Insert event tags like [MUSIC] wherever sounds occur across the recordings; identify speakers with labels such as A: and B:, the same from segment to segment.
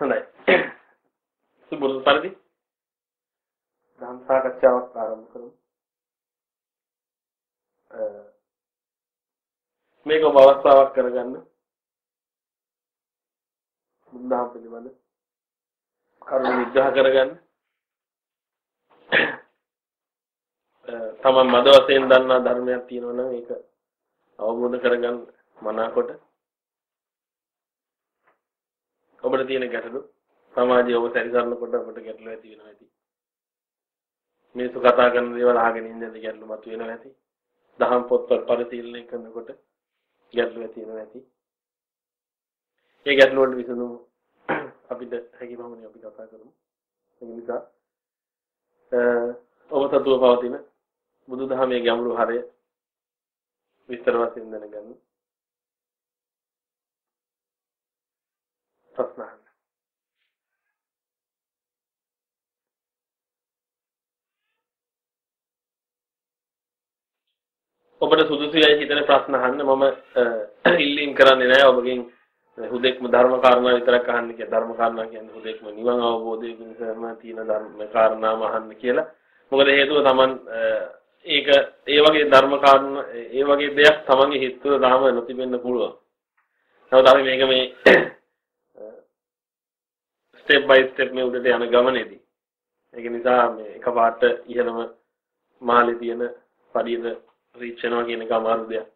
A: හොඳයි. සුබුරු පරිදි ධම් සාකච්ඡාවක් ආරම්භ කරමු. මේක ඔබ අවස්ථාවක් කරගන්න. බුද්ධහම පිළිබඳ කරුණු විග්‍රහ කරගන්න. තමන් මද වශයෙන් දන්නා ධර්මයක් තියෙනවා නම් ඒක අවබෝධ කරගන්න මනාකොට ඔබට තියෙන ගැටලු සමාජයේ ඔබ සැරිසරනකොට ඔබට ගැටලු ඇති වෙනවා ඇති. මිනිස්සු කතා කරන දේවල් අහගෙන ඉඳන් ගැටලු මතුවෙනවා ඇති. දහම් පොත්වල පරිශීලනය කරනකොට ගැටලු ඇති වෙනවා ඇති. ඒ ගැටලු වලට විසඳුම් අපිට හැකි බවනේ අපි කතා කරමු. ඒ නිසා ඔබ සතුව පවතින බුදුදහමේ ගැඹුරු හරය විස්තර වශයෙන් දැනගන්න. ප්‍රශ්න අහන්න. ඔබට සුදුසුයි හිතන ප්‍රශ්න අහන්න මම ඉල්ලීම් කරන්නේ නැහැ ඔබගෙන් හුදෙක්ම ධර්ම කාරණා විතරක් අහන්න කියලා ධර්ම කාරණා කියන්නේ හුදෙක්ම නිවන් අවබෝධය පිණිසම තියෙන ධර්ම කාරණාම අහන්න කියලා. මොකද හේතුව Taman ඒක ඒ වගේ ධර්ම කාරණා ඒ වගේ දෙයක් Tamanගේ හිත තුළ තාම නොතිබෙන්න පුළුවන්. නමුත් අපි මේක මේ ස්ටෙප් බයි ස්ටෙප් මේ උඩට යන ගමනේදී ඒක නිසා මේ එකපාරට ඉහළම මහලේ තියෙන පරිද රීච් වෙනවා කියන එක අමාරු දෙයක්.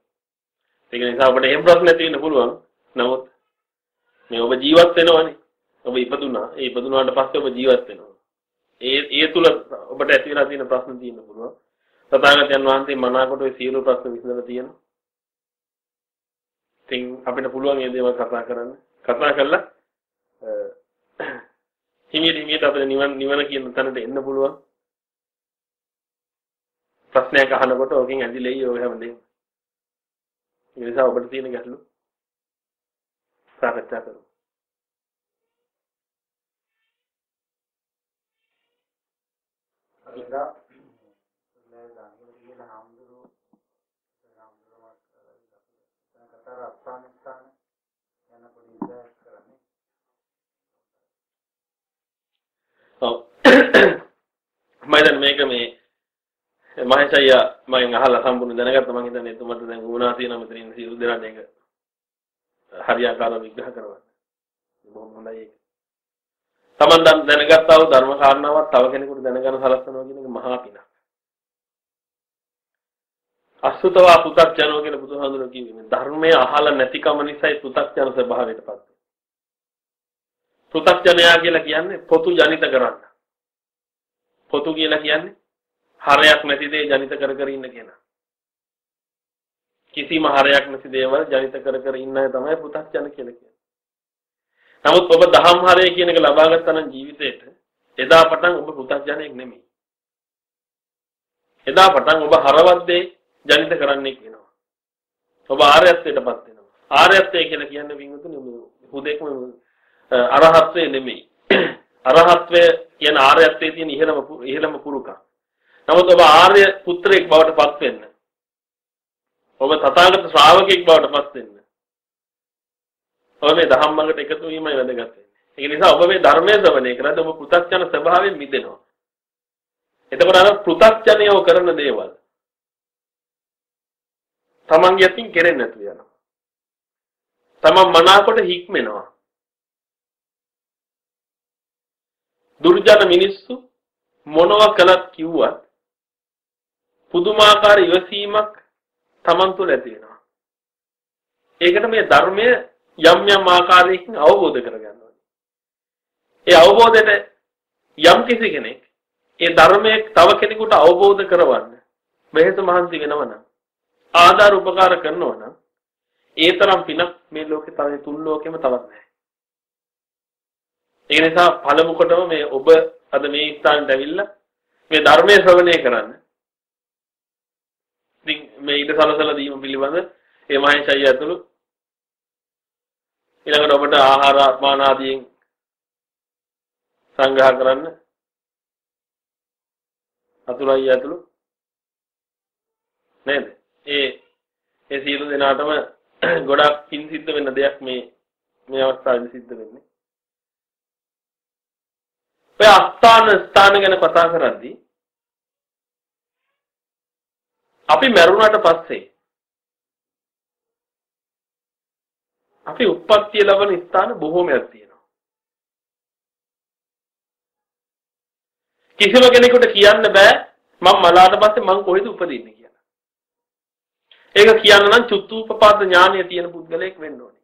A: ඒක නිසා ඔබට එහෙම ප්‍රශ්න ඇති වෙන්න පුළුවන්. නමුත් මේ ඔබ ජීවත් වෙනවනේ. ඔබ ඉපදුනා. ඒ ඉපදුනාට පස්සේ ඔබ ජීවත් වෙනවා. ඒ ඒ තුල ඔබට ඇති වෙලා තියෙන ප්‍රශ්න තියෙන්න පුළුවන්. තථාගතයන් වහන්සේ මනාකොට ඔය සියලු ප්‍රශ්න විසඳලා තියෙනවා. ඉතින් අපිට පුළුවන් මේ දේවල් කතා කරන්න. කතා කරලා හිමියට හිමියට අපිට නිවන නිවන කියන තැනට එන්න පුළුවන්. ප්‍රශ්නයක් අහනකොට ඕකෙන් ඇදිලෙයි ඔය හැමදේම. ඒ නිසා ඔබට තියෙන ගැටලු සාකච්ඡා කරමු.
B: අදලා නෑ දානවල කියන හාමුදුරුවෝ හාමුදුරුවෝ කතර අෆ්ගානිස්තාන යන පොලිසිය කරන්නේ.
A: ඔව්. මම දැන් මේක මේ මහේෂ් අයියා මගෙන් අහලා සම්පූර්ණ දැනගත්තා මම හිතන්නේ එතුමට දැන් වුණා තියෙන මෙතන ඉන්න සියලු දෙනාට ඒක හරියාකාරව විග්‍රහ කරවන්න. බොහොම හොඳයි ඒක. Taman දැනගත්තා වූ ධර්ම කාරණාවක් තව කෙනෙකුට දැනගන්න සලස්වනවා කියන එක මහා පිනක්. අසුතවා පු탁ජනෝ කියන බුදුහාමුදුරුවෝ කිව්වේ ධර්මයේ අහලා නැතිකම නිසායි පු탁ජන ස්වභාවයටපත් පෘථග්ජනයා කියලා කියන්නේ පොතු ජනිත කරන්න. පොතු කියලා කියන්නේ හරයක් නැති දේ ජනිත කර කර ඉන්න කෙනා. කිසිම හරයක් නැති දේවල් ජනිත කර කර ඉන්න අය තමයි පෘථග්ජන කියලා කියන්නේ. නමුත් ඔබ දහම් හරය කියන එක ලබා ගත්තා නම් ජීවිතේට එදා පටන් ඔබ පෘථග්ජනෙක් නෙමෙයි. එදා පටන් ඔබ හරවත් දේ ජනිත කරන්නේ කියනවා. ඔබ ආර්යත්වයටපත් වෙනවා. ආර්යත්වය කියලා කියන්නේ වින්දුතුනේ හුදෙක්ම අරහත්වේ නෙමෙයි. [CLEARS THROAT] අරහත්වය කියන ආර්යත්වයේ තියෙන ඉහළම ඉහළම පුරුකක්. නමුත් ඔබ ආර්ය පුත්‍රයෙක් බවට පත් වෙන්න. ඔබ තථාගත ශ්‍රාවකෙක් බවට පත් වෙන්න. ඔබ මේ දහම් මඟට එකතු වීමයි වැදගත් වෙන්නේ. ඒ නිසා ඔබ මේ ධර්මයේ ශ්‍රවණය කරද්දී ඔබ පෘථග්ජන ස්වභාවයෙන් මිදෙනවා. එතකොට අර පෘථග්ජනයෝ කරන දේවල් තමන්ගේ අතින් කෙරෙන්නේ නැතුව යනවා. තමන් මනාකොට හික්මෙනවා. දුර්ජන මිනිස්සු මොනවා කළත් කිව්වත් පුදුමාකාර ඉවසීමක් තමන් තුළ ඇති වෙනවා. ඒකට මේ ධර්මය යම් යම් ආකාරයකින් අවබෝධ කරගන්න ඕනේ. ඒ අවබෝධයට යම් කිසි කෙනෙක් ඒ ධර්මයේ තව කෙනෙකුට අවබෝධ කරවන්න මෙහෙස මහන්සි වෙනවා නම් ආදාර උපකාර කරනවා නම් ඒ තරම් පිනක් මේ ලෝකේ තව තුන් ලෝකෙම තවත් නැහැ. ඒ නිසා පළමු කොටම මේ ඔබ අද මේ ස්ථානට ඇවිල්ලා මේ ධර්මයේ ශ්‍රවණය කරන්න. ඉතින් මේ ඊට සලසලා දීම පිළිබඳ ඒ මහේශය ඇතුළු ඊළඟට ඔබට ආහාර පාන ආදියෙන් සංග්‍රහ කරන්න අතුලයි ඇතුළු නේද? ඒ ඒ සියලු දෙනාටම ගොඩක් පින් සිද්ධ වෙන දෙයක් මේ මේ අවස්ථාවේදී සිද්ධ වෙන්නේ. ඔය අස්ථාන ස්ථාන ගැන කතා කරද්දී අපි මැරුණාට පස්සේ අපි උප්පත්තිය ලබන ස්ථාන බොහෝමයක් තියෙනවා. කිසිම කෙනෙකුට කියන්න බෑ මම මලාට පස්සේ මං කොහෙද උපදින්නේ කියලා. ඒක කියන්න නම් චුත්තූපපාද ඥානය තියෙන පුද්ගලයෙක් වෙන්න ඕනේ.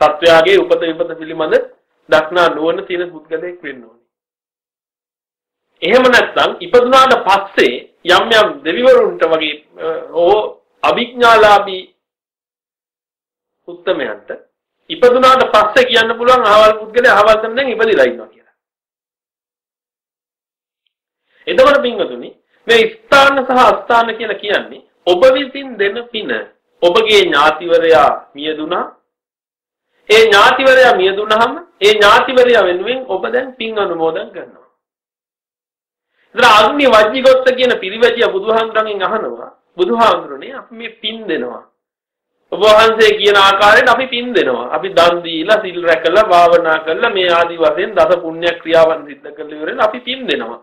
A: සත්වයාගේ උපත විපත පිළිබඳ දක්නා නුවණ තියෙන පුද්ගලයෙක් වෙන්න ඕනේ. එහෙම නැත්නම් ඉපදුනාට පස්සේ යම් යම් දෙවිවරුන්ට වගේ ඕ අභිඥාලාභී උත්තමයන්ට ඉපදුනාට පස්සේ කියන්න පුළුවන් අහවල් පුද්ගලයා අහවල් තැන දැන් ඉපදිලා ඉන්නවා කියලා. එතකොට පින්වතුනි මේ ස්ථාන සහ අස්ථාන කියලා කියන්නේ ඔබ විසින් දෙන පින ඔබගේ ඥාතිවරයා මියදුනා ඒ ඥාතිවරයා මියදුනහම ඒ ඥාතිවරයා වෙනුවෙන් ඔබ දැන් පින් අනුමෝදන් කරනවා. ඉතින් අග්නි වජ්ජිගොත්ත කියන පිරිවැජිය බුදුහාමුදුරන්ගෙන් අහනවා බුදුහාමුදුරනේ අපි මේ පින් දෙනවා. ඔබ වහන්සේ කියන ආකාරයට අපි පින් දෙනවා. අපි දන් දීලා සිල් රැකලා භාවනා කරලා මේ ආදි වශයෙන් දස පුණ්‍ය ක්‍රියාවන් සිද්ධ කරලා ඉවරෙන් අපි පින් දෙනවා.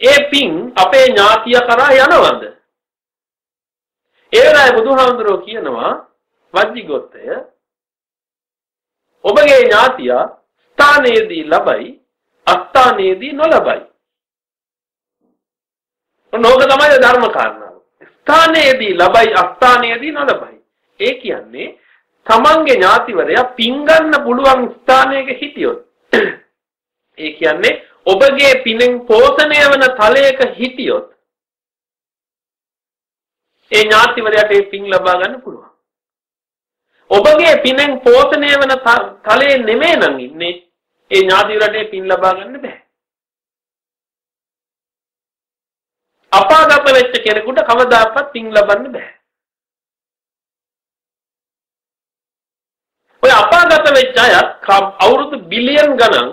A: ඒ පින් අපේ ඥාතිය කරා යනවද? ඒ වෙලාවේ බුදුහාමුදුරුවෝ කියනවා වජ්ජිගොත්තය ඔබගේ ඥාතියා ස්ථානයේදී ලබයි අස්ථානයේදී නොලබයි. ඔනෝක තමයි ධර්ම කාරණාව. ස්ථානයේදී ලබයි අස්ථානයේදී නොලබයි. ඒ කියන්නේ තමන්ගේ ඥාතිවරයා පින් ගන්න පුළුවන් ස්ථානයක හිටියොත් ඒ කියන්නේ ඔබගේ පිනෙන් පෝෂණය වන තලයක හිටියොත් ඒ ඥාතිවරයාට ඒ පින් ලබා ගන්න පුළුවන්. ඔබගේ පිනෙන් පෝෂණය වන තලයේ නෙමෙයි නම් ඉන්නේ ඒ ඥාතිවරයාට ඒ පින් ලබා ගන්න බෑ. අපාගත වෙච්ච කෙනෙකුට කවදාකවත් පින් ලබන්න බෑ. ඔය අපාගත වෙච්ච අය අවුරුදු බිලියන් ගණන්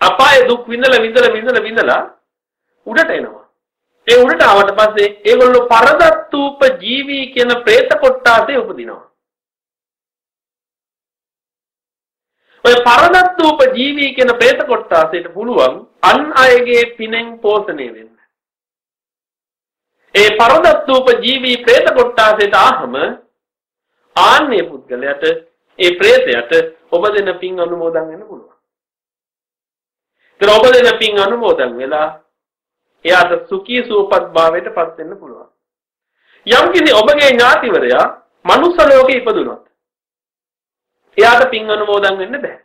A: අපායේ දුක් විඳලා විඳලා විඳලා විඳලා උඩට එනවා. ඒ උඩට ආවට පස්සේ ඒගොල්ලෝ පරදත්තූප ජීවී කියන പ്രേත කොට්ටාසේ උපදිනවා. ඔය පරදත්තූප ජීවී කියන പ്രേත කොට්ටාසයට පුළුවන් අන් අයගේ පිනෙන් පෝෂණය වෙන්න. ඒ පරදත්තූප ජීවී പ്രേත කොට්ටාසයට ආහම ආන්නේ පුද්ගලයාට ඒ പ്രേතයට ඔබ දෙන පින් අනුමෝදන් වෙන්න පුළුවන්. ඒතර ඔබ දෙන පින් අනුමෝදන් වෙලා එයාට සුඛී සූපත් භාවයට පත් වෙන්න පුළුවන්. යම්කිසි ඔබගේ ඥාතිවරයා මනුස්ස ලෝකේ ඉපදුනොත් එයාට පින් අනුමෝදන් වෙන්න බෑ.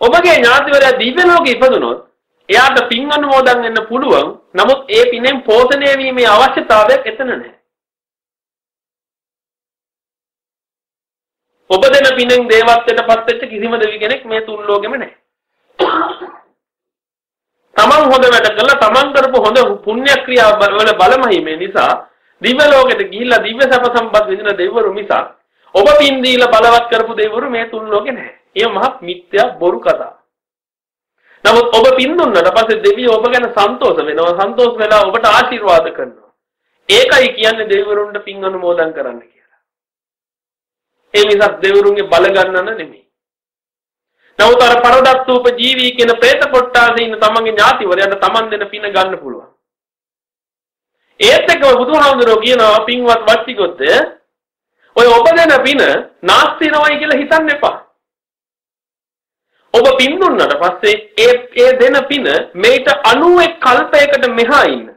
A: ඔබගේ ඥාතිවරයා දිව්‍ය ලෝකේ ඉපදුනොත් එයාට පින් අනුමෝදන් වෙන්න පුළුවන්. නමුත් ඒ පිනෙන් පෝෂණය වීමේ අවශ්‍යතාවයක් එතන නැහැ. ඔබ දෙන පිනෙන් දේවත්වයටපත් වෙච්ච කිසිම දෙවි කෙනෙක් මේ තුන් ලෝකෙම නැහැ. තමන් හොඳ වැඩ කළා තමන් කරපු හොඳ පුණ්‍ය ක්‍රියා වල බලමහිමේ නිසා දිව්‍ය ලෝකෙට ගිහිල්ලා දිව්‍ය සැප සම්පත් විඳින දෙවිවරු මිසක් ඔබ පින් දීලා බලවත් කරපු දෙවිවරු මේ තුන් ලෝකේ නැහැ. ඒ මහ මිත්‍යා බොරු කතා. නමුත් ඔබ පින් දුන්නට පස්සේ දෙවියෝ ඔබ ගැන සන්තෝෂ වෙනවා. සන්තෝෂ වෙලා ඔබට ආශිර්වාද කරනවා. ඒකයි කියන්නේ දෙවිවරුන්ට පින් අනුමෝදන් කරන්න කියලා. ඒ මිසක් දෙවිවරුන්ගේ බල ගන්නන නෙමෙයි. නමුත් අර පරදත්තූප ජීවී කියන പ്രേත කොට්ටාසේ ඉන්න තමන්ගේ ඥාතිවරයන්ට තමන් දෙන පින ගන්න පුළුවන්. ඒත් එක්කම බුදුහාමුදුරුවෝ කියනවා පින්වත් වත්තිගොත්ත ඔය ඔබ දෙන පින නාස්ති වෙනවයි කියලා හිතන්න එපා. ඔබ පින් දුන්නට පස්සේ ඒ ඒ දෙන පින මේට 91 කල්පයකට මෙහා ඉන්න.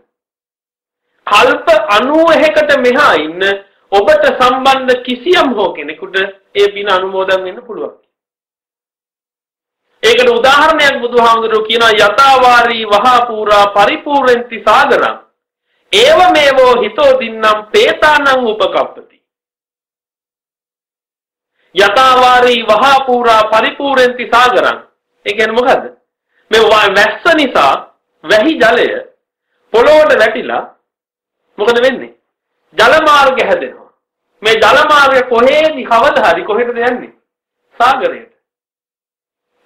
A: කල්ප 91කට මෙහා ඉන්න ඔබට සම්බන්ධ කිසියම් හෝ කෙනෙකුට ඒ පින අනුමෝදන් වෙන්න පුළුවන්. ඒකට උදාහරණයක් බුදුහාමුදුරුවෝ කියනවා යතාවාරී වහා පූරා පරිපූර්ණන්ති සාගරං ඒව මේවෝ හිතෝ දින්නම් පේතානං උපකප්පති යතාවාරී වහා පූරා පරිපූර්ණන්ති සාගරං. ඒ කියන්නේ මොකද්ද? මේ වැස්ස නිසා වැහි ජලය පොළොවට වැටිලා මොකද වෙන්නේ? ජල මාර්ගය හැදෙනවා. මේ ජල මාර්ගය කොහේද කවදා හරි කොහෙටද යන්නේ? සාගරයට.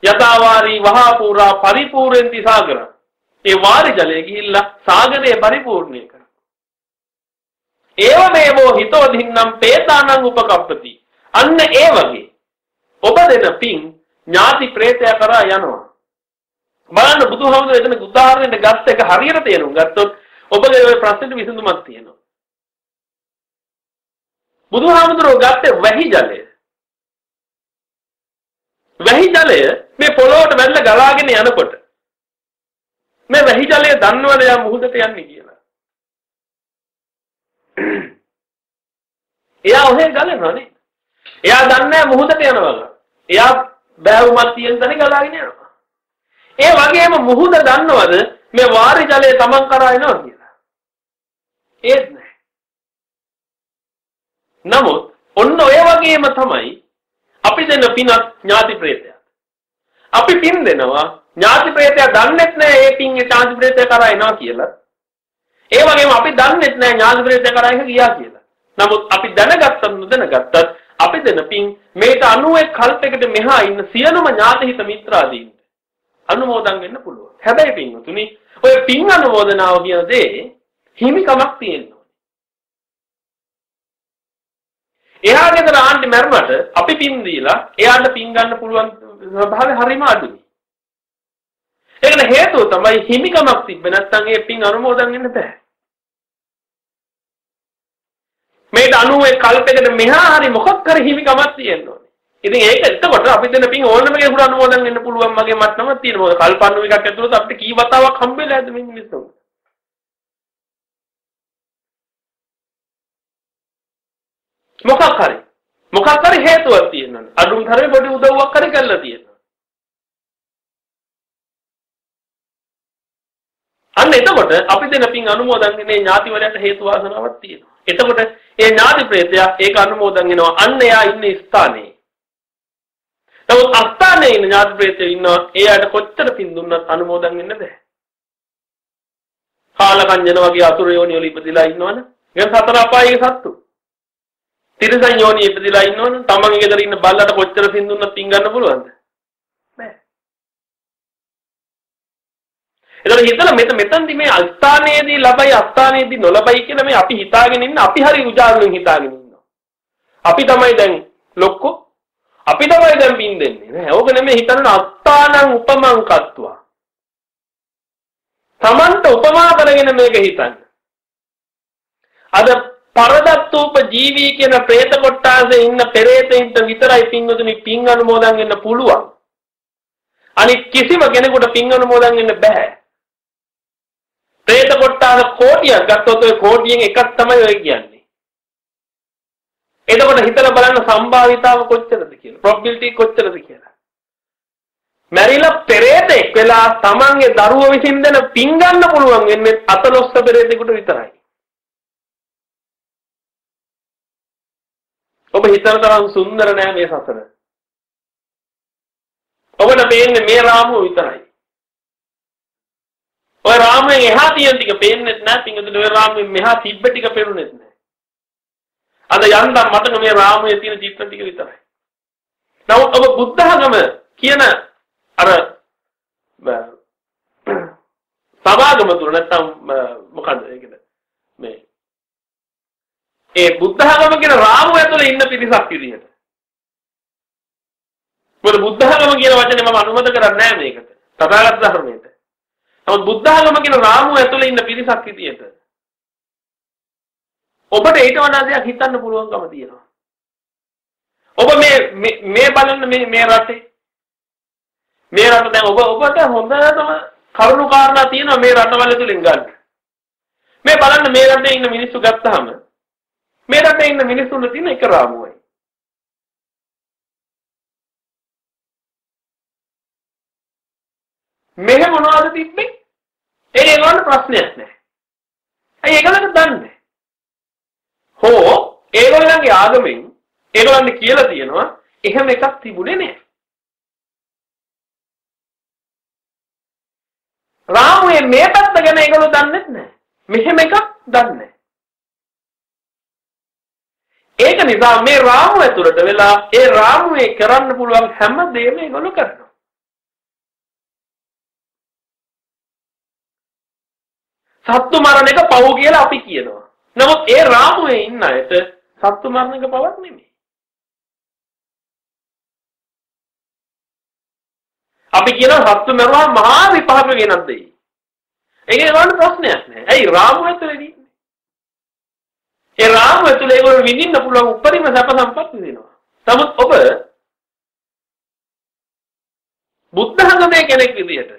A: යතාවාරී වහා පූරා පරිපූර්ණන්ති සාගරං. ඒ වාරි ජලය ගිහිල්ලා සාගරය පරිපූර්ණය කරනවා. ඒව මේවෝ හිතෝ දින්නම් පේතානං උපකප්පති. අන්න ඒ වගේ ඔබ දෙන පින් ඥාති ප්‍රේතයා කරා යනවා. බලන්න බුදුහාමුදුරුවෝ එතන උදාහරණයක් ගත්ත එක හරියට තේරුම් ගත්තොත් ඔබගේ ওই ප්‍රශ්නෙට විසඳුමක් තියෙනවා. බුදුහාමුදුරුවෝ ගත්තේ වැහි ජලය. වැහි ජලය මේ පොළොවට වැල්ල ගලාගෙන යනකොට මේ වැහි ජලය දන්නවද යා මුහුදට යන්නේ කියලා. එයා ඔහෙ ගලනවනේ. එයා දන්නේ මුහුදට යනවා. එයා බෑවුමක් තියෙන තැන ගලාගෙන යනවා. ඒ වගේම මුහුද දන්නවද මේ වාරි ජලය Taman කරා එනවා කියලා? ඒත් නෑ. නමුත් ඔන්න ඔය වගේම තමයි අපි දෙන පිනත් ඥාති ප්‍රේතයා. අපි පින් දෙනවා ඥාති ප්‍රේතයා දන්නෙත් නෑ ඒ පින් ඒ ඥාති ප්‍රේතයා කරා එනවා කියලා. ඒ වගේම අපි දන්නෙත් නෑ ඥාති ප්‍රේතයා කරා එක ගියා කියලා. නමුත් අපි දැනගත්තත් නොදැනගත්තත් අපි දෙන පින් මේට 91 කල්පයකට මෙහා ඉන්න සියලුම ඥාතිහිත මිත්‍රාදීන්ට අනුමෝදන් වෙන්න පුළුවන්. හැබැයි පින්වතුනි ඔය පින් අනුමෝදනාව කියන දේ හිමිකමක් තියෙනවා. එයා ගෙදර ආන්ටි මැරුණට අපි පින් දීලා එයාට පින් ගන්න පුළුවන් ස්වභාවය හරිම අඩුයි. ඒකට හේතුව තමයි හිමිකමක් තිබ්බ නැත්නම් ඒ පින් අනුමෝදන් වෙන්න බෑ. මේ 91 කල්පයකට මෙහා හරි මොකක් කර හිමිකමක් තියෙන්න ඕනේ. ඉතින් ඒක එතකොට අපි දෙන පින් ඕනම කෙනෙකුට අනුමෝදන් වෙන්න පුළුවන් මගේ මට්ටමක් තියෙනවා. මොකද කල්පන්නු එකක් ඇතුළත අපිට කී වතාවක් හම්බෙලා ඇද්ද මේ මිනිස්සුන්ට? මොකක් හරි මොකක් හරි හේතුවක් තියෙනවා. අඳුන් තරමේ පොඩි උදව්වක් හරි කරලා තියෙනවා. අන්න එතකොට අපි දෙන පින් අනුමෝදන් වෙන්නේ ඥාතිවරයන්ට හේතු වාසනාවක් තියෙනවා. එතකොට ඒ ඥාති ප්‍රේතයා ඒක අනුමෝදන් වෙනවා අන්න එයා ඉන්න ස්ථානේ. නමුත් අස්ථානයේ ඉන්න ඥාති ප්‍රේතයෝ ඉන්නවා එයාට කොච්චර පින් දුන්නත් අනුමෝදන් වෙන්න බෑ. කාලකන්ජන වගේ අතුරු යෝනි වල ඉපදිලා ඉන්නවනේ. ගෙන් සතර අපායේ සත්තු. තිරසන් යෝනි ඉපදිලා ඉන්නවනේ. තමන්ගේ ගෙදර ඉන්න බල්ලට කොච්චර පින් දුන්නත් පින් ගන්න පුළුවන්ද? බෑ. එතකොට හිතලා මෙත මෙතනදි මේ අස්ථානයේදී ලබයි අස්ථානයේදී නොලබයි කියලා මේ අපි හිතාගෙන ඉන්න අපි හරි උජාගරෙන් හිතාගෙන ඉන්නවා. අපි තමයි දැන් ලොක්කෝ අපි තමයි දැන් පින් දෙන්නේ නෑ. ඕක නෙමෙයි හිතන්න අස්ථානං උපමං කත්වා. Tamanට උපමා කරගෙන මේක හිතන්න. අද පරදත්තූප ජීවී කියන പ്രേත කොට්ටාසේ ඉන්න පෙරේතයින්ට විතරයි පින්වතුනි පින් අනුමෝදන් වෙන්න පුළුවන්. අනිත් කිසිම කෙනෙකුට පින් අනුමෝදන් වෙන්න බෑ. പ്രേත කොට්ටාස කෝටියක් ගත්තොත් ඔය කෝටියෙන් එකක් තමයි ඔය කියන්නේ. එතකොට හිතලා බලන්න සම්භාවිතාව කොච්චරද කියලා. probability කොච්චරද කියලා. මැරිලා පෙරේතෙක් වෙලා තමන්ගේ දරුව විසින් දෙන පින් ගන්න පුළුවන් වෙන්නේ අතලොස්ස පෙරේතෙකුට විතරයි. ඔබ හිතන තරම් සුන්දර නෑ මේ සසර. ඔබට පේන්නේ මේ රාමුව විතරයි. ඔය රාමුවෙන් එහා තියෙන ටික පේන්නේ නැහැ. පිංගුතුනි ඔය රාමුවෙන් මෙහා තිබ්බ ටික පේන්නේ නැහැ. අද යන්තම් මතක මේ රාමුවේ තියෙන චිත්‍ර ටික විතරයි. නමුත් ඔබ බුද්ධඝම කියන අර සමාගම තුල නැත්තම් මොකද්ද ඒකද මේ ඒ බුද්ධඝම කියන රාමුව ඇතුලේ ඉන්න පිරිසක් විදිහට මොකද බුද්ධඝම කියන වචනේ මම අනුමත කරන්නේ නැහැ මේකට තථාගත ධර්මයට නමුත් බුද්ධඝම කියන රාමුව ඇතුලේ ඉන්න පිරිසක් විදිහට ඔබට ඊට වඩා දෙයක් හිතන්න පුළුවන්කම තියෙනවා ඔබ මේ මේ බලන්න මේ මේ රටේ මේ රට දැන් ඔබ ඔබට හොඳටම කරුණු කාරණා තියෙනවා මේ රටවල තුලින් ගන්න. මේ බලන්න මේ රටේ ඉන්න මිනිස්සු ගත්තාම මේ රටේ ඉන්න මිනිස්සුන්ට තියෙන එක රාමුවයි. මෙහෙ මොනවද තිබ්බේ? ඒක ඒගොල්ලන්ට ප්‍රශ්නයක් නෑ. ඇයි ඒගොල්ලන්ට දන්නේ? හෝ ඒගොල්ලන්ගේ ආගමෙන් ඒගොල්ලන්ට කියලා තියෙනවා එහෙම එකක් තිබුණේ නෑ. රාමුවේ මේ පැත්ත ගැන ඒගොල්ලෝ දන්නේ නැහැ. මෙහෙම එකක් දන්නේ නැහැ. ඒක නිසා මේ රාමුව ඇතුළට වෙලා ඒ රාමුවේ කරන්න පුළුවන් හැම දෙයක්ම ඒගොල්ලෝ කරනවා. සත්තු මරණ එක පව් කියලා අපි කියනවා. නමුත් ඒ රාමුවේ ඉන්න අයට සත්තු මරණ එක පවක් නෙමෙයි. අපි කියනවා සත්තු මරුවා මහා විපාක ගෙනත් දෙයි. ඒකේ ගන්න ප්‍රශ්නයක් නෑ. ඇයි රාමු ඇතුලේ ඒ රාමු ඇතුලේ ඒගොල්ලෝ විඳින්න පුළුවන් උපරිම සැප සම්පත් විඳිනවා. නමුත් ඔබ බුද්ධ ධර්මයේ කෙනෙක් විදිහට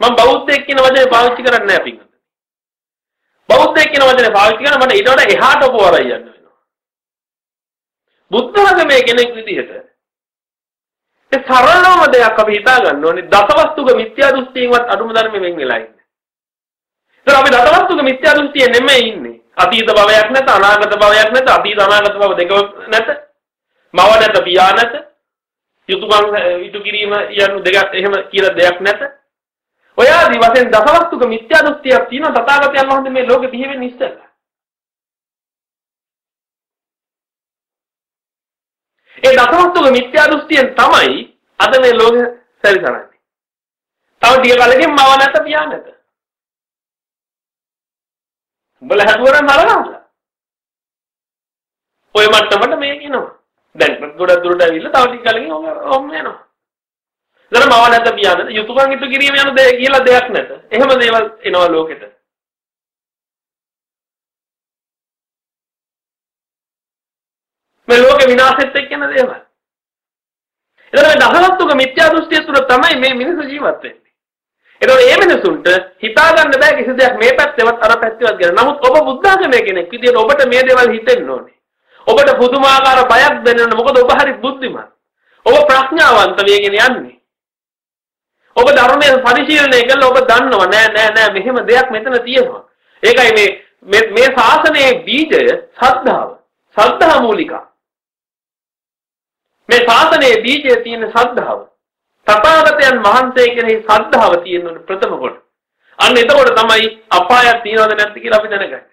A: මම බෞද්ධයෙක් කියන වචනේ පාවිච්චි කරන්නේ නැහැ පින්වතුනි. බෞද්ධයෙක් කියන වචනේ පාවිච්චි කරන මට ඊට වඩා එහාට ඔපවරයි යන්න වෙනවා. බුද්ධ ධර්මයේ කෙනෙක් විදිහට ඒ සරලම දෙයක් අපි හිතා ගන්න ඕනේ දසවස්තුක මිත්‍යා දෘෂ්ටියෙන්වත් අඩුම ධර්මයෙන් වෙන් වෙලා ඉන්නේ. ඒතර අපි දසවස්තුක මිත්‍යා දෘෂ්ටියේ නෙමෙයි ඉන්නේ. අතීත භවයක් නැත අනාගත භවයක් නැත අතීත අනාගත භව දෙක නැත. මව නැත පියා නැත. යුතුයම් ඉටු කිරීම යනු දෙකක් එහෙම කියලා දෙයක් නැත. ඔය ආදි වශයෙන් දසවස්තුක මිත්‍යා දෘෂ්ටියක් තියෙන තථාගතයන් වහන්සේ මේ ලෝකෙ බිහි වෙන්නේ ඉස්සෙල්ලා. ඒ දසවස්තුක මිත්‍යා දෘෂ්ටියෙන් තමයි අද මේ ලෝකෙ සැරිසරන්නේ. තව ටික කලකින් මව නැත පියා නැත. උඹලා හදුවරන් මරනවා. ඔය මට්ටමට මේ කියනවා. දැන් ගොඩක් දුරට ඇවිල්ලා තව ටික කලකින් ඔහොම යනවා. දර මව නැත පියා නැත යුතුයකම් ඉටු කිරීම යන දේ කියලා දෙයක් නැත. එහෙම දේවල් එනවා ලෝකෙට. මේ ලෝක විනාශෙත් එක්ක යන දේවල්. එතන මේ දහවත්තුක මිත්‍යා දෘෂ්ටිය තුළ තමයි මේ මිනිස්සු ජීවත් වෙන්නේ. එතකොට මේ මිනිසුන්ට හිතා ගන්න බෑ කිසි දෙයක් මේ පැත්තේවත් අර පැත්තේවත් ගැන. නමුත් ඔබ බුද්ධාගමේ කෙනෙක් විදියට ඔබට මේ දේවල් හිතෙන්න ඕනේ. ඔබට පුදුමාකාර බයක් දැනෙන්න මොකද ඔබ හරි බුද්ධිමත්. ඔබ ප්‍රඥාවන්ත වෙගෙන යන්නේ. ඔබ ධර්මයේ පරිශීලනය කළා ඔබ දන්නවා නෑ නෑ නෑ මෙහෙම දෙයක් මෙතන තියෙනවා. ඒකයි මේ මේ ශාසනයේ බීජය සද්ධාව. සද්ධා මූලිකා. මේ ශාසනයේ බීජය තියෙන සද්ධාව. තථාගතයන් වහන්සේ කෙරෙහි සද්ධාව තියෙන ප්‍රථම කොට. අන්න එතකොට තමයි අපායක් තියනවද නැද්ද කියලා අපි දැනගන්නේ.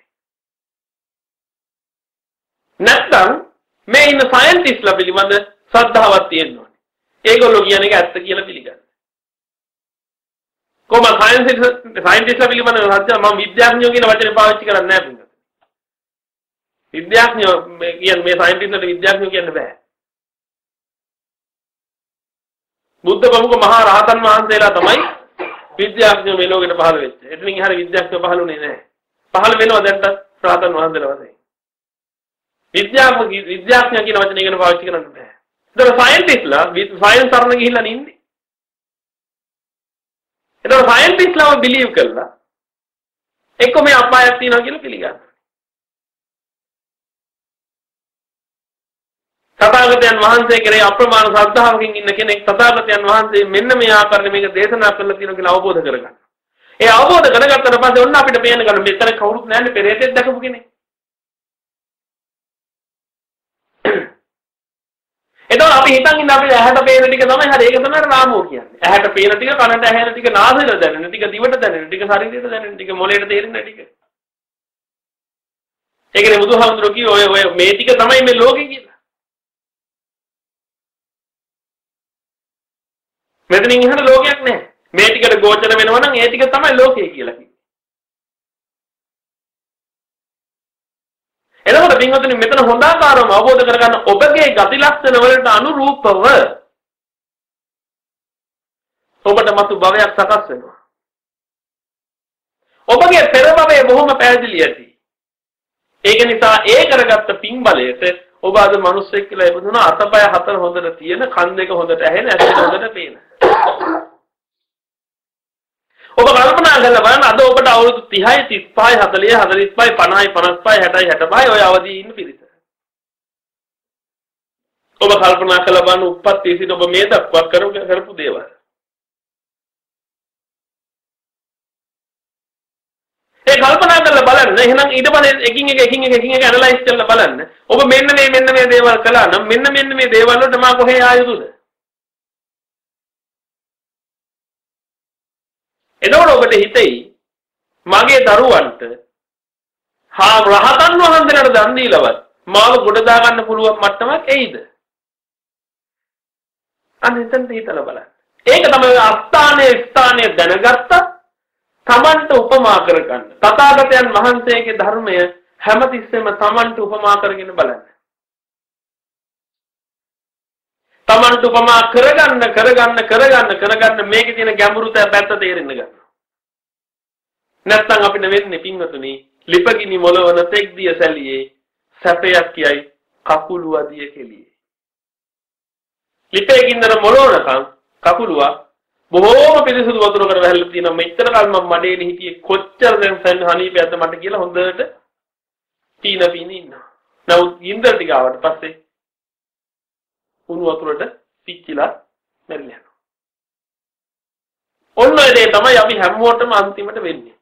A: නැත්නම් මේ ඉන්න සයන්ටිස්ට්ලා පිළිබඳ ශ්‍රද්ධාවක් තියෙන්න ඕනේ. ඒගොල්ලෝ කියන එක ඇත්ත කියලා පිළිගන්න. කොහොම සයන්ටිස්ට්ලා පිළිබඳ සත්‍ය මම විද්‍යාඥයෝ කියන වචනේ පාවිච්චි කරන්නේ නැහැ පින්වතුනි. විද්‍යාඥයෝ මේ කියන්නේ මේ සයන්ටිස්ට්ලාට විද්‍යාඥයෝ කියන්න බෑ. බුද්ධ ප්‍රමුඛ මහා රහතන් වහන්සේලා තමයි විද්‍යාඥයෝ මේ ලෝකෙට පහළ වෙච්චේ. එතනින් එහාට විද්‍යාඥයෝ පහළුනේ නැහැ. පහළ වෙනවා දැන්ට රහතන් වහන්සේලා වශයෙන්. විද්‍යාත්මක විද්‍යාඥය කියන වචනේ ඉගෙන පාවිච්චි කරන්න බෑ. ඒතර සයන්ටිස්ට්ලා සයන්ස් තරණ ගිහිල්ලා ඉන්නේ. ඒතර සයන්ටිස්ට්ලාම බිලීව් කළා එක්ක මේ අපායක් තියෙනවා කියලා පිළිගන්නවා. තථාගතයන් වහන්සේ කෙරේ අප්‍රමාණ ශ්‍රද්ධාවකින් ඉන්න කෙනෙක් තථාගතයන් වහන්සේ මෙන්න මේ ආකාරයෙන් මේක දේශනා කරලා තියෙනවා කියලා අවබෝධ කරගන්න. ඒ අවබෝධ කරගත්තට පස්සේ ඔන්න අපිට පේන ගන්න මෙතන කවුරුත් නැන්නේ පෙරේතෙක් දැකපු කෙනෙක්. එතකොට අපි හිතන් ඉන්න අපිට ඇහැට පේන ටික තමයි හරි ඒක තමයි රාමෝ කියන්නේ. ඇහැට පේන ටික කනට ඇහෙන ටික නාසයට දැනෙන ටික දිවට දැනෙන ටික ශරීරයට දැනෙන ටික මොළයට තේරෙන ටික. ඒකනේ බුදුහාමුදුරුවෝ කිව්වේ ඔය ඔය මේ ටික තමයි මේ ලෝකේ කියලා. මෙතනින් එහාට ලෝකයක් නැහැ. මේ ටිකට ගෝචර වෙනවා නම් ඒ ටික තමයි ලෝකය කියලා කිව්වේ. එතකොට පින්වතුනි මෙතන හොඳ ආකාරව අවබෝධ කරගන්න ඔබගේ ගති ලක්ෂණ වලට අනුරූපව ඔබට මතු භවයක් සකස් වෙනවා. ඔබගේ පෙර භවයේ බොහොම පැහැදිලි ඇති. ඒක නිසා ඒ කරගත්ත පින් බලයට ඔබ අද මිනිස්සෙක් කියලා ඉපදුනා අතපය හතර හොඳට තියෙන කන් දෙක හොඳට ඇහෙන ඇස් හොඳට පේන. ඔබ කල්පනා කරලා බලන්න අද ඔබට අවුරුදු 30යි 35යි 40යි 45යි 50යි 55යි 60යි 65යි ඔය අවදී ඉන්න පිරිස. ඔබ කල්පනා කරලා බලන්න උප්පත්ති සිට ඔබ මේ දක්වා කරපු දේවල්. ඒ කල්පනා කරලා බලන්න එහෙනම් ඊට පස්සේ එකින් එක එකින් එක එකින් එක ඇනලයිස් කරලා බලන්න. ඔබ මෙන්න මේ මෙන්න මේ දේවල් කළා නම් මෙන්න මෙන්න මේ දේවල් වලට මා කොහේ ආයුතුද? එතකොට ඔබට හිතෙයි මගේ දරුවන්ට හා රහතන් වහන්සේලාට දන් දීලවත් මාව ගොඩ දා ගන්න පුළුවන් මට්ටමක් එයිද? අන්න එතනට හිතලා බලන්න. ඒක තමයි අස්ථානයේ ස්ථානයේ දැනගත්තා තමන්ට උපමා කරගන්න. තථාගතයන් වහන්සේගේ ධර්මය හැමතිස්සෙම තමන්ට උපමා කරගෙන බලන්න. Tamanට උපමා කරගන්න කරගන්න කරගන්න කරගන්න මේකේ තියෙන ගැඹුරු පැත්ත තේරෙන්න ගන්නවා. නැත්නම් අපිට වෙන්නේ පින්වතුනි ලිපගිනි මොලවන තෙක් දිය සැලියේ සැපයක් කියයි කකුලු අදිය කෙලියේ. ලිපේ ගින්දර මොලවනකම් කකුලුවා බොහෝම පිරිසුදු වතුරකට වැහලා තියෙනවා මෙච්චර කල් මම මඩේනේ හිටියේ කොච්චර දැන් සෙන් හනීපේ අත මට කියලා හොඳට තීන පීන ඉන්නවා. නමුත් ගින්දර ටික ආවට පස්සේ උණු වතුරට පිච්චිලා මැරිලා යනවා. ඔන්න ඒ දේ තමයි අපි හැමෝටම අන්තිමට වෙන්නේ.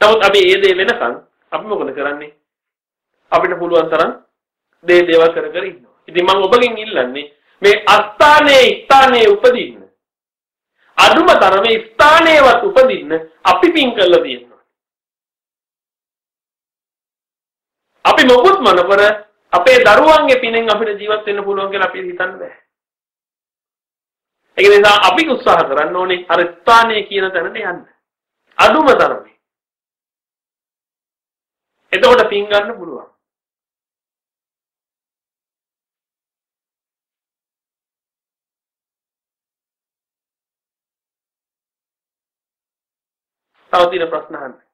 A: නමුත් අපි ඒ දේ වෙනකන් අපි මොකද කරන්නේ? අපිට පුළුවන් තරම් දේ දේවල් කර කර ඉන්නවා. ඉතින් මම ඔබගෙන් ඉල්ලන්නේ මේ අස්ථානයේ ස්ථානයේ උපදින්න. අදුම තරමේ ස්ථානයේවත් උපදින්න අපි පින් කළා තියෙනවා. අපි මොකුත් මොනකර අපේ දරුවන්ගේ පිනෙන් අපිට ජීවත් වෙන්න පුළුවන් කියලා අපි හිතන්න බෑ. ඒක නිසා අපි උත්සාහ කරන්න ඕනේ අර ස්ථානයේ කියන තැනට යන්න. අදුම තරමේ. එතකොට පින් ගන්න පුළුවන්. තව තියෙන ප්‍රශ්න අහන්න.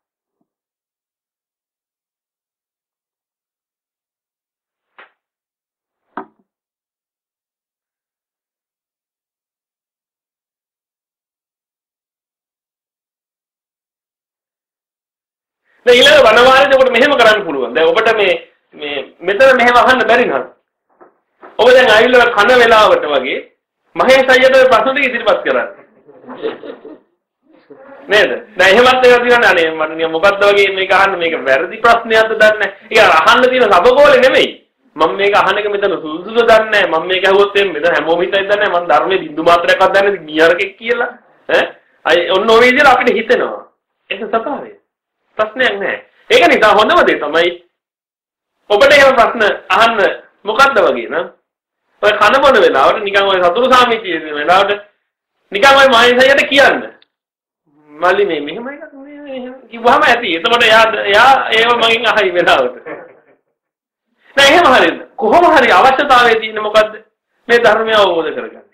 A: දැන් ඊළඟ වනවාරයේදී ඔබට මෙහෙම කරන්න පුළුවන්. දැන් ඔබට මේ මේ මෙතන මෙහෙම අහන්න බැරි නම් ඔබ දැන් ආවිල්ලා කන වෙලාවට වගේ මහේෂ් අයියට ප්‍රශ්න ටික ඉදිරිපත් කරන්න. නේද? දැන් එහෙමත් ඒවා තියෙනවා අනේ මම මොකද්ද වගේ මේක අහන්න මේක වැරදි ප්‍රශ්නයක්ද දන්නේ නැහැ. ඒක අහන්න තියෙන සබකෝලේ නෙමෙයි. මම මේක අහන එක මෙතන සුදුසුද දන්නේ නැහැ. මම මේක ඇහුවොත් එම් මෙතන හැමෝම හිතයි දන්නේ නැහැ. මම ධර්මයේ බින්දු මාත්‍රයක්වත් දන්නේ නැති ගියරකෙක් කියලා. ඈ අය ඔන්න ඔය විදිහට අපිට හිතෙනවා. ඒක සතාවේ. ප්‍රශ්නයක් නැහැ. ඒක නිසා හොඳම දේ තමයි ඔබට එහෙම ප්‍රශ්න අහන්න මොකද්ද වගේ නම් ඔය කන බොන වෙලාවට නිකන් ඔය සතුරු සාමිතිය දෙන වෙලාවට නිකන් ඔය මානසයට කියන්න. මල්ලි මේ මෙහෙම එකක් නේ කිව්වම ඇති. එතකොට එයා එයා ඒව මගෙන් අහයි වෙලාවට. නෑ එහෙම හරියද? කොහොම හරි අවශ්‍යතාවයේ තියෙන මොකද්ද? මේ ධර්මය අවබෝධ කරගන්න.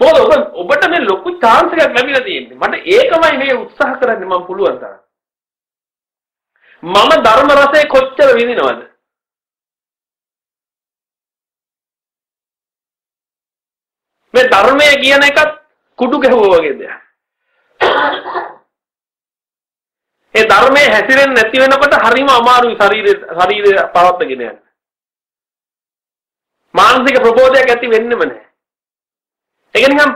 A: මොකද ඔබ ඔබට මේ ලොකු chance එකක් ලැබිලා තියෙන්නේ. මට ඒකමයි මේ උත්සාහ කරන්නේ මම පුළුවන් තරම්. මම ධර්ම රසය කොච්චර විඳිනවද? මේ ධර්මය කියන එකත් කුඩු ගැහුවා වගේ දෙයක්. ඒ ධර්මයේ හැසිරෙන්නේ නැති වෙනකොට හරිම අමාරුයි ශරීරය ශරීරය පවත්වාගෙන යන්න. මානසික ප්‍රබෝධයක් ඇති වෙන්නෙම නැහැ. ඒක නිකන්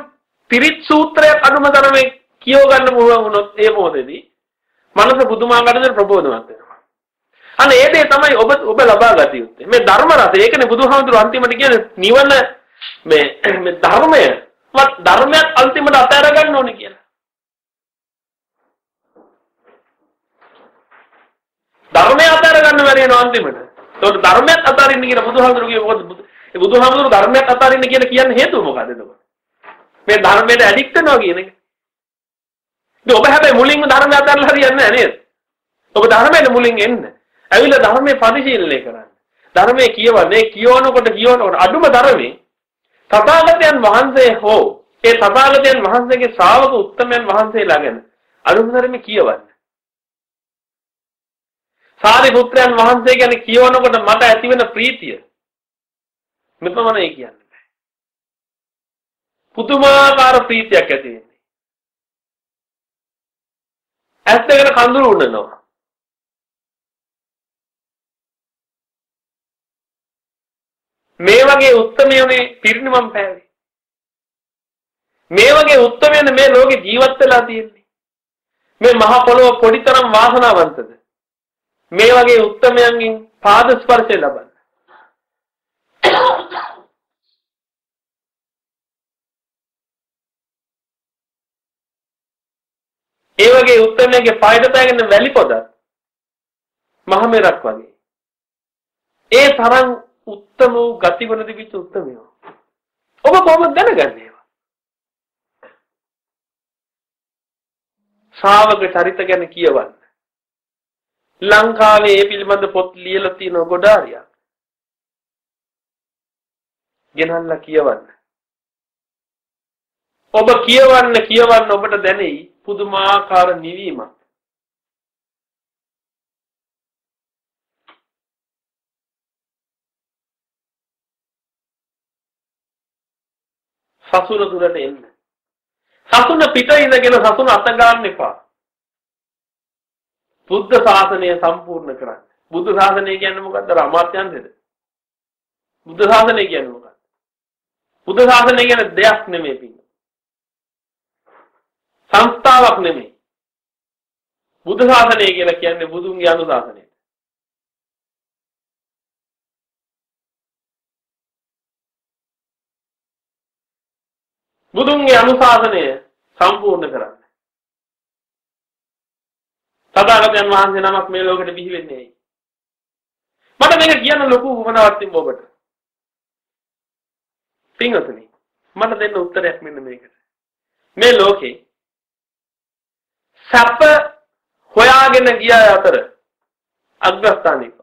A: පිරිත් සූත්‍රයක් අනුම ධර්මයේ කියව ගන්න පුළුවන් වුණොත් ඒ මොහොතේදී මනස පුදුමාකාරව ප්‍රබෝධවත් වෙනවා. අන්න ඒ දේ තමයි ඔබ ඔබ ලබා ගත යුත්තේ. මේ ධර්ම රස ඒකනේ බුදුහාමුදුරු අන්තිමට කියන්නේ නිවන මේ මේ ධර්මය වත් ධර්මයක් අන්තිමට අතහැර ගන්න ඕනේ කියලා. ධර්මය අතහැර ගන්න බැරි වෙනවා අන්තිමට. ඒකට ධර්මයක් අතහරින්න කියන බුදුහාමුදුරු කියේ මොකද? ඒ බුදුහාමුදුරු ධර්මයක් අතහරින්න කියන කියන්නේ හේතුව මොකද එතකොට? මේ ධර්මයට ඇඩික්ට් වෙනවා කියන එක. ඉතින් ඔබ හැබැයි මුලින්ම ධර්මය අතහැරලා හරියන්නේ නැහැ නේද? ඔබ ධර්මයෙන් මුලින් එන්න. ඇවිල්ලා ධර්මයේ පරිශීලනය කරන්න. ධර්මයේ කියවන්නේ කියවනකොට කියවනකොට අඩුම ධර්මයේ තථාගතයන් වහන්සේ හෝ ඒ තථාගතයන් වහන්සේගේ ශ්‍රාවක උත්තමයන් වහන්සේලා ගැන අඩුම ධර්මයේ කියවන්න. සාරිපුත්‍රයන් වහන්සේ ගැන කියවනකොට මට ඇතිවෙන ප්‍රීතිය මෙපමණයි කියන්නේ බෑ. පුදුමාකාර ප්‍රීතියක් ඇති වෙන්නේ. ඇස් දෙකට කඳුළු උනනවා. මේ වගේ උත්තරමයනේ පිරිනිවන් පෑවේ. මේ වගේ උත්තරමයනේ මේ ලෝකේ ජීවත් වෙලා තියෙන්නේ. මේ මහ පොළොව පොඩිතරම් වාසනාවන්තද? මේ වගේ උත්තරමයන්ගෙන් පාද ස්පර්ශය ලබන්න. ඒ වගේ උත්තරමයන්ගේ පායද පෑගෙන වැලි පොදක් මහ මෙරක් වගේ. ඒ තරම් උත්තම වූ ගතිගුණ තිබිච්ච උත්තමයෝ. ඔබ කොහොමද දැනගන්නේ ඒවා? ශ්‍රාවක චරිත ගැන කියවන්න. ලංකාවේ ඒ පිළිබඳ පොත් ලියලා තියෙන ගොඩාරියක්. ගෙනල්ලා කියවන්න. ඔබ කියවන්න කියවන්න ඔබට දැනෙයි පුදුමාකාර නිවීමක්. සසුන තුරට එන්න. සසුන පිට ඉඳගෙන සසුන අත ගන්න එපා. බුද්ධ ශාසනය සම්පූර්ණ කරන්න. බුද්ධ ශාසනය කියන්නේ මොකද්ද? අමාත්‍යංශද? බුද්ධ ශාසනය කියන්නේ මොකක්ද? බුද්ධ ශාසනය කියන්නේ දෙයක් නෙමෙයි පින්න. සංස්ථාවක් නෙමෙයි. බුද්ධ ශාසනය කියලා කියන්නේ බුදුන්ගේ අනුශාසනය. බුදුන්ගේ අනුශාසනය සම්පූර්ණ කරන්න. තථාගතයන් වහන්සේ නමක් මේ ලෝකෙට බිහි වෙන්නේ ඇයි? මට මේක කියන්න ලොකු උවමනාවක් තිබ්බ ඔබට. පින්වතුනි මට දෙන්න උත්තරයක් මෙන්න මේකට. මේ ලෝකේ සැප හොයාගෙන ගිය අතර අග්‍රස්ථානයක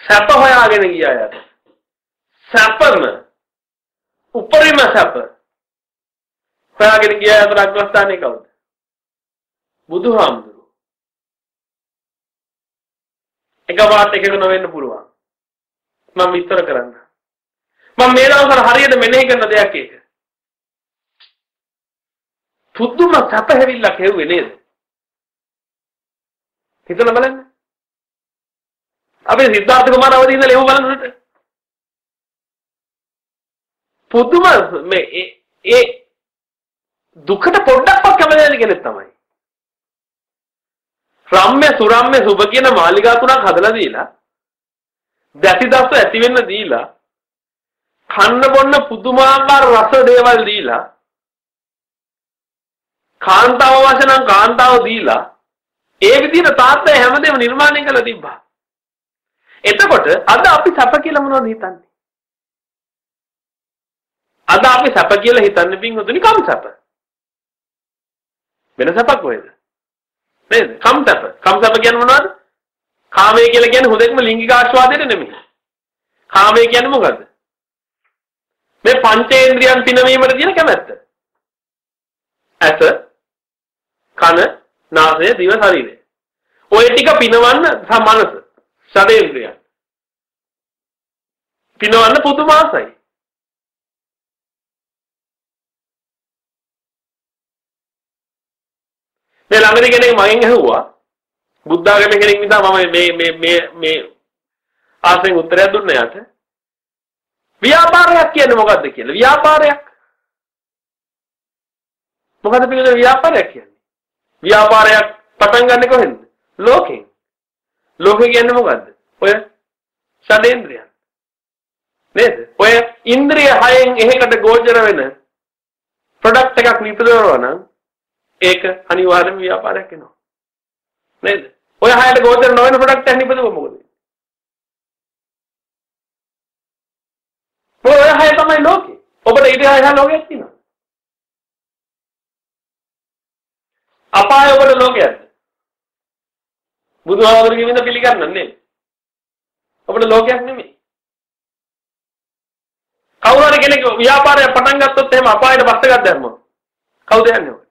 A: සැප හොයාගෙන ගිය අයට සැපම උපරිම සැප හොයාගෙන ගිය අතර අග්‍රස්ථානයේ කවුද? බුදුහාමුදුරුවෝ. එකපාරට එකක නොවෙන්න පුළුවන්. මම විස්තර කරන්න. මම මේ දවස්වල හරියට මෙනෙහි කරන දෙයක් ඒක. පුදුම සැප හැවිල්ලක් හෙව්වේ නේද? හිතලා බලන්න. අපේ සිද්ධාර්ථ කුමාර අවදි ඉඳලා එහුව බලනකොට පුදුම මේ ඒ දුකට පොඩ්ඩක්වත් කැමති නැති කෙනෙක් තමයි. රම්ම්‍ය සුරම්ම්‍ය සුබ කියන මාලිගා තුනක් හදලා දීලා දැසි දස්ස ඇති වෙන්න දීලා කන්න බොන්න පුදුමාකාර රස දේවල් දීලා කාන්තාව වශයෙන් නම් කාන්තාව දීලා ඒ විදිහට තාත්තා හැමදේම නිර්මාණය කරලා තිබ්බා. එතකොට අද අපි සැප කියලා මොනවද හිතන්නේ? අද අපි සැප කියලා හිතන්නේ පින්වතුනි කම් සැප. වෙන සැපක් කොහෙද? නේද? කම් සැප. කම් සැප කියන්නේ මොනවද? කාමය කියලා කියන්නේ හොදෙක්ම ලිංගික ආස්වාදයට නෙමෙයි. කාමය කියන්නේ මොකද්ද? මේ පංචේන්ද්‍රියන් පිනවීමට තියෙන කැමැත්ත. ඇස, කන, නාසය, දිව, ශරීරය. ඔය ටික පිනවන්න මනස. ෂඩේන්ද්‍රයන්. පිනවන්න පුදුම මේ ළඟදී කෙනෙක් මගෙන් ඇහුවා. බුද්ධාගම කෙනෙක් නිසා මම මේ මේ මේ මේ ආසෙන් උත්තරයක් දුන්න යට. ව්‍යාපාරයක් කියන්නේ මොකද්ද කියලා. ව්‍යාපාරයක්. මොකද පිළිගන්න ව්‍යාපාරයක් කියන්නේ? ව්‍යාපාරයක් පටන් ගන්න කොහෙන්ද? ලෝකෙන්. ලෝකේ කියන්නේ මොකද්ද? ඔය ෂඩේන්ද්‍රයන්. නේද? ඔය ඉන්ද්‍රිය හයෙන් එහෙකට ගෝචර වෙන ප්‍රොඩක්ට් එකක් නිපදවනවා නම් ඒක අනිවාර්යයෙන්ම ව්‍යාපාරයක් වෙනවා. නේද? ඔය හයට ගෝචර නොවන ප්‍රොඩක්ට් එකක් නිපදවුව මොකද? ඔය හය තමයි ලෝකේ. ඔබට ඊට හය ලෝකයක් තියෙනවා. අපාය ඔබට ලෝකයක්ද? බුදුහාමුදුරුවෝ විඳ පිළිගන්නන්නේ. අපිට ලෝකයක් නෙමෙයි. කවුරු හරි කෙනෙක් ව්‍යාපාරය පටන් ගත්තොත් එහෙම අපායට බස්ස එකක් දැම්මොත් කවුද යන්නේ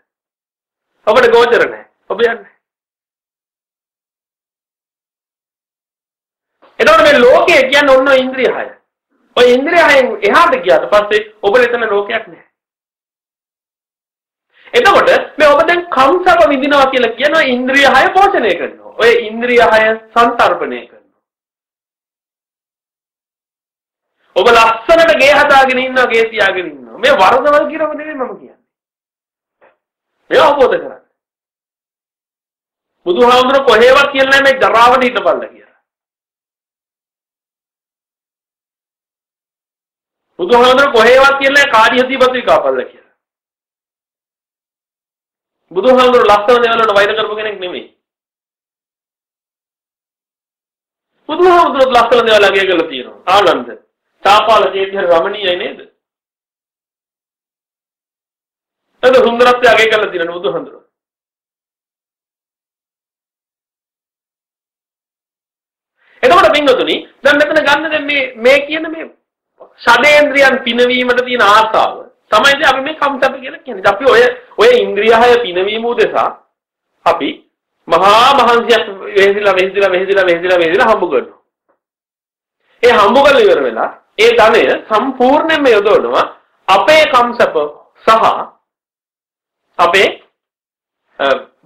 A: ඔබට? ඔබට ගෝචර නැහැ. ඔබ යන්නේ. එතකොට මේ ලෝකය කියන්නේ ඔන්න ඉන්ද්‍රිය හය. ඔය ඉන්ද්‍රිය හයෙන් එහාට ගියාට පස්සේ ඔබට එතන ලෝකයක් නැහැ. එතකොට මේ ඔබ දැන් කම්සප විඳිනවා කියලා කියනවා ඉන්ද්‍රිය හය පෝෂණය කරනවා. ඔය ඉන්ද්‍රිය හය සංතරපණය කරනවා. ඔබ ලස්සනට ගේ හදාගෙන ඉන්නවා ගේ තියාගෙන ඉන්නවා. මේ වරදවල් කියනව නෙවෙයි මම කියන්නේ. මේ අවබෝධ කරගන්න. බුදුහාමුදුර කොහේවත් කියන්නේ මේ ජරාවට හිටපල්ල කියලා. බුදුහාමුදුර කොහේවත් කියන්නේ කාර්යහතිපති කාපල්ල කියලා. බුදුහාමුදුර ලස්සන දේවල් වලට වෛර කරපු කෙනෙක් නෙමෙයි. බුදුහාමුදුරුවෝ ලස්සන දේවල් අගය කරලා තියෙනවා. ආනන්ද. තාපාල ජීවිතය රමණීයයි නේද? එතකොට සුන්දරත්වය අගය කරලා තියෙනවා බුදුහඳුර. එතකොට පින්වතුනි දැන් මෙතන ගන්න දැන් මේ මේ කියන මේ ෂඩේන්ද්‍රයන් පිනවීමට තියෙන ආසාව තමයි අපි මේ කම්සප්ප කියලා කියන්නේ. අපි ඔය ඔය ඉන්ද්‍රිය හය පිනවීම උදෙසා අපි මහා මහන්සියක් වෙහෙසිලා වෙහෙසිලා වෙහෙසිලා වෙහෙසිලා වෙහෙසිලා හම්බ කරනවා. ඒ හම්බ කරලා ඉවර වෙලා ඒ ධනය සම්පූර්ණයෙන්ම යොදවනවා අපේ කම්සප සහ අපේ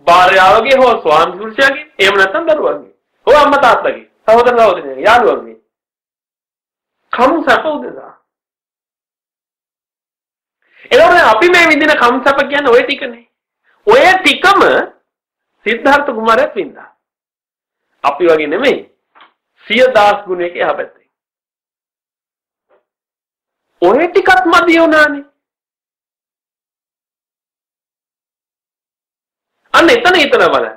A: භාර්යාවගේ හෝ ස්වාමි පුරුෂයාගේ එහෙම නැත්නම් දරුවන්ගේ හෝ අම්මා තාත්තගේ සහෝදර සහෝදරියන්ගේ යාළුවන්ගේ. කම්සප උදෙසා. එතකොට අපි මේ විඳින කම්සප කියන්නේ ওই ටිකනේ. ඔය ටිකම සිද්ධාර්ථ කුමාරයාත් වින්දා අපි වගේ නෙමෙයි. සිය දාස් ගුණයක එහා පැත්තේ ඔය ටිකත් මදි වුණානේ. අන්න එතන හිතන බලන්න.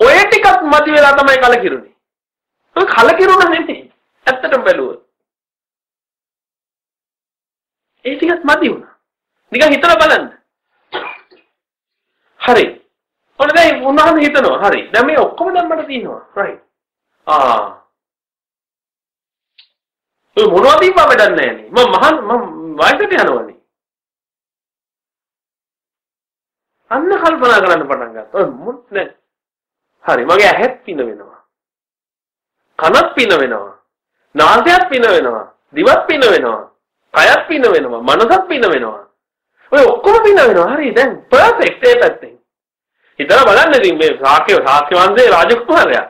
A: ඔය ටිකත් මදි වෙලා තමයි කලකිරුනේ. ඔය කලකිරුණ නෙමෙයි. ඇත්තටම බැලුවොත්. ඒ ටිකත් මදි වුණා. නිකන් හිතලා බලන්න. හරි. ඔන්න දැන් උන්වහන්සේ හිතනවා. හරි. දැන් මේ ඔක්කොම දැන් මට තියෙනවා. right. ආ ඔය මොනවද ඉම්ම වැඩක් නැහැ නේ. මම මහන් මම වයසට යනවනේ. අන්න කල්පනා කරන්න පටන් ගත්තා. ඔය මුත් නෑ. හරි මගේ ඇහත් පින වෙනවා. කනත් පින වෙනවා. නාසයත් පින වෙනවා. දිවත් පින වෙනවා. කයත් පින වෙනවා. මනසත් පින වෙනවා. ඔය ඔක්කොම පින වෙනවා. හරි දැන් පර්ෆෙක්ට් ඒ පැත්තෙන්. හිතලා බලන්න ඉතින් මේ ශාක්‍ය ශාක්‍ය වංශයේ රාජකුමාරයා.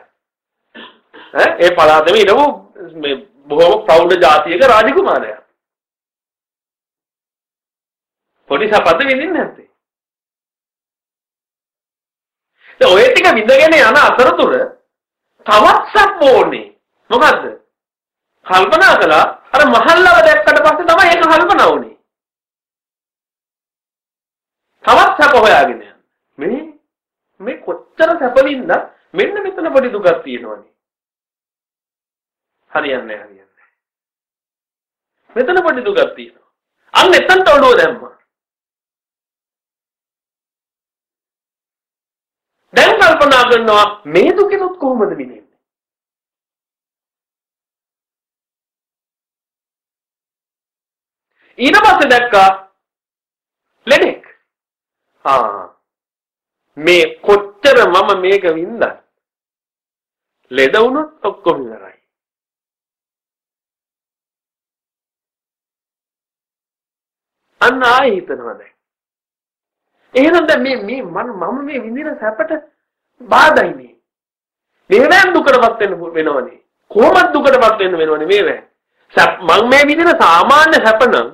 A: ඈ ඒ පළාතෙම ඉරවු මේ බොහොම ප්‍රෞಢ ජාතියක රාජකුමාරයා. පොඩි සපත විඳින්නේ නැත්තේ. දැන් ඔය ටික විඳගෙන යන අතරතුර තවත් සප් ඕනේ. මොකද්ද? කල්පනා කළා අර මහල්ලව දැක්කට පස්සේ තමයි ඒක කල්පනා වුනේ. තවත් සැප හොයාගෙන යන්න. මේ මේ කොච්චර සැපලින්ද මෙන්න මෙතන පොඩි දුකක් තියෙනවනේ. හරියන්නේ හරියන්නේ. මෙතන පොඩි දුකක් තියෙනවා. අන්න එතනට ඔළුව දැම්මා. දැන් කල්පනා කරනවා මේ දුකෙනුත් කොහොමද මිදෙන්නේ? ඊට පස්සේ දැක්කා ලෙඩෙක්. ආ මේ කොච්චර මම මේක වින්දා ලෙඩ වුණොත් ඔක්කොම ඉවරයි. අන්න ආයෙ හිතනවා දැන්. එහෙනම් දැන් මේ මේ මම මේ විඳින සැපට බාධායි මේ. මේවෙන් දුකටපත් වෙන්න වෙනවනේ. කොහොමද දුකටපත් වෙන්න වෙනවනේ මේවෙන්. සැප මම මේ විඳින සාමාන්‍ය සැප නම්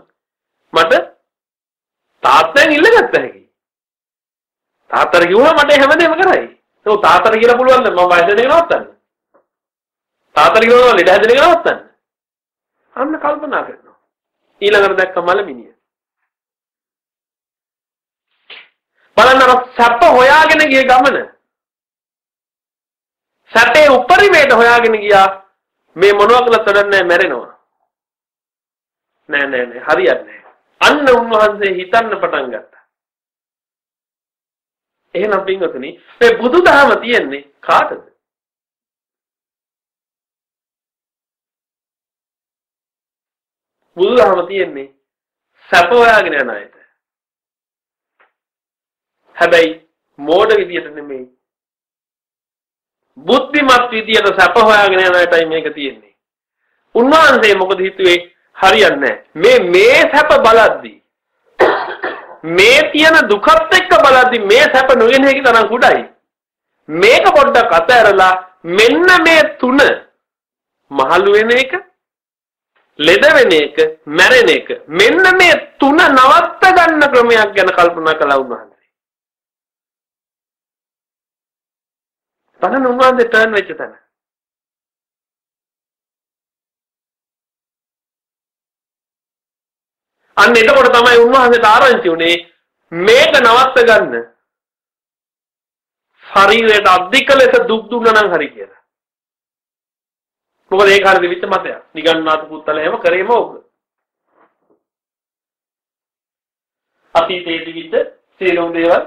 A: මට තාත්තෙන් ඉල්ලගත්ත හැකි. තාත්තට කිව්වම මට හැමදේම කරයි. ඒක තාත්තට කියලා පුළුවන් මම වයසට ගෙනවත්තන්න. තාත්තට කියනවා ලෙඩ හැදෙන එක නවත්තන්න. අන්න කල්පනා කරනවා. ඊළඟට දැක්ක මලමිනිය. බලන්න අර සැප හොයාගෙන ගිය ගමන. සැපේ උපරිමයට හොයාගෙන ගියා. මේ මොනවා කළත් වැඩක් නැහැ මැරෙනවා. නෑ නෑ නෑ හරියන්නේ අන්න උන්වහන්සේ හිතන්න පටන් ගත්තා. එහෙනම් පින්වතුනි මේ බුදුදහම තියෙන්නේ කාටද? බුදුදහම තියෙන්නේ සැප හොයාගෙන යන අයට. හැබැයි මෝඩ විදියට නෙමෙයි. බුද්ධිමත් විදියට සැප හොයාගෙන යන අයටයි මේක තියෙන්නේ. උන්වහන්සේ මොකද හිතුවේ හරියන්නේ මේ මේ සැප බලද්දී මේ තියෙන දුකත් එක්ක බලද්දී මේ සැප නොගෙන හැකි තරම් කුඩයි. මේක පොඩ්ඩක් අතහැරලා මෙන්න මේ තුන මහලු වෙන එක ලෙඩ වෙන එක මැරෙන එක මෙන්න මේ තුන නවත්ත ගන්න ක්‍රමයක් ගැන කල්පනා කළා උන්වහන්සේ. බලන්න උන්වහන්සේ ටර්න් වෙච්ච තැන. අන්න එතකොට තමයි උන්වහන්සේට ආරංචි උනේ මේක නවත්ත ගන්න. ශරීරයට අධික ලෙස දුක් දුන්නා නම් හරි කියලා. මොකද ඒක හරිය දෙවිච්ච මතයක්. නිගන්නාත පුත්තල එහෙම කරේම ඕක. අතීතයේ තිබිච්ච සියලුම දේවල්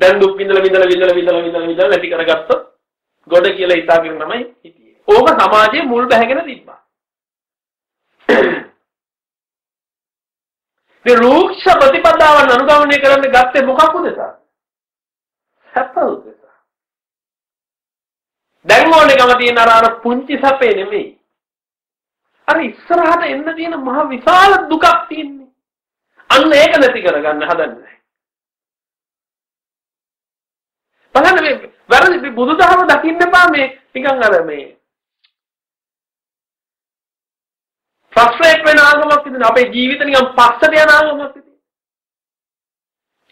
A: දැන් දුක් විඳලා විඳලා විඳලා විඳලා විඳලා විඳලා නැති කරගත්තොත් ගොඩ කියලා හිතාගෙන තමයි හිටියේ. ඕක සමාජයේ මුල් බැහැගෙන තිබ්බා. [CLEARS THROAT] මේ රූක්ෂ ප්‍රතිපදාවන් අනුගමනය කරන්න ගත්තේ මොකක් උදෙසා? සැප උදෙසා. දැන් ඕනේකම තියෙන අර අර පුංචි සැපේ නෙමෙයි. අර ඉස්සරහට එන්න තියෙන මහ විශාල දුකක් තියෙන්නේ. අන්න ඒක නැති කරගන්න හදන්නේ. බලන්න මේ වැරදි බුදුදහම දකින්න එපා මේ නිකන් අර මේ ෆ්‍රස්ට්‍රේට් වෙන ආගමක් ඉදින අපේ ජීවිත නිකන් පස්සට යන ආගමක් ඉදින.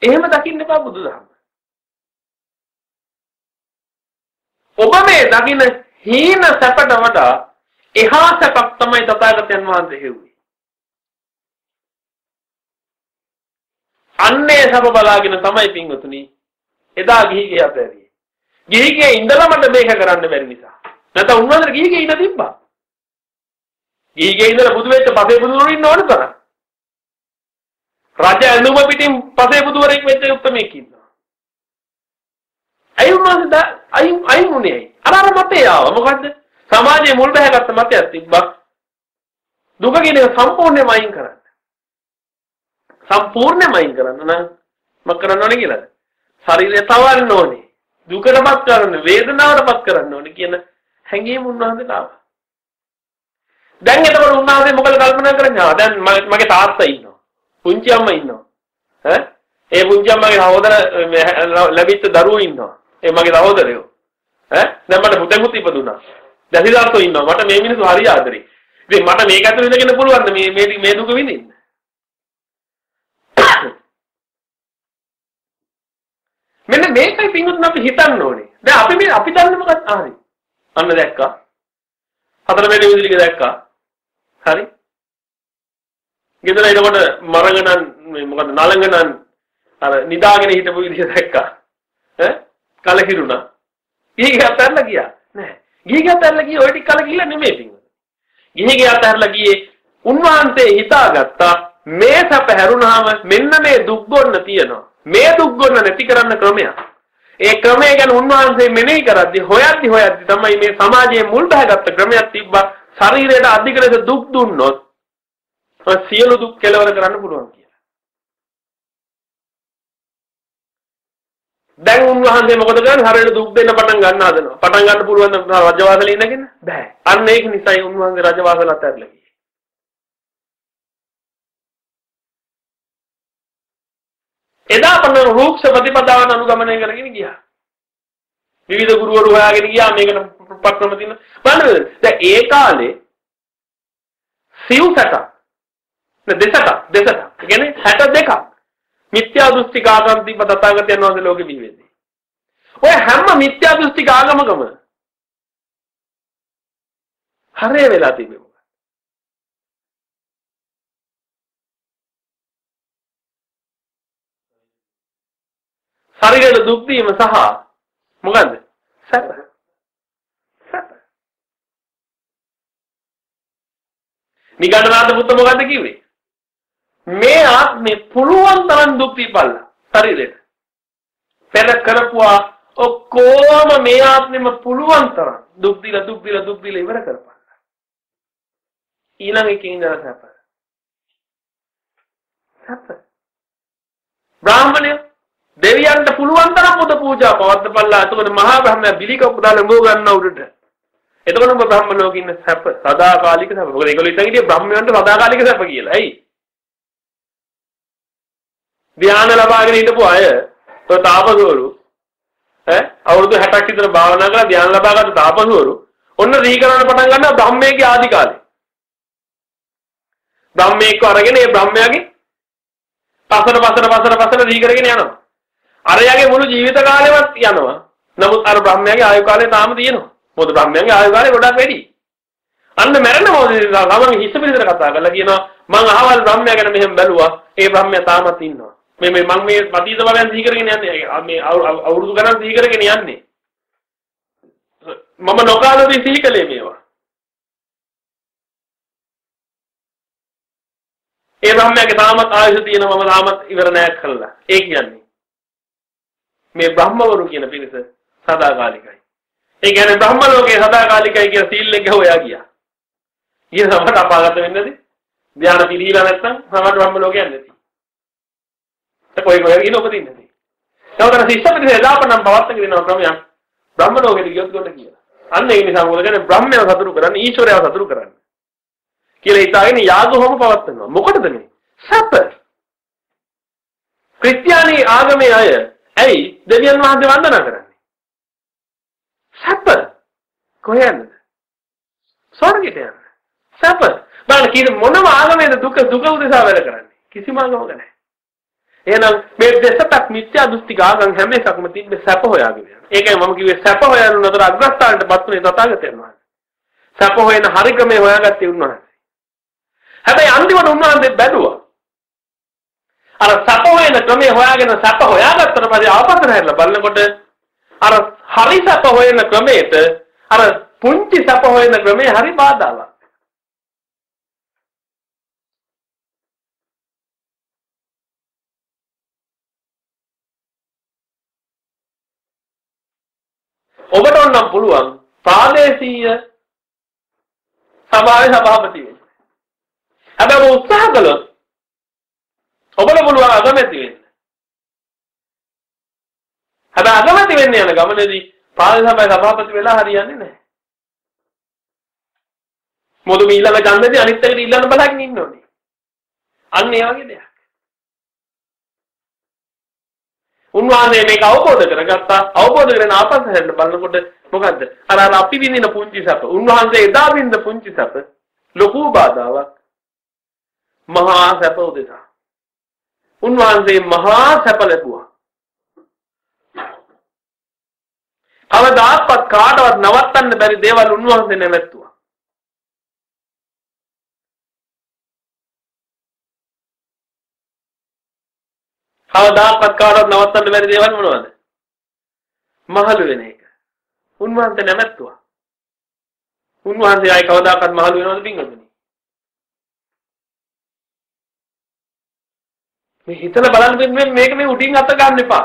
A: එහෙම දකින්න එපා බුදුදහම. ඔබ මේ දකින්න හීන සැපට වඩා එහා සැපක් තමයි තථාගතයන් වහන්සේ හෙව්වේ. අන්නේ සැප බලාගෙන තමයි පින්වතුනි එදා ගිහිගේ අතෑරියේ. ගිහිගේ ඉඳලා මට මේක කරන්න බැරි නිසා. නැත්නම් උන්වහන්සේ ගිහිගේ ඉඳ තිබ්බා. ගිහිගේ ඉඳලා බුදු වෙච්ච පසේ බුදුවරු ඉන්න ඕන තරම්. රජ ඇඳුම පිටින් පසේ බුදුවරෙක් වෙච්ච උත්මයෙක් ඉන්නවා. අයි උන්වහන්සේ අයි අයි මුනේ අර අර මතේ ආව මොකද්ද? සමාජයේ මුල් බැහැගත්ත මතයක් තිබ්බා. දුක කියන එක සම්පූර්ණයෙන්ම අයින් කරන්න. සම්පූර්ණයෙන්ම අයින් කරන්න නම් මම කරන්න ඕනේ කියලාද? ශරීරය තවන්න ඕනේ. දුකටපත් කරන්න, වේදනාවටපත් කරන්න ඕනේ කියන හැඟීම උන්වහන්සේට ආවා. දැන් එතකොට උන්වහන්සේ මොකද කල්පනා කරන්නේ? ආ දැන් මගේ තාත්තා ඉන්නවා. පුංචි අම්මා ඉන්නවා. ඈ ඒ පුංචි අම්මගේ සහෝදර ලැබිච්ච දරුවෝ ඉන්නවා. ඒ මගේ සහෝදරයෝ. ඈ දැන් මට පුතෙකුත් ඉපදුනා. දැසිදාර්ථෝ ඉන්නවා. මට මේ මිනිස්සු හරි ආදරේ. ඉතින් මට මේක ඇතුළේ ඉඳගෙන පුළුවන් මේ මේ මේ දුක විඳින්න. මෙන්න මේකයි පින්වතුන් අපි හිතන්න ඕනේ. දැන් අපි මේ අපි දන්නේ මොකක්ද? හරි. අන්න දැක්කා. හතර වෙනි විදිහට දැක්කා. හරි. ගෙදර එනකොට මරගණන් මේ මොකද නලංගනන් අර නිදාගෙන හිටපු විදිහ දැක්කා. ඈ කලකිරුණා. ගිහි ගත්තල්ලා ගියා. නෑ. ගිහි ගත්තල්ලා ගියේ ඔය ටික කලකිරිලා නෙමෙයි පින්වතුන්. ගිහි ගත්තල්ලා ගියේ උන්වහන්සේ හිතාගත්තා මේ සැප හැරුණාම මෙන්න මේ දුක් ගොන්න තියෙනවා. මේ දුක් ගොන්න නැති කරන්න ක්‍රමයක්. ඒ ක්‍රමය ගැන උන්වහන්සේ මෙනෙහි කරද්දි හොයද්දි හොයද්දි තමයි මේ සමාජයේ මුල් බහගත්ත ක්‍රමයක් තිබ්බා. ශරීරයට අධික ලෙස දුක් දුන්නොත් සියලු දුක් කෙලවර කරන්න පුළුවන් කියලා. දැන් උන්වහන්සේ මොකද කරන්නේ? හරියට දුක් දෙන්න පටන් ගන්න හදනවා. පටන් ගන්න පුළුවන් රජවාසලේ ඉඳගෙන බෑ. අන්න ඒක නිසායි උන්වහන්සේ රජවාසල අතහැරලා ගියේ. එදා පන්න රූක්ෂ ප්‍රතිපදාවන් අනුගමනය කරගෙන ගියා. විවිධ ගුරුවරු හොයාගෙන ගියා මේකට පක්‍රම තියෙන. බලන්න දැන් ඒ කාලේ සිව් සැට දෙසට දෙසට කියන්නේ 62ක් මිත්‍යා දෘෂ්ටික ආගම් තිබ්බ තථාගතයන් වහන්සේ ලෝකෙ බිහි වෙන්නේ. ඔය හැම මිත්‍යා දෘෂ්ටික ආගමකම හරය වෙලා තිබෙනවා. ශරීරයට දුක් දීම සහ මොකද්ද? සැප. සැප. නිගණ්ඨනාථ පුත්ත මොකද්ද කිව්වේ? මේ ආත්මේ පුළුවන් තරම් දුක් දීපල්ලා ශරීරෙට. පෙර කරපුවා ඔක්කොම මේ ආත්මෙම පුළුවන් තරම් දුක් දීලා දුක් දීලා දුක් දීලා ඉවර කරපල්ලා. ඊළඟ එකකින් ඉඳලා සැප. සැප. බ්‍රාහ්මණය දෙවියන්ට පුළුවන් තරම් බුදු පූජා පවත්වපල්ලා. එතකොට මහා බ්‍රහ්මයා බිලිකප්පු දාලා උඹ ගන්න උඩට. එතකොට ඔබ බ්‍රහ්ම ලෝකෙ ඉන්න සැප සදාකාලික සැප. මොකද ඒගොල්ලෝ හිතන් හිටියේ බ්‍රහ්මයන්ට සදාකාලික සැප කියලා. ඇයි? ධ්‍යාන ලබාගෙන හිටපු අය ඔය තාපසවරු ඈ අවුරුදු 60ක් විතර භාවනා කරලා ධ්‍යාන ලබාගත්ත තාපසවරු ඔන්න දී කරන්න පටන් ගන්නවා බ්‍රහ්මයේ ආදි කාලේ. බ්‍රහ්මයෙක්ව අරගෙන ඒ බ්‍රහ්මයාගේ පසර පසර පසර පසර දී කරගෙන යනවා. අරයාගේ මුළු ජීවිත කාලෙවත් යනවා. නමුත් අර බ්‍රහ්මයාගේ ආයු කාලය තාම තියෙනවා. මොකද බ්‍රහ්මයාගේ ආයු කාලය ගොඩක් වැඩි. අන්න මැරෙන මොහොතේ ගමන් හිස පිළිතර කතා කරලා කියනවා මං අහවල් බ්‍රහ්මයා ගැන මෙහෙම බැලුවා. ඒ බ්‍රහ්මයා තාමත් ඉන්නවා. මේ මේ මම මේ පතීත බලයන් සිහි කරගෙන යන්නේ. මේ අවුරුදු ගණන් සිහි කරගෙන යන්නේ. මම නොකාලදී සිහි කළේ මේවා. ඒ බ්‍රහ්මයාගේ තාමත් ආයුෂ තියෙනවා මම තාමත් ඉවර නෑ කළා. ඒ කියන්නේ මේ බ්‍රහ්මවරු කියන පිරිස සදාකාලිකයි. ඒ කියන්නේ බ්‍රහ්ම ලෝකේ සදාකාලිකයි කියන සීල් එක හොයා ගියා. ඊට සමහරට අපාගත වෙන්නේ නැති. ධ්‍යාන පිළිහිලා නැත්නම් සමහර බ්‍රහ්ම ලෝකයක් නැති. ඒක කොයි කොහෙද කියන උපදින්නේ නැති. ඒකට ශිෂ්ටපිටේ එදාපනම් පවත්තක දෙනවා ක්‍රමයක්. බ්‍රහ්ම ලෝකෙට ගියොත් කොට කියලා. අන්න ඒ නිසා මොකද කියන්නේ බ්‍රහ්මයව සතුරු කරන්නේ ඊශ්වරයව සතුරු කරන්නේ. කියලා හිතාගෙන යාග හෝම පවත්වනවා. මොකටද මේ? සැප. ක්‍රිස්තියානි ආගමේ අය ඇයි දෙවියන් වහන්සේ වන්දනා කරන්නේ? සැප. කොහෙන්ද? ස්වර්ගයට යන්න. සැප. බලන්න කී මොනම ආගමේද දුක දුක උදෙසා වැඩ කරන්නේ? කිසිම ආගමක නැහැ. එහෙනම් මේ දෙසපක් මිත්‍යා දෘෂ්ටික ආගම් හැම එකක්ම තිබ්බේ සැප හොයාගෙන යන. ඒකයි මම කිව්වේ සැප හොයන නතර අග්‍රස්ථානටපත් වුණේ තථාගතයන් වහන්සේ. සැප හොයන හරිකමේ හොයාගත්තේ උන්වහන්සේ. හැබැයි අන්තිමට උන්වහන්සේ බැලුවා. අර සැප හොයන ක්‍රමයේ හොයාගෙන සැප හොයාගත්තට පස්සේ ආපස්සට හැරිලා බලනකොට අර හරි සැප හොයන ක්‍රමයට අර පුංචි සැප හොයන ක්‍රමයේ හරි බාධාවක්. ඔබට ඕනම් පුළුවන් ප්‍රාදේශීය සභාවේ සභාපති වෙන්න. හැබැයි ඔබ උත්සාහ කළොත් ඔබට පුළුවන් අගමැති වෙන්න. හැබැයි අගමැති වෙන්න යන ගමනේදී ප්‍රාදේශීය සභාවේ සභාපති වෙලා හරියන්නේ නැහැ. මොකද මේ ඊළඟ ඡන්දෙදී අනිත් එකට ඊළඟ බලකින් ඉන්න ඕනේ. අන්න ඒ වගේ දෙයක්. උන්වහන්සේ මේක අවබෝධ කරගත්තා අවබෝධ කරගෙන ආපස්සට හැරෙන්න බලනකොට මොකද්ද අර අර අපි විඳින පුංචි සැප උන්වහන්සේ එදා විඳ පුංචි සැප ලොකු බාධාවක් මහා සැප උදෙසා උන්වහන්සේ මහා සැප ලැබුවා කවදාවත් කාටවත් නවත්තන්න බැරි දේවල් උන්වහන්සේ නැවැත්තුවා කවදාකවත් කාටවත් නවත්තන්න බැරි දේවල් මොනවද? මහලු වෙන එක. උන්වහන්සේ නැමැත්තුවා. උන්වහන්සේ ආයි කවදාකවත් මහලු වෙනවද පින්වතුනි? මේ හිතලා බලන්න මේක මේ උඩින් අත ගන්න එපා.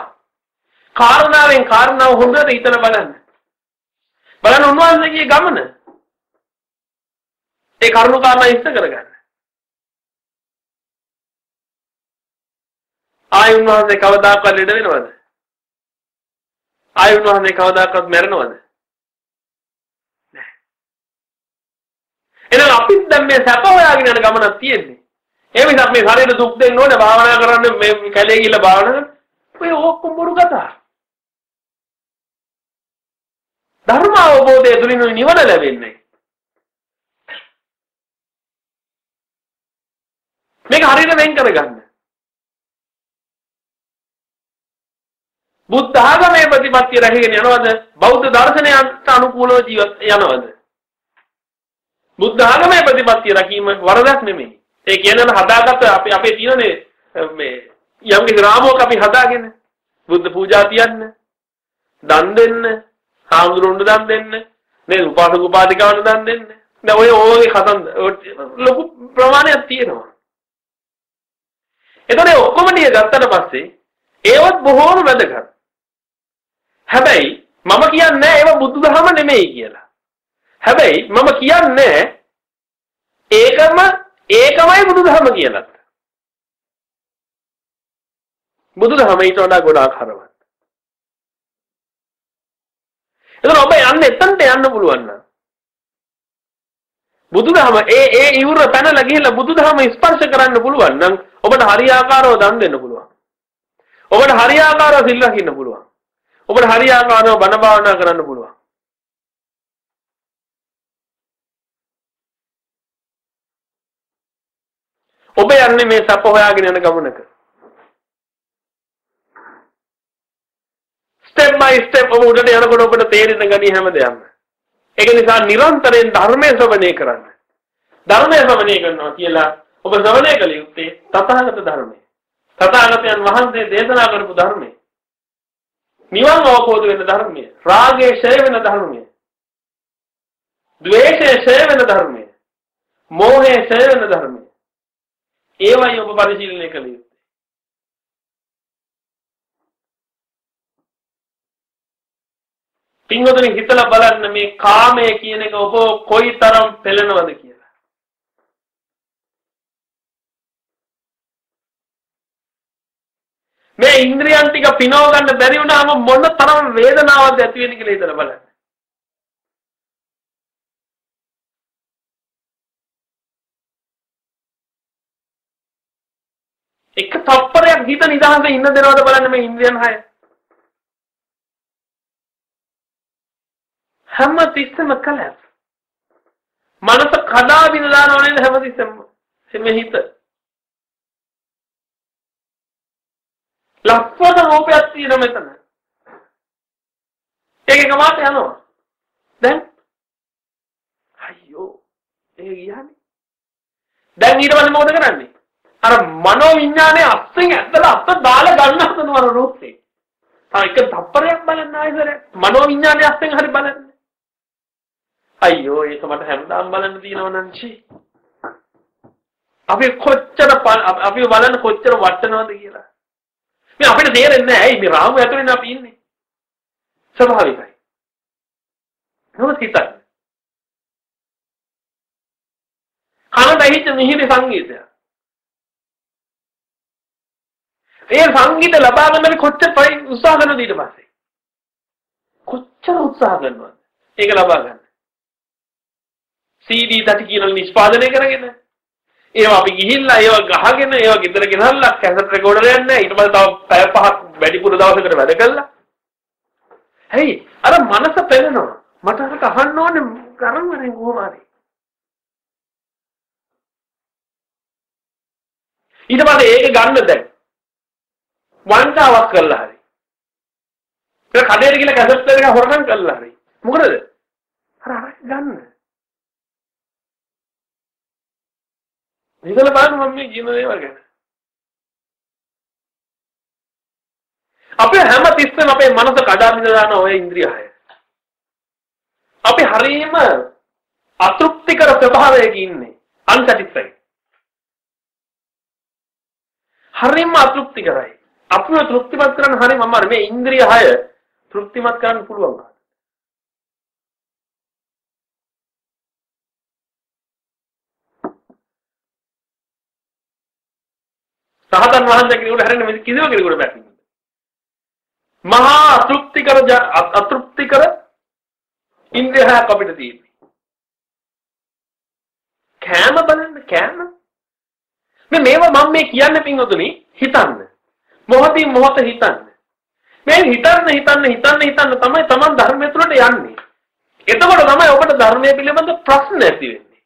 A: කාරණාවෙන් කාරණාව හොඳට හිතලා බලන්න. බලන්න උන්වහන්සේගේ ගමන. ඒ කරුණු කාරණා ඉස්ස කරගන්න. ආයි උන්වහන්සේ කවදාකවත් ලෙඩ වෙනවද? ආයි උන්වහන්සේ කවදාකවත් මැරෙනවද? නැහැ. එහෙනම් අපිත් දැන් මේ සැප හොයාගෙන යන ගමනක් තියෙන්නේ. ඒ නිසා මේ ශරීර දුක් දෙන්න ඕනේ භාවනා කරන්න මේ කැලේ ගිහිල්ලා භාවනා කරන්න. ඔය ඔක්කොම බොරු කතා. ධර්ම අවබෝධය තුලින් නිවන ලැබෙන්නේ. මේක හරියට වෙන් කරගන්න. බුද්ධ ආගමේ ප්‍රතිපත්තිය රැකගෙන යනවද? බෞද්ධ දර්ශනයට අනුකූලව ජීවත් යනවද? බුද්ධ ආගමේ ප්‍රතිපත්තිය රැකීම වරදක් නෙමෙයි. ඒ කියන්නේ හදාගත්ත අපි අපේ තියෙනනේ මේ යම් කිසි රාමුවක් අපි හදාගෙන බුද්ධ පූජා තියන්න, දන් දෙන්න, හාමුදුරුවන්ට දන් දෙන්න, නේද? උපාසක උපාසිකාවන්ට දන් දෙන්න. දැන් ඔය ඕගේ කතන්ද ලොකු ප්‍රමාණයක් තියෙනවා. එතකොට ඔක්කොම ටික ගත්තට පස්සේ ඒවත් බොහෝම වැදගත්. හැබැයි මම කියන්නේ ඒව බුදුදහම නෙමෙයි කියලා. හැබැයි මම කියන්නේ ඒකම ඒකමයි බුදුදහම කියලා. බුදුදහම ඊට වඩා ගොඩාක් හරවත්. එතන ඔබ යන්න එතනට යන්න පුළුවන් නම් බුදුදහම ඒ ඒ ඉවුර පැනලා ගිහිල්ලා බුදුදහම ස්පර්ශ කරන්න පුළුවන් නම් ඔබට හරියාකාරව දන් දෙන්න පුළුවන්. ඔබට හරියාකාරව සිල් රකින්න පුළුවන්. ඔබට හරියාකාරව බණ භාවනා කරන්න පුළුවන්. ඔබ යන්නේ මේ සප හොයාගෙන යන ගමනක. ස්ටෙප් බයි ස්ටෙප් ඔබ උඩට යනකොට ඔබට තේරෙන ගනි හැමදේම. ඒක නිසා නිරන්තරයෙන් ධර්මයේ ශ්‍රවණය කරන්න. ධර්මයේ ශ්‍රවණය කරනවා කියලා ඔබ ශ්‍රවණය කළ යුත්තේ තථාගත ධර්මය. තථාගතයන් වහන්සේ දේශනා කරපු ධර්මය. නිවන් අවබෝධ වෙන ධර්මය. රාගයේ ඡය වෙන ධර්මය. ද්වේෂයේ ඡය වෙන ධර්මය. මෝහයේ ඡය වෙන ධර්මය. ඒවයි ඔබ පරිශීලනය කළ යුත්තේ. පින්වතුනි හිතලා බලන්න මේ කාමය කියන එක ඔබ කොයිතරම් පෙළෙනවද කියලා. මේ ඉන්ද්‍රියන් ටික පිනව ගන්න බැරි වුණාම මොන තරම් වේදනාවක්ද ඇති වෙන්නේ කියලා හිතලා බලන්න. එක තප්පරයක් හිත නිදහසේ ඉන්න දෙනවද බලන්න මේ ඉන්ද්‍රියන් හය. හැම තිස්සෙම කලස්. මනස කඩා බිඳ දානව නේද හැම තිස්සෙම. මේ හිත. ලක්ෂණ රූපයක් තියෙන මෙතන. ඒක එකමාත යනවා. දැන් අයියෝ ඒ ගියානේ. දැන් ඊට පස්සේ මොකද කරන්නේ? අර මනෝ විඥානේ අස්සෙන් ඇදලා අත්ත දාලා ගන්න හදනවා රූපේ. තා එක තප්පරයක් බලන්න ආයෙසර මනෝ විඥානේ අස්සෙන් හරි බලන්න. අයියෝ ඒක මට හැමදාම බලන්න තියෙනව නංචි. අපි කොච්චර අපි බලන්න කොච්චර වටනවද කියලා. මේ අපිට තේරෙන්නේ නැහැ. ඇයි මේ රාමු ඇතුලේ අපි ඉන්නේ. ස්වභාවිකයි. නමුත් හිතන්න. කන දහිච්ච මිහිරි සංගීතය. ඒ සංගීත ලබා ගන්න කොච්චර උත්සාහ කරනවද ඊට පස්සේ? කොච්චර උත්සාහ කරනවද? ඒක ලබා ගන්න. CD තටි කියලා නිෂ්පාදනය කරගෙන ඒවා අපි ගිහිල්ලා ඒවා ගහගෙන ඒවා ගෙදර ගෙනල්ලා කැසට් රෙකෝඩර් යන්නේ ඊට පස්සේ තව පැය පහක් වැඩිපුර දවසකට වැඩ කළා. හයි අර මනස පෙළෙනවා. මට අරක අහන්න ඕනේ ගරම් වරේ කොහොම හරි. ඊට පස්සේ ඒක ගන්න දැන් වංචාවක් කළා හරි. ඒක කඩේට ගිහලා කැසට් එක හොරකම් කළා හරි. මොකද? අර අර ගන්න. හිතලා බලන්න මම මේ කියන දේවල් ගැන. අපේ හැම තිස්සෙම අපේ මනස කඩා බිඳ දාන ඔය ඉන්ද්‍රිය හය. අපි හරීම අතෘප්තිකර ස්වභාවයක ඉන්නේ. unsatisfied. හරීම අතෘප්තිකරයි. අපිව තෘප්තිමත් කරන්න හරිම අමාරු. මේ ඉන්ද්‍රිය හය තෘප්තිමත් කරන්න පුළුවන්. සහතන් වහන්සේ කෙනෙකුට හැරෙන්න මේ කිසිම කෙනෙකුට බැහැ. මහා අතෘප්තිකර අතෘප්තිකර ඉන්ද්‍රිය හයක් අපිට තියෙන්නේ. කෑම බලන්න කෑම. මේ මේවා මම මේ කියන්නේ පින්වතුනි හිතන්න. මොහොතින් මොහොත හිතන්න. මේ හිතන්න හිතන්න හිතන්න හිතන්න තමයි Taman ධර්මය තුළට යන්නේ. එතකොට තමයි ඔබට ධර්මය පිළිබඳ ප්‍රශ්න ඇති වෙන්නේ.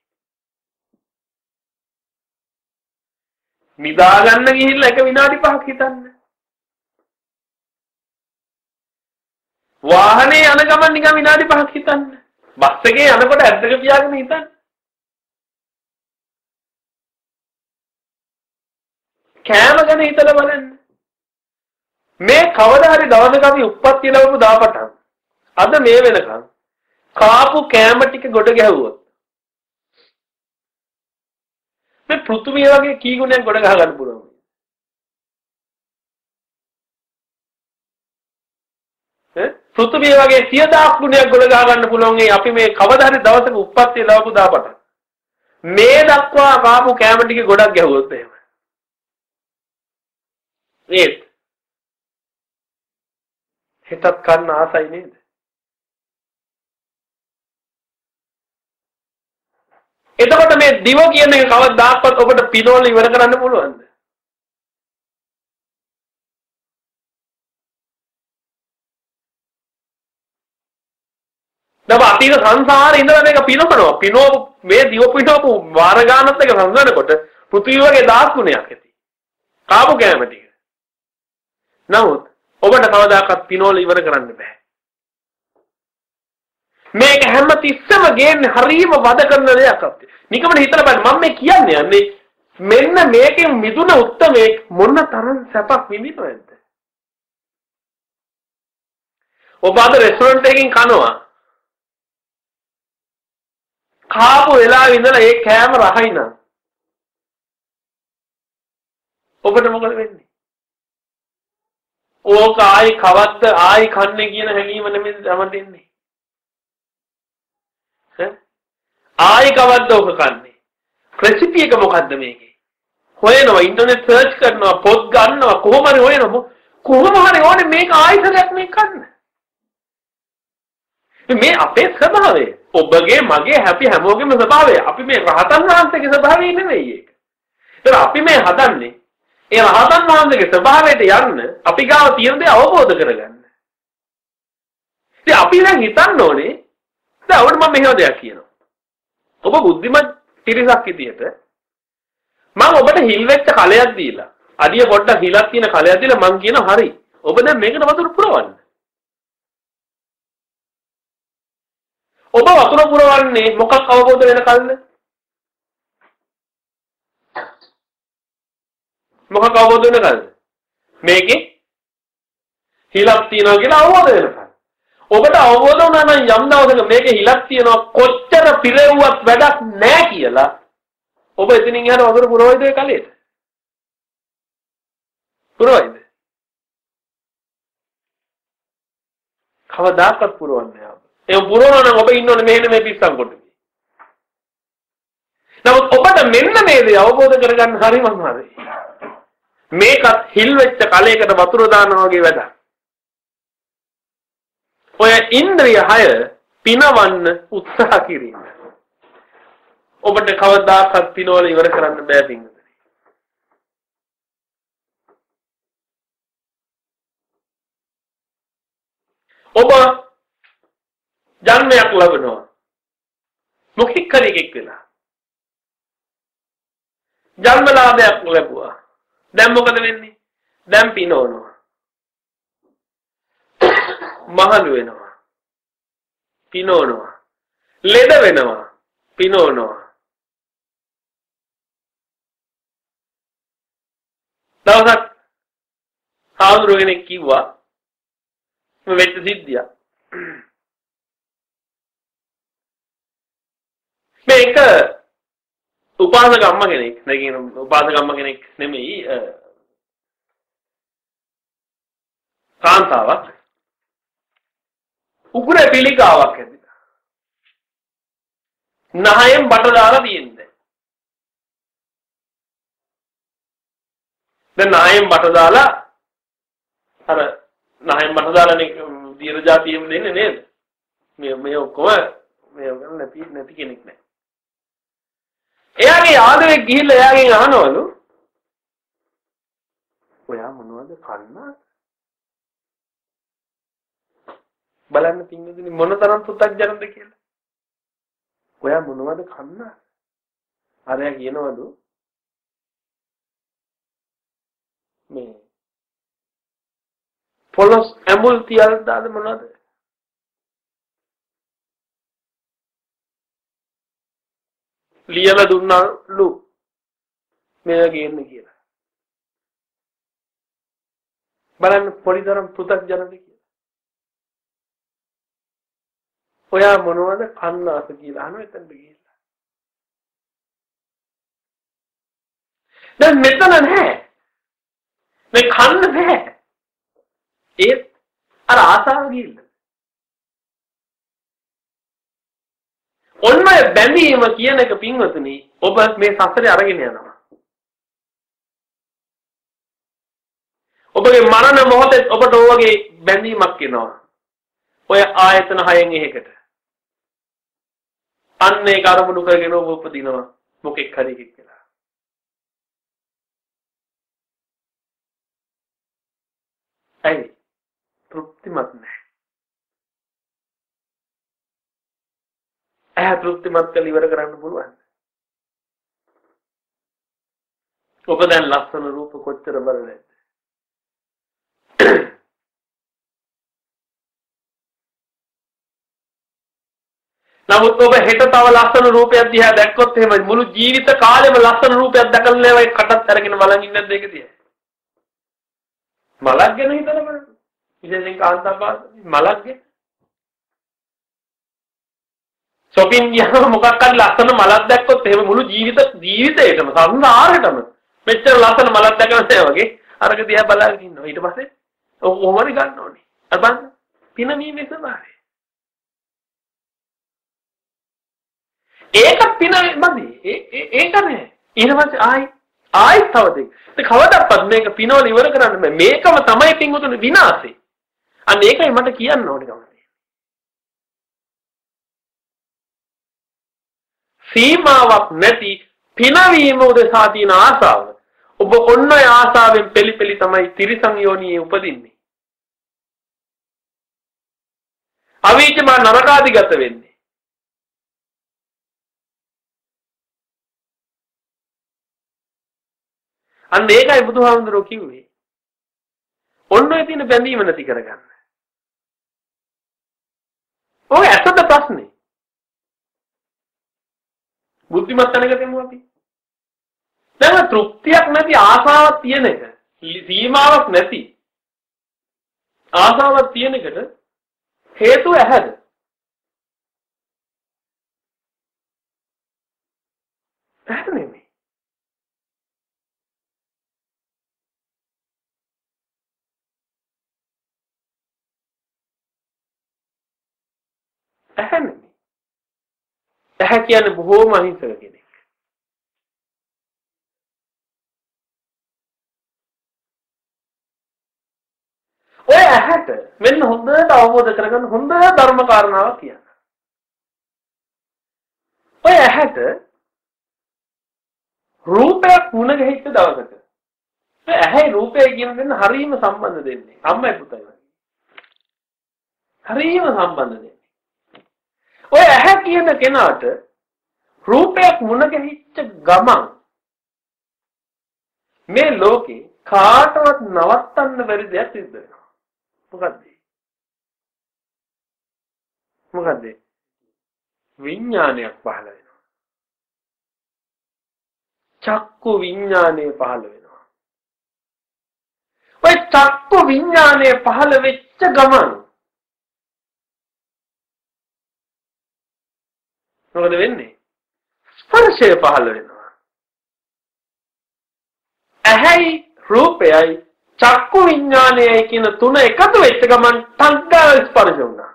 A: නිදා ගන්න ගිහිල්ලා එක විනාඩි 5ක් හිතන්න. වාහනේ යන ගමන් නිකන් විනාඩි 5ක් හිතන්න. බස් එකේ යනකොට ඇද්දක පියාගෙන හිතන්න. කෑම ගැන හිතලා බලන්න. මේ කවදා හරි දවසක අපි උප්පත්ති ලැබපු දාපටන් අද මේ වෙනකන් කාපු කෑම ටික ගොඩ ගැහුවොත් මේ පෘථුවිය වගේ කී ගුණයක් ගොඩ ගහ ගන්න පුළුවන්. ඈ පෘථුවිය වගේ 10000 ගුණයක් ගොඩ ගහ ගන්න පුළුවන් ඒ අපි මේ කවදා හරි දවසක උප්පත්තිය ලැබපු දාපට. මේ දක්වා කාපු කෑම ටික ගොඩක් ගැහුවොත් එහෙම. නේද? හෙටත් කන්න ආසයි නේද? එතකොට මේ දිව කියන එක කවදාවත් ඔබට පිනවල ඉවර කරන්න පුළුවන්ද? දැන් අතීත සංසාරේ ඉඳලා මේක පිනවනවා. පිනවපු මේ දිව පිනවපු වාර ගානත් එක සංසනකොට පෘථිවි වගේ දාස් ගුණයක් ඇති. කාපු කෑම ටික. නමුත් ඔබට කවදාකවත් පිනවල ඉවර කරන්න බෑ. මේක හැම තිස්සම ගේන්නේ හරීම වද කරන දෙයක් අපිට. නිකමන හිතලා බලන්න මම මේ කියන්නේ යන්නේ මෙන්න මේකෙන් මිදුන උත්තරේ මොන තරම් සැපක් විඳිනවද? ඔබ අද රෙස්ටොරන්ට් එකකින් කනවා. කාපු වෙලාවෙ ඉඳලා ඒ කෑම රහයි නම් ඔබට මොකද වෙන්නේ? ඕක ආයි කවද්ද ආයි කන්නේ කියන හැඟීම නෙමෙයි තමතින්නේ. ඈ ආයි කවද්ද ඕක කන්නේ? රෙසිපි එක මොකද්ද මේකේ? හොයනවා ඉන්ටර්නෙට් සර්ච් කරනවා පොත් ගන්නවා කොහොම හරි හොයනවා කොහොම හරි ඕනේ මේක ආයිසරයක් මේක කන්න. මේ අපේ ස්වභාවය. ඔබගේ මගේ හැපි හැමෝගෙම ස්වභාවය. අපි මේ රහතන් වහන්සේගේ ස්වභාවය නෙවෙයි ඒක. ඒතර අපි මේ හදන්නේ ඒ රහතන් වහන්සේගේ ස්වභාවයට යන්න අපි ගාව තියෙන දේ අවබෝධ කරගන්න. ඉතින් අපි දැන් හිතන්න ඕනේ දැන් ඔබට මම මෙහෙම දෙයක් කියනවා. ඔබ බුද්ධිමත් පිරිසක් විදියට මම ඔබට හිල් වෙච්ච කලයක් දීලා අඩිය පොඩ්ඩක් හිලක් තියෙන කලයක් දීලා මං කියන හරි. ඔබ දැන් මේකට වතුර පුරවන්න. ඔබ වතුර පුරවන්නේ මොකක් අවබෝධ වෙනකල්ද? මොකක් අවබෝධ වෙනකල්ද? මේකේ හිලක් තියනවා කියලා අවබෝධ වෙනකල්. ඔබට අවබෝධ වුණා නම් යම් දවසක මේකේ හිලක් තියනවා කොච්චර පිරෙව්වත් වැඩක් නැහැ කියලා ඔබ එතනින් යන වතුර පුරවයිද ඒ කලෙට? පුරවයිද? කවදාකවත් පුරවන්නේ නැහැ. ඒ පුරවනවා නම් ඔබ ඉන්නෝනේ මෙහෙම මේ පිස්සන් කොටේ. නමුත් ඔබට මෙන්න මේ දේ අවබෝධ කරගන්න හරිම අමාරුයි. මේකත් හිල් වෙච්ච කලයකට වතුර දානවා වගේ වැඩක්. ඔය ඉන්ද්‍රිය 6 පිනවන්න උත්සාහ කිරීම. ඔබට කවදාකවත් පිනවල ඉවර කරන්න බෑ පින්වතුනි. ඔබ ජන්මයක් ලබනවා. මොකෙක් හරි එකෙක් වෙලා. ජන්මලාභයක් ලැබුවා. දැන් මොකද වෙන්නේ? දැන් පිනවනවා. මහලු වෙනවා. පිනවනවා. ලෙඩ වෙනවා. පිනවනවා. දවසක් හාමුදුරුවෝ කෙනෙක් කිව්වා වෙච්ච සිද්ධියක්. මේක උපාසක අම්මා කෙනෙක්. නැගින උපාසක අම්මා කෙනෙක් නෙමෙයි කාන්තාවක්. උගුර පිළිකාවක් ඇතිලා. නහයෙන් බට දාලා තියෙන්නේ. දැන් නහයෙන් බට දාලා අර නහයෙන් බට දාලානේ දියර જાතියෙම දෙන්නේ නේද? මේ මේ ඔක්කොම මේ නැති නැති කෙනෙක් නෑ. එයාගේ ආදරෙක් ගිහිල්ලා එයාගෙන් අහනවලු ඔයා මොනවද කන්නාද? බලන්න පින්නදින මොන තරම් පුතක්ජනද කියලා. ඔයා මොනවද කන්නාද? අරයා කියනවලු මේ පොලොස් ඇඹුල් තියල් දාද මොනවද? ලියලා දුන්නලු මේවා ගේන්න කියලා. බලන්න පොඩිතරම් පෘථග්ජනද කියලා. ඔයා මොනවද කන්නාස කියලා අහන එතනට ගිහිල්ලා. දැන් මෙතන නැහැ. මේ කන්න නැහැ. ඒත් අර ආසාව ගිහිල්ලා. ඔන්න ඔය බැඳීම කියන එක පින්වතුනි ඔබ මේ සසරේ අරගෙන යනවා. ඔබගේ මරණ මොහොතේ ඔබට ඔයගේ බැඳීමක් එනවා. ඔය ආයතන හයෙන් එකකට. අන්න ඒක අරමුණු කරගෙන ඔබ උපදිනවා මොකෙක් හරි එකක් කියලා. ඇයි? තෘප්තිමත් නැහැ. ඇහැ තෘප්තිමත් කරලා ඉවර කරන්න පුළුවන්. ඔබ දැන් ලස්සන රූප කොච්චර බලන්නේ? නමුත් ඔබ හෙට තව ලස්සන රූපයක් දිහා දැක්කොත් එහෙම මුළු ජීවිත කාලෙම ලස්සන රූපයක් දැකලා නෑ කටත් අරගෙන බලන් ඉන්නද ඒක දිහා. මලක් ගැන හිතලා බලන්න. විශේෂයෙන් කාන්තාව මලක් ගැන shopping ගියාම මොකක් හරි ලස්සන මලක් දැක්කොත් එහෙම මුළු ජීවිත ජීවිතේටම සංසාරෙටම මෙච්චර ලස්සන මලක් දැකලා නැහැ වගේ අරක දිහා බලාගෙන ඉන්නවා. ඊට පස්සේ ඔහොමරි ගන්න ඕනේ. අර බලන්න පිනවීමේ ස්වභාවය. ඒක පින මදි. ඒක නෑ. ඊට පස්සේ ආයි ආයි තව දෙයක්. ඒ කවදාවත් මේක පිනවල ඉවර කරන්න බෑ. මේකම තමයි පින්වතුනි විනාශේ. අන්න ඒකයි මට කියන්න ඕනේ ගමන. සීමාවක් නැති පිනවීම උදෙසා තියෙන ආසාව. ඔබ ඔන්න ඔය ආසාවෙන් පෙලි පෙලි තමයි තිරිසන් යෝනියේ උපදින්නේ. අවීචමා නරකාදිගත වෙන්නේ. අන්න ඒකයි බුදුහාමුදුරුවෝ කිව්වේ. ඔන්න ඔය තියෙන බැඳීම නැති කරගන්න. ඔය ඇත්තද ප්‍රශ්නේ? බුද්ධිමත් තැනකට එමු අපි. දැන් තෘප්තියක් නැති ආසාවක් තියෙන එක සීමාවක් නැති ආසාවක් තියෙන එකට හේතුව ඇහැද? ඇහැ නෙමෙයි. ඇහැ නෙමෙයි. ඇහැ කියන්නේ බොහෝම අහිංසක කෙනෙක්. ඔය ඇහැට මෙන්න හොඳට අවබෝධ කරගන්න හොඳ ධර්ම කාරණාවක් කියන්න. ඔය ඇහැට රූපයක් මුණ ගැහිච්ච දවසක ඒ ඇහැයි රූපය කියන දෙන්න හරීම සම්බන්ධ දෙන්නේ. අම්මයි පුතයි වගේ. හරීම සම්බන්ධ දෙන්නේ. ඔය ඇහැ කියන කෙනාට රූපයක් මුණ ගැහිච්ච ගමන් මේ ලෝකේ කාටවත් නවත්තන්න බැරි දෙයක් සිද්ධ වෙනවා. මොකද්ද? මොකද්ද? විඥානයක් පහළ වෙනවා. චක්කු විඥානය පහළ වෙනවා. ඔය චක්කු විඥානය පහළ වෙච්ච ගමන් මොකද වෙන්නේ? ස්පර්ශය පහළ වෙනවා. ඇහැයි රූපයයි චක්කු විඥානයයි කියන තුන එකතු වෙච්ච ගමන් තද්දාව ස්පර්ශ වුණා.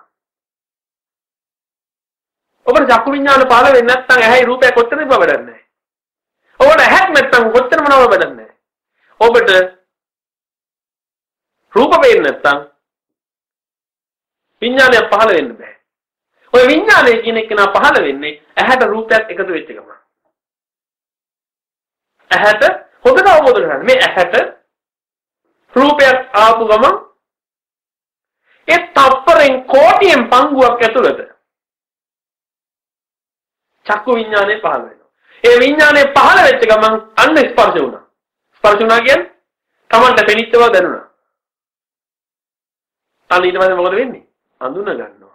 A: ඔබට චක්කු විඥාන පහළ වෙන්නේ නැත්නම් ඇහැයි රූපය කොච්චර ඉබ වැඩක් නැහැ. ඔබට ඇහක් නැත්නම් කොච්චර මොනවද වැඩක් නැහැ. ඔබට රූප පේන්නේ නැත්නම් විඥානය පහළ වෙන්න බෑ. ඔය විඥානය කියන එක නා පහළ වෙන්නේ ඇහැට රූපයක් එකතු වෙච්ච ගමන්. ඇහැට හොඳට අවබෝධ කරගන්න. මේ ඇහැට රූපයක් ආපු ගමන් ඒ තප්පරෙන් කෝටියෙන් පංගුවක් ඇතුළත චක්කු විඥානය පහළ වෙනවා. ඒ විඥානය පහළ වෙච්ච ගමන් අන්න ස්පර්ශ වුණා. ස්පර්ශ වුණා කියන්නේ Tamanට පෙනිච්ච බව දැනුණා. අන්න ඊට පස්සේ මොකද වෙන්නේ? අඳුන ගන්නවා.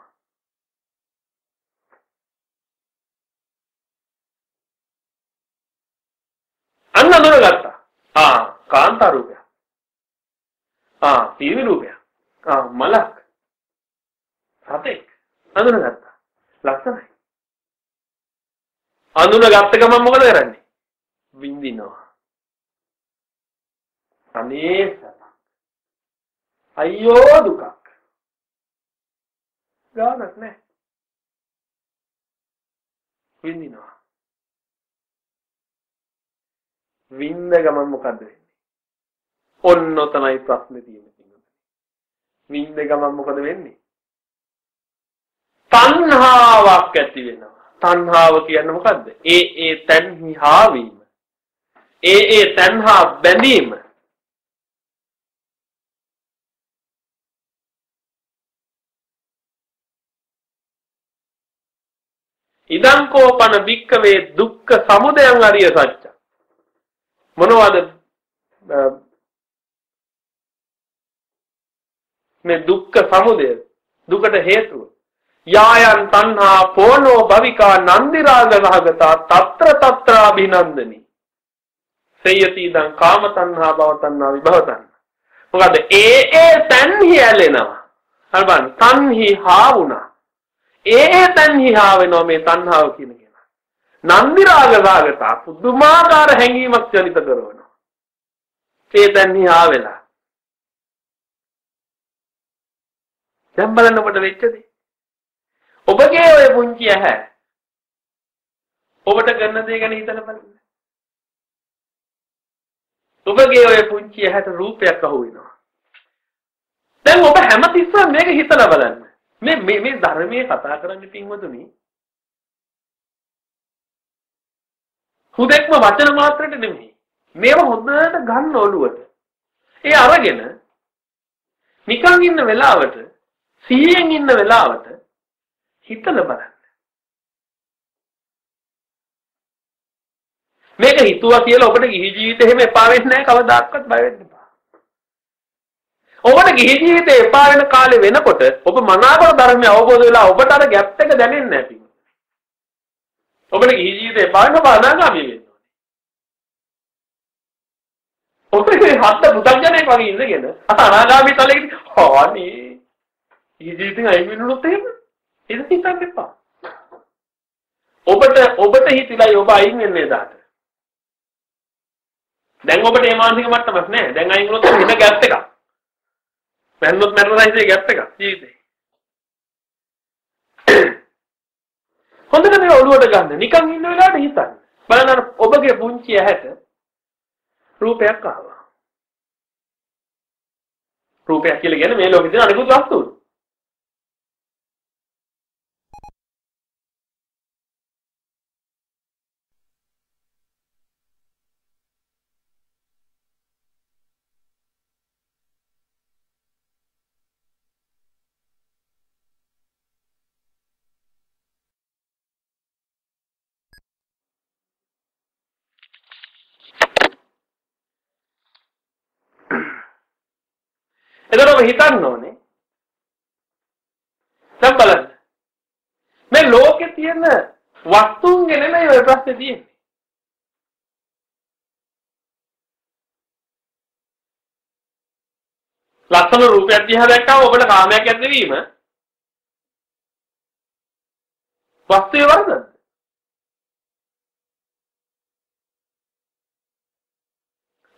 A: අන්න අඳුනගත්තා. ආ කාන්තා රූපයක්. ආ පිරිමි රූපයක්. ආ මලක්. සතෙක්. අඳුනගත්තා. ලස්සනයි. අඳුනගත්ත ගමන් මොකද කරන්නේ? විඳිනවා. අනේ සතක්. අයියෝ දුකක්. ගානක් නැහැ. විඳිනවා. වින්ද ගමන් මොකද්ද වෙන්නේ? ඔන්න ඔතනයි ප්‍රශ්නේ තියෙන්නේ. වින්ද ගමන් මොකද වෙන්නේ? තණ්හාවක් ඇති වෙනවා. තණ්හාව කියන්නේ මොකද්ද? ඒ ඒ තණ්හි හාවීම. ඒ ඒ තණ්හා බැඳීම. ඉදං කෝපන භික්කවේ දුක්ඛ සමුදයං අරිය සත්‍ය මොනවද? මේ දුක්ඛ සමුදය දුකට හේතුව. යායන් තණ්හා පෝනෝ භවිකා නන්දි රාග රහගතා తත්‍ර తත්‍ර අභිනන්දනි සේයති දං කාම තණ්හා භව තණ්හා විභව තණ්හා. මොකද ඒ ඒ තන්හි ඇලෙනවා. හරිබන් තන්හි හා වුණා. ඒ ඒ තන්හි හා වෙනවා මේ තණ්හාව කියන නන්දි රාග රාගතා පුදුමාකාර හැඟීමක් ජනිත කරනවා. ඒ දැන් නිහා වෙලා. දැන් බලන්න ඔබට වෙච්ච දේ. ඔබගේ ඔය පුංචි ඇහැ ඔබට කරන දේ ගැන හිතලා බලන්න. ඔබගේ ඔය පුංචි ඇහැට රූපයක් අහු වෙනවා. දැන් ඔබ හැමතිස්සෙම මේක හිතලා බලන්න. මේ මේ මේ ධර්මයේ කතා කරන්නේ පින්වතුනි. හුදෙක්ම වචන මාත්‍රයට නෙමෙයි. මේව හොඳට ගන්න ඔළුවට. ඒ අරගෙන නිකන් ඉන්න වෙලාවට සිහියෙන් ඉන්න වෙලාවට හිතලා බලන්න. මේක හිතුවා කියලා ඔබට ගිහි ජීවිතේ එහෙම එපා වෙන්නේ නැහැ කවදාවත් බය වෙන්න එපා. ඔබට ගිහි ජීවිතේ එපා වෙන කාලේ වෙනකොට ඔබ මනාකොට ධර්මය අවබෝධ වෙලා ඔබට අර ගැප් එක දැනෙන්නේ නැහැ ඔබට ගිහි ජීවිතේ එපා වෙන ඔබ අනාගාමී වෙන්න ඕනේ. ඔබ හත්ත පුතඥයෙක් වගේ ඉඳගෙන අනාගාමී තලයකට හානේ ගිහි ජීවිතෙන් අයින් වෙනුනොත් එහෙම ඒක හිතන්න එපා. ඔබට ඔබට හිතිලා ඔබ අයින් වෙන්නේ දාට. දැන් ඔබට මේ මානසික මට්ටමක් නැහැ. දැන් අයින් වුණොත් වෙන ගැප් එකක්. වැන්නොත් මැරෙන සයිසේ ගැප් එකක් ජීවිතේ. හොඳට මේ ඔළුවට ගන්න. නිකන් ඉන්න වෙලාවට හිතන්න. බලන්න ඔබගේ පුංචි ඇහැට රූපයක් ආවා. රූපයක් කියලා කියන්නේ මේ ලෝකේ තියෙන අනිකුත් වස්තුන්. එතකොට ඔබ හිතන්න ඕනේ දැන් බලන්න මේ ලෝකේ තියෙන වස්තුන්ගේ නෙමෙයි ඔය ප්‍රශ්නේ තියෙන්නේ ලස්සන රූපයක් දිහා දැක්කම ඔබට කාමයක් ඇති වීම වස්තුවේ වරදද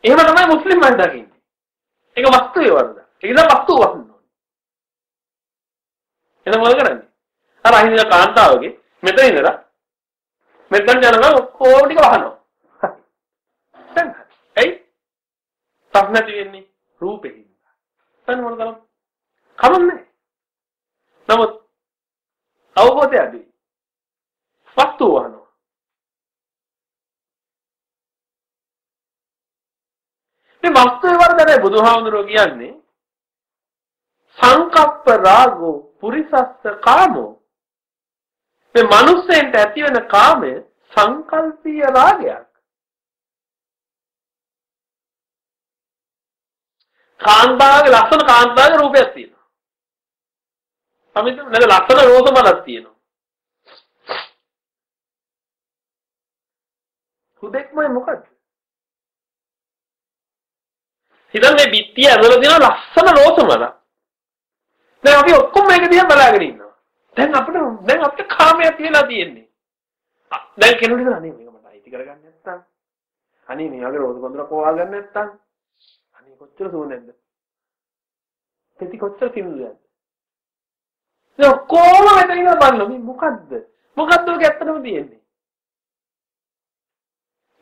A: එහෙම තමයි මුස්ලිම් අය දකින්නේ ඒක වස්තුවේ වරද ඒක නම් වස්තුව වහන්න ඕනේ. එතන මොකද කරන්නේ? අර අහිංසක කාන්තාවගේ මෙතන ඉඳලා මෙතන යනවා ඔක්කොම ටික වහනවා. දැන් ඇයි? සම්නති වෙන්නේ රූපේ හින්දා. දැන් මොනවද කරන්නේ? කමන්නේ. නමුත් අවබෝධය අඩුයි. වස්තුව වහනවා. මේ වස්තුවේ වර්ධනය බුදුහාමුදුරුවෝ කියන්නේ සංකප්ප රාගෝ පුරිසස්ස කාමෝ. මේ මිනිස්සෙන්ට ඇති වෙන කාමය සංකල්පීය රාගයක්. කාන්තාවගේ ලස්සන කාන්තාවගේ රූපයක් තියෙනවා. සමිත නේද? ලස්සන රෝස මලක් තියෙනවා. හුදෙක්මයි මොකද හිතන්න මේ බිත්තිය ඇදලා තියෙන ලස්සන රෝස මලක් දැන් අපි ඔක්කොම මේක දිහා බලාගෙන ඉන්නවා. දැන් අපිට දැන් අපිට කාමයක් වෙලා තියෙන්නේ. දැන් කෙනෙකුට හිතන අනේ මේක මට අයිති කරගන්න නැත්තම්. අනේ මේ වගේ රෝස බඳුනක් හොවා ගන්න නැත්තම්. අනේ කොච්චර සුවඳක්ද? පෙති කොච්චර සින්දුවක්ද? දැන් ඔක්කොම මෙතන ඉඳලා බලන්න මේ මොකද්ද? මොකද්ද ඔක ඇත්තටම තියෙන්නේ?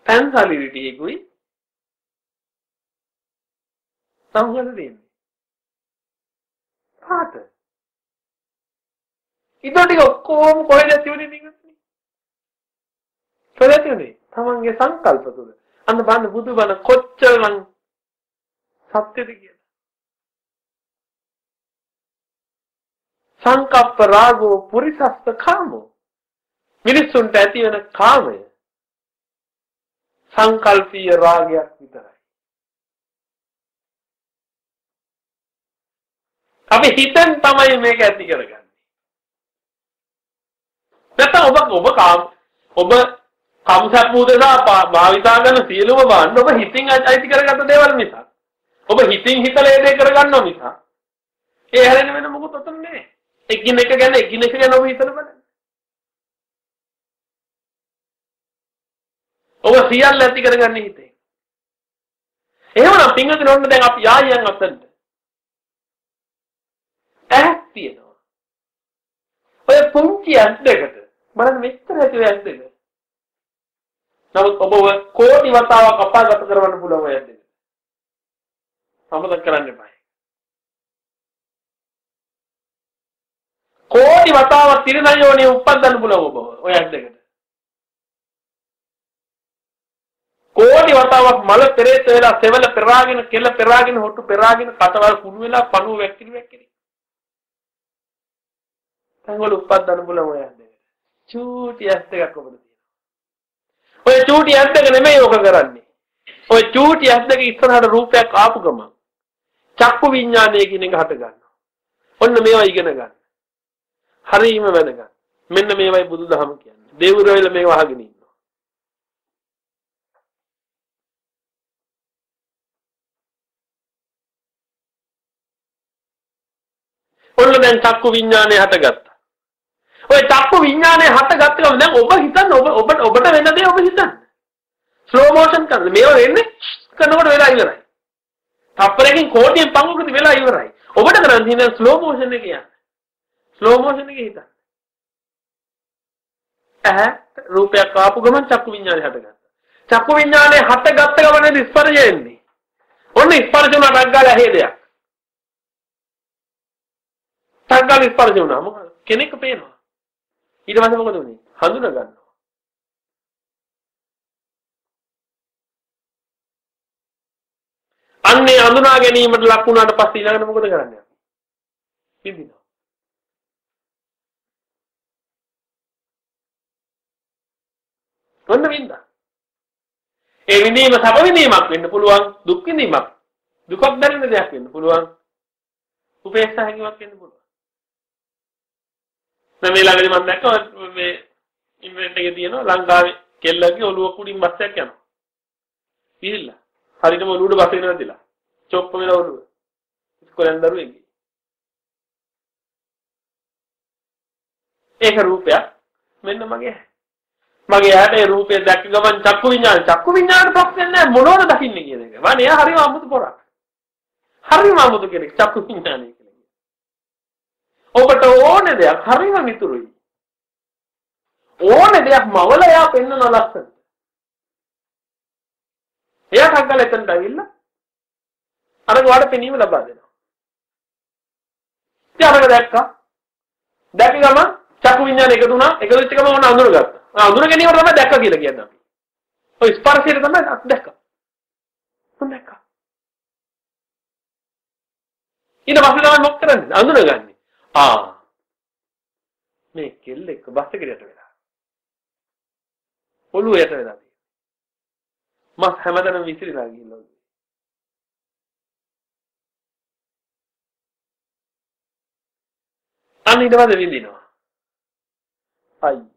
A: පැන්සලිරිටි එකයි සම්හල දෙන්නේ. කාට? ඉතින් ටික ඔක්කොම කොහෙද තියුනේ නිකන්? කොහෙද තියුනේ? තමන්ගේ සංකල්ප තුල. අන්න බලන්න බුදුබණ කොච්චරනම් සත්‍යද කියලා. සංකප්ප රාගෝ පුරිසස්ස කාමෝ මිනිසුන්ට ඇති වෙන කාමය සංකල්පීය රාගයක් විතරයි. අපි හිතෙන් තමයි මේක ඇති කරගන්නේ. නැත්නම් ඔබ ඔබ කාම ඔබ කම්සප් උදෙසා භාවිතා කරන සියලුම බාන්න ඔබ හිතින් අයිති කරගත්ත දේවල් නිසා. ඔබ හිතින් හිතලා ඒ දේ කරගන්නව නිසා. ඒ හැරෙන්න වෙන මොකුත් ඔතන නෑ. එකින් එක ගැන එකින් එක ගැන ඔබ හිතන බලන්න. ඔබ සියල්ල ඇති කරගන්නේ හිතේ. එහෙමනම් පින්වතුනි ඔන්න දැන් අපි ආයෙත් අතන්ට. ඇහක් තියෙනවා. ඔය පුංචි ඇස් දෙකට බලන්න මෙච්චර ඇති ඇස් දෙක. නමුත් ඔබ කෝටි වතාවක් අපාගත කරවන්න පුළුවන් ඔය ඇස් දෙක. අමතක කරන්න එපා. කෝටි වතාවක් තිරනයෝනේ උප්පද්දන්න පුළුවන් ඔබ ඔය ඇස් දෙකට. කෝටි වතාවක් මල පෙරේත වෙලා සෙවල පෙරාගෙන කෙල පෙරාගෙන හොටු පෙරාගෙන කටවල් කුණු වෙලා පණුව වැක්කිලි වැක්කිලි. තංගවල උප්පද්දන්න බුලම ඔය ඇද්ද. චූටි ඇස් දෙකක් ඔබට තියෙනවා. ඔය චූටි ඇස් දෙක නෙමෙයි ඔක කරන්නේ. ඔය චූටි ඇස් දෙක ඉස්සරහට රූපයක් ආපු ගමන් චක්කු විඥානය කියන එක හට ගන්නවා. ඔන්න මේවා ඉගෙන ගන්න. හරිම වැදගත්. මෙන්න මේවයි බුදුදහම කියන්නේ. දේවුරවල මේවා අහගෙන ඉන්න. ඔන්න දැන් චක්කු විඥානය හටගත්තා. ඔය චක්කු විඥානය හටගත්ත ගමන් දැන් ඔබ හිතන්න ඔබ ඔබ ඔබට වෙන දේ ඔබ හිතන්න. ස්ලෝ මෝෂන් කරන මේවා වෙන්නේ කරනකොට වෙලා ඉවරයි. තප්පරකින් කෝටියෙන් පංගුකති වෙලා ඉවරයි. ඔබට කරන්න තියෙන ස්ලෝ මෝෂන් එක කියන්නේ. ස්ලෝ මෝෂන් එකේ හිතන්න. ඇහැ රූපයක් ආපු ගමන් චක්කු විඥානය හටගත්තා. චක්කු විඥානය හටගත්ත ගමන් ස්පර්ශය එන්නේ. ඔන්න ස්පර්ශ වුණා රග්ගාල ඇහි දෙයක්. ටග්ගාල ස්පර්ශ වුණා. මොකද කෙනෙක් පේනවා. ඊට පස්සේ මොකද උනේ? හඳුනා ගන්නවා. අන්නේ හඳුනා ගැනීමට ලක් වුණාට පස්සේ ඊළඟට මොකද කරන්නේ? විඳිනවා. ඔන්න වින්දා. ඒ විඳීම සැප විඳීමක් වෙන්න පුළුවන් දුක් විඳීමක්. දුකක් දැනෙන දෙයක් වෙන්න පුළුවන්. උපේක්ෂා හැඟීමක් වෙන්න පුළුවන්. දැන් මේ ළඟදී මම දැක්කා මේ ඉන්ටර්නෙට් එකේ තියෙනවා ලංකාවේ කෙල්ලගේ ඔළුව කුඩින් බස් එකක් යනවා. ගිහිල්ලා. හරියටම ඔළුවට බස් එක නැතිලා. චොප්ප වෙලා ඔළුව. ඉස්කෝලෙන් දරුවෙක්ගේ. ඒක රූපයක්. මෙන්න මගේ මගේ ඇහැට ඒ රූපය දැක්ක ගමන් චක්කු විඤ්ඤාණ චක්කු විඤ්ඤාණ ප්‍රශ්නේ නැහැ මොනවද දකින්නේ කියන එක. වනේ එයා හරිම අමුතු පොරක්. හරිම අමුතු කෙනෙක් චක්කු විඤ්ඤාණය ඔබට ඕනේ දෙයක් හරිම මිතුරුයි. ඕනේ දෙයක් මවල එයා පෙන්වන ලස්සන. එයා කක්කල එතනට ඇවිල්ලා අර ගාඩ පෙනීම ලබා දෙනවා. ඉතින් අරක දැක්කා. දැක්ක ගමන් චක්කු විඤ්ඤාණ එකතු වුණා. එකතු වෙච්ච ගමන් ඕන අඳුරගත්තා. අඳුර ගැනීම තමයි දැක්කා කියලා කියන්නේ අපි. ඔය ස්පර්ශයට තමයි දැක්කා. මම දැක්කා. ඊට පස්සේ තමයි මොකද කරන්නේ? අඳුරගන්නේ. ආ මේ කෙල්ල එක්ක බස් එකට යට වෙලා. ඔළුව යට වෙලා තියෙනවා. මස් හැමදැනම විසිරීලා ගිහිල්ලා. අන්න ඊට පස්සේ විඳිනවා. අයියෝ.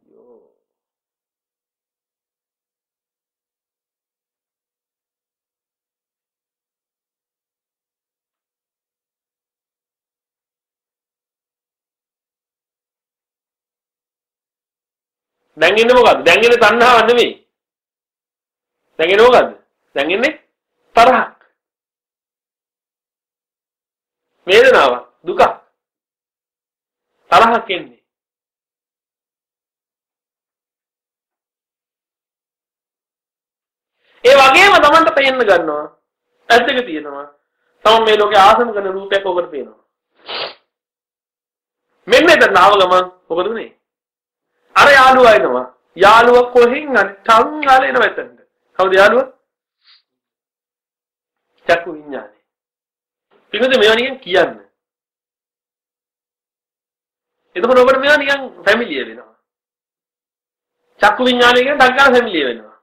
A: දැන් ඉන්නේ මොකද්ද? දැන් ඉන්නේ තණ්හාවක් නෙමෙයි. දැන් ඉන්නේ මොකද්ද? දැන් ඉන්නේ තරහක්. වේදනාවක්, දුකක්. තරහක් එන්නේ. ඒ වගේම Tamanට පේන්න ගන්නවා. ඇස් දෙක තියෙනවා. Taman මේ ලෝකේ ආසම කරන රූපයක් ඔබට පේනවා. මෙන්න එතන ආව ගමන් මොකද උනේ? අර යාළුවා එනවා. යාළුවා කොහෙන් හරි ටං ගාලා එනවා එතනට. කවුද යාළුවා? චක්කු විඤ්ඤාණය. පිටුද මේවා නිකන් කියන්න. එතකොට ඔබට මේවා නිකන් ෆැමිලිය වෙනවා. චක්කු විඤ්ඤාණය කියන ඩග්ගා ෆැමිලිය වෙනවා.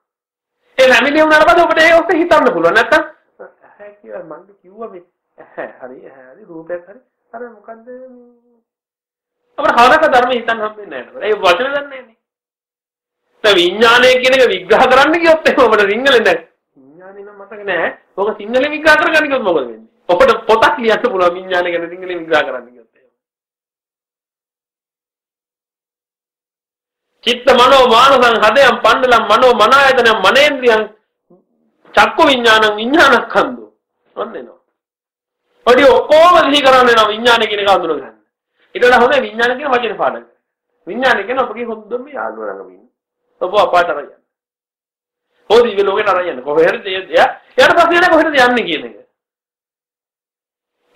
A: ඒ ෆැමිලිය වුණාට පස්සේ ඔබට ඒ ඔස්සේ හිතන්න පුළුවන්. නැත්තම් ඇහැ කියලා මම කිව්වා මේ ඇහැ හරි ඇහැ හරි රූපයක් හරි අර මොකද්ද අපර හරක ධර්ම හිතන්න හම්බෙන්නේ නැහැ. ඒ වචන දන්නේ නැහැ. දැන් විඥානය කියන එක විග්‍රහ කරන්න කියොත් එහෙම අපිට සිංහලෙන් දැන් විඥානය නම් මතක නැහැ. ඕක සිංහලෙන් විග්‍රහ කරගන්න කිව්වොත් මොකද වෙන්නේ? ඔබට පොතක් ලියන්න පුළුවන් විඥානය ගැන සිංහලෙන් විග්‍රහ කරන්න කිව්වොත් එහෙම. චිත්ත මනෝ මානසං හදයන් පණ්ඩලම් මනෝ මනායතන මනේන්ද්‍රියං චක්කු විඥානං විඥානස්කන්ධෝ ඔන්න එනවා. ඔඩි ඔක්කොම සිහි කරන්න එනවා විඥානය කියන එක අඳුන ගන්න. ඊටලා හොඳ විඥාන කියන වචනේ පාඩම් කරන්න. විඥානය කියන අපගේ හොඳම යාළුවා ළඟම ඉන්න. ඔබ අපාට අරන් යන්න. කොහොමද ඉව ලෝකෙට අරන් යන්නේ? කොහෙද එයා එයාට පස්සේ යන්නේ කොහෙද යන්නේ කියන එක.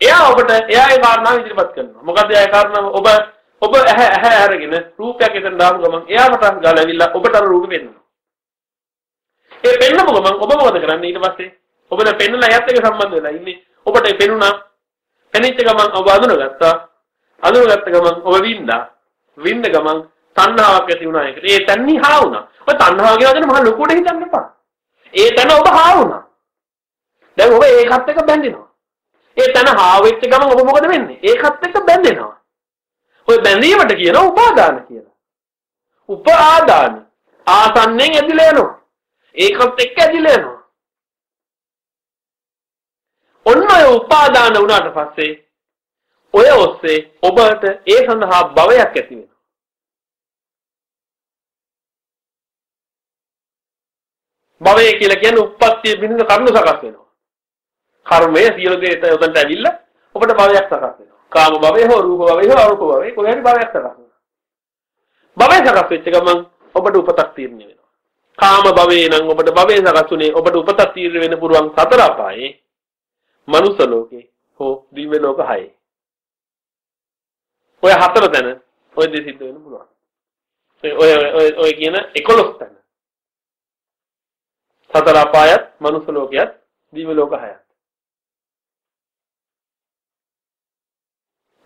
A: එයා ඔබට එයාගේ කාරණාව ඉදිරිපත් කරනවා. මොකද එයාගේ කාරණාව ඔබ ඔබ ඇහැ ඇහැ අරගෙන රූපයක් එතන දාපු ගමන් එයාට ගාලා ඇවිල්ලා ඔබට අර රූපෙ පෙන්වනවා. ඒ පෙන්නපු ගමන් ඔබ මොකද කරන්නේ ඊට පස්සේ? ඔබට පෙන්නලා එයාත් එක්ක සම්බන්ධ වෙලා ඉන්නේ. ඔබට පෙනුණා. පෙනිච්ච ගමන් ඔබ අඳුනගත්තා. අඳුනගත්ත ගමන් ඔබ වින්දා. වින්ද ගමන් තණ්හාවක් ඇති වුණා ඒකට. ඒ තන්නේ හා වුණා. ඔය තණ්හාව කියන වචනේ මහා ලොකුවට හිතන්න එපා. ඒ තන ඔබ හා වුණා. දැන් ඔබ ඒකත් එක්ක බැඳෙනවා. ඒ තන හා වෙච්ච ගමන් ඔබ මොකද වෙන්නේ? ඒකත් එක්ක බැඳෙනවා. ඔය බැඳීමට කියනවා උපාදාන කියලා. උපාදාන ආසන්නෙන් ඇදිලා යනවා. ඒකත් එක්ක ඇදිලා යනවා. ඔන්න ඔය උපාදාන වුණාට පස්සේ ඔය ඔස්සේ ඔබට ඒ සඳහා භවයක් ඇති වෙනවා. භවය කියලා කියන්නේ උප්පත්තිය බිඳින කරුණු සකස් වෙනවා. කර්මය සියලු දේ එතනට ඇවිල්ලා ඔබට භවයක් සකස් වෙනවා. කාම භවය හෝ රූප භවය හෝ අරූප භවය කොහේ හරි භවයක් සකස් වෙනවා. භවය සකස් වෙච්ච ගමන් ඔබට උපතක් තීරණය වෙනවා. කාම භවයේ නම් ඔබට භවය සකස් උනේ ඔබට උපතක් තීරණය වෙන්න පුරුවන් සතර අපායේ මනුස්ස ලෝකේ හෝ දිව්‍ය ලෝක හයේ. ඔය හතර තැන ඔය දෙ සිද්ධ වෙන්න පුළුවන්. ඔය ඔය ඔය කියන 11 තැන. සතර අපායත් මනුස්ස ලෝකයත් දිව්‍ය ලෝක හයත්.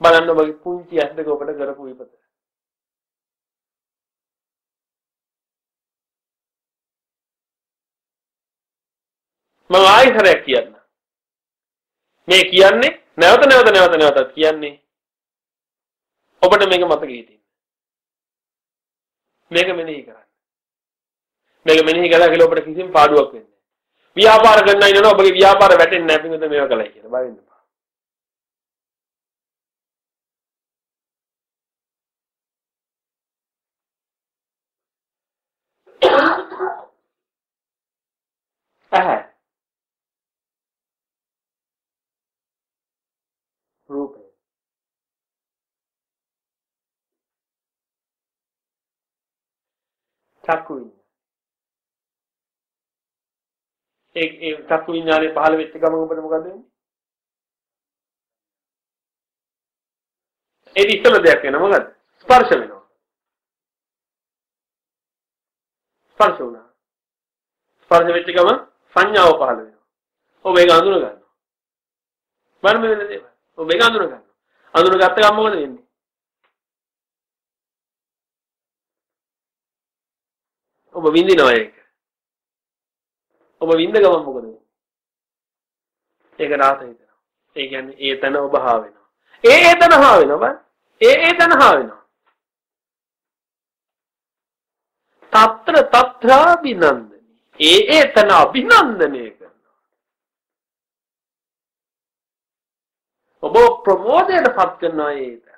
A: බලන්න ඔබගේ පුංචි ඇස් දෙක ඔබට කරපු විපත. මම ආයෙත් කියන්න. මේ කියන්නේ නැවත නැවත නැවත නැවතත් කියන්නේ ඔබට මේක මතක හිටින්න. මේක මෙනෙහි කරන්න. මේක මෙනෙහි කළා කියලා ඔබට කිසිම පාඩුවක් වෙන්නේ නැහැ. ව්‍යාපාර කරන්න ඉන්නවනේ ඔබගේ ව්‍යාපාර වැටෙන්නේ නැහැ පිටුද මේවා කළයි කියලා. බය වෙන්න එපා. [COUGHS] ඇහැ රූපය චක්කු විඤ්ඤාණය ඒ ඒ චක්කු විඤ්ඤාණය පහළ වෙච්ච ගමන් ඔබට මොකද වෙන්නේ? ඒ ඉස්සල දෙයක් වෙනවා මොකද? ස්පර්ශ වෙනවා. ස්පර්ශ වුණා. ස්පර්ශ වෙච්ච ගමන් සංඥාව පහළ වෙනවා. ඔබ ඒක අඳුන ගන්නවා. මරම වෙන දේවල්. ඔබ ඒක අඳුන ගන්නවා. අඳුන ගත්ත ගමන් මොකද වෙන්නේ? ඔබ විඳිනවා ඒක. ඔබ විඳ ගමන් මොකද වෙන්නේ? ඒක රාත හිතෙනවා. ඒ කියන්නේ ඒ තැන ඔබ හා වෙනවා. ඒ ඒ තැන හා වෙනවා බං. ඒ ඒ තැන හා වෙනවා. తත්‍ර తත්‍රාබිනන්දනි. ඒ ඒ තැන අභිනන්දනය කරනවා. ඔබ ප්‍රමෝදයට පත් කරනවා ඒ තැන.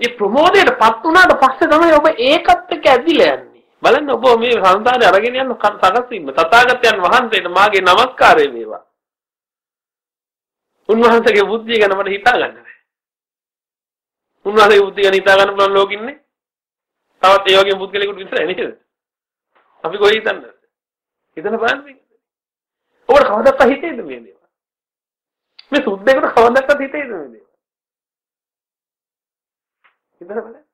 A: මේ ප්‍රමෝදයට පත් වුණාට පස්සේ තමයි ඔබ ඒකත් එක්ක ඇදිලා යන්නේ. බලන්න ඔබ මේ සංසාරේ අරගෙන යන සකස් වීම තථාගතයන් වහන්සේට මාගේ নমස්කාරය වේවා. උන්වහන්සේගේ බුද්ධිය ගැන මට හිතා ගන්න බැහැ. උන්වහන්සේගේ බුද්ධිය ගැන හිතා ගන්න පුළුවන් ලෝකින්නේ. තවත් ඒ වගේ පුද්ගලයෙකුට විතරයි නේද? අපි කොහේ හිතන්නද? හිතන බලන්න මේක. ඔබට කවදාවත් හිතේද මේ දේවල්? මේ සුද්දේකට කවදාවත් හිතේද මේ දේවල්? හිතන බලන්න.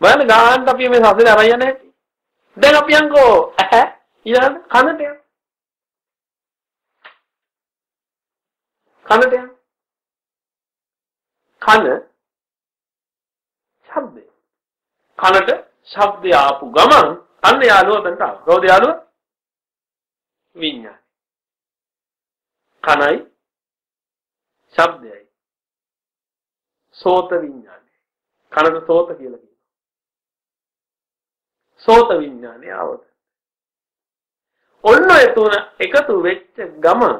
A: බලන්න ගානට අපි මේ සසලේ අරන් යන්නේ නැති. දැන් අපි යන්කෝ ඇහැ ඊළඟ කනට යන. කනට යන. කන ශබ්දය. කනට ශබ්දය ආපු ගමන් අන්න යාළුව දැන්ට ආවා. කවුද යාළුව? විඤ්ඤාණය. කනයි ශබ්දයයි. සෝත විඤ්ඤාණය. කනට සෝත කියලා කියනවා. සෝත විඥානය આવත. ඔන්න ඔය තුන එකතු වෙච්ච ගමන්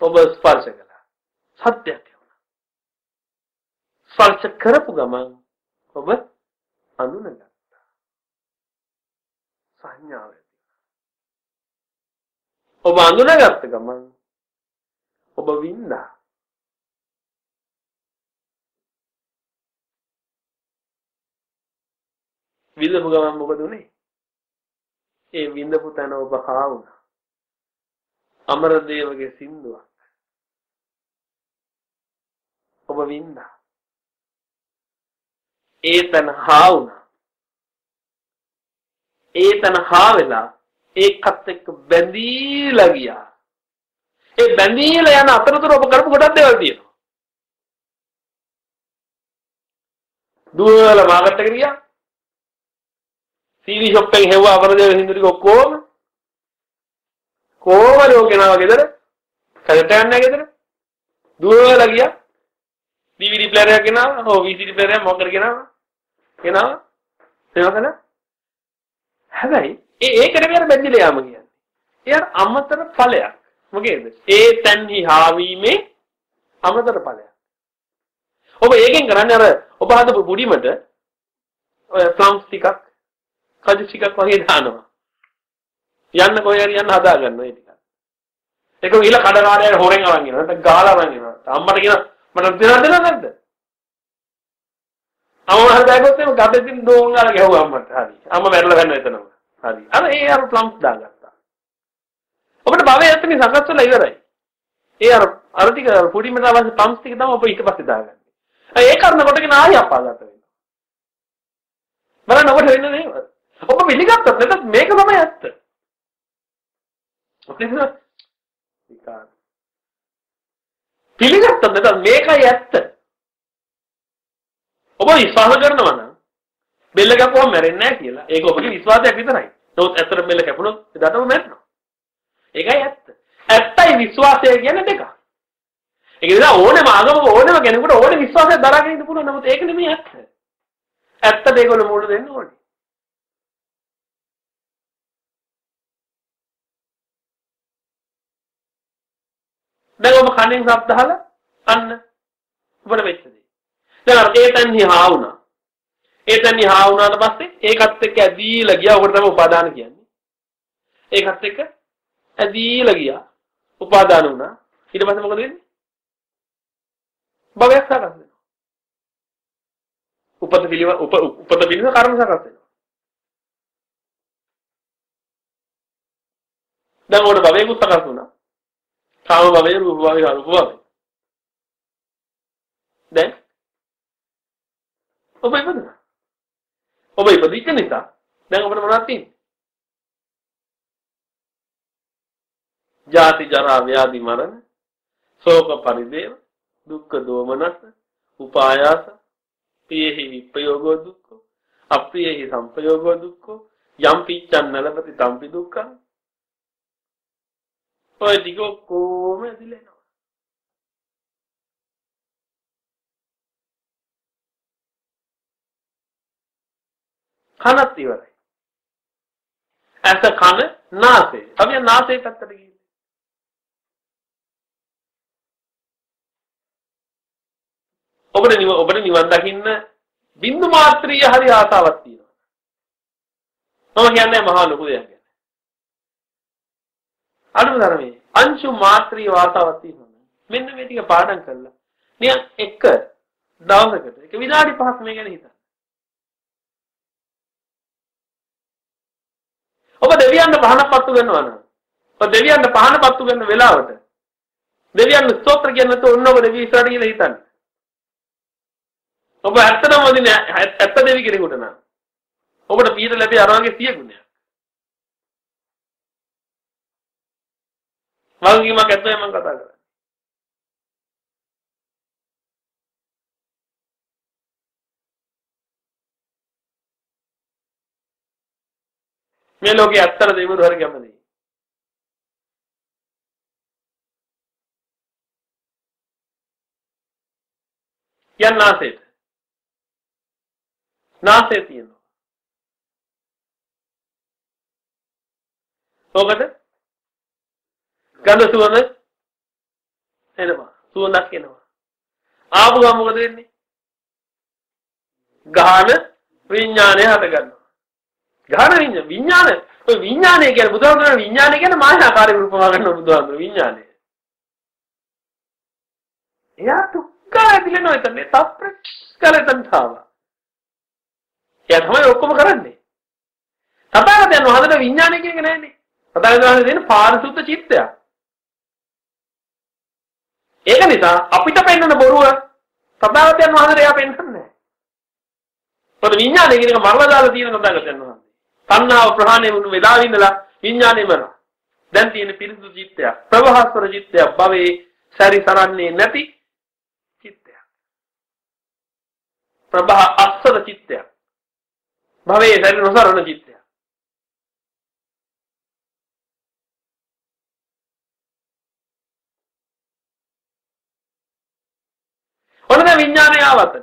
A: ඔබ ස්පර්ශ කළා. සත්‍යයක් වුණා. ස්පර්ශ කරපු ගමන් ඔබ අඳුනගත්තා. සංඥාව ඔබ අඳුනගත්ත ගමන් ඔබ වින්දා. විඳපු ගමන් මොකද උනේ? ඒ විඳපු තැන ඔබ හා වුණා. අමරදේවගේ සින්දුවක්. ඔබ වින්දා. ඒ තැන හා වුණා. ඒ තැන හා වෙලා ඒකත් එක්ක බැඳීලා ගියා. ඒ බැඳීලා යන අතරතුර ඔබ කරපු ගොඩක් දේවල් තියෙනවා. දුවලා මාකට් එකට ගියා. සීවි ෂොප් එකෙන් හෙව්වා අපරදේව හින්දු ටික ඔක්කොම. කොහමද ඔය කෙනාව ගෙදර? කඩට යන්නේ ගෙදර. දුවලා ගියා. DVD ප්ලේයර් එකක් ගෙනාවා. ඔව් VCD ප්ලේයර් එකක් මොකක්ද ගෙනාවා? ගෙනාවා. එනකල හැබැයි ඒ ඒකට මෙයාට බැඳිලා යාම කියන්නේ. එයාට අමතර ඵලයක්. මොකේද? ඒ තන්හි හාවීමේ අමතර ඵලයක්. ඔබ ඒකෙන් කරන්නේ අර ඔබ හදපු පුඩිමට ඔය ප්ලම්ස් ටිකක් කජු ටිකක් වගේ දානවා. යන්න කොහේ හරි යන්න හදා ගන්නවා ඒ ටික. ඒක ගිහලා කඩකාරයන් හොරෙන් අරන් එනවා. නැත්නම් ගාලා අරන් එනවා. අම්මට කියන මට දෙන්න දෙන්න නැද්ද? අම්මා හදාගත්තොත් එම ගබෙන් ඩෝන් ගාලා ගැහුවා අම්මට. හරි. අම්මා මැරලා ගන්න එතනම. හරි. අර ඒ අර ප්ලම්ස් දාගත්තා. ඔබට භවය ඇත්තනේ සකස් වෙලා ඉවරයි. ඒ අර අර ටික පොඩි මට අවශ්‍ය ප්ලම්ස් ටික තමයි ඔබ ඊට පස්සේ දාගන්නේ. ඒ කරන කොටගෙන ආයෙ අපාගත වෙනවා. බලන්න ඔබට වෙන්නේ නේද? ඔබ පිළිගත්තත් නැත්නම් මේක තමයි ඇත්ත. විකාර. පිළිගත්තත් නැත්නම් මේකයි ඇත්ත. ඔබ විශ්වාස කරනවා නම් බෙල්ල කැපුවම මැරෙන්නේ නැහැ කියලා. ඒක ඔබගේ විශ්වාසයක් විතරයි. නමුත් ඇත්තට බෙල්ල කැපුණොත් එදාටම මැරෙනවා. ඒකයි ඇත්ත. ඇත්තයි විශ්වාසය කියන්නේ දෙකක්. ඒක නිසා ඕනෑම ආගමක ඕනෑම කෙනෙකුට ඕනේ විශ්වාසයක් දරාගෙන ඉන්න පුළුවන්. නමුත් ඒක නෙමෙයි ඇත්ත. ඇත්තට ඒගොල්ලෝ මුල දෙන්න ඕනේ. දැන් ඔබ කණෙන් ශබ්ද අහලා අන්න ඔබට වෙච්ච දේ. දැන් අර ඒ තැන්හි හා වුණා. ඒ තැන්හි හා වුණාට පස්සේ ඒකත් එක්ක ඇදීලා ගියා. ඔකට තමයි උපාදාන කියන්නේ. ඒකත් එක්ක ඇදීලා ගියා. උපාදාන වුණා. ඊට පස්සේ මොකද වෙන්නේ? භවයක් සකස් වෙනවා. උපත පිළිව උපත පිළිව කර්ම සකස් වෙනවා. දැන් ඕන භවයක සකස් වුණා. කාම භවය, රූප භවය, අරූප භවය. දැන් ඔබ ඉපදුණා. ඔබ ඉපදිච්ච නිසා දැන් ඔබට මොනවද තියෙන්නේ? ජාති ජරා ව්‍යාධි මරණ ශෝක පරිදේව දුක්ඛ දෝමනස උපායාස පියෙහි විපයෝගෝ දුක්ඛ අප්‍රියෙහි සංපයෝගෝ දුක්ඛ යම් පිච්ඡන් නලපති තම්පි දුක්ඛං ඔය ටික ඔක්කොම ඇදිලා එනවා. කනත් ඉවරයි. ඇස කන නාසය. අපි නාසය පැත්තට ගිහින්. ඔබට නිව ඔබට නිවන් දකින්න බින්දු මාත්‍රිය හරි ආසාවක් තියෙනවා. මම කියන්නේ මහා ලොකු දෙයක්. අඩුම තරමේ අංශු මාත්‍රී වාතාවක් තියෙනවා. මෙන්න මේ ටික පාඩම් කරලා නිකන් එක දවසකට එක විනාඩි 5ක් මේ ගැන හිතන්න. ඔබ දෙවියන්ට පහනක් පත්තු කරනවා නම් ඔබ දෙවියන්ට පහන පත්තු කරන වෙලාවට දෙවියන් ස්තෝත්‍ර කියන්නේ නැත්නම් ඔන්න ඔබ දෙවිය ඉස්සරහට කියලා හිතන්න. ඔබ ඇත්තටම වදින ඇත්ත දෙවි කෙනෙකුට නම් ඔබට පීඩ ලැබී අර වගේ 100 ගුණයක්. වගකීමක් ඇත්තයි මම කතා කරන්නේ. මේ ලෝකේ ඇත්තට දෙවිවරු හරි කැමතියි. කියන්න නාසයට. නාසය තියෙනවා. ඔකට ගඳ සුවඳ එනවා. සුවඳක් එනවා. ආපු ගමන් මොකද වෙන්නේ? ගාන විඥානය හට ගන්නවා. ගහන විඥාන ඔය විඥානය කියන්නේ බුදුහාමුදුරනේ විඥානය කියන්නේ මායාකාරී රූපවා ගන්න බුදුහාමුදුර විඥානය. එයා තුක්කා දිලනවා එතන තප්ප්‍ර කලතන් තාවා. එයා තමයි ඔක්කොම කරන්නේ. තථාගතයන් වහන්සේට විඥානය කියන එක නැහැනේ. තථාගතයන් වහන්සේ දෙන පාරිශුද්ධ චිත්තයක්. ඒක නිසා අපිට පෙන්වන බොරුව තථාගතයන් වහන්සේට එයා පෙන්වන්නේ නැහැ. පොත විඥානය කියන එක මරලා දාලා තියෙන තථාගතයන් වහන්සේ. තණ්හාව ප්‍රහාණය වුණු වෙලාවෙ ඉඳලා විඥානය මරනවා. දැන් තියෙන පිරිසුදු චිත්තයක් ප්‍රවහස්වර චිත්තයක් භවයේ සැරි සරන්නේ නැති චිත්තයක්. ප්‍රභා අස්සර චිත්තයක්. භවයේ සැරි නොසරන චිත්තයක්. ඔන්න දැන් විඥානය ආවත.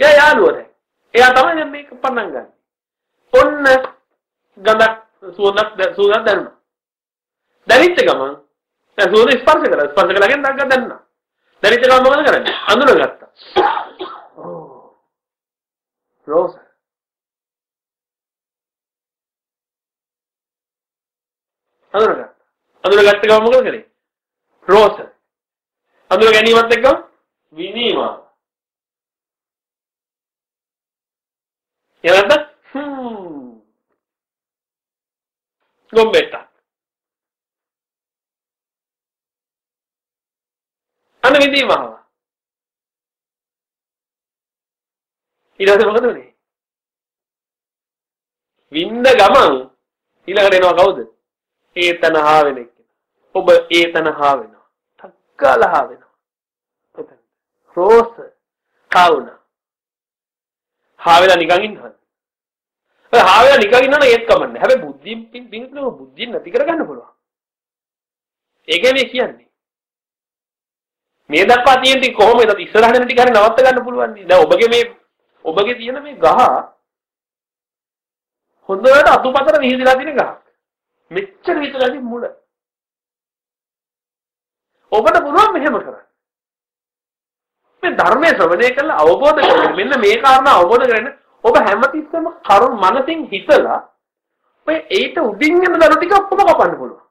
A: එයා යාළුවා දැන්. එයා තමයි මේක පටන් ගන්න. ඔන්න ගඳක් සුවඳක් සුවඳක් දැනුණා. දැනෙච්ච ගමන් දැන් සුවඳ ස්පර්ශ කරා. ස්පර්ශ කළාගෙන දැක්ක දැනුණා. දැනෙච්ච ගමන් මොකද කරන්නේ? අඳුනගත්තා. ඕ. රෝස. අඳුනගත්තා. අඳුනගත්ත ගමන් මොකද කරේ? රෝස. අඳුන ගැනීමත් එක්කම විනීම. එනද හ්ම්. ගොම්බෙට්ට අන්න විඳීම ආවා ඊට පස්සේ මොකද උනේ? විඳ ගමන් ඊළඟට එනවා කවුද? ඒ තනහා වෙන එක. ඔබ ඒ තනහා වෙනවා. තක්කාලහා වෙනවා. එතන රෝස කවුනා හාවෙලා නිකන් ඉන්නවද? ඔය හාවෙලා නිකන් ඉන්නවනේ ඒත් කමන්නේ. හැබැයි බුද්ධියෙන් පිංගිතුන බුද්ධිය නැති කරගන්න පුළුවන්. ඒකයි මේ කියන්නේ. මේ දක්වා තියෙන ටික කොහොමද ඉස්සරහට යන ටික හරිය නවත්ත ගන්න පුළුවන්. දැන් ඔබගේ මේ ඔබගේ තියෙන මේ ගහ හොඳට අතුපතර විහිදලා තියෙන ගහක්. මෙච්චර විතරදී මුල. ඔබට පුළුවන් මෙහෙම කරන්න. මේ ධර්මයේ ශ්‍රවණය කරලා අවබෝධ කරගන්න. මෙන්න මේ කාරණා අවබෝධ කරගන්න ඔබ හැමතිස්සෙම කරුණ මනසින් හිතලා ඔය ඒට උඩින් යන දරු ටික ඔක්කොම කපන්න පුළුවන්.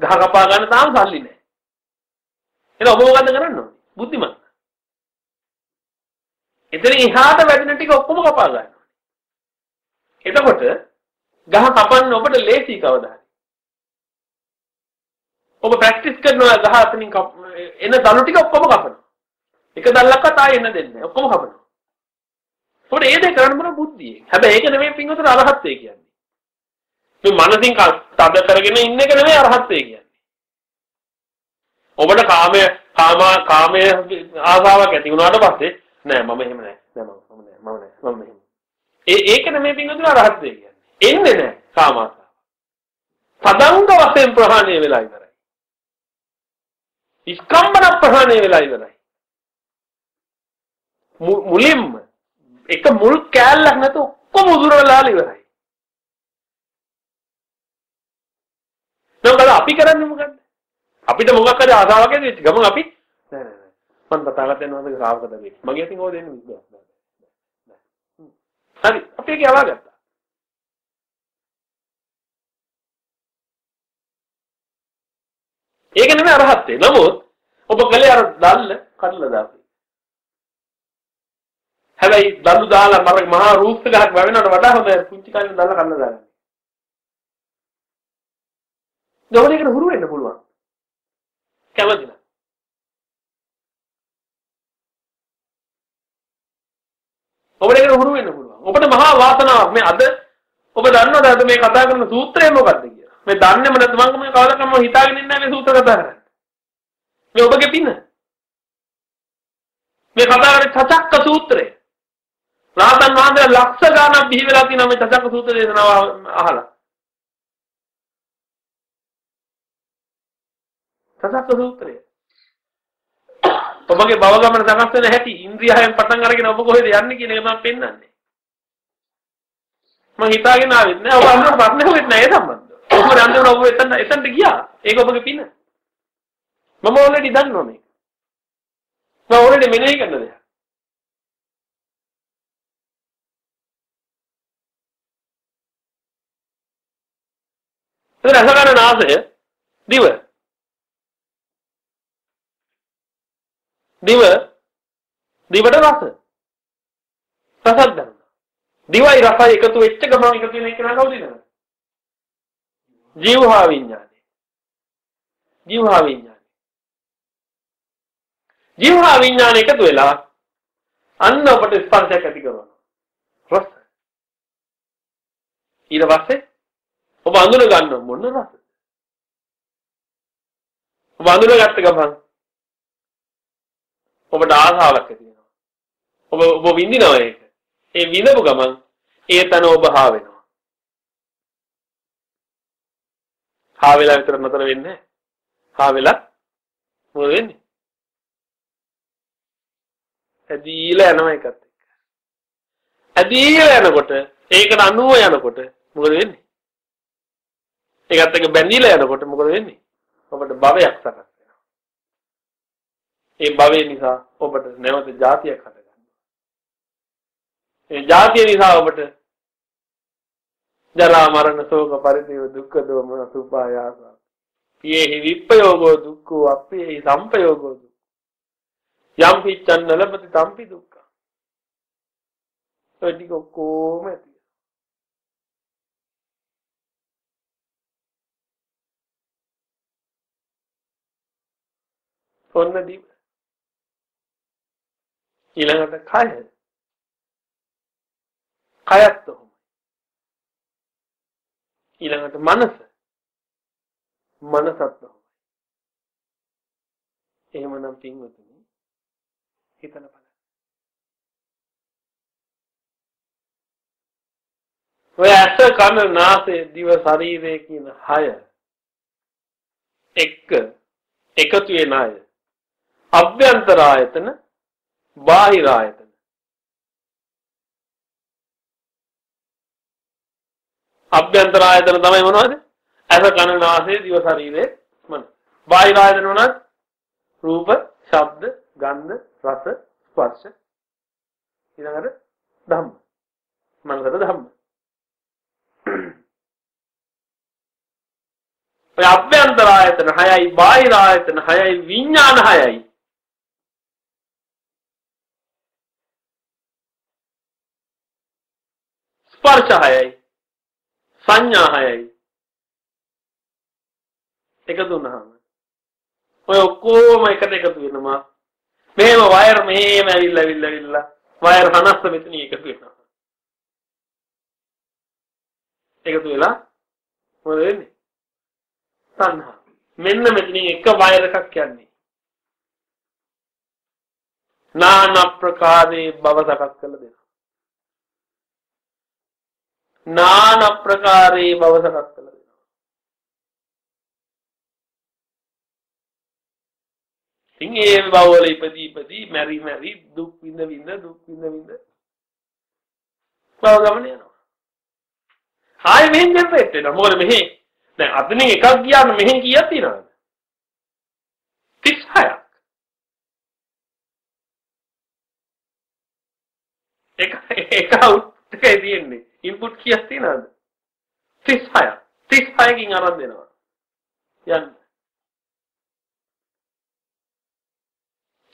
A: ගහ කපා ගන්න තාම සල්ලි නැහැ. එහෙනම් ඔබ මොකද කරන්න ඕනේ? බුද්ධිමත්. එතන එහාට වැඩෙන ටික ඔක්කොම කපා ගන්න. එතකොට ගහ කපන්න ඔබට ලේසි කවදා ඔබ ප්‍රැක්ටිස් කරනවා ගහ අතනින් එන දළු ටික ඔක්කොම කපනවා. එක දල්ලක්වත් ආයෙ එන්න දෙන්නේ නැහැ. ඔක්කොම කපනවා. ඒකට ඒ දේ කරන්න බර බුද්ධිය. හැබැයි ඒක නෙමෙයි පින්වතුන් අරහත්ත්වය කියන්නේ. මේ මනසින් තද කරගෙන ඉන්න එක නෙමෙයි අරහත්ත්වය කියන්නේ. ඔබට කාමය කාම කාමය ආසාවක් ඇති වුණාට පස්සේ නෑ මම එහෙම නෑ. නෑ මම නෑ මම නෑ මම එහෙම. ඒ ඒක නෙමෙයි පින්වතුන් අරහත්ත්වය කියන්නේ. එන්නේ නෑ කාම ආසාව. සදංග වශයෙන් ප්‍රහාණය වෙලා ඉවරයි. ස්කම්බන ප්‍රහාණය වෙලා ඉවරයි. මුලින්ම එක මුල් කෑල්ලක් නැතුව ඔක්කොම උදුරලා ඉවරයි. නේද අපි කරන්නේ මොකද්ද? අපිට මොකක් හරි ආසාවක් ඇති වෙච්ච ගමන් අපි නෑ නෑ නෑ මම කතා කරන්නේ නැවත ශ්‍රාවකද මේ. මගේ අතින් ඕක දෙන්න බෑ. හරි අපි ඒක යවාගත්තා. ඒක නෙමෙයි අරහත්ත්වේ. නමුත් ඔබ කලේ අර දල්ල කඩලා දාපේ. හැබැයි දල්ලු දාලා මර මහා රූප ගහක් වැවෙනවට වඩා හොඳ පුංචි කලින් දල්ල කඩලා දාගන්න. ගොඩේකට හුරු වෙන්න පුළුවන්. කැමතිද? ඔබට ඒකට හුරු වෙන්න පුළුවන්. ඔබට මහා වාසනාවක්. මේ අද ඔබ දන්නවද අද මේ කතා කරන සූත්‍රය මොකක්ද කියලා? මේ දන්නේම නැත්නම් මම මේ කවදාකම හිතාගෙන ඉන්නේ නැහැ මේ සූත්‍ර කතා කරන්නේ. මේ ඔබගේ පින. මේ කතා කරේ චචක්ක සූත්‍රය. රාතන් වහන්සේ ලක්ෂ ගණන් බිහි වෙලා තියෙනවා මේ චචක්ක සූත්‍ර දේශනාව අහලා. චචක්ක සූත්‍රය. ඔබගේ භව ගමන සකස් වෙන හැටි ඉන්ද්‍රියයන් පටන් අරගෙන ඔබ කොහෙද යන්නේ කියන එක මම පෙන්වන්නේ. මම හිතාගෙන ආවෙත් නෑ ඔබ අහන ප්‍රශ්න හොෙත් නෑ ඒ සම්බන්ධව. ඔබ රන්දේ ඔබ එතන එතනට ගියා. ඒක ඔබගේ පින. මම ඔල්රෙඩි දන්නවා මේක. මම ඕනේ මෙනෙහි කරන දෙයක්. එතන රස ගන්න නාසය දිව දිව දිවට රස රසක් ගන්න. දිවයි රසයි එකතු වෙච්ච ගමන් එකතු වෙන එක නා කවුද ඉන්නද? ජීවහා විඥානේ. ජීවහා විඥානේ. ජීවහා විඥානේ එකතු වෙලා අන්න ඔබට ස්පර්ශයක් ඇති කරනවා. රස. ඊට පස්සේ ඔබ අඳුන ගන්න මොන රසද? ඔබ අඳුනගත්ත ගමන් ඔබට ආසාවක් ඇති වෙනවා. ඔබ ඔබ විඳිනවා ඒක. ඒ විඳපු ගමන් ඒ තන ඔබ හා වෙනවා. හා වෙලා විතර නතර වෙන්නේ හා වෙලා මොකද වෙන්නේ? ඇදීලා යනවා එකත් එක්ක. ඇදීලා යනකොට ඒකට අනුව යනකොට මොකද වෙන්නේ? ඒකත් එක්ක බැඳීලා යනකොට මොකද වෙන්නේ? ඔබට භවයක් සකස් වෙනවා. ඒ භවය නිසා ඔබට නැවත જાතියක් හටගන්නවා. ඒ જાතිය නිසා ඔබට ජරා මරණ ශෝක පරිදේව දුක්ඛ දෝමන සුපායාස. පියේහි විප්පයෝගෝ දුක්ඛෝ අප්පේහි සම්පයෝගෝ දුක්ඛ. යම් පිච්ඡන්න ලබති තම්පි දුක්ඛ. ඒ ටික කොහොම ඇති ඔන්න දිව. ඊළඟට කය. කයත් උහුම. ඊළඟට මනස. මනසත් උහුම. එහෙමනම් පින්වතුනි හිතන බලන්න. ඔය ඇස කන නාසය දිව ශරීරය කියන හය එක්ක එකතු වෙන අය අභ්‍යන්තර ආයතන බාහිර ආයතන අභ්‍යන්තර ආයතන තමයි මොනවද? ඇස කන නාසය දිව ශරීරය මන බාහිර ආයතන මොනවද? රූප ශබ්ද ගන්ධ රස ස්පර්ශ. ඊළඟට ධම්ම. මනසට ධම්ම. ඔය අභ්‍යන්තර ආයතන 6යි බාහිර ආයතන 6යි විඥාන 6යි ස්පර්ශ 6යි සංඥා 6යි එකතු වුණාම ඔය ඔක්කොම එකට එකතු වෙනවා. මෙහෙම වයර් මෙහෙම ඇවිල්ලා ඇවිල්ලා ඇවිල්ලා. වයර් හනස්ස මෙතන එකතු වෙනවා. එකතු වෙලා මොකද වෙන්නේ? තණ්හා. මෙන්න මෙතනින් එක වයර් එකක් යන්නේ. නාන ප්‍රකාරේ භව සකස් කළ දෙනවා. නාන ප්‍රකාරේ භව සකස් කළ දෙනවා. ඉතින් ඒ භවවල ඉපදී ඉපදී මැරි මැරි දුක් විඳ විඳ දුක් විඳ විඳ භව ගමන යනවා. ආයෙ මෙහෙන් ජෙනරේට් වෙනවා. මොකද මෙහි දැන් අතනින් එකක් ගියාම මෙහෙන් කීයක් තියෙනවද? 36ක්. එක එක අවුට් එකයි තියෙන්නේ. ඉන්පුට් කීයක් තියෙනවද 36 36කින් අරන් දෙනවා යන්න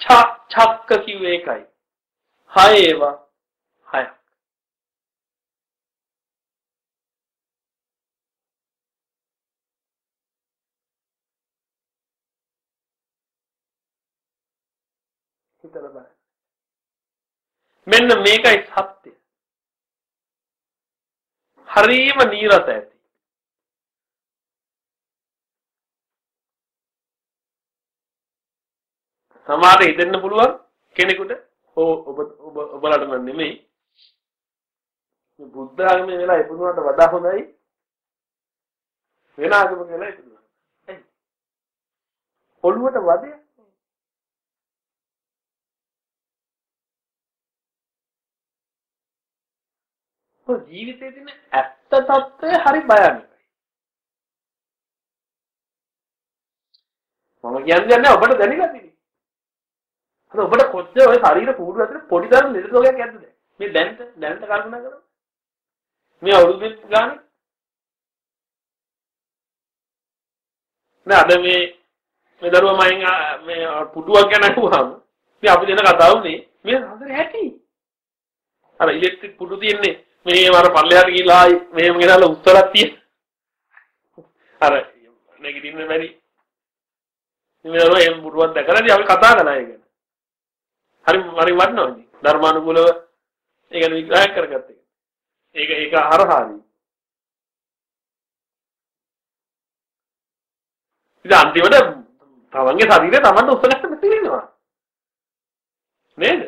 A: ඡ ඡක්ක කිව්වේ එකයි හය ඒවා හයක් හිතලා බලන්න මෙන්න මේකයි සත්‍ය හරීම නීරස ඇති. සමහරට හිතෙන්න පුළුවන් කෙනෙකුට ඔබ ඔබ ඔබලට නම් නෙමෙයි බුද්ධ ආගමේ වෙලා ඉපදුනට වඩා හොඳයි වෙන ආගමක වෙලා ඉපදුනා. ඔළුවට වදයක් ජීවිතයේ තියෙන ඇත්ත తত্ত্বය හරි භයානකයි. මම කියන්නේ නැහැ ඔබට දැනෙලා තියෙන්නේ. අර ඔබට කොච්චර ওই ශරීර කූඩු ඇතුලේ පොඩි තරම් නිරෝගයක් ඇද්ද මේ දැනට දැනට කල්පනා කරලා? මේ අවුරුදු ගානේ? නෑ අද මේ මේ දරුවා මයින් මේ පුඩුවක් ගැන අහුවාම ඉතින් අපි දෙන කතාවුනේ මේ හතර හැටි. අර ඉලෙක්ට්‍රික් පුඩු තියෙන්නේ. මේ අර පල්ලෙහාට ගිහලා මෙහෙම ගෙනල්ලා උත්තරක් තියෙන. අර නැගිටින්න බැරි. මේ දරුවා එම් පුටුවක් දැකලාදී අපි කතා කරනවා ඒක. හරි හරි වටනවානේ. ධර්මානුකූලව ඒ ගැන විග්‍රහ කරගත්ත එක. ඒක ඒක හරහාදී. ඉතින් අන්තිමට තමන්ගේ ශරීරය තමන්ට උස්සගන්න බැරි වෙනවා. නේද?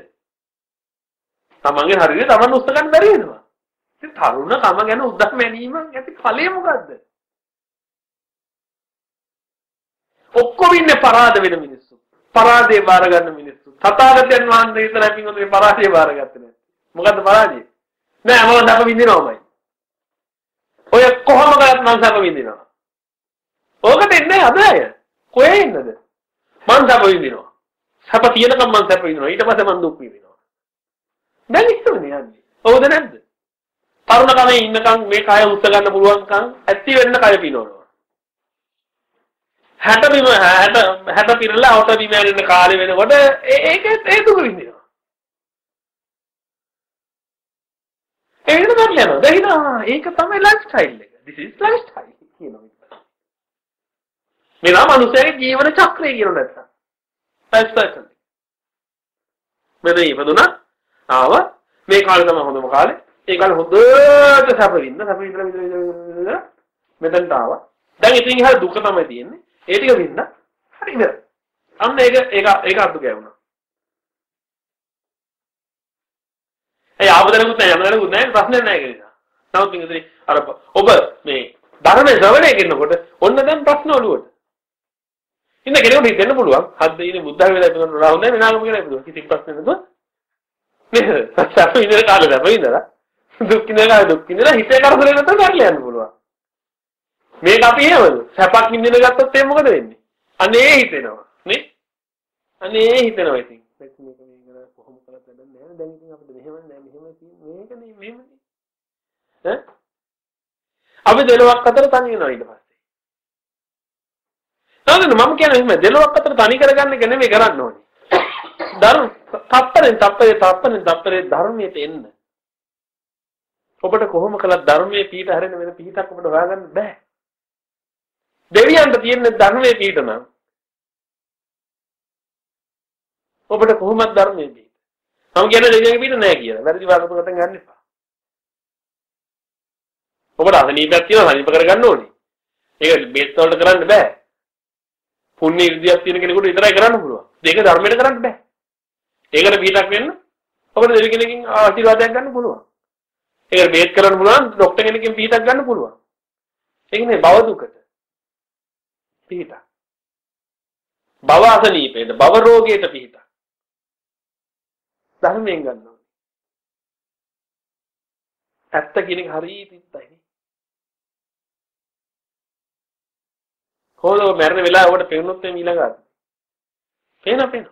A: තමන්ගේ ශරීරය තමන්ට උස්සගන්න බැරි වෙනවා. ඉතින් තරුණ කම ගැන උද්දම් මැනීම ඇති ඵලය මොකද්ද? ඔක්කොම ඉන්නේ පරාද වෙන මිනිස්සු. පරාදේ බාර ගන්න මිනිස්සු. තථාගතයන් වහන්සේ විතරයි පින්වතුනි පරාදේ බාරගත්තේ නැහැ. මොකද්ද පරාදේ? නෑ මම සැප විඳිනවමයි. ඔය කොහොම කරත් මම සැප විඳිනවා. ඕකට එන්නේ අද අය. කොහේ ඉන්නද? මං සැප විඳිනවා. සැප තියෙනකම් මං සැප විඳිනවා. ඊට පස්සේ මං දුක් විඳිනවා. දැන් ඉස්සරනේ යන්නේ. හවුද නැද්ද? තරුණ කමේ ඉන්නකම් මේ කය උස්ස ගන්න පුළුවන්කම් ඇති වෙන්න කය පිනවනවා. 60 බිම 60 60 පිරලා අවත බිම යන කාලේ වෙනකොට ඒක ඒ දුක විඳිනවා. ඒක නේද යනවා. දැන් හිතා ඒක තමයි ලයිෆ් ස්ටයිල් එක. this is life style කියනවා. මේ නම් මනුස්සයාගේ ජීවන චක්‍රය කියන නැත්තම්. Life cycle. මෙතන ඉපදුනා ආව මේ කාලේ තමයි හොඳම කාලේ. ඒ කාලේ හොඳට සැප විඳ සැප විඳලා විඳලා මෙතනට ආවා. දැන් ඉතින් ඉහළ දුක තමයි තියෙන්නේ. ඒ ටික වින්න හරි ඉවරයි. අන්න ඒක ඒක ඒක අද්දු ගෑවුණා. ඒ ආවදනකුත් නැහැ යමදනකුත් නැහැ ප්‍රශ්නයක් නැහැ ඒක නිසා. නමුත් ඉතින් අර ඔබ මේ ධර්මයේ ශ්‍රවණය කරනකොට ඔන්න දැන් ප්‍රශ්න ඔළුවට. ඉන්න කෙනෙකුට හිතෙන්න පුළුවන් හද්ද ඉන්නේ බුද්ධ වේලා ඉපදුනට වඩා හොඳයි වෙනාගම කියලා ඉපදුවා. කිසි ප්‍රශ්නයක් නැතුව. නේද? සත්‍ය ඉන්නේ කාලේ දැප ඉඳලා දුක් ඉඳලා දුක් ඉඳලා හිතේ කරදරේ නැතුව කරලා යන්න පුළුවන්. මේක අපි එහෙමද? සැපක් විඳින ගත්තොත් එහෙනම් මොකද වෙන්නේ? අනේ හිතෙනවා. නේ? අනේ හිතෙනවා ඉතින්. මේක මේක මේක කොහොම කරත් වැඩක් නැහැ. දැන් ඉතින් අපිට මෙහෙම නෑ මෙහෙම මේකනේ මෙහෙමනේ. ඈ? අපි දෙලොවක් අතර තනි වෙනවා ඊට පස්සේ. නේද මම කියන්නේ එහෙම දෙලොවක් අතර තනි කරගන්න එක නෙමෙයි කරන්න ඕනේ. ධර්ම තප්පරෙන් තප්පරේ තප්පරෙන් තප්පරේ ධර්මයට එන්න. ඔබට කොහොම කළත් ධර්මයේ පීඨ හැරෙන්න වෙන පීඨක් ඔබට හොයාගන්න බෑ. දෙවියන්ට තියෙන ධර්මයේ පීඨ නම් ඔබට කොහොමද ධර්මයේ පීඨ? මම කියන්නේ දෙවියන්ගේ පීඨ නෑ කියලා. වැරදි වාදපකට ගන්න එපා. ඔබට අසනීපයක් තියෙනවා සනීප කරගන්න ඕනේ. ඒක බේත් වලට කරන්න බෑ. පුණ්‍ය ඉර්ධියක් තියෙන කෙනෙකුට විතරයි කරන්න පුළුවන්. ඒක ධර්මයට කරන්න බෑ. ඒකට පිටක් වෙන්න ඔබට දෙවි කෙනකින් ආශිර්වාදයක් ගන්න පුළුවන්. ඒකට බේත් කරන්න පුළුවන් ડોක්ටර් කෙනකින් පිටක් ගන්න පුළුවන්. ඒක නේ භව දුකට. පිටක්. භව අසනීපේද භව රෝගයට පිටක්. ධර්මයෙන් ගන්න ඕනේ. ඇත්ත කියන එක හරිය තිත්තයි. කොහොමද මරණ වෙලාව ඔබට පේනොත් මේ ඊළඟට පේන පේන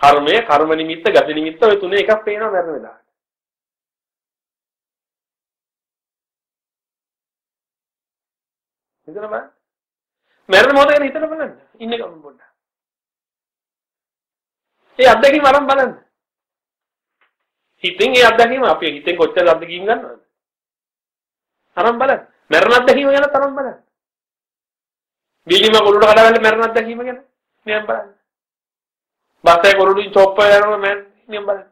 A: කර්මය කර්ම නිමිත්ත ගති නිමිත්ත ඔය තුනේ එකක් පේනවා මරණ වෙලාවට හිතන බෑ මරණ මොහොත ගැන හිතන බලන්න ඉන්න ගමන් පොඩ්ඩක් ඒ අත්දැකීම අරන් බලන්න හිතෙන් ඒ අත්දැකීම අපි හිතෙන් කොච්චර අත්දැකීම් ගන්නවද අරන් බලන්න මරණ අත්දැකීම ගැන තරම් බලන්න. බිලිම කොළුට කඩාගන්න මරණ අත්දැකීම ගැන නියම් බලන්න. බස්සේ කොළුටින් චොප්ප යනවා මම නියම් බලන්න.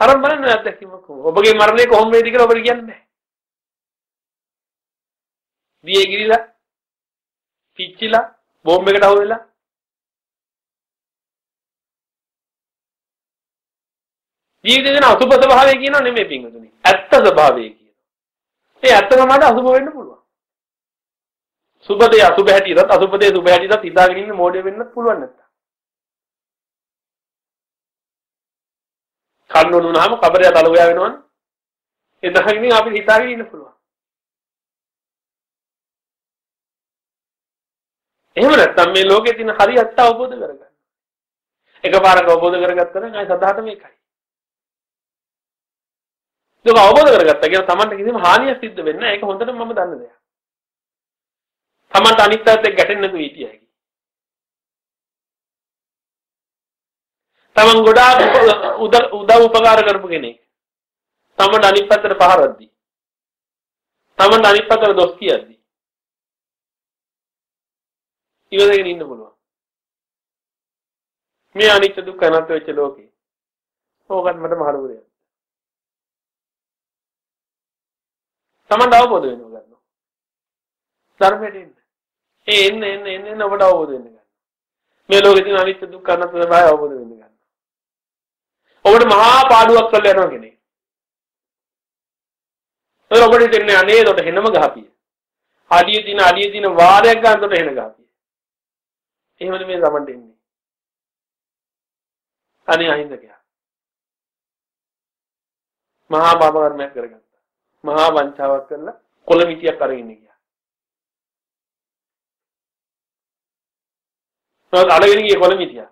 A: අරන් බලන්න අත්දැකීම කොහොමද? ඔබගේ මරණය කොහොම වේද කියලා ඔබට කියන්න බෑ. දියේ ගිරිලා පිච්චිලා බෝම්බ එකට අහු වෙලා ජීවිතේ දෙන අසුබ ස්වභාවය කියනවා නෙමෙයි පින්වතුනි. ඇත්ත ස්වභාවය ඒ ඇත්තම මට අසුබ වෙන්න පුළුවන්. සුබදේ අසුබ හැටියටත් අසුබදේ සුබ හැටියටත් හිතාගෙන ඉන්න මොඩේ වෙන්නත් පුළුවන් නැත්තම්. කන්න උනුනහම කබරය තලුවා වෙනවනේ. ඒ දහකින් අපි හිතාගෙන ඉන්න පුළුවන්. එහෙම නැත්නම් මේ ලෝකේ තියෙන හරි ඇත්ත අවබෝධ කරගන්න. එකපාරක අවබෝධ කරගත්තා නම් ආයි සදාට මේකයි. ඒක අවබෝධ කරගත්තා කියලා Tamanට කිසිම හානියක් සිද්ධ වෙන්නේ නැහැ. ඒක හොඳටම මම දන්න දෙයක්. Tamanට අනිත් පැත්තට ගැටෙන්නේ නැතුව හිටියයි. Taman ගොඩාක් උදව් උපකාර කරපු කෙනෙක්. Taman අනිත් පැත්තට පහරද්දී. Taman අනිත් පැත්තට දොස් කියද්දී. ඉවදගෙන ඉන්න පුළුවන්. මේ අනිත්‍ය දුක්ඛ අනාත්ම වෙච්ච ලෝකේ. ඕකත් මට මහලු දෙයක්. Taman අවබෝධ වෙනවා ගන්නවා. ධර්මයට එන්න. ඒ එන්න එන්න එන්න එන්න ඔබට අවබෝධ වෙන්න ගන්නවා. මේ ලෝකේ තියෙන අනිත්‍ය දුක්ඛ අනාත්ම ස්වභාවය අවබෝධ වෙන්න ගන්නවා. ඔබට මහා පාඩුවක් කරලා යනවා කෙනෙක්. ඒක ඔබට දෙන්නේ අනේ උඩ හෙනම ගහපිය. අඩිය දින අඩිය දින වාරයක් ගන්න උඩ හෙන ගහපිය. එහෙමද මේ සමන් දෙන්නේ. අනේ අහිංසකයා. මහා පාප කර්මයක් කරගත්තා. මහා වංචාවක් කරලා කොළ මිටියක් අරගෙන ගියා. නමුත් අරගෙන ගියේ කොළ මිටිය.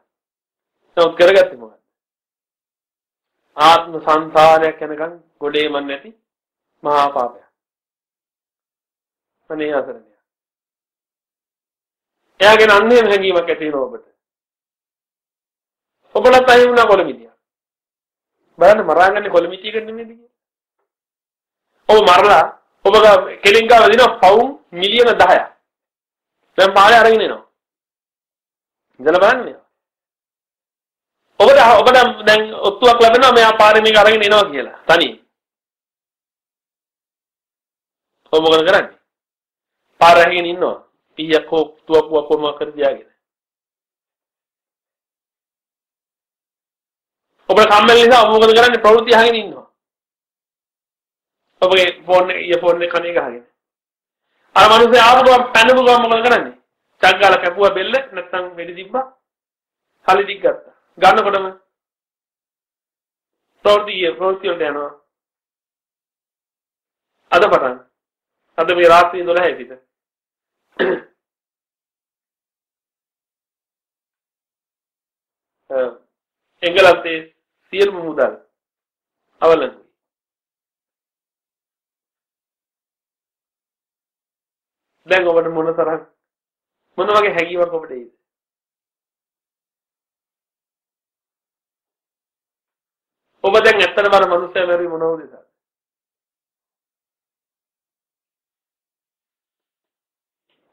A: නමුත් කරගත්තේ මොකක්ද? ආත්ම සංසාරයක් යනකම් ගොඩේ මන් නැති මහා පාපයක්. අනේ අසරණය. එයාගෙන අන්නේ හැඟීමක් ඇති වෙනවා ඔබට. ඔබලත් අය වුණා කොළමිටිය. බලන්න මරාගන්නේ කොළමිටියකට නෙමෙයිද කියලා. ඔබ මරලා ඔබ කෙලින් ගාව දින පවුම් මිලියන 10ක්. දැන් පාරේ අරගෙන එනවා. ඉඳලා බලන්න. ඔබට ඔබට දැන් ඔත්තුවක් ලැබෙනවා මෙයා පාරේ මේක අරගෙන එනවා කියලා. තනියෙන්. ඔබ මොකද කරන්නේ? පාර ඇහිගෙන ඉන්නවා. පීයක් හෝ තුවක්කුවක් කොම කර තියාගෙන. ඔබට කම්මැලි නිසා ඔබ මොකද කරන්නේ? ප්‍රවෘත්ති අහගෙන ඉන්නවා. ඔබගේ ෆෝන් එක ඉයර්ෆෝන් එක කනේ ගහගෙන. අර මිනිස්සේ ආපු ගමන් පැනපු ගමන් මොකද කරන්නේ? චක් ගාලා කැපුවා බෙල්ල නැත්තම් වෙඩි තිබ්බා. කලි දික් ගත්තා. ගන්නකොටම ප්‍රවෘත්ති ප්‍රවෘත්ති වලට යනවා. අද පටන් අද මේ රාත්‍රී 12 පිට එංගලන්තයේ සියලුම මුදල් අවලංගුයි. දැන් ඔබට මොන තරම් මොන වගේ හැඟීමක් ඔබට එයිද? ඔබ දැන් ඇත්තටම අර මනුස්සයා මැරුවේ මොනවද නිසා?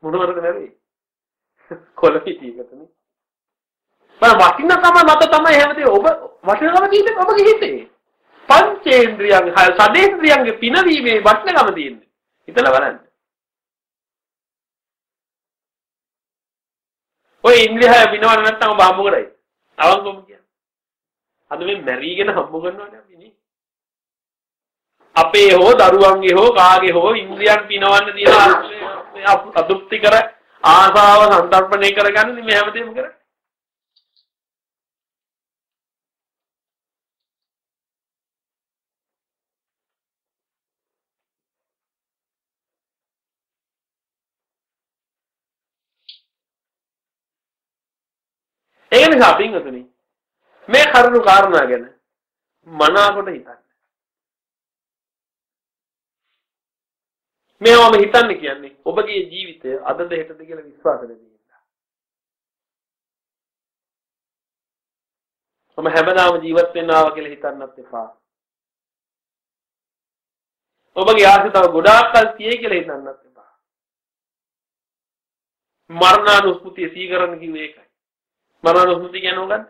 A: මොනවද මැරුවේ? කොළ පිටියකටනේ. මම වටිනකම මත තමයි හැමදේ ඔබ වටිනකම තියෙන්නේ ඔබගේ හිතේ. පංචේන්ද්‍රියන් හය සදේන්ද්‍රියන්ගේ පිනවීමේ වටිනකම තියෙන්නේ. හිතලා බලන්න. ඔය ඉන්ද්‍රිය හය පිනවන්න නැත්නම් ඔබ හම්බ කරයි. අවංකවම කියන්නේ. අද මේ මැරීගෙන හම්බ කරනවානේ අපි නේ. අපේ හෝ දරුවන්ගේ හෝ කාගේ හෝ ඉන්ද්‍රියන් පිනවන්න තියෙන අදුප්ති කර ආසාව සන්තරපණය කරගන්න මේ හැමදේම කරන්නේ. ඒ නිසා පින්වතුනි මේ කරුණු කාරණා ගැන මනාකොට හිතන්න. මේවම හිතන්න කියන්නේ ඔබගේ ජීවිතය අදද හෙටද කියලා විශ්වාස නැති නිසා. මම හැමදාම ජීවත් වෙන්න ආවා කියලා හිතන්නත් එපා. ඔබගේ ආසය තව ගොඩාක් කල් තියෙයි කියලා හිතන්නත් එපා. මරණානුස්මෘතිය සීකරන්න කිව්වේ ඒකයි. මරණානුස්මෘතිය කියන්නේ මොකක්ද?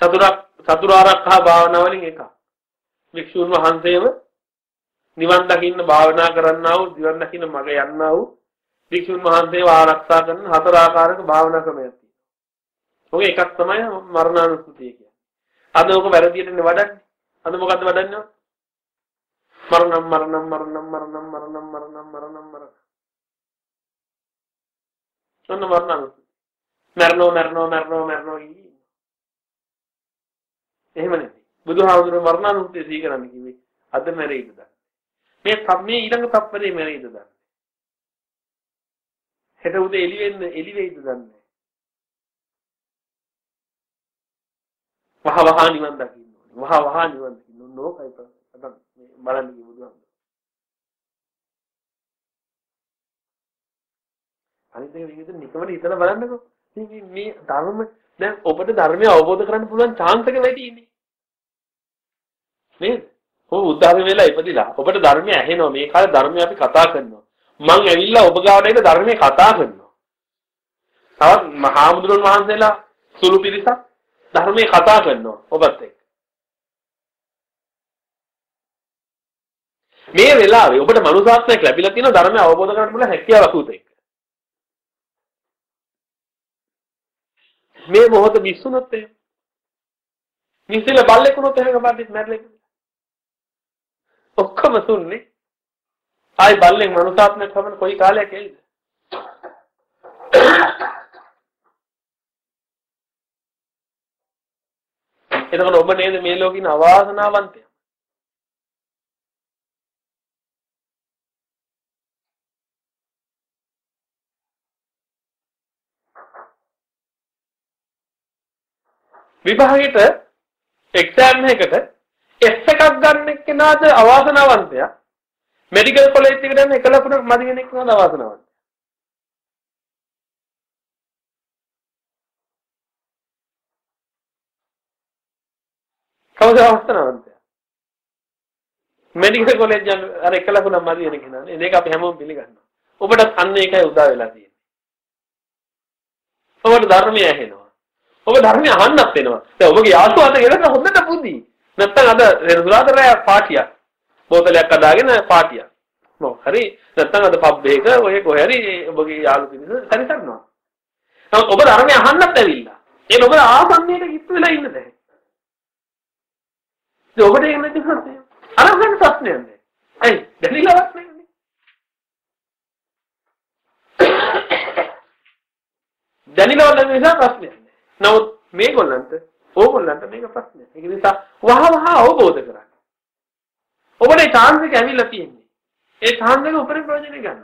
A: චතුරාර්ය චතුරාර්යකහ භාවනාවලින් එකක්. වික්ෂුන් වහන්සේම නිවන් දකින්න භාවනා කරන්නා වූ නිවන් දකින්න මඟ යන්නා වූ වික්ෂුන් වහන්සේව ආරක්ෂා කරන හතර ආකාරයක භාවනා ක්‍රමයක් තියෙනවා. ඔක එකක් තමයි මරණානුස්මෘතිය කියන්නේ. අද ඔක වැරදියටනේ වඩන්නේ. අද මොකද්ද වඩන්නේ? මරණම් මරණම් මරණම් මරණම් මරණම් මරණම් මරණම් මරණ. ඔන්න මරණානුස්මෘතිය. මරණෝ මරණෝ මරණෝ මරණෝ කියන්නේ. එහෙම නෙමෙයි. බුදුහාමුදුරුවෝ මරණානුස්මෘතිය සීකරන්න කිව්වේ අද මැරෙයිද මේ මේ ඊළඟ තප්පරේ මැරෙයිද දන්නේ. හෙට උදේ එළි වෙන්න එළි වෙයිද දන්නේ. වහ වහ නිවන් දකින්න ඕනේ. වහ වහ නිවන් දකින්න ඕනේ. නෝකයි බලන්න බලන්න බුදුහාම. අනිත් එක විදිහට නිකමට හිතලා බලන්නකෝ. මේ මේ ධර්ම දැන් ඔබට ධර්මය අවබෝධ කරගන්න පුළුවන් chance එක වැඩි ඉන්නේ. නේද? ඔබ උදාහරණ වෙලා ඉපදිලා ඔබට ධර්මය ඇහෙනවා මේ කාලේ ධර්මය අපි කතා කරනවා. මං ඇවිල්ලා ඔබ ගාවට එන ධර්මයේ කතා කරනවා. තවත් මහාමුදුරන් වහන්සේලා සුළු පිරිසක් ධර්මයේ කතා කරනවා ඔබත් එක්ක. මේ වෙලාවේ ඔබට මනුසාත්මයක් ලැබිලා තියෙන ධර්මය අවබෝධ කරගන්න පුළුවන් හැකියාවක් උත් එක්ක. මේ මොහොත මිස්සුනොත් එහෙම. මිස්සෙල බල්ලෙක් වුණොත් එහෙම කපද්දිත් මැරෙලා ඔක්කොම සුන්නේ. ආයි බල්ලෙන් මනුසාත්මයක් හමන කොයි කාලයක් එයිද? එතකොට ඔබ නේද මේ ලෝකින අවාසනාවන්තයා? විභාගෙට එක්සෑම් එකකට S එකක් ගන්න එක්කෙනාද අවාසනාවන්තයා? මෙඩිකල් කොලෙජ් එකට යන එක ලකුණක් මදි වෙන එක්කෙනාද අවාසනාවන්තයා? කවුද අවාසනාවන්තයා? මෙඩිකල් කොලෙජ් යන අර එක ලකුණක් මදි වෙන කෙනානේ. මේක අපි හැමෝම පිළිගන්නවා. ඔබට අන්න ඒකයි උදා වෙලා තියෙන්නේ. ඔබට ධර්මය ඇහෙනවා. ඔබ ධර්මය අහන්නත් වෙනවා. දැන් ඔබගේ යාළුවා අත ගෙදර හොඳට බුද්ධි. නැත්තම් අද රෙදුලාතරය පාටියක්. බෝතලයක් අදාගෙන පාටියක්. මොකක් හරි නැත්තම් අද පබ් එකක ඔය කොහේ හරි ඔබගේ යාළු පිරිස සැරිසරනවා. නමුත් ඔබ ධර්මය අහන්නත් ඇවිල්ලා. ඒක ඔබ ආසන්නයට කිප්ප වෙලා ඉන්න දැන්. ඒ ඔබට ඒක නැති ප්‍රශ්නය. අරගෙන ප්‍රශ්නයක් නෑ. ඇයි? දැනිලවත් නෙන්නේ. [COUGHS] දැනිලවත් නැති නිසා ප්‍රශ්නයක් නෑ. නමුත් මේගොල්ලන්ට ඕගොල්ලන්ට මේක ප්‍රශ්නයක්. ඒක නිසා වහ වහ අවබෝධ කරගන්න. ඔබට chance එක ඇවිල්ලා තියෙන්නේ. ඒ chance එක උපරිම ප්‍රයෝජනෙ ගන්න.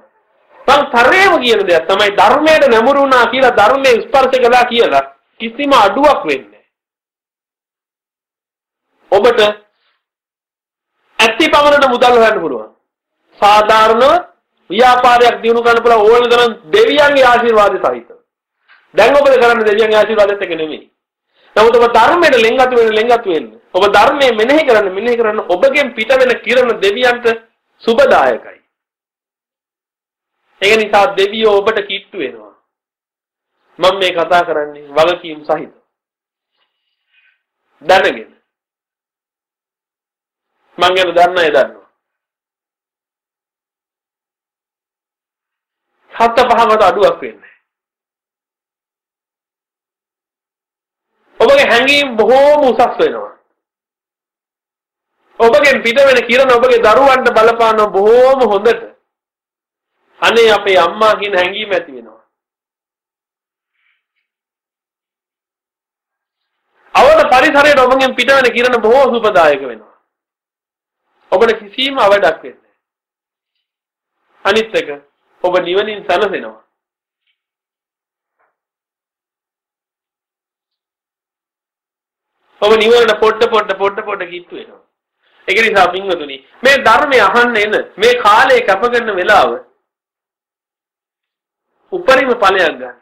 A: මම තරේම කියන දෙයක් තමයි ධර්මයට නැමුරු වුණා කියලා ධර්මයේ ස්පර්ශ කළා කියලා කිසිම අඩුවක් වෙන්නේ ඔබට ඇත්ති පමණට මුදල් හොයන්න පුළුවන්. සාධාරණව ව්‍යාපාරයක් දිනු කරන්න පුළුවන් ඕන තරම් දෙවියන්ගේ ආශිර්වාද සහිතව. දැන් ඔබද කරන්නේ දෙවියන්ගේ ආශිර්වාදෙත් එක නෙමෙයි. නමුත් ඔබ ධර්මයට ලෙන්ගතු වෙන ලෙන්ගතු වෙන්න. ඔබ ධර්මයේ මෙනෙහි කරන්න මෙනෙහි කරන්න ඔබගෙන් පිට වෙන කිරණ දෙවියන්ට සුබදායකයි. ඒක නිසා දෙවියෝ ඔබට කිට්ටු වෙනවා. මම මේ කතා කරන්නේ වගකීම් සහිත. දැනගෙන. මං ගැන දන්න අය දන්නවා. හත පහකට අඩුවක් වෙන්නේ ඔබගේ හැඟීම් බොහෝම උසස් වෙනවා. ඔබගෙන් පිට වෙන කිරණ ඔබගේ දරුවන්ට බලපාන බොහෝම හොඳට. අනේ අපේ අම්මා කියන හැඟීම ඇති වෙනවා. අවද පරිසරයට ඔබගෙන් පිට වෙන කිරණ බොහෝ සුබදායක වෙනවා. ඔබට කිසිම අවඩක් වෙන්නේ අනිත් එක ඔබ නිවනින් සැනසෙනවා. ඔබ නිවනට පොඩ පොඩ පොඩ පොඩ කිට්ටු වෙනවා. ඒක නිසා පින්වතුනි මේ ධර්මය අහන්න එන මේ කාලය කැප කරන වෙලාව උපරිම ඵලයක් ගන්න.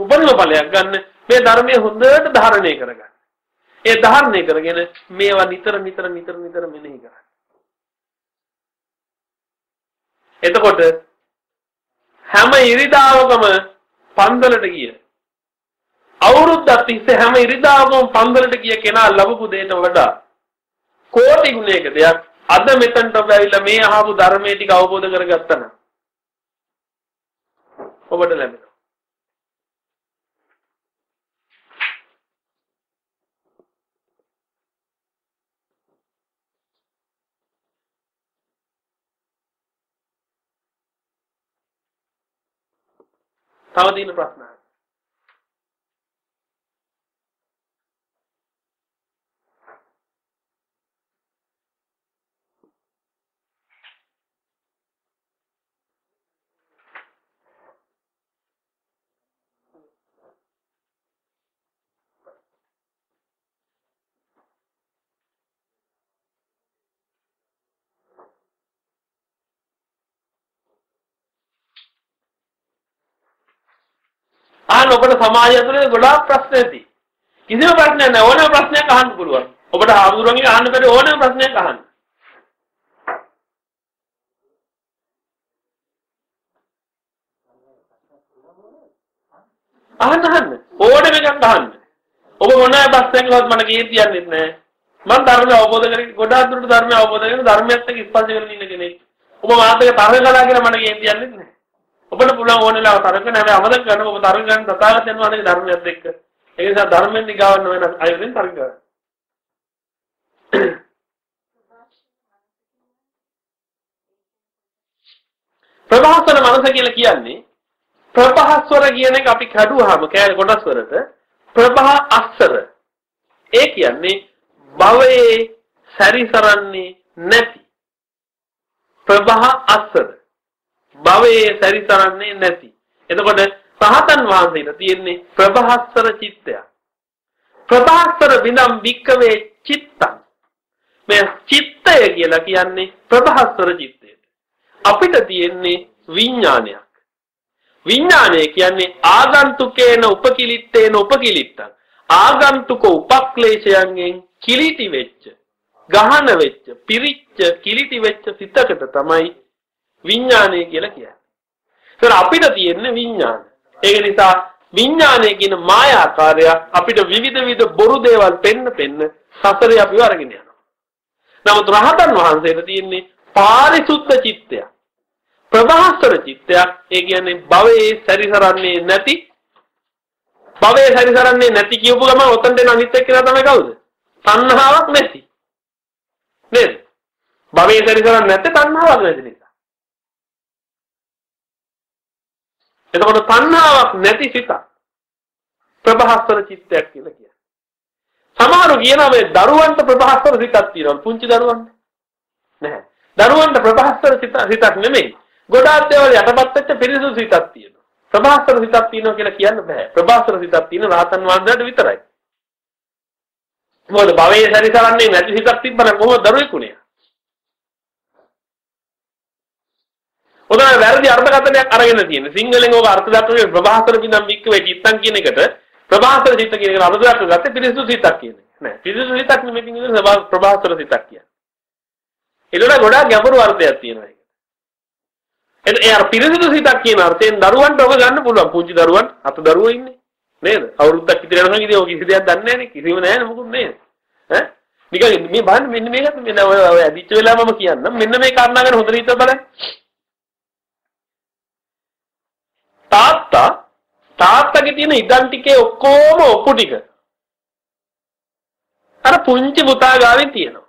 A: උපරිම ඵලයක් ගන්න මේ ධර්මය හොඳට ධාරණය කරගන්න. ඒ ධාරණය කරගෙන මේවා නිතර නිතර නිතර නිතර මෙනෙහි කරන්න. එතකොට හැම ඉරිදාවකම පන්දලට ගිය අවුරුද්දක් තිස්සේ හැම ඉරිදාවකම පන්දලට ගිය කෙනා ලැබපු දෙයට වඩා කෝටි ගුණයක දෙයක් අද මෙතනට ඔබ ඇවිල්ලා මේ අහපු ධර්මයේ ටික අවබෝධ කරගත්තා නම් ඔබට ලැබෙනවා. තව තියෙන ප්‍රශ්න අහන්න ඔබට සමාජය තුළ ගොඩාක් ප්‍රශ්න ඇති. කිසිම ප්‍රශ්නයක් නැහැ ඕනෑම ප්‍රශ්නයක් අහන්න පුළුවන්. ඔබට ආමුදුරන්ගේ අහන්න බැරි ඕනෑම ප්‍රශ්නයක් අහන්න. අහන්න අහන්න ඕනෑම එකක් අහන්න. ඔබ මොන ප්‍රශ්නයක්වත් මට කීර්තියක් නැහැ. මම ධර්මය අවබෝධ කරගෙන ගොඩාක් දුරට ධර්මය අවබෝධ කරගෙන ධර්මයත් එක්ක ස්පර්ශ කරගෙන ඉන්න කෙනෙක්. ඔබ මාත් එක්ක තරහ කළා කියලා මට කීර්තියක් නැහැ. ඔබට පුළුවන් ඕන වෙලාව තරහ කරන හැබැයි අමතක කරන්න ඔබ තරහ ගන්න තථාගතයන් වහන්සේගේ ධර්මයත් එක්ක. ඒ නිසා ධර්මයෙන් නිගාවන්න වෙන අයුරින් තරහ කරන්න. ප්‍රභාස්වර මනස කියලා කියන්නේ ප්‍රභාස්වර කියන එක අපි කැඩුවාම කෑ කොටස් වලට ප්‍රභා අස්සර ඒ කියන්නේ භවයේ සැරිසරන්නේ නැති ප්‍රභා අස්සර භවයේ සැරිසරන්නේ නැති. එතකොට සහතන් වහන්සේට තියෙන්නේ ප්‍රභාස්වර චිත්තයක්. ප්‍රභාස්වර විනම් වික්කවේ චිත්තං. මේ චිත්තය කියලා කියන්නේ ප්‍රභාස්වර චිත්තයට අපිට තියෙන්නේ විඥානයක්. විඥානය කියන්නේ ආගන්තුකේන උපකිලිත්තේන උපකිලිත්තං. ආගන්තුක උපක්ලේශයන්ගෙන් කිලිටි වෙච්ච ගහන වෙච්ච පිරිච්ච කිලිටි වෙච්ච සිතකට තමයි විඥානය කියලා කියන්නේ. ඒතර අපිට තියෙන්නේ විඥාන. ඒක නිසා විඥානය කියන මායාකාරය අපිට විවිධ විවිධ බොරු දේවල් පෙන්න පෙන්න සසරේ අපිව අරගෙන යනවා. නමුත් රහතන් වහන්සේට තියෙන්නේ පාරිසුද්ධ චිත්තයක්. ප්‍රභාස්වර චිත්තයක්. ඒ කියන්නේ භවයේ සැරිසරන්නේ නැති භවයේ සැරිසරන්නේ නැති කියපු ගමන් ඔතනට එන අනිත් එක්කලා තමයි කවුද? තණ්හාවක් නැති. නේද? භවයේ සැරිසරන්නේ නැත්te තණ්හාවක් නැති නිසා. එතකොට තණ්හාවක් නැති සිත ප්‍රභාස්වර චිත්තයක් කියලා කියන්නේ. සමහරු කියනවා මේ දරුවන්ට ප්‍රභාස්වර සිතක් තියෙනවා. පුංචි දරුවන්ට. නැහැ. දරුවන්ට ප්‍රභාස්වර සිතක් නෙමෙයි. ගොඩාක් දේවල් යටපත් වෙච්ච පිරිසුදු සිතක් තියෙනවා. ප්‍රභාස්වර සිතක් තියෙනවා කියලා කියන්න බෑ. ප්‍රභාස්වර සිතක් තියෙන රාතන් වහන්සේලාට විතරයි. මොකද භවයේ සැරිසරන්නේ නැති සිතක් තිබ්බනම් කොහොමද දරුවෙක් උනේ? උදාහරණ වැරදි අර්ථකථනයක් අරගෙන තියෙන. සිංහලෙන් ඕක අර්ථ දක්වන්නේ ප්‍රභාස්වර බින්දම් වික්ක වේ චිත්තං කියන එකට ප්‍රභාස්වර සිත කියන එක අර්ථ දක්වගත්තේ පිරිසුදු සිතක් කියන එක. නෑ. පිරිසුදු සිතක් නෙමෙයි කියන්නේ ප්‍රභාස්වර සිතක් කියන්නේ. ඒකට ගොඩාක් ගැඹුරු අර්ථයක් තියෙනවා. එතන ඒ අර පිරිසිදු සිතක් කියන අර්ථයෙන් දරුවන්ට ඔබ ගන්න පුළුවන්. පුංචි දරුවන් අත දරුවෝ ඉන්නේ. නේද? අවුරුද්දක් විතර යනකම් ඉතින් ඔය කිසි දෙයක් දන්නේ නැහැනේ. කිසිම නැහැ මොකුත් නේද? ඈ? නිකන් මේ බලන්න මෙන්න මේකත් මෙන්න ඔය ඔය ඇදිච්ච වෙලාව මම කියන්නම්. මෙන්න මේ කාරණා ගැන හොඳට හිතලා බලන්න. තාත්තා තාත්තගේ තියෙන ඉඩම් ටිකේ ඔක්කොම ඔප්පු ටික අර පුංචි පුතා ගාවේ තියෙනවා.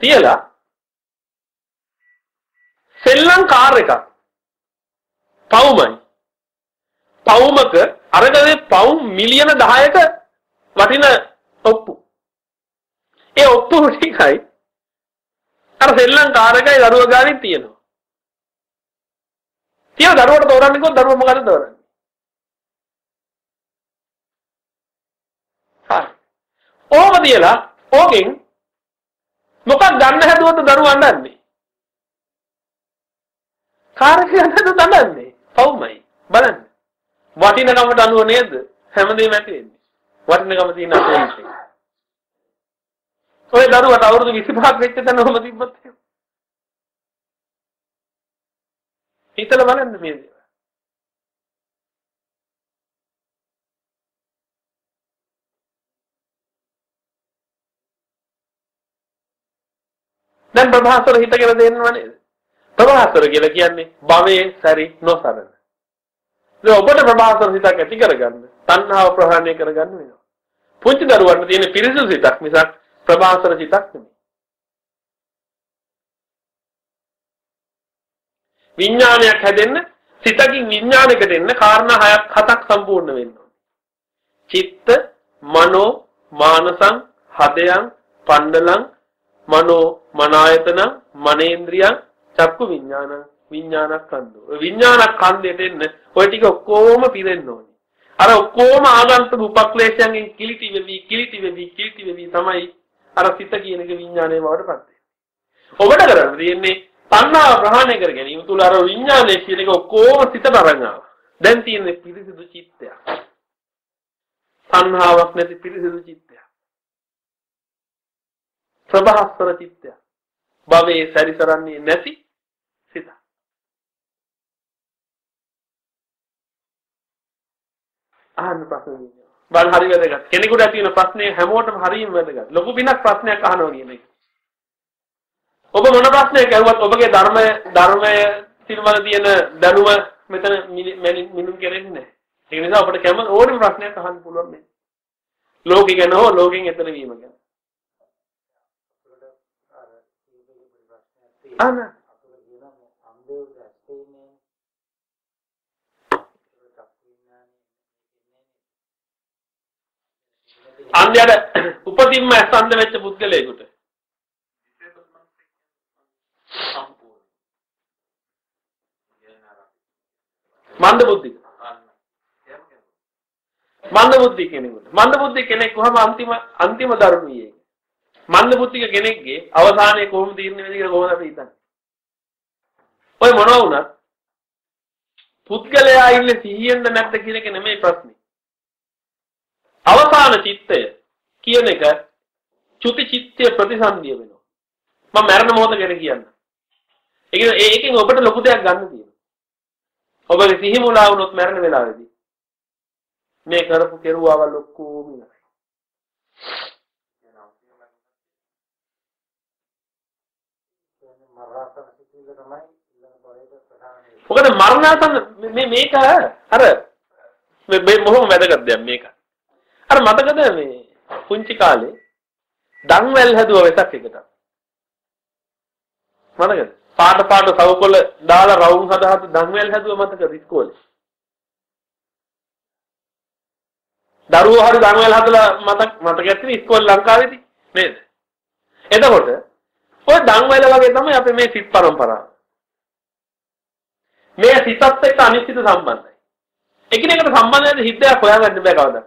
A: තියලා සෙල්ලම් කාර් එකක්. පවුමයි. පවුමක අරගලේ පවුම් මිලියන 10ක වටින ඔප්පු. ඒ ඔප්පු ටිකයි අර සෙල්ලම් කාර් එකයි දරුවා ගානේ තියෙනවා. තියන දරුවට තෝරන්නේ කොහොමද දරුවා මොකද තෝරන්නේ? හරි. ඕම තියලා ඕකෙන් මොකක් ගන්න හැදුවද දරුවා අඬන්නේ? කාර්යයන්ට දඬන්නේ. පවුමයි. බලන්න. වටිනකමට අනුව නේද? හැමදේම ඇති වෙන්නේ. වටිනකම තියෙන අපේ ඔය දරුවට අවුරුදු 25ක් වෙච්ච තැන ඔහම තිබ්බත් එහෙම. හිතලා බලන්න මේ දේ. දැන් ප්‍රභාසර හිතගෙන දෙන්නව නේද? ප්‍රභාසර කියලා කියන්නේ භවයේ සැරි නොසරන. ඒ ඔබට ප්‍රභාසර සිතක් ඇති කරගන්න තණ්හාව ප්‍රහාණය කරගන්න වෙනවා. පුංචි දරුවන්ට තියෙන පිරිසිදු සිතක් මිසක් ප්‍රභාසර සිතක් නෙමෙයි. විඥානයක් හැදෙන්න සිතකින් විඥානයකට එන්න කාරණා හයක් හතක් සම්පූර්ණ වෙන්න ඕනේ. චිත්ත, මනෝ, මානසං, හදයන්, පණ්ඩලං, මනෝ, මනායතන, මනේන්ද්‍රියං, චක්කු විඥාන විඥානස්කන්ධෝ. ඔය විඥානස්කන්ධයට එන්න ඔය ටික ඔක්කොම පිරෙන්න ඕනේ. අර ඔක්කොම ආගන්තුක උපක්ලේශයන්ගෙන් කිලිටි වෙවි කිලිටි වෙවි කිලිටි වෙවි තමයි අර සිත කියන එක විඥානයේ බවට පත් වෙන්නේ. ඔබට කරන්න තියෙන්නේ තණ්හාව ප්‍රහාණය කර ගැනීම තුල අර විඥානයේ කියන එක ඔක්කොම සිතට අරන් ආවා. දැන් තියෙන්නේ පිරිසිදු චිත්තයක්. සංහාවක් නැති පිරිසිදු චිත්තයක්. ප්‍රභාස්වර චිත්තයක්. භවයේ සැරිසරන්නේ නැති සිත. අහන්න ප්‍රශ්න බල හරි වැදගත්. කෙනෙකුට ඇති වෙන ප්‍රශ්නේ හැමෝටම හරියම වැදගත්. ලොකු පිනක් ප්‍රශ්නයක් අහනවා කියන එක. ඔබ මොන ප්‍රශ්නයක් ඇහුවත් ඔබගේ ධර්මය ධර්මය පිළිබඳ තියෙන දැනුම මෙතන මිනුම් කෙරෙන්නේ නැහැ. ඒ නිසා අපිට කැම ඕනම ප්‍රශ්නයක් අහන්න පුළුවන් මේ. ලෝකෙ ගැන හෝ ලෝකෙන් එතර වීම ගැන. අන අන්‍යයට උපතින්ම ඇසන්ද වෙච්ච පුද්ගලයෙකුට මන්ද බුද්ධික මන්ද බුද්ධි කෙනෙකුට. මන්ද බුද්ධි කෙනෙක් කොහම අන්තිම අන්තිම ධර්මයේ. මන්ද බුද්ධික කෙනෙක්ගේ අවසානයේ කොහොම තීරණය වෙන්නේ කියලා කොහොමද අපි හිතන්නේ? ඔය මොනවා වුණත් පුද්ගලයා ඉන්නේ සිහියෙන්ද නැද්ද කියන එක නෙමෙයි ප්‍රශ්නේ. අවසාන චිත්තය කියන එක චුති චිත්තය ප්‍රතිසන්දිය වෙනවා. මම මරණ මොහොත ගැන කියන්න. ඒක ඒකෙන් ඔබට ලොකු දෙයක් ගන්න තියෙනවා ඔබගේ සිහි මුලා වුණොත් මරණ වෙලාවේදී මේ කරපු කෙරුවාවල් ඔක්කොම ඉවරයි. මොකද මරණාසන්න මේ මේක අර මේ මොහොම වැදගත් දෙයක් මේක. අර මතකද මේ පුංචි කාලේ දන්වැල් හැදුව වෙසක් එකට. මතකද? පාට පාට සවකොළ දාලා රවුම් හදා හදා දන්වැල් හැදුව මතකද ඉස්කෝලේ? දරුවෝ හරි දන්වැල් හදලා මතක් මතක ඇති ඉස්කෝලේ ලංකාවේදී නේද? එතකොට ඔය දන්වැල වගේ තමයි අපේ මේ සිත් පරම්පරාව. මේ සිතත් එක්ක අනිශ්චිත සම්බන්ධයි. එකිනෙකට සම්බන්ධ වෙන හිතයක් හොයාගන්න බෑ කවදාවත්.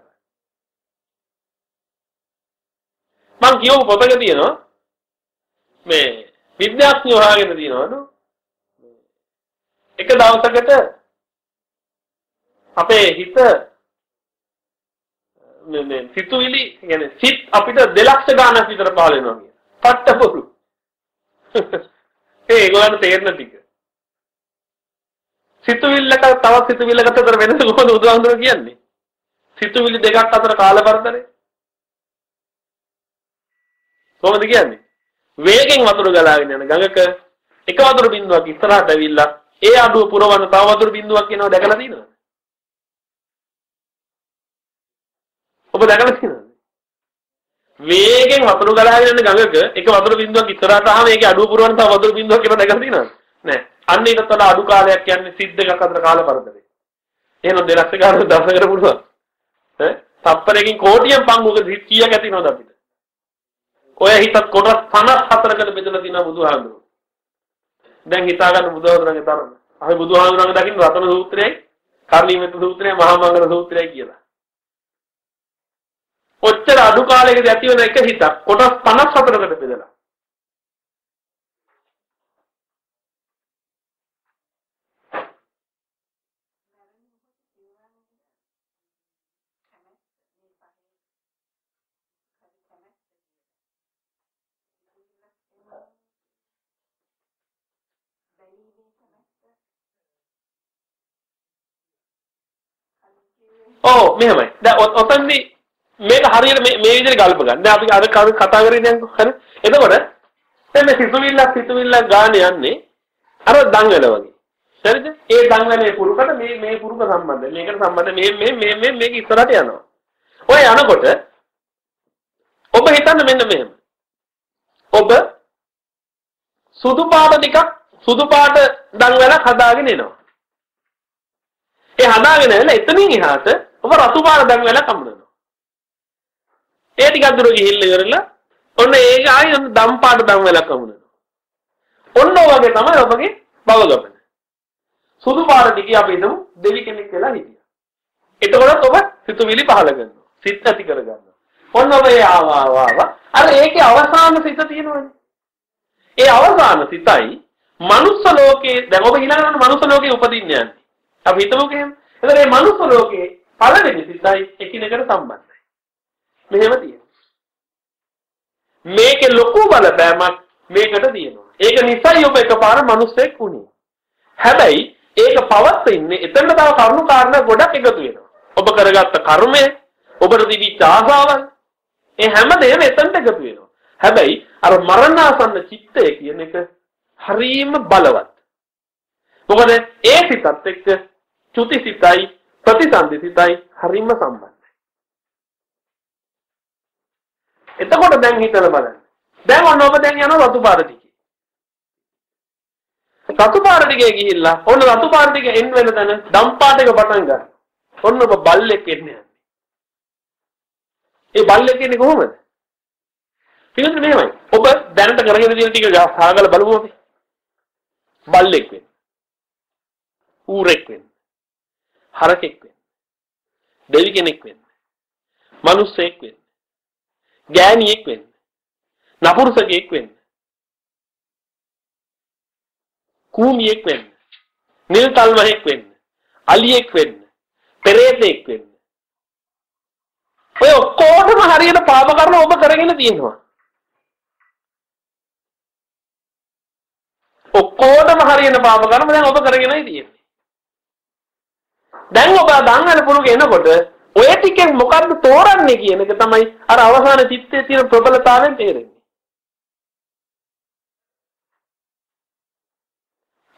A: මං කියවපු පොතක තියෙනවා මේ විද්‍යාඥයෝ හොයාගෙන තියෙනවලු එක දවසකට අපේ හිත මේ මේ සිතුවිලි කියන්නේ සිත් අපිට දෙලක්ෂ ගාණක් විතර පහල වෙනවා කියන. පට්ටපොරු. [LAUGHS] ඒ ඒගොල්ලන්ට තේරෙන ටික. සිතුවිල්ලක තවත් සිතුවිල්ලකට අතර වෙනස කොහොමද උදාහරණ කියන්නේ? සිතුවිලි දෙකක් අතර කාලපරතරය. කොහොමද කියන්නේ? වේගෙන් වතුර ගලාගෙන යන ගඟක එක වතුර බිඳුවක් ඉස්සරහට ඇවිල්ලා ඒ අඩුව පුරවන තව වතුර බිඳුවක් එනවා දැකලා තියෙනවද? ඔබ දැකලා තියෙනවද? වේගෙන් වතුර ගලාගෙන යන ගඟක එක වතුර බිඳුවක් ඉස්සරහට ආවම ඒකේ අඩුව පුරවන තව වතුර බිඳුවක් එනවා දැකලා තියෙනවද? නෑ. අන්න ඒකට වඩා අඩු කාලයක් කියන්නේ සිත් දෙකක් අතර කාල පරතරය. එහෙනම් දෙලක්ෂ ගානක් දවසකට පුළුවන්. ඈ? තප්පරයකින් කෝටියෙන් පංගුක කීයක් ඇති වෙනවද අපිට? ඔය හිතත් කොටස් 54කට බෙදලා තියෙනවා බුදුහාමුදුරුවෝ. දැන් හිතා ගන්න බුදුහාමුදුරන්ගේ තරම. අපි බුදුහාමුදුරන්ගේ දකින්න රතන සූත්‍රයයි, කර්ණීයමෙත් සූත්‍රයයි, මහා මංගල සූත්‍රයයි කියලා. ඔච්චර අඩු කාලයකදී ඇති වෙන එක හිතක් කොටස් 54කට බෙදලා. ඔව් මෙහෙමයි. දැන් ඔතනදී මේක හරියට මේ මේ විදිහට ගල්ප ගන්න. දැන් අපි අර කතා කරේ දැන් හරි. එතකොට දැන් මේ සිතුවිල්ලක් සිතුවිල්ලක් ගන්න යන්නේ අර දංගල වගේ. හරිද? ඒ දංගලේ පුරුකට මේ මේ පුරුක සම්බන්ධ. මේකට සම්බන්ධ මේ මේ මේ මේ මේක ඉස්සරහට යනවා. ඔය යනකොට ඔබ හිතන්න මෙන්න මෙහෙම. ඔබ සුදු පාට ටිකක් සුදු පාට දංගලක් හදාගෙන එනවා. ඒ හදාගෙන එන එතනින් එහාට ඔබ රතු පාට දංගලක් හම්බුනවා. ඒ ටිකක් දුර ගිහිල්ලා ඉවරලා ඔන්න ඒක ආයෙ දම් පාට දංගලක් හම්බුනවා. ඔන්න ඔයගේ තමයි ඔබගේ බව ගමන. සුදු පාට ටිකේ අපි හිතමු දෙවි කෙනෙක් වෙලා හිටියා. එතකොට ඔබ සිතුවිලි පහල කරනවා. සිත් ඇති කර ගන්නවා. ඔන්න ඔබ ඒ ආවා ආවා. අර ඒකේ අවසාන සිත තියෙනවනේ. ඒ අවසාන සිතයි මනුස්ස ලෝකේ දැන් ඔබ ඊළඟට මනුස්ස ලෝකේ උපදින්න යන්නේ. අපි හිතමුකෝ එහෙම. එතකොට මේ මනුස්ස ලෝකේ පළවෙනි සිතයි එකිනෙකට සම්බන්ධයි. මෙහෙම තියෙනවා. මේකේ ලොකු බලපෑමක් මේකට තියෙනවා. ඒක නිසායි ඔබ එකපාර මිනිස්සෙක් වුණේ. හැබැයි ඒක පවත්ින්නේ එතන තව කරුණු කාරණා ගොඩක් එකතු වෙනවා. ඔබ කරගත්ත කර්මය, ඔබට තිබිච්ච ආසාවන්, ඒ හැම දෙයක්ම එතනට එකතු වෙනවා. හැබැයි අර මරණාසන්න චිත්තය කියන එක හරීම බලවත්. මොකද ඒ සිතත් එක්ක චුති සිතයි ප්‍රතිසන්දි සිතයි හරීම සම්බන්ධයි. එතකොට දැන් හිතලා බලන්න. දැන් ඔන්න ඔබ දැන් යනවා රතු පාර දිගේ. රතු පාර දිගේ ගිහිල්ලා ඔන්න රතු පාර දිගේ එන්න වෙන තැන ඩම් පාට එක පටන් ගන්න. ඔන්න ඔබ බල්ලෙක් එන්නේ යන්නේ. ඒ බල්ලෙක් එන්නේ කොහොමද? පිළිතුර මෙහෙමයි. ඔබ දැනට කරගෙන තියෙන ටික සාගල බලමු අපි. බල්ලෙක් වෙන්න. ඌරෙක් වෙන්න. හරකෙක් වෙන්න. දෙවි කෙනෙක් වෙන්න. මිනිස්සෙක් වෙන්න. ගෑණියෙක් වෙන්න. නපුරුෂයෙක් වෙන්න. කූමියෙක් වෙන්න. නිල් තල්මහෙක් වෙන්න. අලියෙක් වෙන්න. පෙරේතෙක් වෙන්න. ඔය ඔක්කොටම හරියට පාප කරන ඔබ කරගෙන තියෙනවා. ඔක්කොටම හරියන පාප කර්ම දැන් ඔබ කරගෙනයි තියෙන්නේ. දැන් ඔබ දංගල පුරුක එනකොට ඔය ටිකෙන් මොකද්ද තෝරන්නේ කියන එක තමයි අර අවසාන චිත්තයේ තියෙන ප්‍රබලතාවයෙන් තේරෙන්නේ.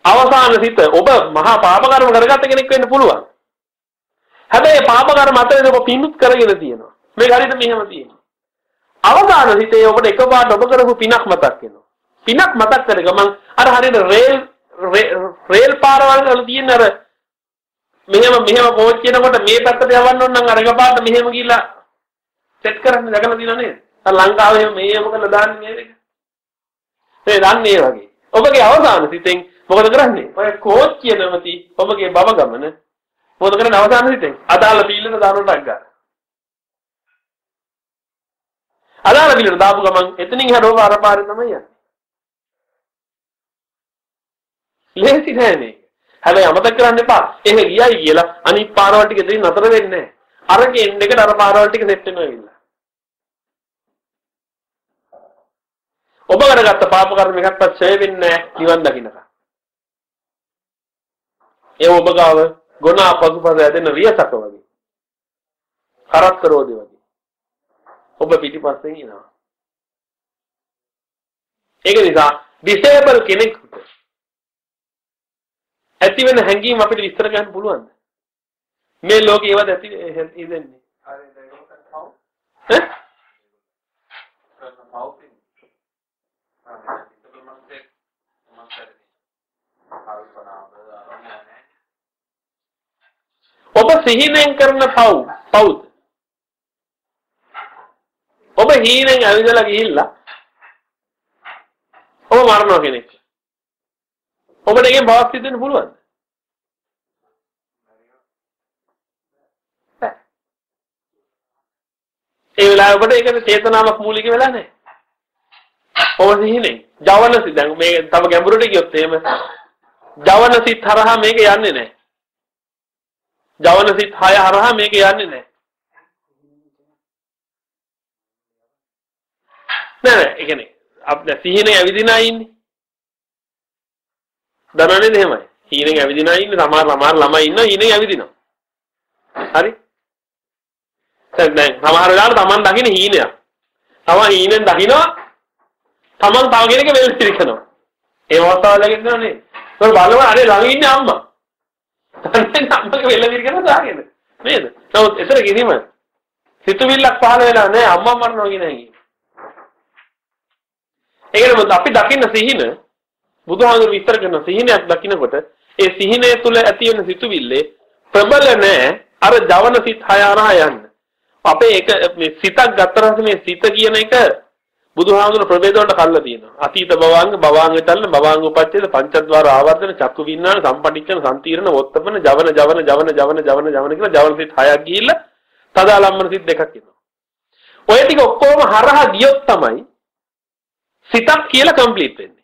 A: අවසාන සිත ඔබ මහා පාප කර්ම කරගත්ත කෙනෙක් වෙන්න පුළුවන්. හැබැයි පාප කර්ම අතරේ ඔබ පිණුත් කරගෙන තියෙනවා. මේක හරියට මෙහෙම තියෙනවා. අවසාන සිතේ ඔබට එකපාරට ඔබ කරපු පිනක් මතක් වෙනවා. පිනක් මතක් කර ගමන් අර හරියට රේල් රේල් පාරවල් වල තියෙන අර මෙහෙම මෙහෙම කෝච් කියනකොට මේ පැත්තට යවන්න ඕන නම් අර එකපාරට මෙහෙම ගිහිල්ලා සෙට් කරන්න දැකලා තියෙනව නේද? අර ලංකාවේ මේව කරලා දාන්නේ මේ දෙක. ඒ දන්නේ ඒ වගේ. ඔබගේ අවසාන සිතෙන් මොකද කරන්නේ? ඔය කෝච් කියනමති ඔබගේ බව ගමන මොකද කරන්නේ අවසාන සිතෙන්? අදාළ පීලන දානටක් ගන්න. අදාළ පීලන දාපු ගමන් එතනින් එහාට ඔබ අර පාරේ තමයි යන්නේ. ලේසි නෑ මේක. හැබැයි අමතක කරන්න එපා. එහෙ ගියයි කියලා අනිත් පාරවල් ටික දෙයින් නතර වෙන්නේ නෑ. අරගේ එන්න එකට අර පාරවල් ටික සෙට් වෙනවා ඉන්න. ඔබ කරගත්ත පාප කර්ම එකක්වත් ඡය වෙන්නේ නෑ නිවන් දකින්නක. ඒ ඔබ ගාව ගුණා පසුපස ඇදෙන රියසක වගේ. කරත්තරෝදේ වගේ. ඔබ පිටිපස්සෙන් එනවා. ඒක නිසා ඩිසේබල් කෙනෙකුට ඇති වෙන හැඟීම් අපිට විස්තර ගන්න පුළුවන්ද? මේ ලෝකේ ඒවද ඇති ඉදෙන්නේ? ඔබ සිහිනෙන් කරන පව් පව්ද? ඔබ හීනෙන් ඇවිදලා ගිහිල්ලා ඔබ මරනවා කෙනෙක්. ඔබට ඒකෙන් බවක් සිද්ධ වෙන්න පුළුවන්ද? ඒ වෙලාවේ ඔබට ඒකට චේතනාවක් මූලික වෙලා නැහැ. ඔබ සිහිනේ ජවන සිත් දැන් මේ තව ගැඹුරට ගියොත් එහෙම ජවන සිත් හරහා මේක යන්නේ නැහැ. ජවන සිත් හය හරහා මේක යන්නේ නැහැ. නෑ නෑ ඒ කියන්නේ අපේ සිහිනේ ඇවිදිනා ඉන්නේ. දන්නවනේ එහෙමයි. හීනෙන් ඇවිදිනා ඉන්නේ සමහර සමහර ළමයි ඉන්නවා හීනෙන් ඇවිදිනවා. හරි? දැන් සමහර වෙලාවට Taman දකින්න හීනයක්. තව හීනෙන් දකින්නවා Taman තව කෙනෙක් වෙල් සිරිකනවා. ඒ අවස්ථාවල ලැගෙනවා නේ. ඒක බලව අනේ ළඟ ඉන්නේ අම්මා. තන්නේ අම්මගේ වෙල් සිරිකන දාගෙන. නේද? නමුත් එතන කිසිම සිතුවිල්ලක් පහළ වෙලා නැහැ අම්මා මරනවා කියන එක. ඒකනේ අපි දකින්න සිහින බුදුහාමුදුරු විස්තර කරන සිහිනයක් දකින්නකොට ඒ සිහිනය තුල ඇති වෙන සිතුවිල්ලේ ප්‍රබල නැහැ අර ජවන සිත් හය අරහා යන්න. අපේ එක මේ සිතක් ගත්තරත් මේ සිත කියන එක බුදුහාමුදුරු ප්‍රභේද වලට කල්ලා තියෙනවා. අතීත භවංග භවංග චලන භවංග උපච්ඡේද පංචද්වාර ආවර්තන චක්කු විඥාන සම්පටිච්ඡන සම්තිරණ වොත්තපන ජවන ජවන ජවන ජවන ජවන ජවන කියලා ජවන සිත් හයක් ගිහිල්ලා තදාලම්මන සිත් දෙකක් එනවා. ඔය ටික ඔක්කොම හරහා ගියොත් තමයි සිතක් කියලා කම්ප්ලීට් වෙන්නේ.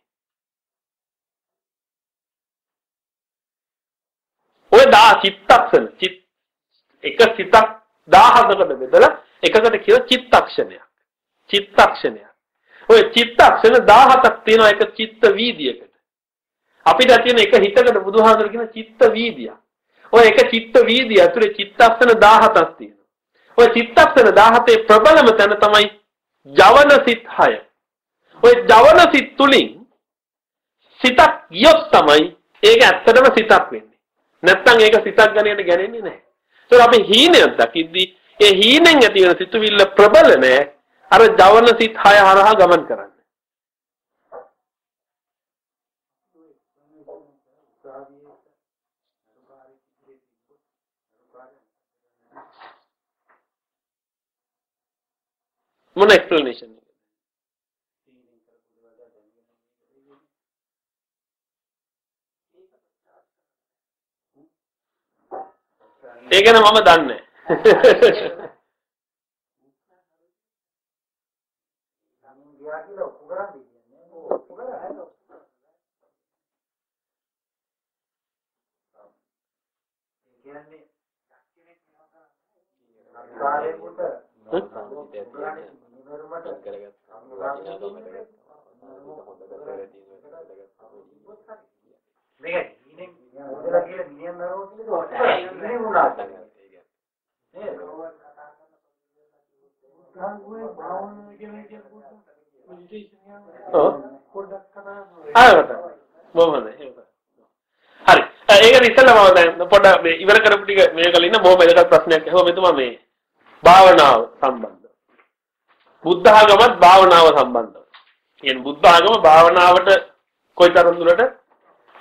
A: ඔය දා චිත්තක්ෂණ චිත් එක සිතක් 17කට බෙදලා එකකට කියන චිත්තක්ෂණයක්. චිත්තක්ෂණයක්. ඔය චිත්තක්ෂණ 17ක් තියෙනවා එක චිත්ත වීදියකට. අපිට තියෙන එක හිතකට බුදුහාමුදුරු කියන චිත්ත වීදියක්. ඔය එක චිත්ත වීදිය ඇතුලේ චිත්තක්ෂණ 17ක් තියෙනවා. ඔය චිත්තක්ෂණ 17 ප්‍රබලම තැන තමයි ජවන සිත් 6. ඔය ජවන සිත් තුලින් සිතක් ගියොත් තමයි ඒක ඇත්තටම සිතක් වෙන්නේ. නැත්තම් ඒක සිතක් ගණයට ගන්නේ නැහැ. ඒක අපි හීනයක් දකිද්දී ඒ හීනෙන් ඇති වෙන සිතුවිල්ල ප්‍රබල නැහැ. අර ජවන සිත් 6 හරහා ගමන් කරන්නේ. මොන එක්ස්ප්ලනේෂන් එක? ඒ ගැන මම දන්නේ.
C: ගියා කියලා ඔප්පු කරන්නේ කියන්නේ ඔප්පු කරලා ඒ කියන්නේ අනිවාර්යෙන්ම මේක ඉන්නේ ඉඳලා කියලා මිනිහන් නරෝ කියලා ඉන්නේ වුණා නේද? ගාංගුවේ භාවනාව කියන එක
A: ඔව්.
C: පොඩ්ඩක් කතා
A: ආවට බොහොම හොඳයි. ඒක. හරි. ඒක ඉස්සෙල්ලා මම දැන් පොඩ්ඩක් මේ ඉවර කරපු ටික මේ කලින් ඉන්න බොහොම වැදගත් ප්‍රශ්නයක්. අහුවා මෙතුමා මේ භාවනාව සම්බන්ධ බුද්ධ ආගමත් භාවනාව සම්බන්ධව. කියන්නේ බුද්ධ ආගම භාවනාවට කොයිතරම් දුරට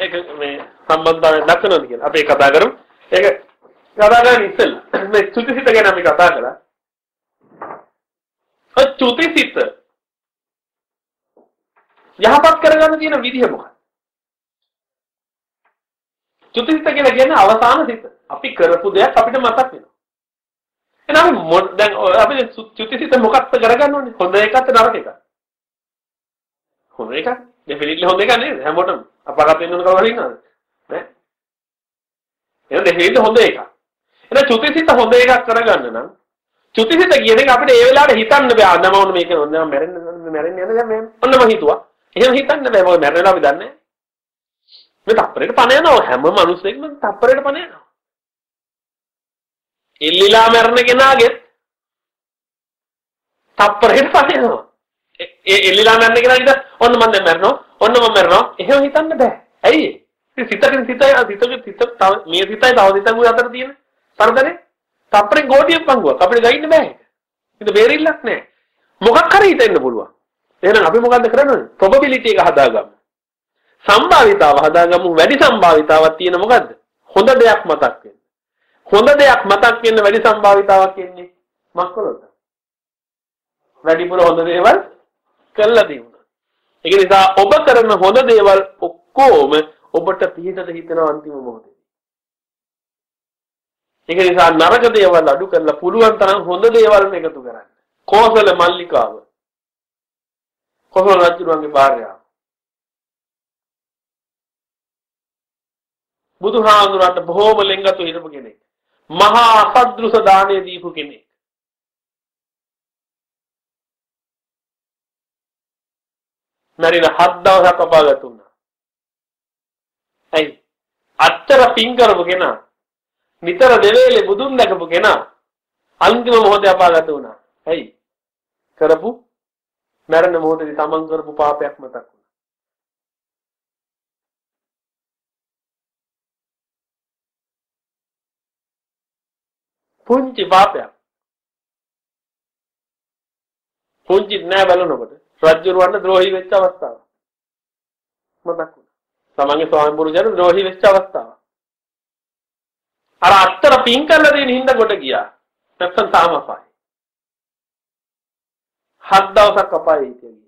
A: ඒක මේ සම්බන්ධතාවයක් දක්වනවද කියලා අපි ඒක කතා කරමු ඒක කතා කරන්නේ ඉස්සෙල්ලා මේ චුතිසිත ගැන අපි කතා කළා ඔය චුතිසිත යහපත් කරගන්න තියෙන විදිහ මොකක්ද චුතිසිත කියලා කියන්නේ අවසාන සිත. අපි කරපු දෙයක් අපිට මතක් වෙනවා. එහෙනම් මො- දැන් ඔය අපි චුතිසිත මොකක්ද කරගන්න ඕනේ? හොඳ එකක්ද නරක එකක්ද? හොඳ එකක්. ඩෙෆිනිට්ලි හොඳ එකක් නේද? හැමෝටම අපරාධ වෙන්න ඕන කවුරු ඉන්නවද? නෑ. එහෙනම් ඩෙෆිනිට්ලි හොඳ එකක්. එහෙනම් චුතිසිත හොඳ එකක් කරගන්න නම් චුතිසිත කියන එක අපිට ඒ වෙලාවට හිතන්න බෑ. අන්න මම මේක හොඳ මම මැරෙන්න මැරෙන්න යන දැන් මම ඔන්නම හිතුවා. එහෙම හිතන්න බෑ. මොකද මැරෙනවා අපි දන්නේ නෑ. මේ තප්පරේට පණ යනවා හැම මිනිස්සෙක්ම තප්පරේට පණ යනවා. එල්ලිලා මැරෙන කෙනාගෙත් තප්පරේට පණ යනවා. ඒ ඒ එල්ලිලා මැරෙන කෙනාගෙත් ඔන්න මම දැන් මැරෙනවා. ඔන්න මම මැරෙනවා. එහෙම හිතන්න බෑ. ඇයි ඒ? සිතකින් සිතයි සිතක සිත තව මේ සිතයි තව සිතක් අතර තියෙන පරදරේ තප්පරේ ගෝටියක් පංගුවක් අපිට ගයින්න බෑ ඒක. ඒක බේරිල්ලක් නෑ. මොකක් හරි හිතෙන්න පුළුවන්. එහෙනම් අපි මොකද්ද කරන්නේ? probability එක හදාගමු. සම්භාවිතාව හදාගමු වැඩි සම්භාවිතාවක් තියෙන මොකද්ද? හොඳ දෙයක් මතක් වෙන්න. හොඳ දෙයක් මතක් වෙන්න වැඩි සම්භාවිතාවක් එන්නේ මක්කොලොත්. වැඩිපුර හොඳ දේවල් කළා දිනුනා. ඒක නිසා ඔබ කරන හොඳ දේවල් ඔක්කොම ඔබට පිහිටද හිතන අන්තිම මොහොතේ. ඒක නිසා නරක දේවල් අඩු කරලා පුළුවන් තරම් හොඳ දේවල් එකතු කරන්න. කෝසල මල්ලිකාව. කොසල් රජුගේ භාර්යාව. බුදුහාඳුරන්ට බොහෝම ලෙන්ගතු හිටපු කෙනෙක්. මහා අසද්දෘස දාණය දීපු කෙනෙක්. මැරිලා හත් දවසක් අපාගත වුණා. ඇයි? අත්තර පින් කරපු කෙනා නිතර දෙවේලේ බුදුන් දැකපු කෙනා අන්තිම මොහොතේ අපාගත වුණා. ඇයි? කරපු මරණ මොහොතේදී තමන් කරපු පාපයක් මතක් වුණා. පුංචි පාපයක්. පුංචි නෑ බලනකොට රජුරවන්න ද්‍රෝහි වෙච්ච අවස්ථාව. මතක් වුණා. තමන්ගේ ස්වාමි පුරුෂයන් ද්‍රෝහි වෙච්ච අවස්ථාව. අර අත්තර පින් කරලා දෙන හින්දා කොට ගියා. නැත්තම් තාම අපායි. හත් දවසක් අපායි හිටියා.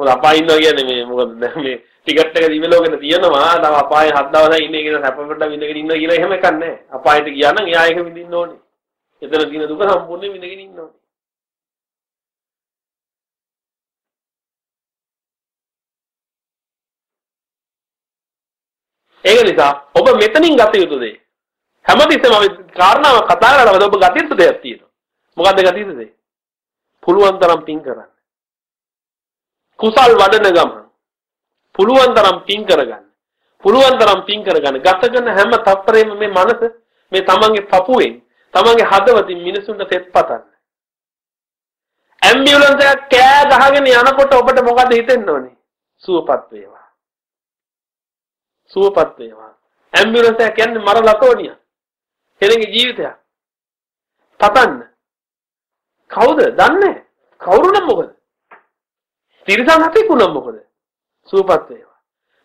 A: මොකද අපායි ඉන්නවා කියන්නේ මේ මොකද දැන් මේ ටිකට් එක දිවලෝකෙට තියෙනවා. තව අපායේ හත් දවසක් ඉන්නේ කියන සැපපොඩ විඳගෙන ඉන්නවා කියලා එහෙම එකක් නැහැ. අපායට ගියා නම් එයා ඒක විඳින්න ඕනේ. එතන තියෙන දුක සම්පූර්ණයෙන් විඳගෙන ඉන්න ඕනේ. ඒක නිසා ඔබ මෙතනින් ගත යුතු දේ හැමතිස්සෙම අපි කාරණාව කතා කරලා ඔබ ගත යුතු දෙයක් තියෙනවා. මොකද්ද ගත යුතු දේ? පුළුවන් තරම් පින් කරන්න. කුසල් වඩන ගමන් පුළුවන් තරම් පින් කරගන්න. පුළුවන් තරම් පින් කරගන්න. ගත කරන හැම තත්පරෙම මේ මනස මේ තමන්ගේ පපුවෙන් තමන්ගේ හදවතින් මිනිසුන්ට තෙත් පතන්න. ඇම්බියුලන්ස් එකක් කෑ ගහගෙන යනකොට ඔබට මොකද හිතෙන්න ඕනේ? සුවපත් වේවා. සුවපත් වේවා. ඇම්බියුලන්ස් එක කියන්නේ මර ලතෝනිය. කෙනෙක්ගේ ජීවිතයක්. පතන්න. කවුද? දන්නේ කවුරු නම් මොකද? තිරසන් හතෙක් උනම් මොකද? සුවපත් වේවා.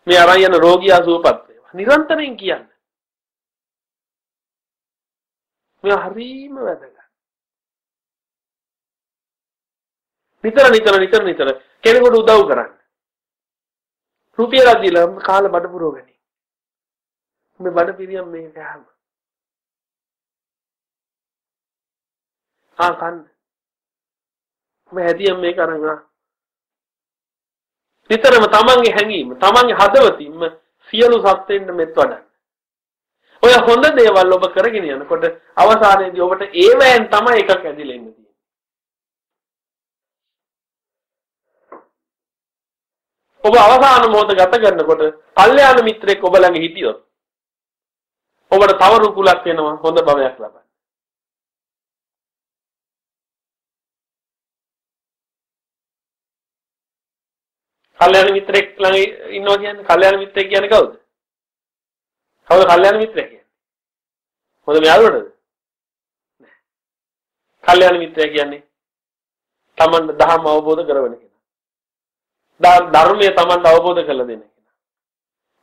A: මේ අරන් යන රෝගියා සුවපත් වේවා. නිරන්තරයෙන් කියන්න. මේ හරීම වැදගත්. නිතර නිතර නිතර නිතර කෙනෙකුට උදව් කරන්න. රුපියලක් දීලා කාලේ බඩ පුරවගනි. මේ බඩ පිරියම් මේ කෑම. ආ කන්න. මේ හැදියම් මේක අරන් ආ. නිතරම තමන්ගේ හැඟීම තමන්ගේ හදවතින්ම සියලු සත්ත්වෙන්න මෙත් වඩන්න. ඔය හොඳ දේවල් ඔබ කරගෙන යනකොට අවසානයේදී ඔබට ඒවැයෙන් තමයි එකක් ඇදිලා ඉන්නේ තියෙන්නේ. ඔබ අවසාන මොහොත ගත කරනකොට කල්යාණ මිත්‍රෙක් ඔබ ළඟ හිටියොත් ඔබට තව රුකුලක් වෙනවා හොඳ භවයක් ලබන්න. කල්යාණ මිත්‍රෙක් ළඟ ඉන්නවා කියන්නේ කල්යාණ මිත්‍රෙක් කියන්නේ කවුද? කවුද කල්යාණ මිත්‍රයා කියන්නේ? හොඳ යාළුවටද? නෑ. කල්යාණ මිත්‍රයා කියන්නේ තමන්ට ධර්ම අවබෝධ කරවන කෙනා. ධර්මයේ තමන්ට අවබෝධ කරලා දෙන කෙනා.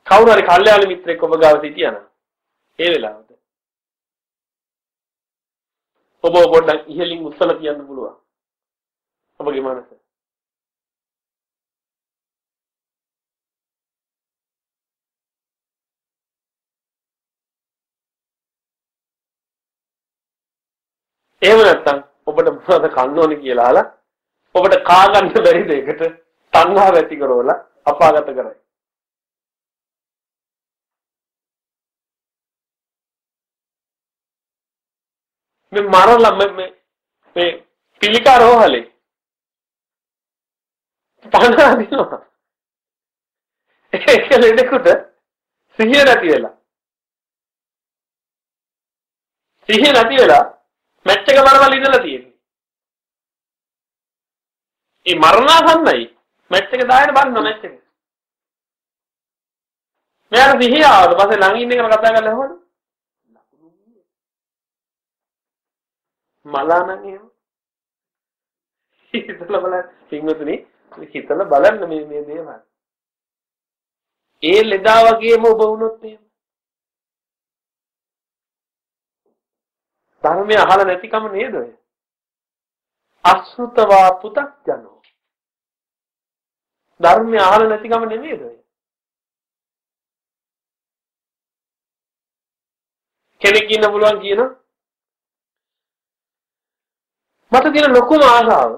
A: කවුරු හරි කල්යාණ මිත්‍රෙක් ඔබ ගාව සිටියා නම් ඒ වෙලාවට ඔබ පොඩ්ඩක් ඉහළින් උස්සලා කියන්න පුළුවන්. ඔබගේ මනස. එහෙම නැත්නම් ඔබට මොනවද කන්න ඕනේ කියලා අහලා ඔබට කා ගන්න බැරි දෙයකට තණ්හාව ඇති කරවලා අපාගත කරයි. මේ මරලා මේ මේ පිළිකා රෝහලේ පණ අදිනවා. ඒක ලෙඩෙකුට සිහිය නැති වෙලා. සිහිය නැති වෙලා මැච් එක බලවල ඉඳලා තියෙන්නේ. ඒ මරණාසන්නයි මැච් එක දාගෙන බලන මැච් එක. මෙයාට සිහිය ආවද පස්සේ ළඟ ඉන්න කෙනා කතා කරලා හොවද? මලා නම් එහෙම. හිතලා බලන්න පින්වතුනි හිතලා බලන්න මේ මේ දේවල්. ඒ ලෙඩා වගේම ඔබ වුණොත් එහෙම ධර්මය අහලා නැතිකම නේද ඔය? අසෘතවා පුතක්ජනෝ. ධර්මය අහලා නැතිකම නෙමෙයිද ඔය? කෙනෙක් ඉන්න පුළුවන් කියන මට තියෙන ලොකුම ආසාව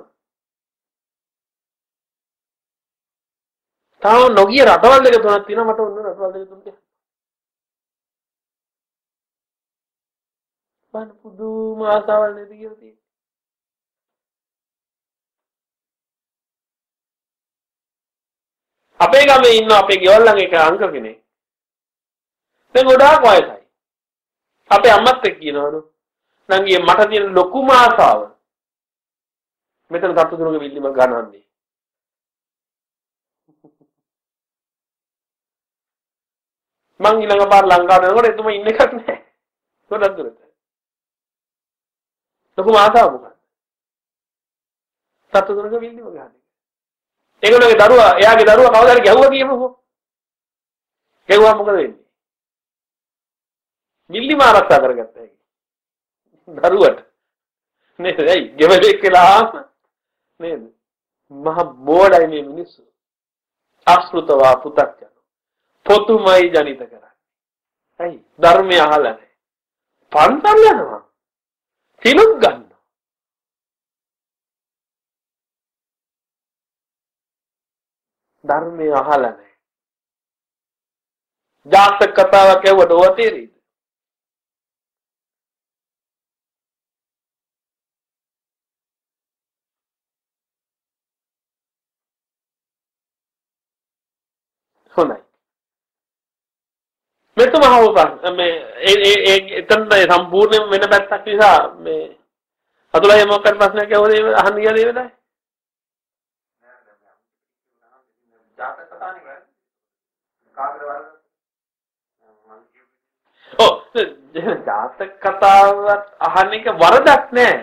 A: තාම නොගිය රටවල් දෙක තුනක් තියෙනවා මට ඔන්න රටවල් දෙක තුනක් බලන්න පුදුම ආසාවල් නේද කියලා තියෙන්නේ. අපේ ගමේ ඉන්න අපේ ගෙවල් ළඟ එක අංක කෙනෙක්. දැන් ගොඩාක් වයසයි. අපේ අම්මත් එක්ක කියනවලු. නංගියේ මට තියෙන ලොකුම ආසාව මෙතන තට්ටු දුරක විල්ලිම ගන්නන්නේ. මං ඊළඟ පාර ලංකාවට යනකොට එතුමා ඉන්න එකක් නැහැ. ගොඩක් දුරට. ලොකුම ආසාව මොකක්ද? සත්තු දුරක විල්ලිම ගන්න. ඒගොල්ලෝගේ දරුවා එයාගේ දරුවා කවදා හරි ගැහුවා කියමුකෝ. ගැහුවා මොකද වෙන්නේ? විල්ලිම ආරක්ෂා කරගත්තා ඒක. දරුවට. නේද? ඇයි? ගෙවලේ කියලා නේද? මහ බෝඩයි මේ මිනිස්සු. අසෘතවා පුතක් යන. පොතුමයි ජනිත කරන්නේ. ඇයි? ධර්මය අහලා නැහැ. පන්සල් යනවා. සිලුත් ගන්න. ධර්මය අහලා නැහැ. ජාතක කතාවක් ඇහුවට ඕවා තේරෙයිද? හොඳයි. මෙතුම අහපු ප්‍රශ්න මේ ඒ ඒ ඒ එතන සම්පූර්ණයෙන් වෙන පැත්තක් නිසා මේ අතුලයි මොකක්ද ප්‍රශ්නයක් ඇහුවද අහන්න ගියද ඒ වෙලාවේ?
B: ජාතක කතානේ කරන්නේ. කාටද වරද? මම කියපු
A: ඔව් ජාතක කතාවත් අහන්න එක වරදක් නෑ.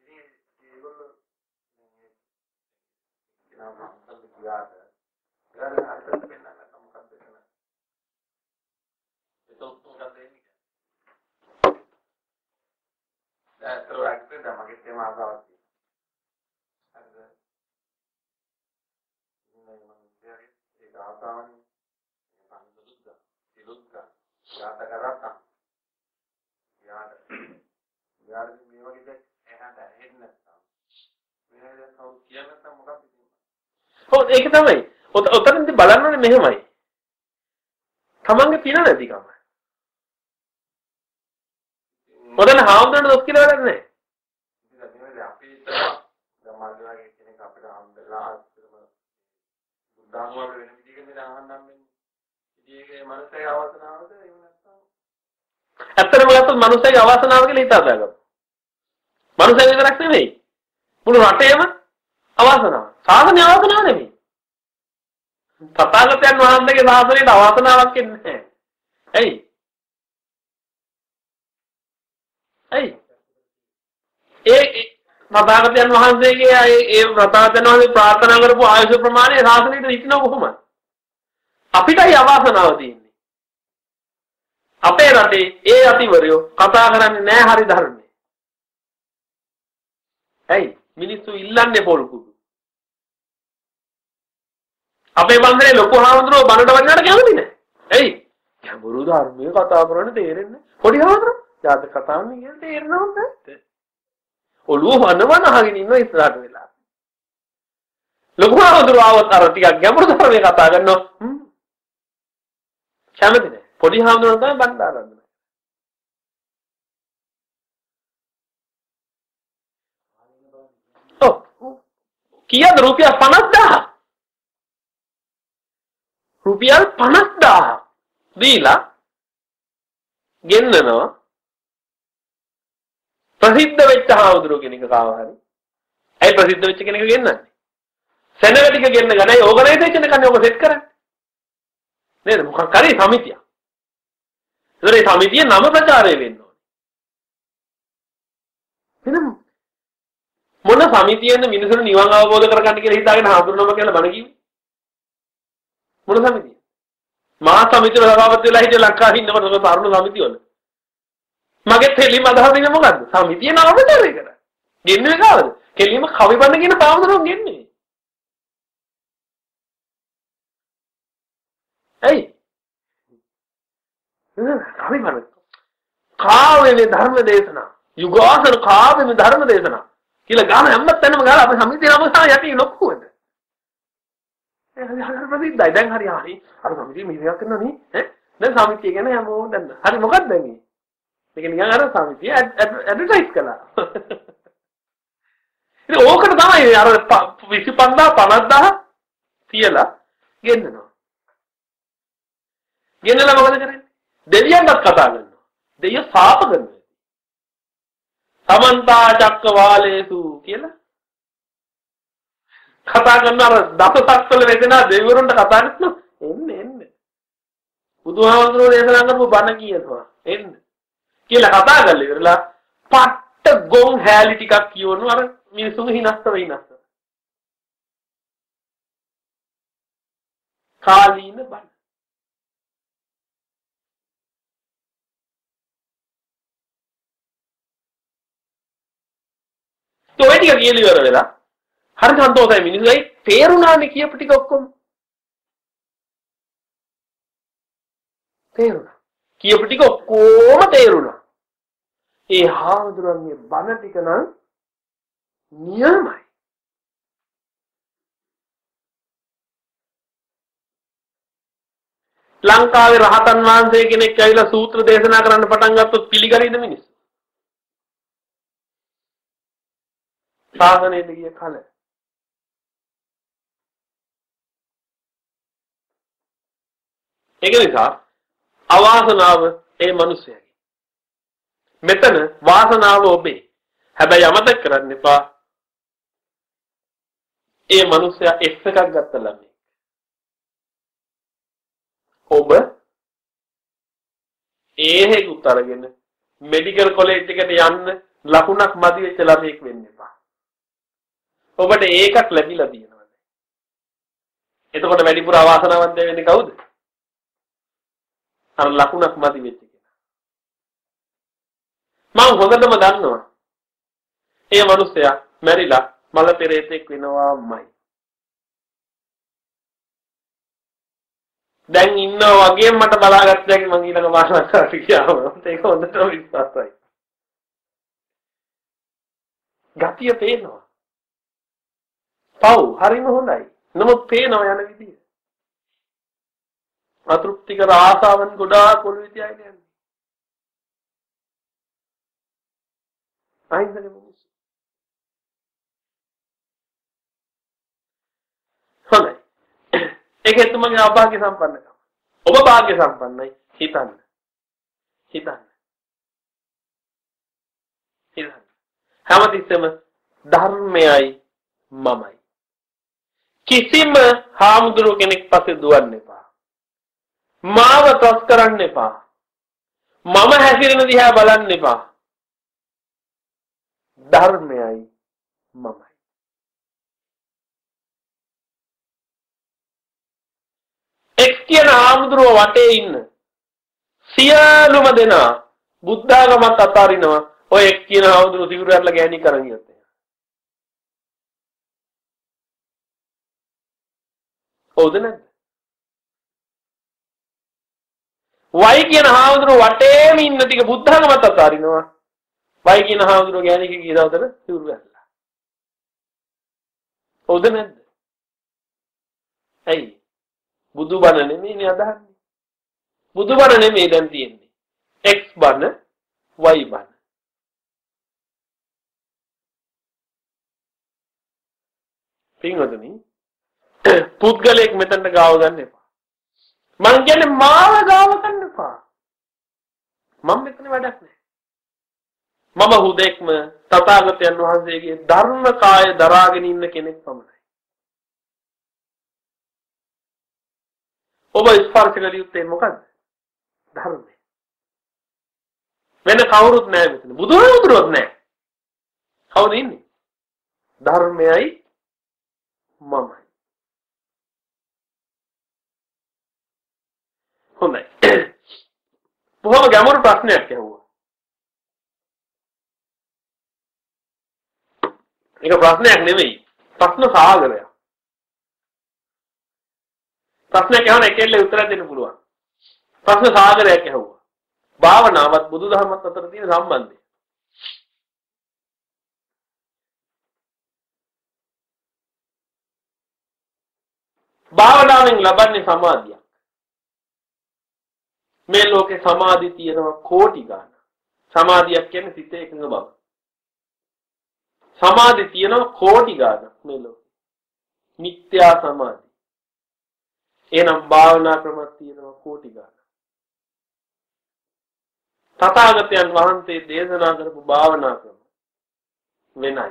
B: ඉතින් ඒගොල්ලෝ මේ නම් මම කියාද. ඊළඟ හතරට වෙන්න නැත්නම් මොකක්ද එතන? ඒක උත්තර දෙන්නේ. දැන් ඒතර ඇක්ටර් දැන් මගේ තේම ආසාවක් තියෙනවා. හරිද? ඉන්නේ මම ඉතින් ඒක ආසාවනේ. පන්සලුද්දා. සිලුද්දා. යාත කරත්තා. යාට. යාට මේ වගේ දෙයක් එහාට ඇහෙන්නේ නැත්තම්. මේ දැන් කවුරු කියන්නේ නැත්තම් මොකක්ද කියන්නේ?
A: ඔව් ඒක තමයි. ඔත- ඔතනදී බලන්න ඕනේ මෙහෙමයි. තමන්ගේ පින නැතිකම. ඔතන හාමුදුරනේ දොස් කියලා වැඩක් නැහැ.
B: අපි වගේ කෙනෙක් අපිට හම්බෙලා අත්‍තරම බුද්ධාගම වල වෙන විදිහකින් දැන් අහන්න හම්බෙන්නේ. ඉතින් ඒකේ මනසේ අවසනාවද එහෙම නැත්නම්
A: ඇත්තටම ගත්තොත් මිනිස්සෙගේ අවාසනාව කියලා හිතා ගන්න. මිනිස්සෙන් විතරක් නෙමෙයි. මුළු රටේම අවාසනාව. සාසනය අවාසනාව නෙමෙයි. තථාගතයන් වහන්සේගේ සාසනයට අවාසනාවක් එන්නේ නැහැ. ඇයි? ඇයි? ඒ ඒ තථාගතයන් වහන්සේගේ ඒ ඒ තථාගතයන් වහන්සේ ප්‍රාර්ථනා කරපු ආයුෂ ප්‍රමාණය සාසනයට හිටිනව කොහොමද? අපිටයි අවාසනාව තියෙන්නේ. අපේ රටේ ඒ අතිවරයෝ කතා කරන්නේ නැහැ හරි ධර්මයේ. ඇයි? මිනිස්සු ඉල්ලන්නේ පොල් කුඩු. අපේ බන්දරේ ලොකු හාමුදුරුවෝ බණට වන්නට කැමති නැහැ. ඇයි? ගැඹුරු ධර්මයේ කතා කරන්න තේරෙන්නේ නැහැ. පොඩි හාමුදුරුවෝ ජාතක කතාවන්නේ කියන තේරෙනවද? ඔළුව වනවන අහගෙන ඉන්න ඉස්සරහට වෙලා. ලොකු හාමුදුරුවෝ ආවොත් අර ටිකක් ගැඹුරු ධර්මයේ කතා කරනවා. කැමති නැහැ. පොඩි හාමුදුරුවෝ තමයි බණ්ඩ ආරම්භ. ඔව්. කීයද රුපියල් 50000? රුපියල් 50000 දීලා ගෙන්නනවා ප්‍රසිද්ධ වෙච්ච හාමුදුරුවෝ කෙනෙක් කාව හරි. ඇයි ප්‍රසිද්ධ වෙච්ච කෙනෙක් ගෙන්නන්නේ? සෙනග ටික ගෙන්න ගනයි ඕගනයිසේෂන් එකනේ ඔබ සෙට් කරන්නේ. නේද? මොකක් හරි සමිතියක්. ඒතර ඒ සමිතිය නම ප්‍රචාරය වෙන්න ඕනේ. එහෙනම් මොන සමිතියෙන්ද මිනිසුන් නිවන් අවබෝධ කරගන්න කියලා හිතාගෙන හඳුනනම කියලා බණ කිව්වේ? මොන සමිතිය? මහා සමිතිය සභාපති වෙලා හිටිය ලංකාවේ ඉන්නකොට තරුණ සමිතිය වල. මගේ තෙලිම අදහස් දෙන්නේ මොකද්ද? සමිතිය නම ප්‍රචාරය කරා. ගෙන්නේ කාවද? කෙලිම කවි බඳ කියන සාමුදුරුවෝ ගෙන්නේ. ඇයි? කවි බඳ. කාවේනේ ධර්ම දේශනා. යුගාසන කාවේනේ ධර්ම දේශනා. කියලා ගාන හැම තැනම ගාලා අපි සමිතිය නම සා යටි ලොක්කුවද. ඒ හරි ප්‍රසිද්ධයි. දැන් හරි හරි. අර සමිතිය මේක කරනවා නේ. ඈ දැන් සමිතිය ගැන හැමෝම දන්න. හරි මොකක්ද දැන් මේ? මේක නිකන් අර සමිතිය ඇඩ්වර්ටයිස් කළා. ඉතින් ඕකට තමයි අර 25000 50000 තියලා ගෙන්නනවා. ගෙන්නලා මොකද කරන්නේ? දෙවියන්වත් කතා කරනවා. දෙවියෝ සාප කරනවා. සමන්තා චක්කවාලේසු කියලා කතා කරන අර දසසක්වල වේදනා දෙවිවරුන්ට කතා කරනවා එන්න එන්න බුදුහාමුදුරුවෝ දේශනා කරපු බණ කියනවා එන්න කියලා කතා කරලා ඉවරලා පට්ට ගොන් හැලි ටිකක් කියවනු අර මිනිසුන් හිනස්තර හිනස්තර කාලීන බණ. ඒ ඔය ටික කියලා ඉවර වෙලා හරි සන්තෝෂයි මිනිස්සුයි. තේරුණානේ කියපු ටික ඔක්කොම. තේරුණා. කියපු ටික ඔක්කොම තේරුණා. ඒ හාමුදුරන්ගේ බණ ටික නම් නියමයි. ලංකාවේ රහතන් වහන්සේ කෙනෙක් ඇවිල්ලා සූත්‍ර දේශනා කරන්න පටන් ගත්තොත් පිළිගනීද මිනිස්සු? ශාසනයට ගිය කල. ඒක නිසා අවාසනාව ඒ මිනිසයාගේ. මෙතන වාසනාව ඔබේ. හැබැයි අමතක කරන්න එපා. ඒ මිනිසයා X එකක් ගත්ත ළමයි. ඔබ ඒහෙකුත් අරගෙන මෙඩිකල් කොලෙජ් එකට යන්න ලකුණක් මදි වෙච්ච ළමයෙක් වෙන්න එපා. ඔබට ඒකක් ලැබිලා තියෙනවා. එතකොට වැඩිපුර අවාසනාවන්ත වෙන්නේ කවුද? අර ලකුණක් මදි වෙච්ච කෙනා. මම හොඳටම දන්නවා. ඒ මිනිස්සයා මැරිලා මල පෙරේතෙක් වෙනවාමයි. දැන් ඉන්නවා වගේ මට බලාගත්තැකි මං ඊළඟ වාසනා කරට කියාව. ඒක හොඳටම විශ්වාසයි. ගතිය පේනවා. පව් හරිම හොඳයි. නමුත් පේනවා යන විදිය. අතෘප්තිකර ආසාවන් ගොඩාක් ඔළුවේ තියාගෙන යන්නේ. අහිංසක මිනිස්සු. හොඳයි. ඒකෙත් තුමගේ අභාග්‍ය සම්පන්නකම. ඔබ භාග්‍ය සම්පන්නයි හිතන්න. හිතන්න. හිතන්න. හැමතිස්සෙම ධර්මයයි මමයි. කිසිම හාමුදුරුව කෙනෙක් පස්සේ දුවන්න එපා. මාව තොස් කරන්න එපා. මම හැසිරෙන දිහා බලන්න එපා. ධර්මයයි මමයි. එක් කියන හාමුදුරුව වටේ ඉන්න සියලුම දෙනා බුද්ධාගමත් අතාරිනවා ඔය එක් කියන හාමුදුරුව සිවුරු ඇරලා ගෑණි කරන් ගියොත් හවුද නැද්ද? වයි කියන හාමුදුරුව වටේම ඉන්න ටික බුද්ධාගමත් අතාරිනවා. වයි කියන හාමුදුරුව ගෑණික ගිය දවසට සිවුරු ඇරලා. හවුද නැද්ද? ඇයි? බුදුබණ නෙමෙයිනේ අදහන්නේ. බුදුබණ නෙමෙයි දැන් තියෙන්නේ. X බණ Y බණ. පින්වතුනි පුද්ගලයෙක් මෙතනට ගාව ගන්න එපා. මං කියන්නේ මාව ගාව ගන්න එපා. මම මෙතන වැඩක් නැහැ. මම හුදෙක්ම තථාගතයන් වහන්සේගේ ධර්ම කාය දරාගෙන ඉන්න කෙනෙක් පමණයි. ඔබ ස්පර්ශ කළ යුත්තේ මොකද්ද? ධර්මය. වෙන කවුරුත් නැහැ මෙතන. බුදුහාමුදුරුවොත් නැහැ. කවුද ඉන්නේ? ධර්මයයි මමයි. හොඳයි. බොහොම ගැඹුරු ප්‍රශ්නයක් ඇහුවා. ඒක ප්‍රශ්නයක් නෙමෙයි. ප්‍රශ්න සාගරයක්. ප්‍රශ්නයක් අහන එකෙල්ල උත්තර දෙන්න පුළුවන්. ප්‍රශ්න සාගරයක් ඇහුවා. භාවනාවත් බුදුදහමත් අතර තියෙන සම්බන්ධය. භාවනාවෙන් ලබන්නේ සමාධිය. මේ ලෝකේ සමාධි තියෙනවා කෝටි ගාණක්. සමාධියක් කියන්නේ සිත එකඟ බව. සමාධි තියෙනවා කෝටි ගාණක් මේ ලෝකේ. මිත්‍යා සමාධි. එහෙනම් භාවනා ක්‍රමයක් තියෙනවා කෝටි ගාණක්. තථාගතයන් වහන්සේ දේශනා කරපු භාවනා ක්‍රම වෙනයි.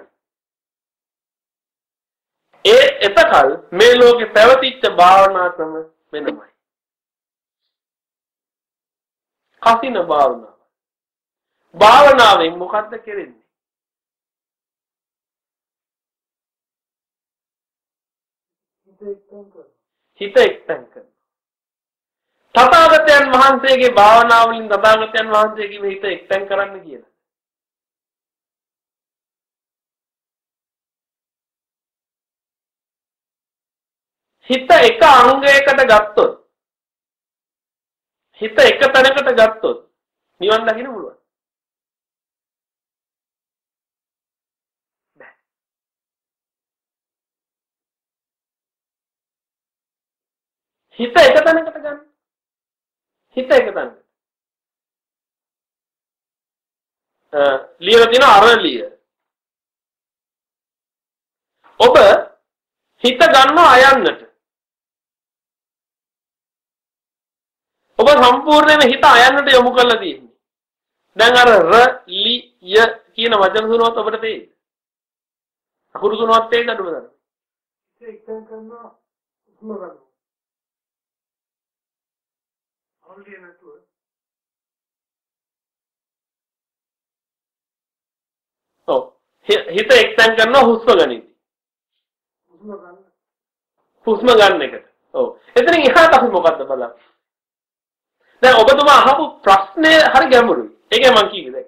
A: ඒ එතකල් මේ ලෝකේ පැවතිච්ච භාවනා ක්‍රම වෙනමයි. කසින භාවනාව. භාවනාවෙන් මොකද්ද කරන්නේ? හිත එක්තෙන් කරනවා. තථාගතයන් වහන්සේගේ භාවනාව වලින් තථාගතයන් වහන්සේගේ හිත එක්තෙන් කරන්න කියලා. හිත එක අංගයකට ගත්තොත් හිත එක තැනකට ගත්තොත් නිවන් දකින්න පුළුවන්. හිත එක තැනකට ගන්න. හිත එක තැනකට. ලියලා තියෙන අරලිය. ඔබ හිත ගන්නවා අයන්නට. ඔබ සම්පූර්ණයෙන්ම හිත අයන්නට යොමු කරලා තියෙන්නේ. දැන් අර ර ලි ය කියන වචන තුනවත් ඔබට තේරෙයි. අකුරු තුනවත් තේරෙන්නද ඔබට?
C: එක්තෙන් කරනවා උස්ම ගන්නවා. අවුල්ලිය නැතුව
A: ඔව්. හිත එක්තෙන් කරනවා හුස්ම ගනිද්දී.
C: උස්ම ගන්න.
A: හුස්ම ගන්න එකට. ඔව්. එතනින් එහාට අපි මොකද්ද බලන්නේ? දැන් ඔබතුමා අහපු ප්‍රශ්නය හරි ගැඹුරුයි. ඒකයි මම කිව්වේ දැන්.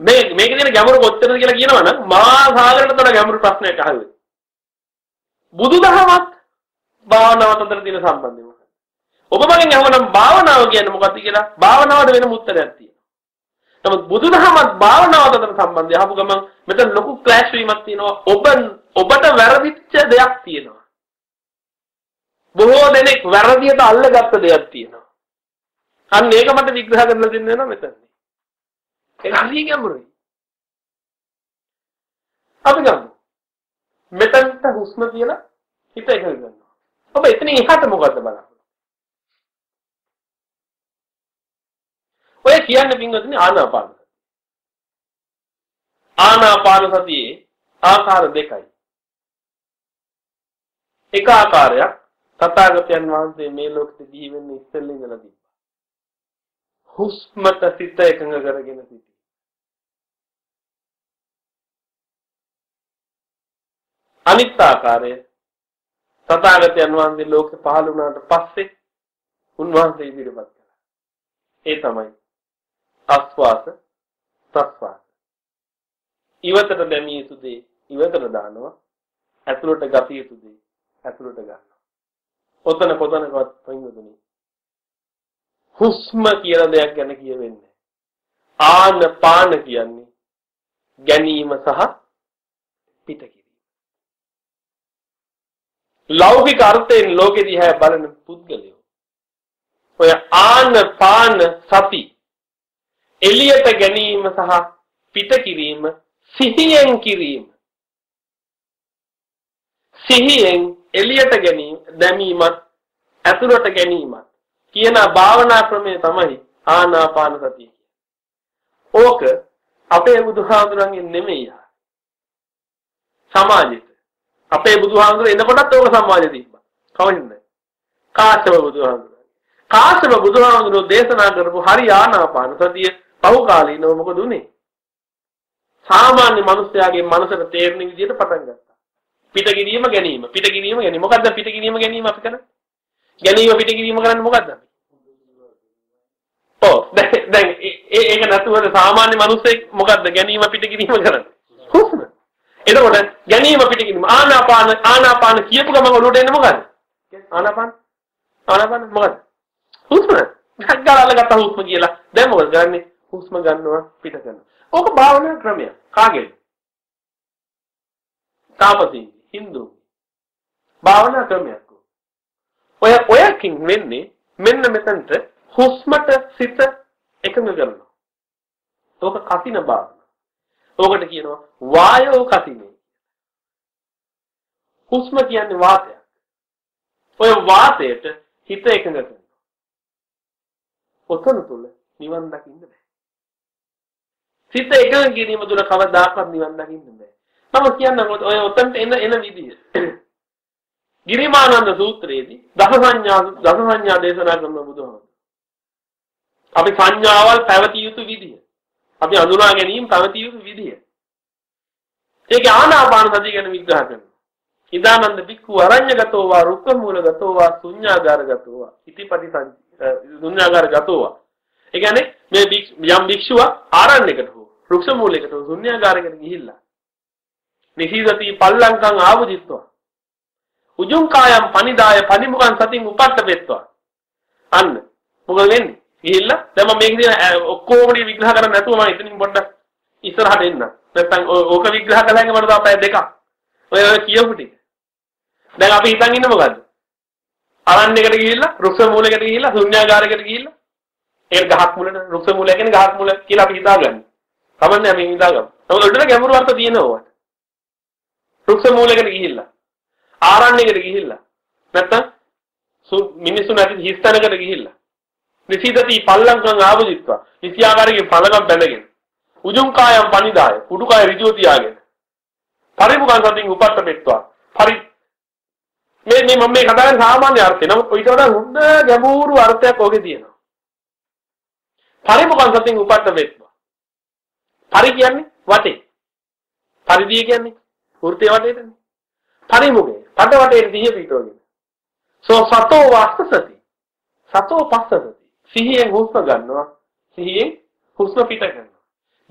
A: මේ මේකේ තියෙන ගැඹුර කොච්චරද කියලා කියනවනම් මහා සාගරයට වඩා ගැඹුරු ප්‍රශ්නයක් අහුවේ. බුදුදහමත් භාවනාවත් අතර තියෙන සම්බන්ධය මොකක්ද? ඔබ මගෙන් අහනනම් භාවනාව කියන්නේ මොකක්ද කියලා භාවනාවට වෙනම උත්තරයක් තියෙනවා. නමුත් බුදුදහමත් භාවනාවත් අතර සම්බන්ධය අහපු ගමන් මෙතන ලොකු ක්ලෑෂ් වීමක් තියෙනවා. ඔබ ඔබට වැරදිච්ච දෙයක් තියෙනවා. බොහෝ දෙනෙක් වැරදියට අල්ලගත්ත දෙයක් තියෙනවා. අන්න ඒක මට විග්‍රහ කරලා දෙන්න වෙනවා මෙතන. ඒක හරිය ගැඹුරුයි. අපි ගමු. මෙතනට හුස්ම කියලා හිත එකඟ කරනවා. ඔබ එතනින් එහාට මොකද්ද බලන්නේ? ඔය කියන්නේ පින්වතුනි ආනාපාන. ආනාපාන සතියේ ආකාර දෙකයි. එක ආකාරයක් තථාගතයන් වහන්සේ මේ ලෝකෙට දී වෙන්නේ ඉස්සෙල්ලා ඉඳලා තිබ්බා. හුස්මට සිත එකඟ කරගෙන සිටි. අනිත් ආකාරය තථාගතයන් වහන්සේ ලෝකෙ පහළ වුණාට පස්සේ උන්වහන්සේ ඉදිරිපත් කළා. ඒ තමයි ආස්වාස ප්‍රස්වාස. ඉවතට දැමිය යුතු දේ ඉවතට දානවා. ඇතුළට ගතිය යුතු දේ ඇතුළට ගන්නවා. ඔතන කොතනකවත් පින්වතුනි හුස්ම කියලා දෙයක් ගැන කියවෙන්නේ. ආන පාන කියන්නේ ගැනීම සහ පිට කිරීම. ලෞකික අර්ථයෙන් ලෝකෙ දිහා බලන පුද්ගලයෝ ඔය ආන පාන සති එළියට ගැනීම සහ පිට කිරීම සිහියෙන් කිරීම සිහියෙන් එළියට ගැනීම දැමීමත් ඇතුළට ගැනීමත් කියන භාවනා ක්‍රමය තමයි ආනාපාන සතිය ඕක අපේ බුදුහාමුදුරන්ගේ නෙමෙයි. සමාජෙට. අපේ බුදුහාමුදුර එනකොටත් ඕක සමාජෙ තිබ්බා. කවුරුන්ද? කාශ්‍යප බුදුහාමුදුර. කාශ්‍යප බුදුහාමුදුර දේශනා කරපු හරි ආනාපාන සතිය පහු කාලීනව මොකද උනේ? සාමාන්‍ය මිනිස්යාගේ මනසට තේරෙන විදිහට පටන් ගත්තා. පිට කිරීම ගැනීම. පිට කිරීම ගැනීම. මොකද්ද පිට කිරීම ගැනීම අපි කරන්නේ? ගැනීම පිට කිරීම කරන්නේ මොකද්ද? ඔව් [LAUGHS] දැන් දැන් ඒක නැතුවද සාමාන්‍ය මිනිස්සෙක් මොකද්ද ගැනීම පිට කිරීම කරන්නේ? හුස්ම. එතකොට ගැනීම පිට කිරීම ආනාපාන ආනාපාන කියපු ගමන් ඔළුවට එන්නේ මොකද්ද? ආනාපාන ආනාපාන මොකද්ද? හුස්ම. ගග්ගාලල ගත්ත හුස්ම කියලා. දැන් මොකද කරන්නේ? හුස්ම ගන්නවා පිට කරනවා. ඕක භාවනා ක්‍රමයක්. කාගේද? තාපසී හින්දු භාවනා ක්‍රමයක්. ඔය ඔයකින් වෙන්නේ මෙන්න මෙතනට හුස්මට සිත එකඟ කරනවා. ඕක කසින භාවන. ඕකට කියනවා වායෝ කසිනේ. හුස්ම කියන්නේ වාතයක්. ඔය වාතයට හිත එකඟ කරනවා. ඔතන තුල නිවන් දකින්න බෑ. සිත එකඟ කිරීම තුල කවදාකවත් නිවන් දකින්න බෑ. මම කියන්නම් ඔය ඔතනට එන එන විදිය. ගිරිමානන්ද සූත්‍රයේදී දස සංඥා දස සංඥා දේශනා කරන බුදුහාමුදුරුවෝ. අපි සංඥාවල් පැවතිය යුතු විදිය. අපි අඳුනා ගැනීම පැවතිය යුතු විදිය. ඒක ආනාපාන සතිය ගැන විග්‍රහ කරනවා. ඉදානන්ද බික්ඛු අරඤ්‍යගතෝ වා රුක්ඛ මූලගතෝ වා ශුඤ්ඤාගාරගතෝ වා ඉතිපටි ශුඤ්ඤාගාරගතෝ වා. ඒ කියන්නේ මේ යම් භික්ෂුවක් ආරණ්‍යයකට හෝ රුක්ෂ මූලයකට හෝ ශුඤ්ඤාගාරයකට ගිහිල්ලා නිසීදති පල්ලංකං ආවදිත්වා උජුං කායම් පනිදාය පනිමුඛං සතින් උපට්ඨ වෙත්වා. අන්න. මොකද වෙන්නේ? ගිහිල්ලා දැන් මම මේක දින ඔක්කොම විග්‍රහ කරන්න නැතුව මම එතනින් පොඩ්ඩක් ඉස්සරහට එන්න. නැත්තම් ඕක විග්‍රහ කළාම මට තව පැය දෙකක්. ඔය කියපු ටික. දැන් අපි හිතන් ඉන්නේ මොකද්ද? අරණ්‍යයකට ගිහිල්ලා රුක්ෂ මූලයකට ගිහිල්ලා ශුන්‍යාගාරයකට ගිහිල්ලා ඒක ගහක් මුලට රුක්ෂ මූලය කියන්නේ ගහක් මුල කියලා අපි හිතාගන්න. කමන්නේ අපි හිතාගමු. නමුත් උඩට ගැඹුරු අර්ථ තියෙනවා. රුක්ෂ මූලයකට ගිහිල්ලා ආරණ්‍යයකට ගිහිල්ලා. නැත්තම් මිනිස්සු නැති හිස්තැනකට ගිහිල්ලා. නිසීදති පල්ලංකම් ආවදිත්වා. නිසියාකාරයේ පළගම් බැඳගෙන. උජුං කායම් පනිදාය උඩු කාය ඍජුව තියාගෙන. පරිමුඛං සතින් උපට්ඨ මෙත්වා පරි මේ මේ මම මේ කතා කරන සාමාන්‍ය අර්ථය. නම් ඊට වඩා හොඳ ගැඹුරු අර්ථයක් ඔගේ තියෙනවා. පරිමුඛං සතින් උපට්ඨ මෙත්වා පරි කියන්නේ වටේ. පරිදිය කියන්නේ වෘත්තේ වටේටනේ. පරිමුඛේ පඩ වටේට දිය පිටවගෙන. සෝ සතෝ වාස්තසති. සතෝ පස්සසති. සිහියෙන් හුස්ම ගන්නවා. සිහියෙන් හුස්ම පිට කරනවා.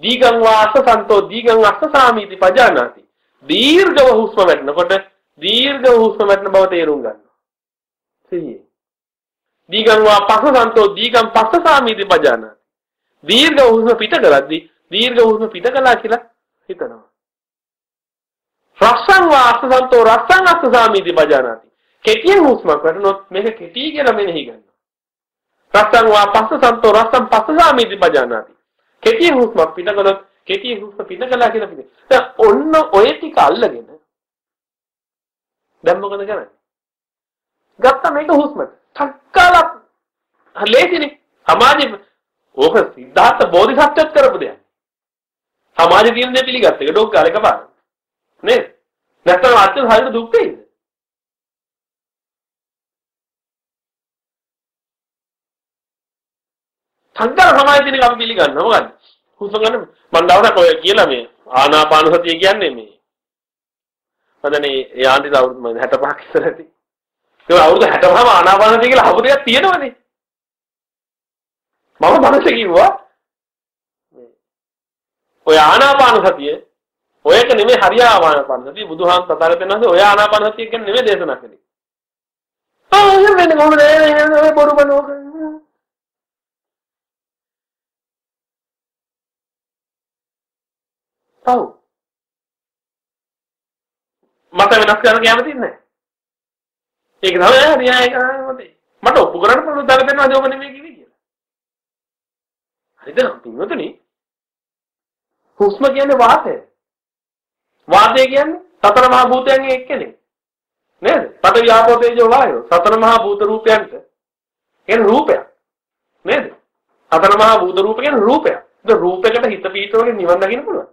A: දීගං වාස සන්තෝ දීගං අස්ස සාමීති පජානාති. දීර්ඝව හුස්ම වැටෙනකොට දීර්ඝව හුස්ම වැටෙන බව තේරුම් ගන්නවා. සිහියෙන්. දීගං වා පස්ස සන්තෝ දීගං පස්ස සාමීති පජානාති. දීර්ඝව හුස්ම පිට කරද්දී දීර්ඝ හුස්ම පිට කළා කියලා හිතනවා. රස්සං වාස්ස සන්තෝ රස්සං අස්ස සාමීති පජානාති කෙටියෙන් හුස්මක් වැටුනොත් මේක කෙටි කියලා මෙනෙහි කරනවා රස්සං වා පස්ස සන්තෝ රස්සං පස්ස සාමීති පජානාති කෙටි හුස්මක් පිට කළොත් කෙටි හුස්ම පිට කළා කියලා පිට. දැන් ඔන්න ඔය ටික අල්ලගෙන දැන් මොකද කරන්නේ? ගත්ත මේක හුස්ම. ටක්කාලක් ලේසිනේ. සමාජෙ ඕක සිද්ධාර්ථ බෝධිසත්වයත් කරපු දෙයක්. සමාජෙ තියෙන දේ පිළිගත්ත එක ඩොක් කාලේ කපාන. නේද? නැත්නම් අත්‍ය හරියට දුක් වෙයිද? සංකාර සමාධිය තියෙන අපි පිළිගන්නවා මොකද්ද? හුස්ම ගන්න මම දවසක් ඔය කියලා මේ ආනාපාන සතිය කියන්නේ මේ මදනේ ඒ ආන්ටිට අවුරුදු 65ක් ඉස්සර ඇති. ඒක අවුරුදු 65ම ආනාපාන සතිය කියලා හවු දෙයක් තියෙනවනේ. මම මනසේ කිව්වා ඔය ආනාපාන සතිය ඔයක නෙමෙයි හරිය ආනාපාන සතිය බුදුහාම තථාගතයන් වහන්සේ ඔය ආනාපාන සතිය කියන්නේ නෙමෙයි දේශනා කළේ. ආ එහෙම වෙන්නේ කොහොමද? බොරු බනෝක පව්. මට වෙනස් කරන්න කැමති නැහැ. ඒක තමයි න්‍යාය කරන්නේ. මට ඔප්පු කරන්න පුළුවන් දාලා දෙනවා ජෝම නෙමෙයි කිව්වේ කියලා. හරිද? පින්වතුනි. හුස්ම කියන්නේ වාතය. වාතය කියන්නේ සතර මහා භූතයන්ගේ එක්කෙනෙක්. නේද? පඨවි ආපෝ තේජෝ වායෝ සතර මහා භූත රූපයන්ට කියන්නේ රූපයක්. නේද? සතර මහා භූත රූප කියන්නේ රූපයක්. ඒක රූපයකට හිත පීඨවලින් නිවන් දකින්න පුළුවන්.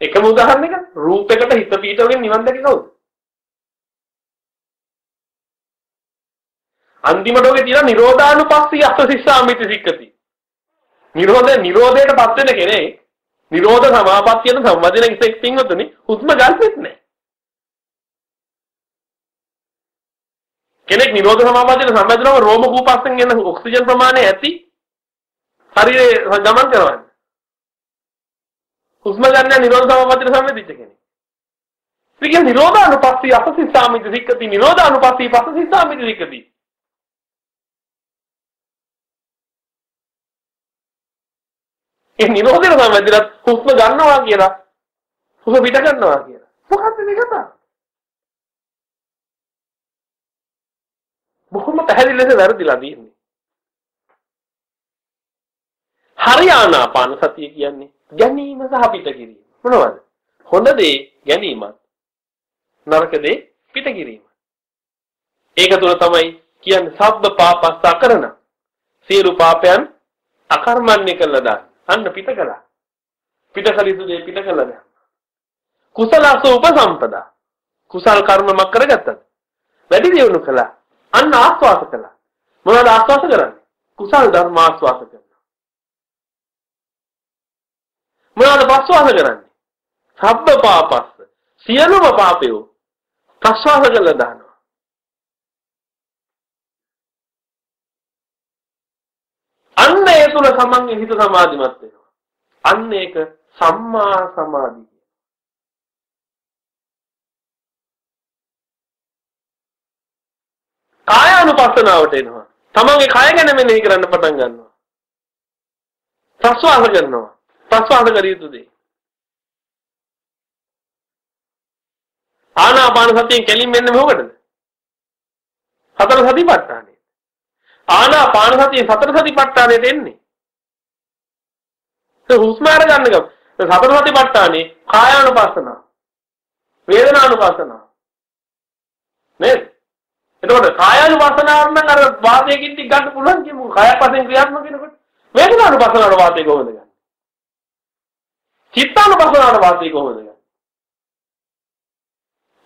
A: එකම උදාහරණයක රූපයකට හිත පීඨවලින් නිවන් දැක කවුද? අන්තිමට ඔගේ තියෙන නිරෝධානුපස්සී අස්සසිස්සාමිති සික්කති. නිරෝධ නිරෝධයටපත් වෙන කෙනෙක් නිරෝධ සමාපත්තියට සම්බන්ධ වෙන කෙනෙක් පින්වතුනි හුස්ම ගන්නෙත් නැහැ. කෙනෙක් නිරෝධ සමාපත්තියට සම්බන්ධ වෙනව රෝම කූපස්යෙන් එන ඔක්සිජන් ප්‍රමාණය ඇති ශරීරයේ ගමන් කරවන්නේ. හුස්ම ගන්න නිරෝධ සමාපත්තියට සම්බන්ධිච්ච කෙනෙක්. ඒ කියන්නේ නිරෝධානුපස්සී අපසිස්සාමිති සික්කති නිරෝධානුපස්සී පස්සසිස්සාමිති සික්කති. ඒ නිරෝධයට සම්බන්ධිලා හුස්ම ගන්නවා කියලා හුස්ම පිට ගන්නවා කියලා. මොකක්ද මේ කතාව? බොහොම පැහැදිලි ලෙස වැරදිලා තියෙන්නේ. හරි ආනාපාන සතිය කියන්නේ ගැනීම සහ පිට කිරීම. මොනවද? හොඳ දේ ගැනීමත් නරක දේ පිට කිරීම. ඒක තුල තමයි කියන්නේ සබ්බ පාපස්ස අකරණ. සියලු පාපයන් අකර්මණ්‍ය කළා දාන්න. අන්න පිට කළා. පිට කලිතු දේ පිට කළා දාන්න. කුසලස උපසම්පදා. කුසල් කර්මමක් කරගත්තද? වැඩි දියුණු කළා. අන්න ආස්වාස කළා. මොනවද ආස්වාස කරන්නේ? කුසල් ධර්ම ආස්වාස කරනවා. මොනවද ප්‍රස්වාස කරන්නේ? සබ්බ පාපස්ස. සියලුම පාපයෝ ප්‍රස්වාස කළා දානවා. අන්න ඒ තුල සමන්ගේ හිත සමාධිමත් වෙනවා. අන්න ඒක සම්මා සමාධිය. කාය අනුපස්සනාවට එනවා. තමන්ගේ කය ගැන මෙනෙහි කරන්න පටන් ගන්නවා. ප්‍රස්වාස කරනවා. ප්‍රස්වාස කර යුතු දේ. ආනාපාන සතියෙන් කෙලින් මෙන්න මොකටද? සතර සතිපට්ඨානෙ. ආනාපාන සතියෙන් සතර සතිපට්ඨානෙට එන්නේ. ඒ හුස්ම අරගන්න ගම. සතර සතිපට්ඨානේ කායානුපස්සන. වේදනානුපස්සන. නේද? එතකොට කායානුපස්සනාව නම් අර වාදයකින් ටික ගන්න පුළුවන් කියමු. කායයක් වශයෙන් ක්‍රියාත්මක වෙනකොට වේදනානුපස්සනාවට වාදය කොහොමද ගන්නේ? චිත්තානුපස්සනාවට වාදය කොහොමද ගන්නේ?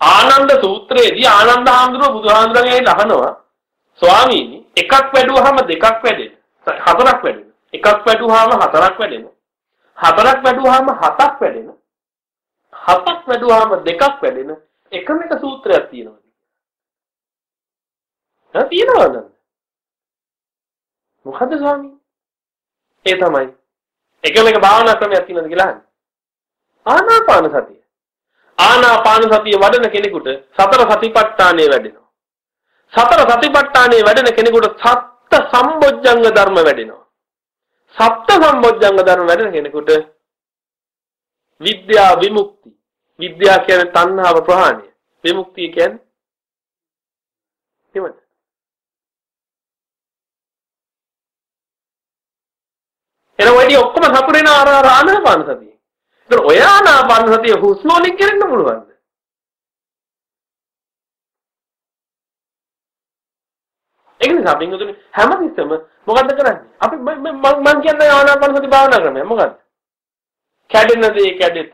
A: ආනන්ද සූත්‍රයේදී ආනන්ද හාමුදුරුවෝ බුදුහාමුදුරන්ගෙන් අහනවා ස්වාමීනි එකක් වැඩුවාම දෙකක් වැඩෙන. හතරක් වැඩෙන. එකක් වැඩුවාම හතරක් වැඩෙන. හතරක් වැඩුවාම හතක් වැඩෙන. හතක් වැඩුවාම දෙකක් වැඩෙන. එකම එක සූත්‍රයක් තියෙනවා. හා තියෙනවද? මොකද ස්වාමී? ඒ තමයි. එකම එක භාවනා ක්‍රමයක් තියෙනවද කියලා අහන්නේ. ආනාපාන සතිය. ආනාපාන සතිය වඩන කෙනෙකුට සතර සතිපට්ඨානය වැඩෙනවා. සතර සතිපට්ඨානය වැඩෙන කෙනෙකුට සත්ත සම්බොජ්ජංග ධර්ම වැඩෙනවා. සප්ත සම්බොජ්ජංග ධර්ම වැඩෙන කෙනෙකුට විද්‍යා විමුක්ති. විද්‍යා කියන්නේ තණ්හාව ප්‍රහාණය. විමුක්තිය කියන්නේ එහෙමද? එන ඔයදී ඔක්කොම සතුරේන ආර ආනාපාන සතිය. ඒතර ඔය ආනාපාන සතිය හුස්ම වලින් කරන්න පුළුවන්ද? ඒක නිසා බින්දුනේ හැමතිස්සෙම මොකද්ද කරන්නේ? අපි මම මම කියන්නේ ආනාපාන සති භාවනා ක්‍රමය මොකද්ද? කැඩෙන දේ කැඩෙත.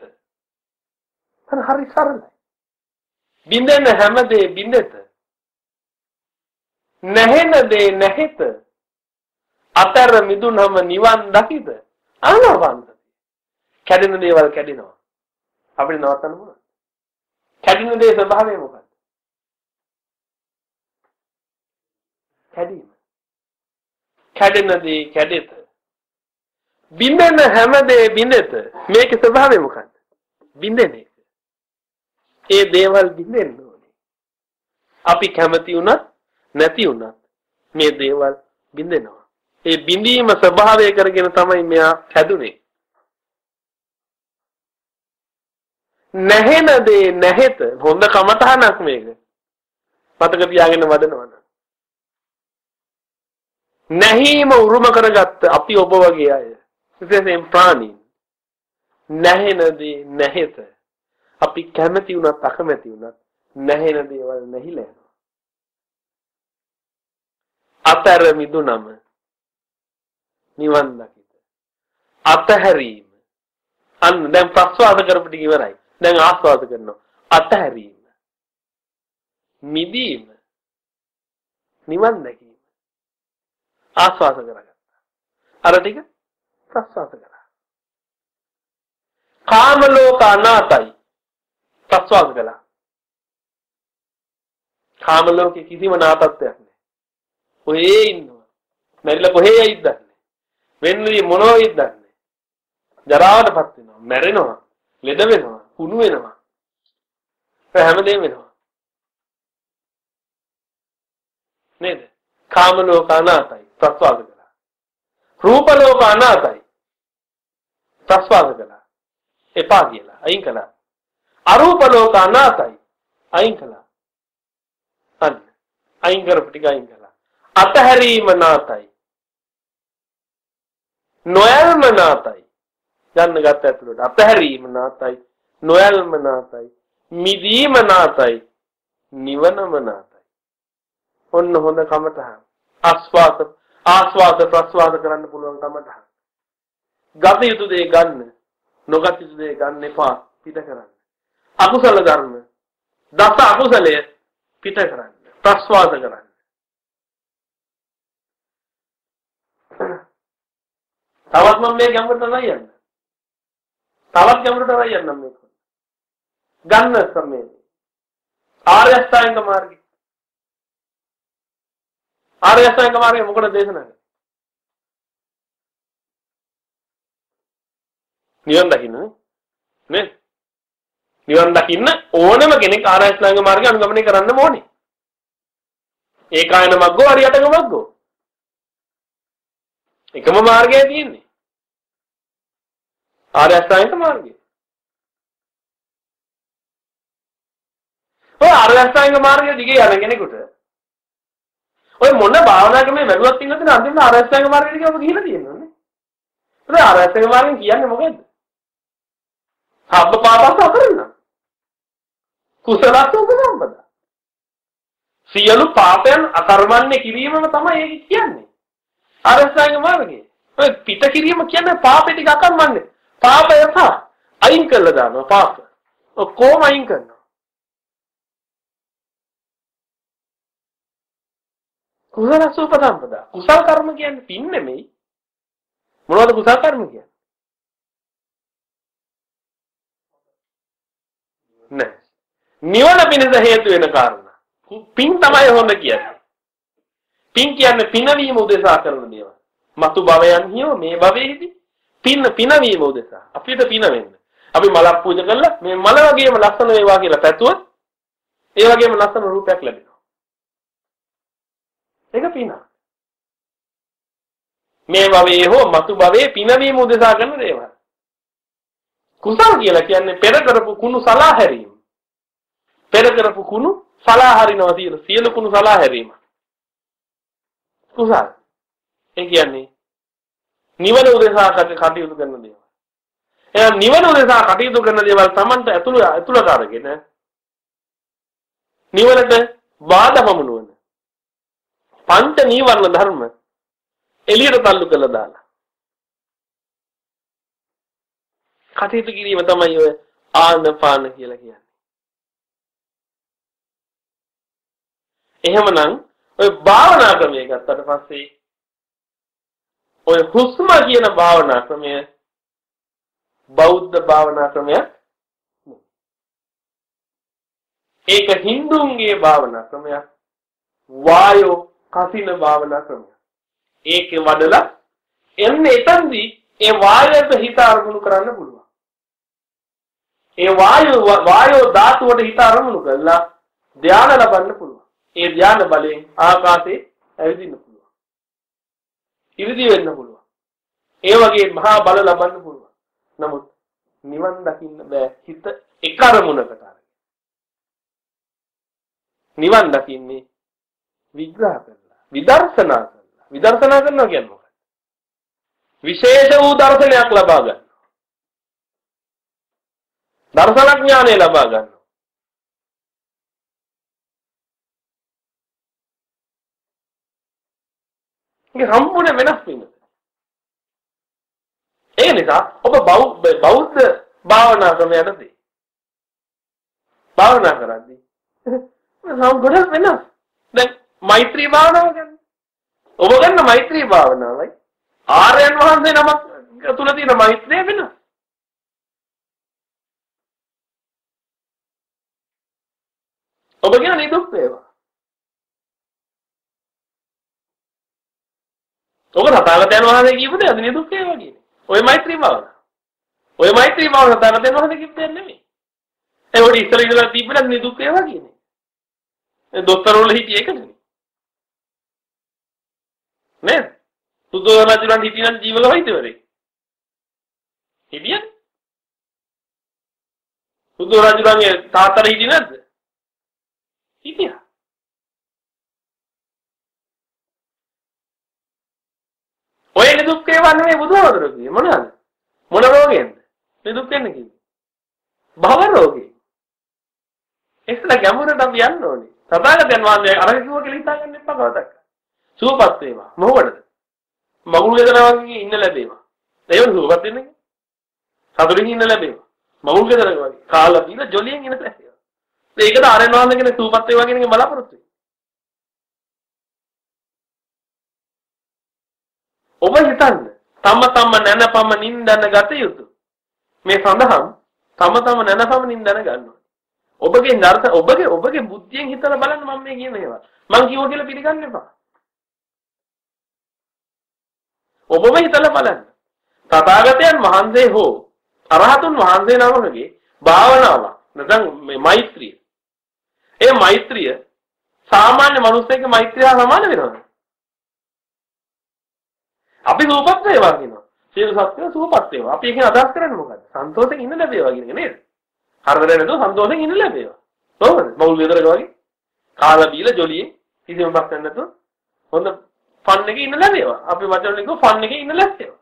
A: හරි හරි සරලයි. බින්දෙන හැම දේ බින්දෙත. නැහෙන දේ නැහෙත. අතර මිදුනම නිවන් දකිද? ආනාපාන කැඩෙන දේවල් කැඩෙනවා. අපිට නවත්තන්න පුළුවන්. කැඩෙන දේ ස්වභාවය මොකක්ද? කැඩීම. කැඩෙන දේ කැඩෙත. බින්දෙන හැම දේ බින්දෙත. මේකේ ස්වභාවය මොකක්ද? බින්දෙන එක. ඒ දේවල් බින්දෙන්න ඕනේ. අපි කැමති වුණත් නැති වුණත් මේ දේවල් බින්දෙනවා. ඒ බිඳීම ස්වභාවය කරගෙන තමයි මෙයා හැදුනේ. නැහෙන දේ නැහෙත හොඳ කමතහනක් මේක. මතක තියාගෙන වදනවන. නැහිම උරුම කරගත්ත අපි ඔබ වගේ අය. විශේෂයෙන් ප්‍රාණීන්. නැහෙන දේ නැහෙත. අපි කැමති වුණත් අකමැති වුණත් නැහෙන දේවල් නැහිලා යනවා. අතර මිදුනම නිවන් දකිත. අතහැරීම. අන්න දැන් ප්‍රස්වාද කරපු ටික ඉවරයි. දැන් ආස්වාද කරනවා. අතහැරීම. මිදීම. නිවන් දැකීම. ආස්වාද කරගත්තා. අර ටික ප්‍රස්වාද කරා. කාම ලෝක අනාතයි. ප්‍රස්වාද කළා. කාම ලෝකේ කිසිම නාතත්වයක් නැහැ. ඔහේ ඉන්නවා. මැරිලා කොහේ යයිද දන්නේ. වෙන්නේ මොනවයිද දන්නේ. ජරාවටපත් වෙනවා. මැරෙනවා. ලෙඩ වෙනවා. කුණු වෙනවා. හැමදේම වෙනවා. නේද? කාම ලෝක අනාතයි ප්‍රස්වාද කළා. රූප ලෝක අනාතයි ප්‍රස්වාද කළා. එපා කියලා අයින් කළා. අරූප ලෝක අනාතයි අයින් කළා. අන්න අයින් කරපු ටික අයින් කළා. අතහැරීම නාතයි. නොයල්ම නාතයි. ගන්න ගත්ත ඇතුළට අතහැරීම නාතයි. නොයල්ම නාතයි. මිදීම නාතයි. නිවනම නාතයි. ඔන්න හොඳ කමතහන්. ආස්වාද ආස්වාද ප්‍රස්වාද කරන්න පුළුවන් කමතහන්. ගත යුතු දේ ගන්න. නොගත යුතු දේ ගන්න එපා. පිට කරන්න. අකුසල ධර්ම. දස අකුසලය පිට කරන්න. ප්‍රස්වාද කරන්න. තවත් මම මේ ගැඹුරට යන්න. තවත් ගැඹුරට යන්නම් මේක. ගන්න සමයේ ආර්ය අෂ්ටාංග මාර්ගය ආර්ය අෂ්ටාංග මාර්ගය මොකටද දේශනා කරන්නේ? නිවන් දකින්න නේ. නිවන් දකින්න ඕනම කෙනෙක් ආර්ය අෂ්ටාංග මාර්ගය අනුගමනය කරන්න ඕනේ. ඒකායන මග්ගෝ හරියටම මග්ගෝ. එකම මාර්ගය තියෙන්නේ. ආර්ය අෂ්ටාංගික මාර්ගය. ඔය අරහස්සංග මාර්ගය දිගේ යන කෙනෙකුට ඔය මොන භාවනා ක්‍රමේ වැළුවක් තියෙනවද අන්තිමට අරහස්සංග මාර්ගය දිගේ ඔබ ගිහිලා තියෙනවනේ. ඒක අරහස්සංග මාර්ගයෙන් කියන්නේ මොකද්ද? සබ්බ පාපස්ස අකරන්න. කුසලස්ස උපසම්පදා. සියලු පාපයන් අකර්මන්නේ කිරීමම තමයි ඒක කියන්නේ. අරහස්සංග මාර්ගය. ඔය පිට කිරීම කියන්නේ පාපෙ ටික අකර්මන්නේ. පාපය තා අයින් කළා දානවා පාප. ඔක්කොම අයින් කරනවා. කුසල සූපසම්පදා. කුසල කර්ම කියන්නේ පින් නෙමෙයි. මොනවද කුසල කර්ම කියන්නේ? නෑ. නිවන පිණිස හේතු වෙන කාරණා. පින් තමයි හොඳ කියන්නේ. පින් කියන්නේ පිනවීම උදෙසා කරන දේවල්. මතු භවයන්හිම මේ භවයේදී පින පිනවීම උදෙසා අපිට පින වෙන්න. අපි මලක් පූජා කළා මේ මල වගේම ලස්සන වේවා කියලා පැතුවොත් ඒ වගේම ලස්සන රූපයක් ලැබෙනවා. ඒක පින. මේ භවයේ හෝ මතු භවයේ පිනවීම උදෙසා කරන දේවල්. කුසල් කියලා කියන්නේ පෙර කරපු කුණු සලා හැරීම. පෙර කරපු කුණු සලා හරිනවා සියලු සියලු කුණු සලා හැරීම. කුසල්. ඒ කියන්නේ නිවන උදෙසා කටයුතු කරන දේවල්. එහෙනම් නිවන උදෙසා කටයුතු කරන දේවල් Tamanට ඇතුළ ඇතුළට අරගෙන නිවනට බාධා වමුණුවන පංච නීවරණ ධර්ම එළියට තල්ලු කළා දාලා කටයුතු කිරීම තමයි ඔය ආනපාන කියලා කියන්නේ. එහෙමනම් ඔය භාවනා ක්‍රමය ගත්තට පස්සේ ඔය හුස්ම කියන භාවනා ක්‍රමය බෞද්ධ භාවනා ක්‍රමයක් ඒක හින්දුන්ගේ භාවනා ක්‍රමයක් වායෝ කසින භාවනා ක්‍රමයක් ඒකේ වඩලා එන්නේ එතනදී ඒ වායයට හිත අරමුණු කරන්න පුළුවන්. ඒ වායෝ වායෝ ධාතුවට හිත අරමුණු කරලා ධානය ලබන්න පුළුවන්. ඒ ධානය බලයෙන් ආකාශයේ ඇවිදින්න පුළුවන්. ඉරිදි වෙන්න පුළුවන්. ඒ වගේ මහා බල ලබන්න පුළුවන්. නමුත් නිවන් දකින්න බෑ හිත එක අරමුණකට අරගෙන. නිවන් දකින්නේ විග්‍රහ කරලා, විදර්ශනා කරලා. විදර්ශනා කරනවා කියන්නේ මොකක්ද? විශේෂ වූ දර්ශනයක් ලබා ගන්න. දර්ශන ඥානය ලබා ගන්න. ඒක සම්පූර්ණ වෙනස් වීමක්. ඒ නිසා ඔබ බෞද්ධ භාවනා ක්‍රමයටදී භාවනා කරද්දී [LAUGHS] නම් ගොඩක් වෙනස්. දැන් මෛත්‍රී භාවනාව ගන්න. ඔබ ගන්න මෛත්‍රී භාවනාවයි ආර්යයන් වහන්සේ නමක් තුල තියෙන මෛත්‍රිය වෙනස්. ඔබ කියන නිදුක් වේවා. ඔබ තථාගතයන් වහන්සේ කියපු දේ අද නිදුක් වේවා කියන්නේ. ඔය මෛත්‍රී භාවනාව. ඔය මෛත්‍රී භාවනාව තනතෙන් වහන්සේ කිව්වේ නෙමෙයි. ඒ උඩ ඉස්සර ඉඳලා තිබ්බට නිදුක් වේවා කියන්නේ. ඒ දොස්තර වල හිටියේ ඒකනේ. නේද? සුද්ධෝදන රජුන් හිටියනම් ජීවක වෛද්‍යවරයෙක්. හිටියද? සුද්ධෝදන රජුන්ගේ තාත්තට හිටියේ නැද්ද? හිටියා. ඔය නිදුක් වේවා නෙමෙයි බුදුහාමුදුරුවෝ කිව්වේ මොනවාද? මොන රෝගයෙන්ද? නිදුක් වෙන්න කිව්වේ. භව රෝගේ. ඒකලා ගැඹුරට අපි යන්න ඕනේ. සදාගතයන් වහන්සේ අර කිව්ව කියලා හිතා ගන්න එපා කවදාවත්. සුවපත් වේවා. මොකටද? මගුල් වේදනාවකින් ඉන්න ලැබේවා. ඒව සුවපත් වෙන්නේ. සතුටින් ඉන්න ලැබේවා. මගුල් වේදනාවක් වගේ. කාලා පිළ ජොලියෙන් ඉන්න ලැබේවා. ඒකද ආරෙන් වහන්සේ කෙනෙක් සුවපත් වේවා කියන එක බලාපොරොත්තු වෙන්නේ. ඔබ හිතන්න තම තම නැනපම නින්දන ගත යුතු මේ සඳහන් තම තම නැනපම නින්දන ගන්නවා ඔබගේ නර්ථ ඔබගේ ඔබගේ බුද්ධියෙන් හිතලා බලන්න මම මේ කියන ඒවා මං කිව්ව කියලා පිළිගන්න එපා ඔබම හිතලා බලන්න තථාගතයන් වහන්සේ හෝ අරහතුන් වහන්සේ නමකගේ භාවනාව නැත්නම් මේ මෛත්‍රිය ඒ මෛත්‍රිය සාමාන්‍ය මිනිස්සෙක්ගේ මෛත්‍රිය හා සමාන වෙනවද අපි සුවපත් වේවා කියනවා. සියලු සත්ත්වයන් සුවපත් වේවා. අපි එකෙන් අදහස් කරන්නේ මොකද්ද? සන්තෝෂයෙන් ඉන්න ලැබේවා කියන එක නේද? හරිද නැද්ද? සන්තෝෂයෙන් ඉන්න ලැබේවා. කොහොමද? මවුල් ගෙදරක වගේ කාලා බීලා ජොලියේ කිසිම ප්‍රශ්නයක් නැතුව හොඳ ෆන් එකේ ඉන්න ලැබේවා. අපි වචන වලින් කිව්ව ෆන් එකේ ඉන්න ලැබේවා.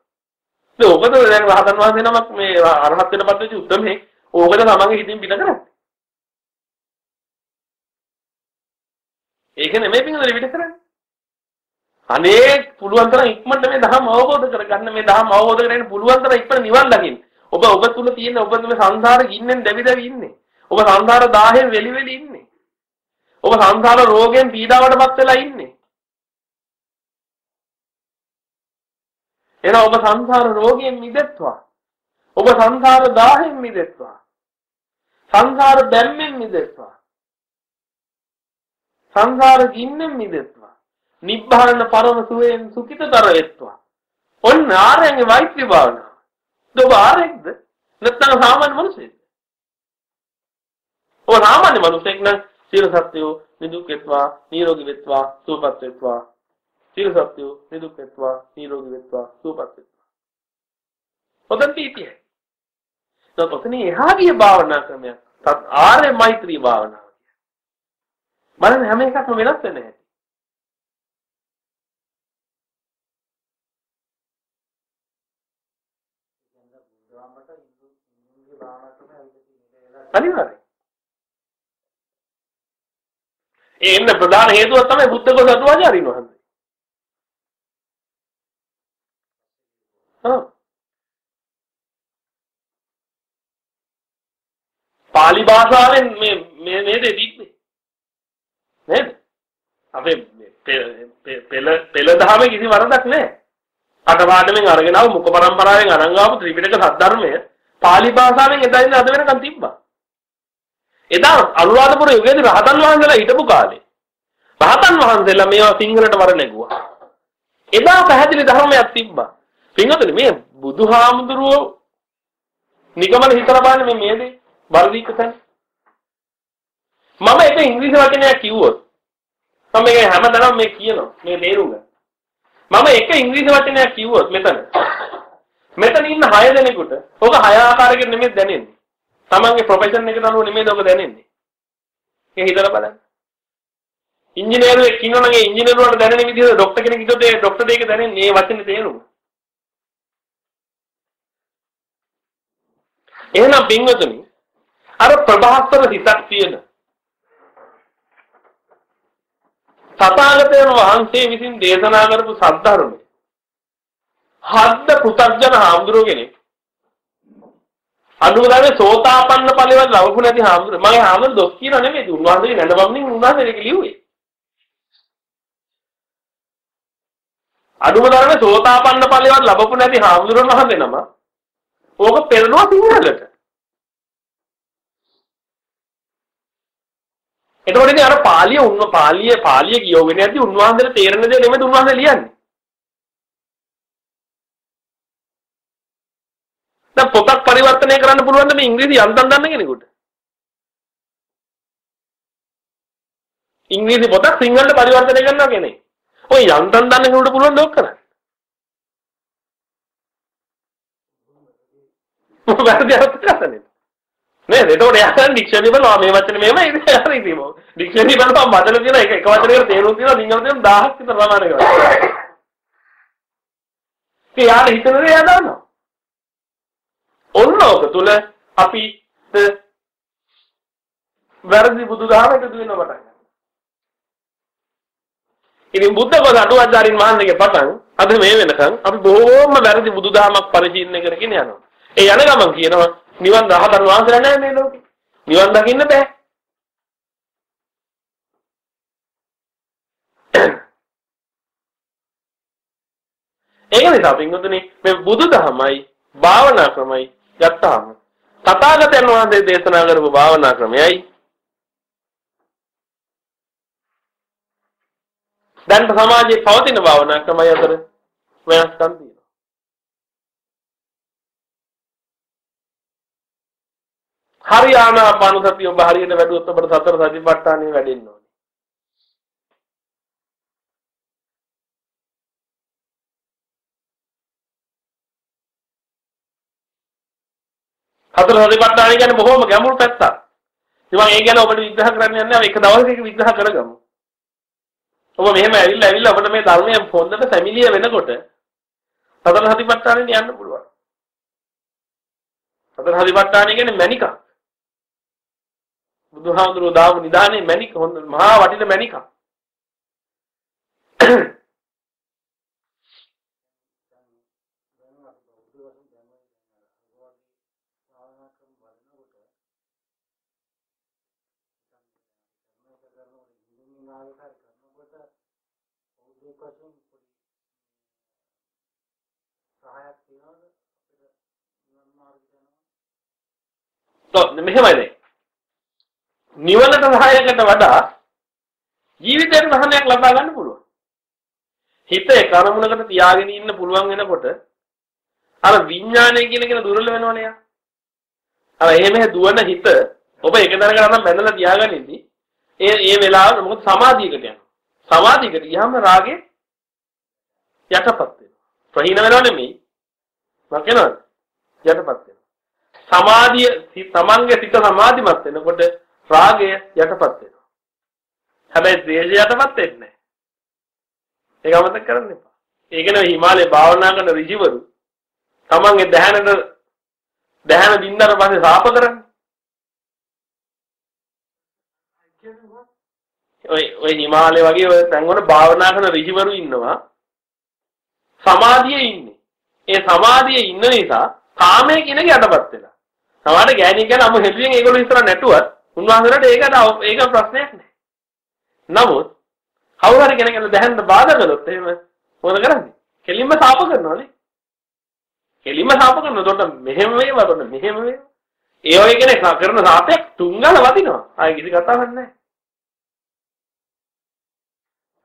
A: ඒක ඔබද දැන් රහතන් වහන්සේ නමක් මේ අරහත් වෙනපත් වෙච්ච උත්තරමේ ඕකද තමන්ගේ හිතින් පිට කරන්නේ. ඒක නෙමෙයි පින්වල පිට කරන්නේ. අනේ පුළුවන් තරම් ඉක්මනට මේ ධර්ම අවබෝධ කරගන්න මේ ධර්ම අවබෝධ කරගෙන පුළුවන් තරම් ඉක්මන නිවන් දකින්න. ඔබ ඔබ තුල තියෙන ඔබ මේ සංසාරේ ගින්නෙන් දැවි දැවි ඉන්නේ. ඔබ සංසාර දාහයෙන් වෙලි වෙලි ඉන්නේ. ඔබ සංසාර රෝගයෙන් පීඩාවටපත් වෙලා ඉන්නේ. එහෙනම් ඔබ සංසාර රෝගයෙන් මිදෙත්වා. ඔබ සංසාර දාහයෙන් මිදෙත්වා. සංසාර බැම්මෙන් මිදෙත්වා. සංසාර ගින්නෙන් මිදෙත්වා. නිබ්බාන පරම සුවයෙන් සුඛිතතර වෙත්වා. ඔන්න ආර්යයන්ගේ වෛත්‍ය භාවනාව. ඔබ ආර්යෙක්ද? නැත්නම් සාමාන්‍ය මිනිසෙක්ද? ඔබ සාමාන්‍ය මිනිසෙක් නම් සියලු සත්‍යෝ නිදුක් වෙත්වා, නිරෝගී වෙත්වා, සුවපත් වෙත්වා. සියලු සත්‍යෝ නිදුක් වෙත්වා, නිරෝගී වෙත්වා, සුවපත් වෙත්වා. ඔතන තීතිය. ඔතන එහා ගිය භාවනා ක්‍රමයක්. ආර්ය මෛත්‍රී භාවනාව. බලන්න හැම එකක්ම වෙනස් වෙන්නේ නැහැ. අනිවාර්යයෙන්. ඒ එන්න ප්‍රධාන හේතුව තමයි බුද්ධ කොට අතුවාචාරින් වහන්සේ. හා. පාලි භාෂාවෙන් මේ මේ නේද දීන්නේ. නේද? අපේ පෙළ පෙළ දහමේ කිසි වරදක් නැහැ. අටපාඩමෙන් අරගෙන ආව මුඛ පරම්පරාවෙන් අරන් ආපු ත්‍රිපිටක සද්ධර්මය පාලි භාෂාවෙන් එදා ඉඳන් අද වෙනකන් තිබ්බා. එදා අනුරාධපුර යුගයේදී රහතන් වහන්සේලා හිටපු කාලේ රහතන් වහන්සේලා මේවා සිංහලට වර නැගුවා. එදා පැහැදිලි ධර්මයක් තිබ්බා. පින්වතුනි මේ බුදුහාමුදුරුවෝ නිගමන හිතලා බලන්න මේ මේදී වර්ධික තැන. මම ඒක ඉංග්‍රීසි වචනයක් කිව්වොත් මම මේක හැමදාම මේ කියනවා මේ තේරුම ගන්න. මම එක ඉංග්‍රීසි වචනයක් කිව්වොත් මෙතන මෙතන ඉන්න 6 දෙනෙකුට ඕක 6 ආකාරයකට නෙමෙයි දැනෙන්නේ. තමන්ගේ ප්‍රොෆෙෂන් එකට අනුව නෙමෙයි ඕක දැනෙන්නේ. ඒක හිතලා බලන්න. ඉංජිනේරුවෙක් ඉන්නවනම් ඒ ඉංජිනේරුවන්ට දැනෙන විදිහට ડોක්ටර් කෙනෙක් හිතුවොත් ඒ ડોක්ටර් දෙයක දැනෙන්නේ මේ වචනේ තේරුම. එහෙනම් බින්වතුනි අර ප්‍රභාස්වර හිතක් තියෙන තථාගතයන් වහන්සේ විසින් දේශනා කරපු සද්ධර්මය හද්ද පෘථග්ජන හාමුදුරුවෝ කෙනෙක් අනුගාමී සෝතාපන්න ඵලෙවත් ලැබුණ නැති හාමුදුරුවෝ. මගේ හාමුදුරුවෝ දොස් කියන නෙමෙයි. උන්වහන්සේ නැඳවන්නේ උන්වහන්සේ ඒක ලිව්වේ. අනුම ධර්මයේ සෝතාපන්න ඵලෙවත් ලැබපු නැති හාමුදුරුවෝ වහන්සේ නම ඕක පෙරනවා සිංහලට එතකොට ඉතින් අර පාලිය උන්ව පාලිය පාලිය කියෝගෙන යද්දි උන්වහන්සේට තේරෙන දේ නෙමෙයි උන්වහන්සේ ලියන්නේ. දැන් පොතක් පරිවර්තනය කරන්න පුළුවන් ද මේ ඉංග්‍රීසි යන්තම් දන්න කෙනෙකුට? ඉංග්‍රීසි පොතක් සිංහලට පරිවර්තනය කරනවා කෙනෙක්. ඔය යන්තම් දන්න කෙනෙකුට පුළුවන් ද ඔක් කරන්න? මොකද වැරදි අර්ථ කරන්නේ? නේද? එතකොට එයා දැන් ඩික්ෂනරි බලනවා මේ වචනේ මෙහෙමයි ඉතින් හරි ඉතින් මොකද? ඩික්ෂනරි බලපුවම වචන තියෙන එක එක වචනයකට තේරුම් තියෙනවා සිංහල තේරුම් 1000ක් විතර ප්‍රමාණය කරනවා. ඒ යාළ හිතන දේ එයා දන්නවා. ඔන්න ඔක තුල අපි වැරදි බුදුදහම එකතු වෙන පටන් ගන්නවා. ඉතින් බුද්ධ කොට අටුවාචාරින් මහන්සියගේ පටන් අද මේ වෙනකන් අපි බොහෝම වැරදි බුදුදහමක් පරිශීලනය කරගෙන යනවා. ඒ යන ගමන් කියනවා නිවන් රහතන් වහන්සේලා නැහැ මේ ලෝකේ. නිවන් දකින්න බෑ. ඒක නිසා පින්වතුනි මේ බුදුදහමයි භාවනා ක්‍රමයි ගත්තාම තථාගතයන් වහන්සේ දේශනා කරපු භාවනා ක්‍රමයයි දැන් සමාජයේ පවතින භාවනා ක්‍රමය අතර වෙනස්කම් තියෙනවා. හරි ආනාපාන සතිය ඔබ හරියට වැඩුවොත් ඔබට සතර සතිපට්ඨානෙ වැඩෙන්න ඕනේ. හතර සතිපට්ඨාන කියන්නේ බොහොම ගැඹුරු පැත්තක්. ඉතින් මම ඒ ගැන ඔබට විග්‍රහ කරන්න යන්නේ නැහැ. එක දවසක ඒක විග්‍රහ කරගමු. ඔබ මෙහෙම ඇවිල්ලා ඇවිල්ලා අපිට මේ ධර්මයේ හොඳට ෆැමිලිය වෙනකොට සතර සතිපට්ඨානෙට යන්න පුළුවන්. සතර සතිපට්ඨානය කියන්නේ මණිකක්. බුදුහාමුදුරුවෝ දාපු නිදානේ මණික හොඳ මහා වටින මණිකක්.
C: සහයක් තියනවද අපිට නිවන් මාර්ගයට යනවා
A: ඔව් මෙහෙමයි දැන්. නිවනට සහායකට වඩා ජීවිතයට සහනයක් ලබා ගන්න පුළුවන්. හිත ඒ කර්මණකට තියාගෙන ඉන්න පුළුවන් වෙනකොට අර විඥානය කියන එක දුර්වල වෙනවනේ යා. අර එහෙම දුවන හිත ඔබ එක තැනකට නම් බැඳලා තියාගෙන ඉඳි. ඒ ඒ වෙලාවට මොකද සමාධියකට යනවා. සමාධියකට ගියාම රාගේ යටපත් වෙනවා. ප්‍රහීන වෙනව නෙමෙයි. මොකේනවද? යටපත් වෙනවා. සමාධිය තමන්ගේ සිත සමාධිමත් වෙනකොට රාගය යටපත් වෙනවා. හැබැයි ද්වේෂය යටපත් වෙන්නේ නැහැ. ඒක අමතක කරන්න එපා. ඒක නෙවෙයි හිමාලයේ භාවනා කරන ඍජිවරු තමන්ගේ දැහැනට දැහැන බින්දර පස්සේ සාප කරන්නේ. ඔය ඔය හිමාලය වගේ ඔය තැන්වල භාවනා කරන ඍජිවරු ඉන්නවා. සමාධියේ ඉන්නේ. ඒ සමාධියේ ඉන්න නිසා කාමයේ කියන එක යටපත් වෙනවා. සමහරට ගෑණි කියන අමු හෙළුවෙන් ඒගොල්ලෝ ඉස්සර නැටුවත් උන්වහන්සේලාට ඒකට ඒක ප්‍රශ්නයක් නෑ. නමුත් කවුරු හරි කෙනෙක් දැහැන්න බාධා කළොත් එහෙම මොකද කරන්නේ? කෙලින්ම සාප කරනවානේ. කෙලින්ම සාප කරනවා. එතකොට මෙහෙම වේවා, එතකොට මෙහෙම වේවා. ඒ වගේ කෙනෙක් කරන සාපයක් තුන්ගල වදිනවා. ආයි කිසි කතාවක් නැහැ.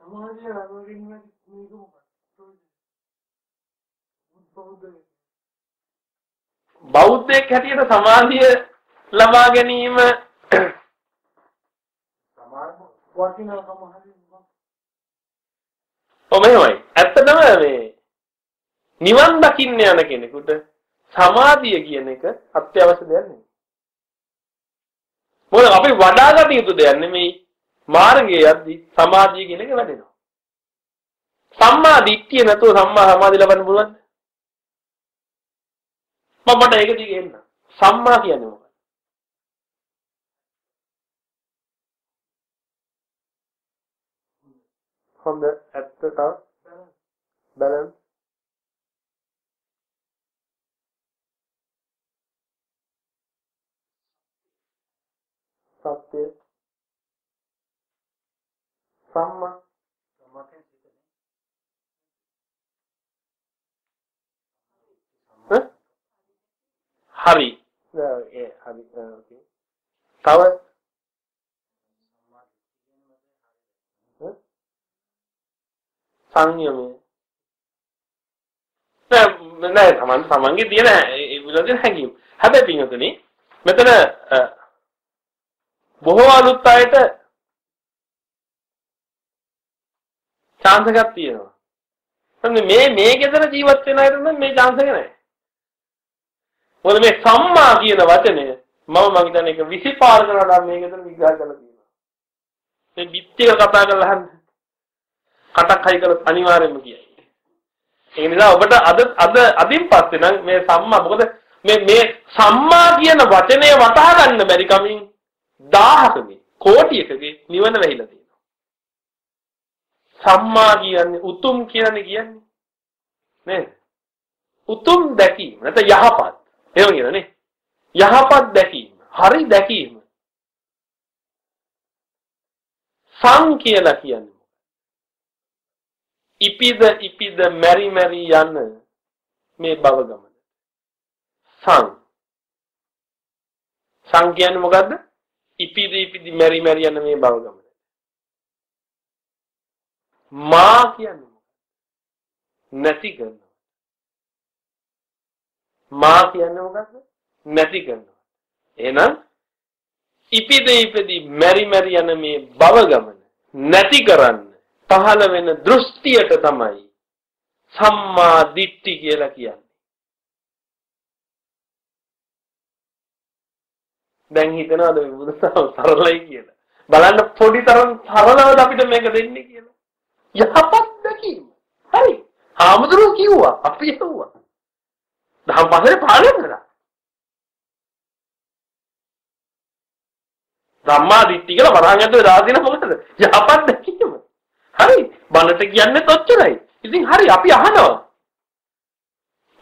C: සමාජයේ රවරින් මේක මොකක්ද? බෞද්ධ
A: බෞද්ධයෙක් හැටියට සමාධිය ලබා ගැනීම
C: සමාජ වටිනා සමාජය
A: ඔ මෙහෙමයි. ඇත්තටම මේ නිවන් දකින්න යන කෙනෙකුට සමාධිය කියන එක අත්‍යවශ්‍ය දෙයක් නෙමෙයි. මොකද අපි වඩාගත යුතු දෙයක් නෙමෙයි මාර්ගයේ යද්දි සමාධිය කියන එක වැඩෙනවා. සම්මා දිට්ඨිය නැතුව සම්මා සමාධිය ලබන්න පුළුවන්ද? මම මට ඒක දිගේ එන්න. සම්මා කියන්නේ මොකක්ද? හොඳ ඇත්ත තව බැලන්ස් සත්‍ය සම්මා
C: සමාජයෙන් සිටනේ
A: ඈ? හරි ඒ හරි ඕකේ තව සංයමය නෑ නෑ තමන් තමන්ගේ තියෙන ඒ විදිහට හැඟීම් හැබැයි පින්වතුනි මෙතන බොහෝ අලුත් අයට chance එකක් තියෙනවා. එතන මේ මේ ගෙදර ජීවත් වෙන අයට නම් මේ chance එක නෑ. මොකද මේ සම්මා කියන වචනය මම මම හිතන්නේ ඒක 25 කරලා මේ ගෙදර විග්‍රහ කරලා තියෙනවා. මේ බිත්තික කතා කරලා අහන්න. කටක් හයි කරලා අනිවාර්යයෙන්ම කියයි. ඒ නිසා ඔබට අද අද අදින් පස්සේ නම් මේ සම්මා මොකද මේ මේ සම්මා කියන වචනය වටහා ගන්න බැරි කමින් 1000කගේ කෝටියකගේ නිවන වෙහිලා තියෙනවා. සම්මා කියන්නේ උතුම් කියන්නේ කියන්නේ නේද? උතුම් දැකීම නැත්නම් යහපත්. එහෙම කියනනේ. යහපත් දැකීම, හරි දැකීම. සං කියලා කියන්නේ ඉපිද ඉපිද මෙරි මෙරි යන මේ භව ගමන. සං සං කියන්නේ මොකද්ද? ඉපිද ඉපිද මෙරි මෙරි යන මේ භව ගමන. මා කියන්නේ මොකක්ද? නැති කරනවා. මා කියන්නේ මොකක්ද? නැති කරනවා. එහෙනම් ඉපිද ඉපිද මෙරි මෙරි යන මේ භව ගමන නැති කරන්න පහළ වෙන දෘෂ්ටියට තමයි සම්මා දිට්ඨි කියලා කියන්නේ. දැන් හිතනවාද මේ බුදුසසුන සරලයි කියලා. බලන්න පොඩි තරම් සරලවද අපිට මේක දෙන්නේ කියලා. යහපත් දැකීම. හරි. ආමුදුරු කිව්වා අපි හිතුවා. දහම් පස්සේ පාලනය කරා. ධම්මා දිට්ඨි කියලා වරහන් ඇතුලේ දාලා දෙන මොකද? යහපත් දැකීම. හරි. බනට කියන්නේ තොච්චරයි. ඉතින් හරි අපි අහනවා.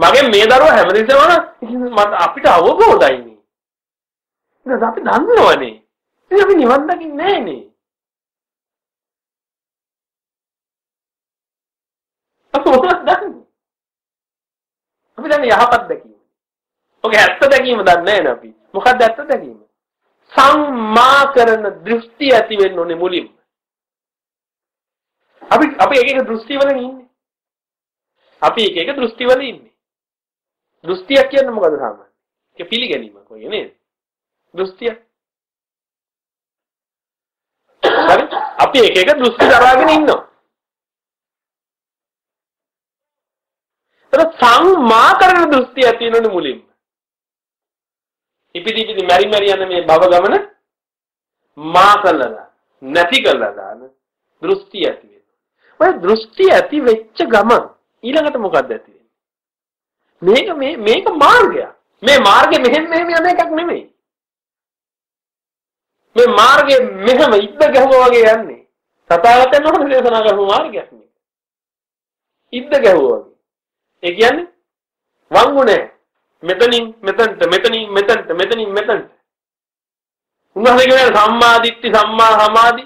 A: මගේ මේ දරුවා හැමදෙස්සම මට අපිට අවබෝධයි නේ. ඊට අපි දන්නවනේ. ඉතින් අපි නිවන් දකින්නේ නැහනේ. අපි මොකක්ද දන්නේ? අපි දන්නේ යහපත් දැකීම. ඔක ඇත්ත දැකීම දන්නේ නැහැ අපි. මොකක්ද ඇත්ත දැකීම? සම්මා කරන දෘෂ්ටි ඇති වෙන්න ඕනේ මුලින්ම. අපි අපි එක එක දෘෂ්ටි වල ඉන්නේ. අපි එක එක දෘෂ්ටි වල ඉන්නේ. දෘෂ්ටියක් කියන්නේ මොකද සාමාන්‍යයෙන්? ඒක පිළිගැනීමක් වගේ නේද? දෘෂ්ටිය. හරි? අපි එක එක දෘෂ්ටි දරාගෙන ඉන්නවා. ඒක සම්මා කරන දෘෂ්ටි ඇති වෙනුනේ මුලින්ම. ඉපිදි ඉපිදි මෙරි මෙරි යන මේ භව ගමන මා කළා නැති කළා දාන දෘෂ්ටි ඇති වෙනවා. ඔය දෘෂ්ටි ඇති වෙච්ච ගමන් ඊළඟට මොකක්ද ඇති මේක මේ මේක මාර්ගයක්. මේ මාර්ගේ මෙහෙම මෙහෙම යන එකක් නෙමෙයි. මේ මාර්ගේ මෙහෙම ඉද්ද ගැහුවා වගේ යන්නේ. තථාගතයන් වහන්සේ දේශනා කරපු මාර්ගයක් නේ. ඉද්ද ගැහුවා වගේ. ඒ කියන්නේ වංගුනේ මෙතනින් මෙතනට මෙතනින් මෙතනට මෙතනින් මෙතනට. උන්වහන්සේ කියන්නේ සම්මා දිට්ඨි සම්මා සමාධි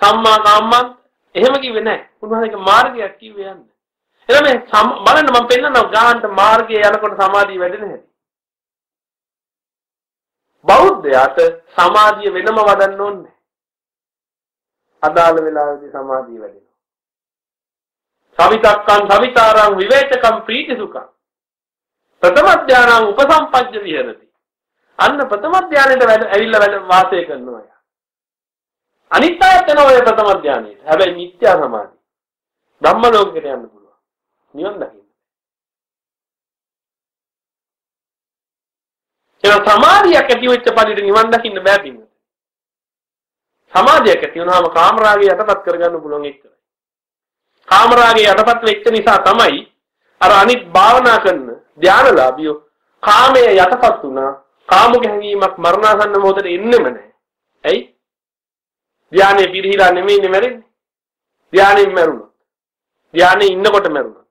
A: සම්මා කම්මන්ත එහෙම කිව්වේ නැහැ. උන්වහන්සේගේ මාර්ගයක් කිව්වේ යන්නේ. එහෙනම් මේ බලන්න මම පෙන්නනවා ගානට මාර්ගයේ යනකොට සමාධිය වැඩෙන හැටි. බෞද්ධයාට සමාධිය වෙනම වඩන්න ඕනේ. අදාළ වෙලාවෙදී සමාධිය වැඩෙනවා. සවිතක්කං සවිතාරං විවේචකං ප්‍රීතිසුඛං ප්‍රථම ධානං උපසම්පජ්ජ විහෙරති. අන්න ප්‍රථම ධානයේට වැඩ ඇවිල්ලා වැඩ වාසය කරනවා. අනිත් ආයතන ඔය ප්‍රථම ධානයේ. හැබැයි මිත්‍යා සමාධි. බ්‍රහ්ම ලෝකෙට යන්න පුළුවන්. නිවන් දකින්න. ඒක සමාධියක් ඇති වෙච්ච පරිදි නිවන් දකින්න බෑ පින්න. සමාධියක් ඇති වුණාම කාමරාගය යටපත් කරගන්න පුළුවන් එක්කයි. කාමරාගය යටපත් වෙච්ච නිසා තමයි අර අනිත් භාවනා කරන ධානලාභියෝ කාමයේ යටපත් වුණා. කාමුක හැඟීමක් මරණාසන්න මොහොතේ එන්නෙම නැහැ. ඇයි? ධානයේ පිරිහිලා නෙමෙයිනේ මැරෙන්නේ. ධානයෙන් මැරුණා. ධානයේ ඉන්නකොට මැරුණා.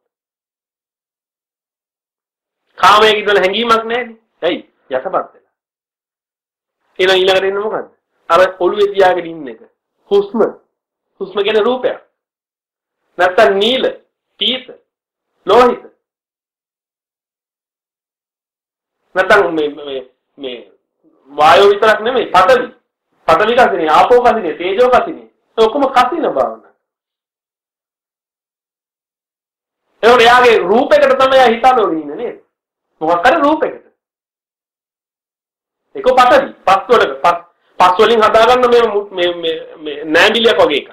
A: කාමයේ ඉඳලා හැංගීමක් නැහැනේ. ඇයි? යටපත් වෙලා. ඊළඟ ඊළඟට එන්නේ මොකද්ද? අර ඔළුවේ තියාගෙන ඉන්න එක. හුස්ම. හුස්ම කියන්නේ රූපයක්. නැත්තම් නීල, පීත, ලෝහිත. නැත්තම් මේ මේ මේ වායෝ විතරක් නෙමෙයි පඨවි. පඨවි කසිනේ, ආපෝ කසිනේ, තේජෝ කසිනේ. ඒ ඔක්කොම කසින භාවනා. ඒකට යාගේ රූපයකට තමයි හිතනෝනේ ඉන්නේ නේද? මොකක් හරි රූපයකට. ඒක පටවි. පස් වල පස් පස් වලින් හදාගන්න මේ මේ මේ නෑඹිලියක් වගේ එකක්.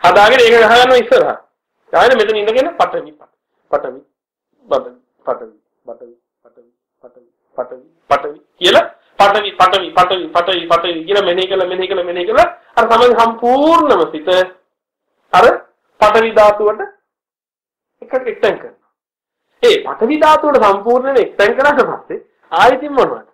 A: හදාගෙන ඒක ගහගන්නවා ඉස්සරහා. ඊළඟ මෙතන ඉඳගෙන පටවි පටවි බබ පටවි පටවි පටවි පටවි පටවි පටවි කියලා පටවි පටවි පටවි පටවි පටවි කියලා මෙනෙහි කළ මෙනෙහි කළ මෙනෙහි කළ අර තමයි සම්පූර්ණම සිත අර පටවි ධාතුවට එකට එක්තෙන් කරනවා. ඒ පටවි ධාතුවට සම්පූර්ණයෙන් එක්තෙන් කරාට පස්සේ ආයෙත් මොනවද?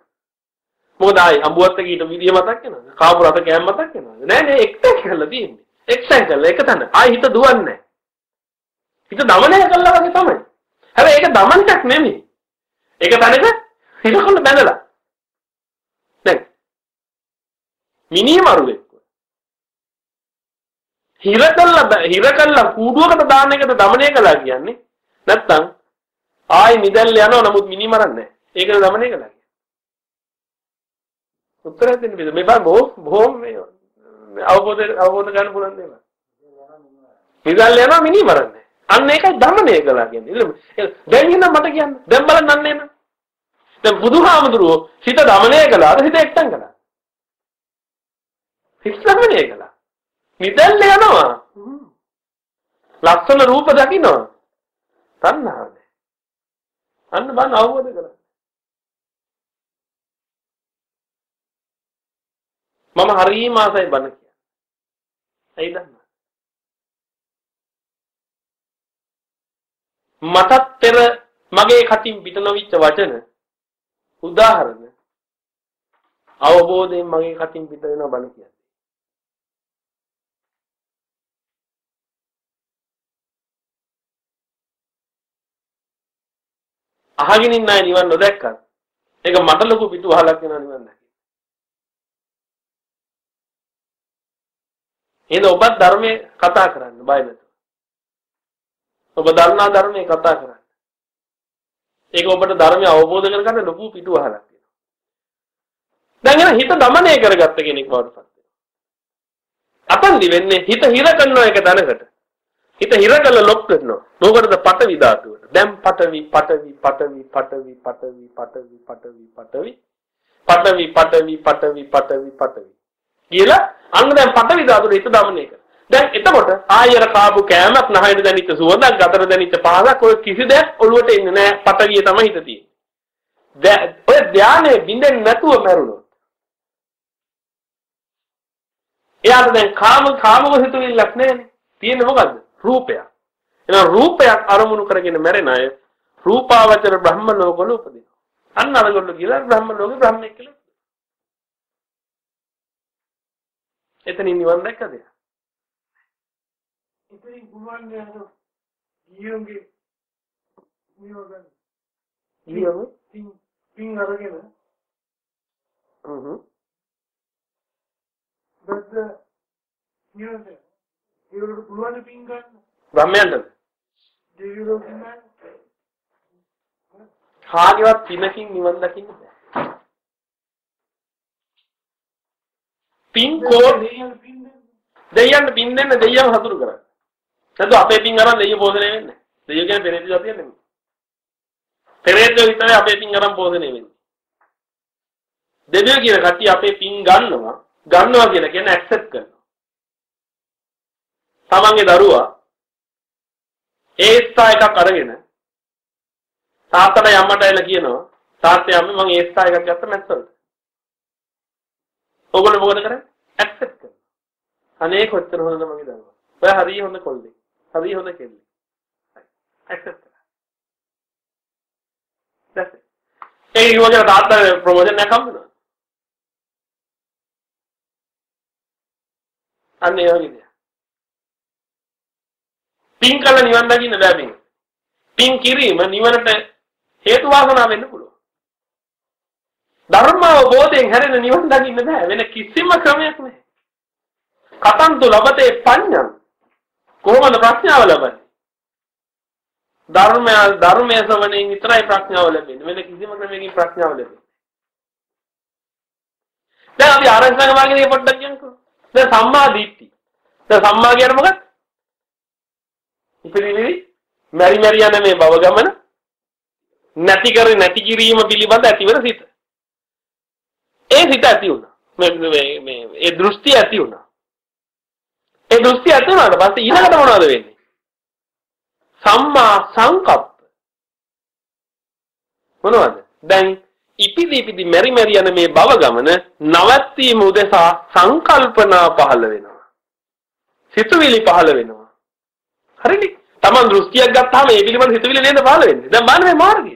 A: මොකද ආයි අඹුවත් එක ඊට විදිය මතක් වෙනවද? කාපු රත කෑම මතක් වෙනවද? නෑ නෑ එක්තෙන් කරලා තියෙන්නේ. එක්තෙන් කරලා එක තැන. ආයි හිත දුවන්නේ නෑ. හිත දමනය කළා වගේ තමයි. හැබැයි ඒක දමන්නක් නෙමෙයි. ඒක තැනක හිත කොල්ල බැඳලා මිනිමරුවෙක්ව. හිර කළා හිර කළා කූඩුවකට දාන එකට দমনය කළා කියන්නේ නැත්තම් ආයි නිදල් යනවා නමුත් මිනි මරන්නේ නැහැ. ඒකද দমনය කළා කියන්නේ. උත්තරය දෙන්න බෑ. මේ බං බොහොම බොහොම මේ අවබෝධ අවබෝධ ගන්න පුළුවන් දේවල්. නිදල් යනවා මිනි මරන්නේ. අන්න ඒකයි দমনය කළා කියන්නේ. දැන් ඉන්න මට කියන්න. දැන් බලන්න අන්න එන. දැන් බුදුහාමුදුරුවෝ හිත দমনය කළාද හිත එක්තන් කළා. විශ්ලේෂණය කළා. නිදැල්ල යනවා. ලස්සන රූප දකින්නවා. තණ්හාව නෑ. අන්න බන් අවබෝධ කරගන්න. මම හරිම ආසයි බන කියන්නේ. ඇයි දන්නවද? මටත් පෙර මගේ කටින් පිට නොවිච්ච වචන උදාහරණ අවබෝධයෙන් මගේ කටින් පිට වෙනවා බන කියන්නේ. අහගෙන ඉන්න අය නිවන් නොදැක්කත් ඒක මට ලොකු පිටු අහලක් වෙනවා නිවන් දැකීම. එහෙනම් ඔබත් ධර්මයේ කතා කරන්න බය නැතුව. ඔබ දන්නා ධර්මයේ කතා කරන්න. ඒක ඔබට ධර්මය අවබෝධ කරගන්න ලොකු පිටු අහලක් වෙනවා. දැන් එන හිත দমনය කරගත්ත කෙනෙක් වඩපත් වෙනවා. අපන්දි වෙන්නේ හිත හිර කරන එක දැනකට. හිත හිර කරලා ලොක් කරනවා. මොකටද පටවි ධාතුවට. දැන් පටවි පටවි පටවි පටවි පටවි පටවි පටවි පටවි පටවි පටවි පටවි පටවි පටවි කියලා අන්න දැන් පටවි ධාතුවේ හිත දමනය කරනවා. දැන් එතකොට ආයර කාබු කෑමක් නහයට දැනිච්ච සුවඳක් ගතට දැනිච්ච පහසක් ඔය කිසි දෙයක් ඔළුවට එන්නේ නැහැ. පටවිය තමයි හිත තියෙන්නේ. දැන් ඔය ධානයේ බින්දෙන් නැතුව මැරුණොත් එයාට දැන් කාම කාමක හිතුවිල්ලක් නැහැ නේ. තියෙන්නේ මොකද්ද? රූපයක්. එහෙනම් රූපයක් අරමුණු කරගෙන මැරෙන අය රූපාවචර බ්‍රහ්ම ලෝකවල උපදිනවා. අන්න අරගොල්ලෝ කියලා බ්‍රහ්ම ලෝකේ බ්‍රහ්මෙක් කියලා. එතනින් නිවන් දැක්කද?
C: ඉතින් පුළුවන් නේ අර ගියෝගේ නියෝ ගන්න.
A: ගියෝ
C: පින් පින් අරගෙන
A: හ්ම්
C: බද්ද නියෝද ඒකට පුළුවන් පින් ගන්න.
A: බ්‍රහ්මයන්ටද?
C: දෙවියෝ කියන්නේ
A: කාගේවත් පිනකින් නිවන් දකින්න බෑ. පින් කෝට්
C: දෙවියන් පින් දෙන්න.
A: දෙයියන් හතුරු කරන්නේ. නැත්නම් අපේ පින් අරන් දෙයියෝ පෝෂණය වෙන්නේ. දෙයියෝ කියන්නේ පෙරේත ජාතියක් නෙමෙයි. පෙරේතයෝ විතරයි අපේ පින් අරන් පෝෂණය වෙන්නේ. දෙවියෝ කියන කට්ටිය අපේ පින් ගන්නවා. ගන්නවා කියලා කියන්නේ ඇක්සෙප්ට් කරනවා. තමන්ගේ දරුවා ඒ ස්ථා එකක් අරගෙන තාත්තට යම්මට එලා කියනවා තාත්තේ අම්මේ මම ඒ ස්ථා එකක් ගත්ත මැස්සොල්ට. ඕගොල්ලෝ මොකද කරන්නේ? ඇක්සෙප්ට් කරනවා. අනේ කොච්චර හොඳද මගේ දරුවා. ඔය හරිය හොඳ කොල්ලෙක්. හරිය හොඳ කෙල්ලෙක්. ඇක්සෙප්ට් කරා. දැස් ඒ යෝජන තාත්තා ප්‍රොමෝෂන් එකක් හම්බුණා. අන්න ඒ වගේ දෙයක්. පින් කළ නිවන් දකින්න බෑ පින්. පින් කිරීම නිවනට හේතු වාසනා වෙන්න පුළුවන්. ධර්ම අවබෝධයෙන් හැරෙන නිවන් දකින්න බෑ වෙන කිසිම ක්‍රමයක් නැහැ. කතන්තු ලබතේ පඤ්ඤං කොහොමද ප්‍රඥාව ලබන්නේ? ධර්මය ධර්මයේ ශ්‍රවණයෙන් විතරයි ප්‍රඥාව ලැබෙන්නේ. වෙන කිසිම ක්‍රමයකින් ප්‍රඥාව ලැබෙන්නේ. දැන් අපි ආරංචික මාර්ගයේ පොඩ්ඩක් කියන්නකෝ. දැන් සම්මා දිට්ඨි. දැන් සම්මා කියන්නේ මොකක්ද? ඉපදිලි මෙරි මෙරි යන මේ භව ගමන නැති කර නැති කිරීම පිළිබඳ ඇතිවන සිත. ඒ සිත ඇති වුණා. මේ මේ ඒ දෘෂ්ටි ඇති වුණා. ඒ දෘෂ්ටි ඇති වුණාට පස්සේ ඊළඟට මොනවද වෙන්නේ? සම්මා සංකප්ප. මොනවද? දැන් ඉපිදි ඉපිදි මෙරි මෙරි යන මේ භව ගමන නවත්වීම උදෙසා සංකල්පනා පහළ වෙනවා. සිතුවිලි පහළ වෙනවා. හරිනේ? Taman දෘෂ්ටියක් ගත්තාම ඒ පිළිබඳ හිතවිලි නේද පහළ වෙන්නේ. දැන් බලන්න මේ මාර්ගය.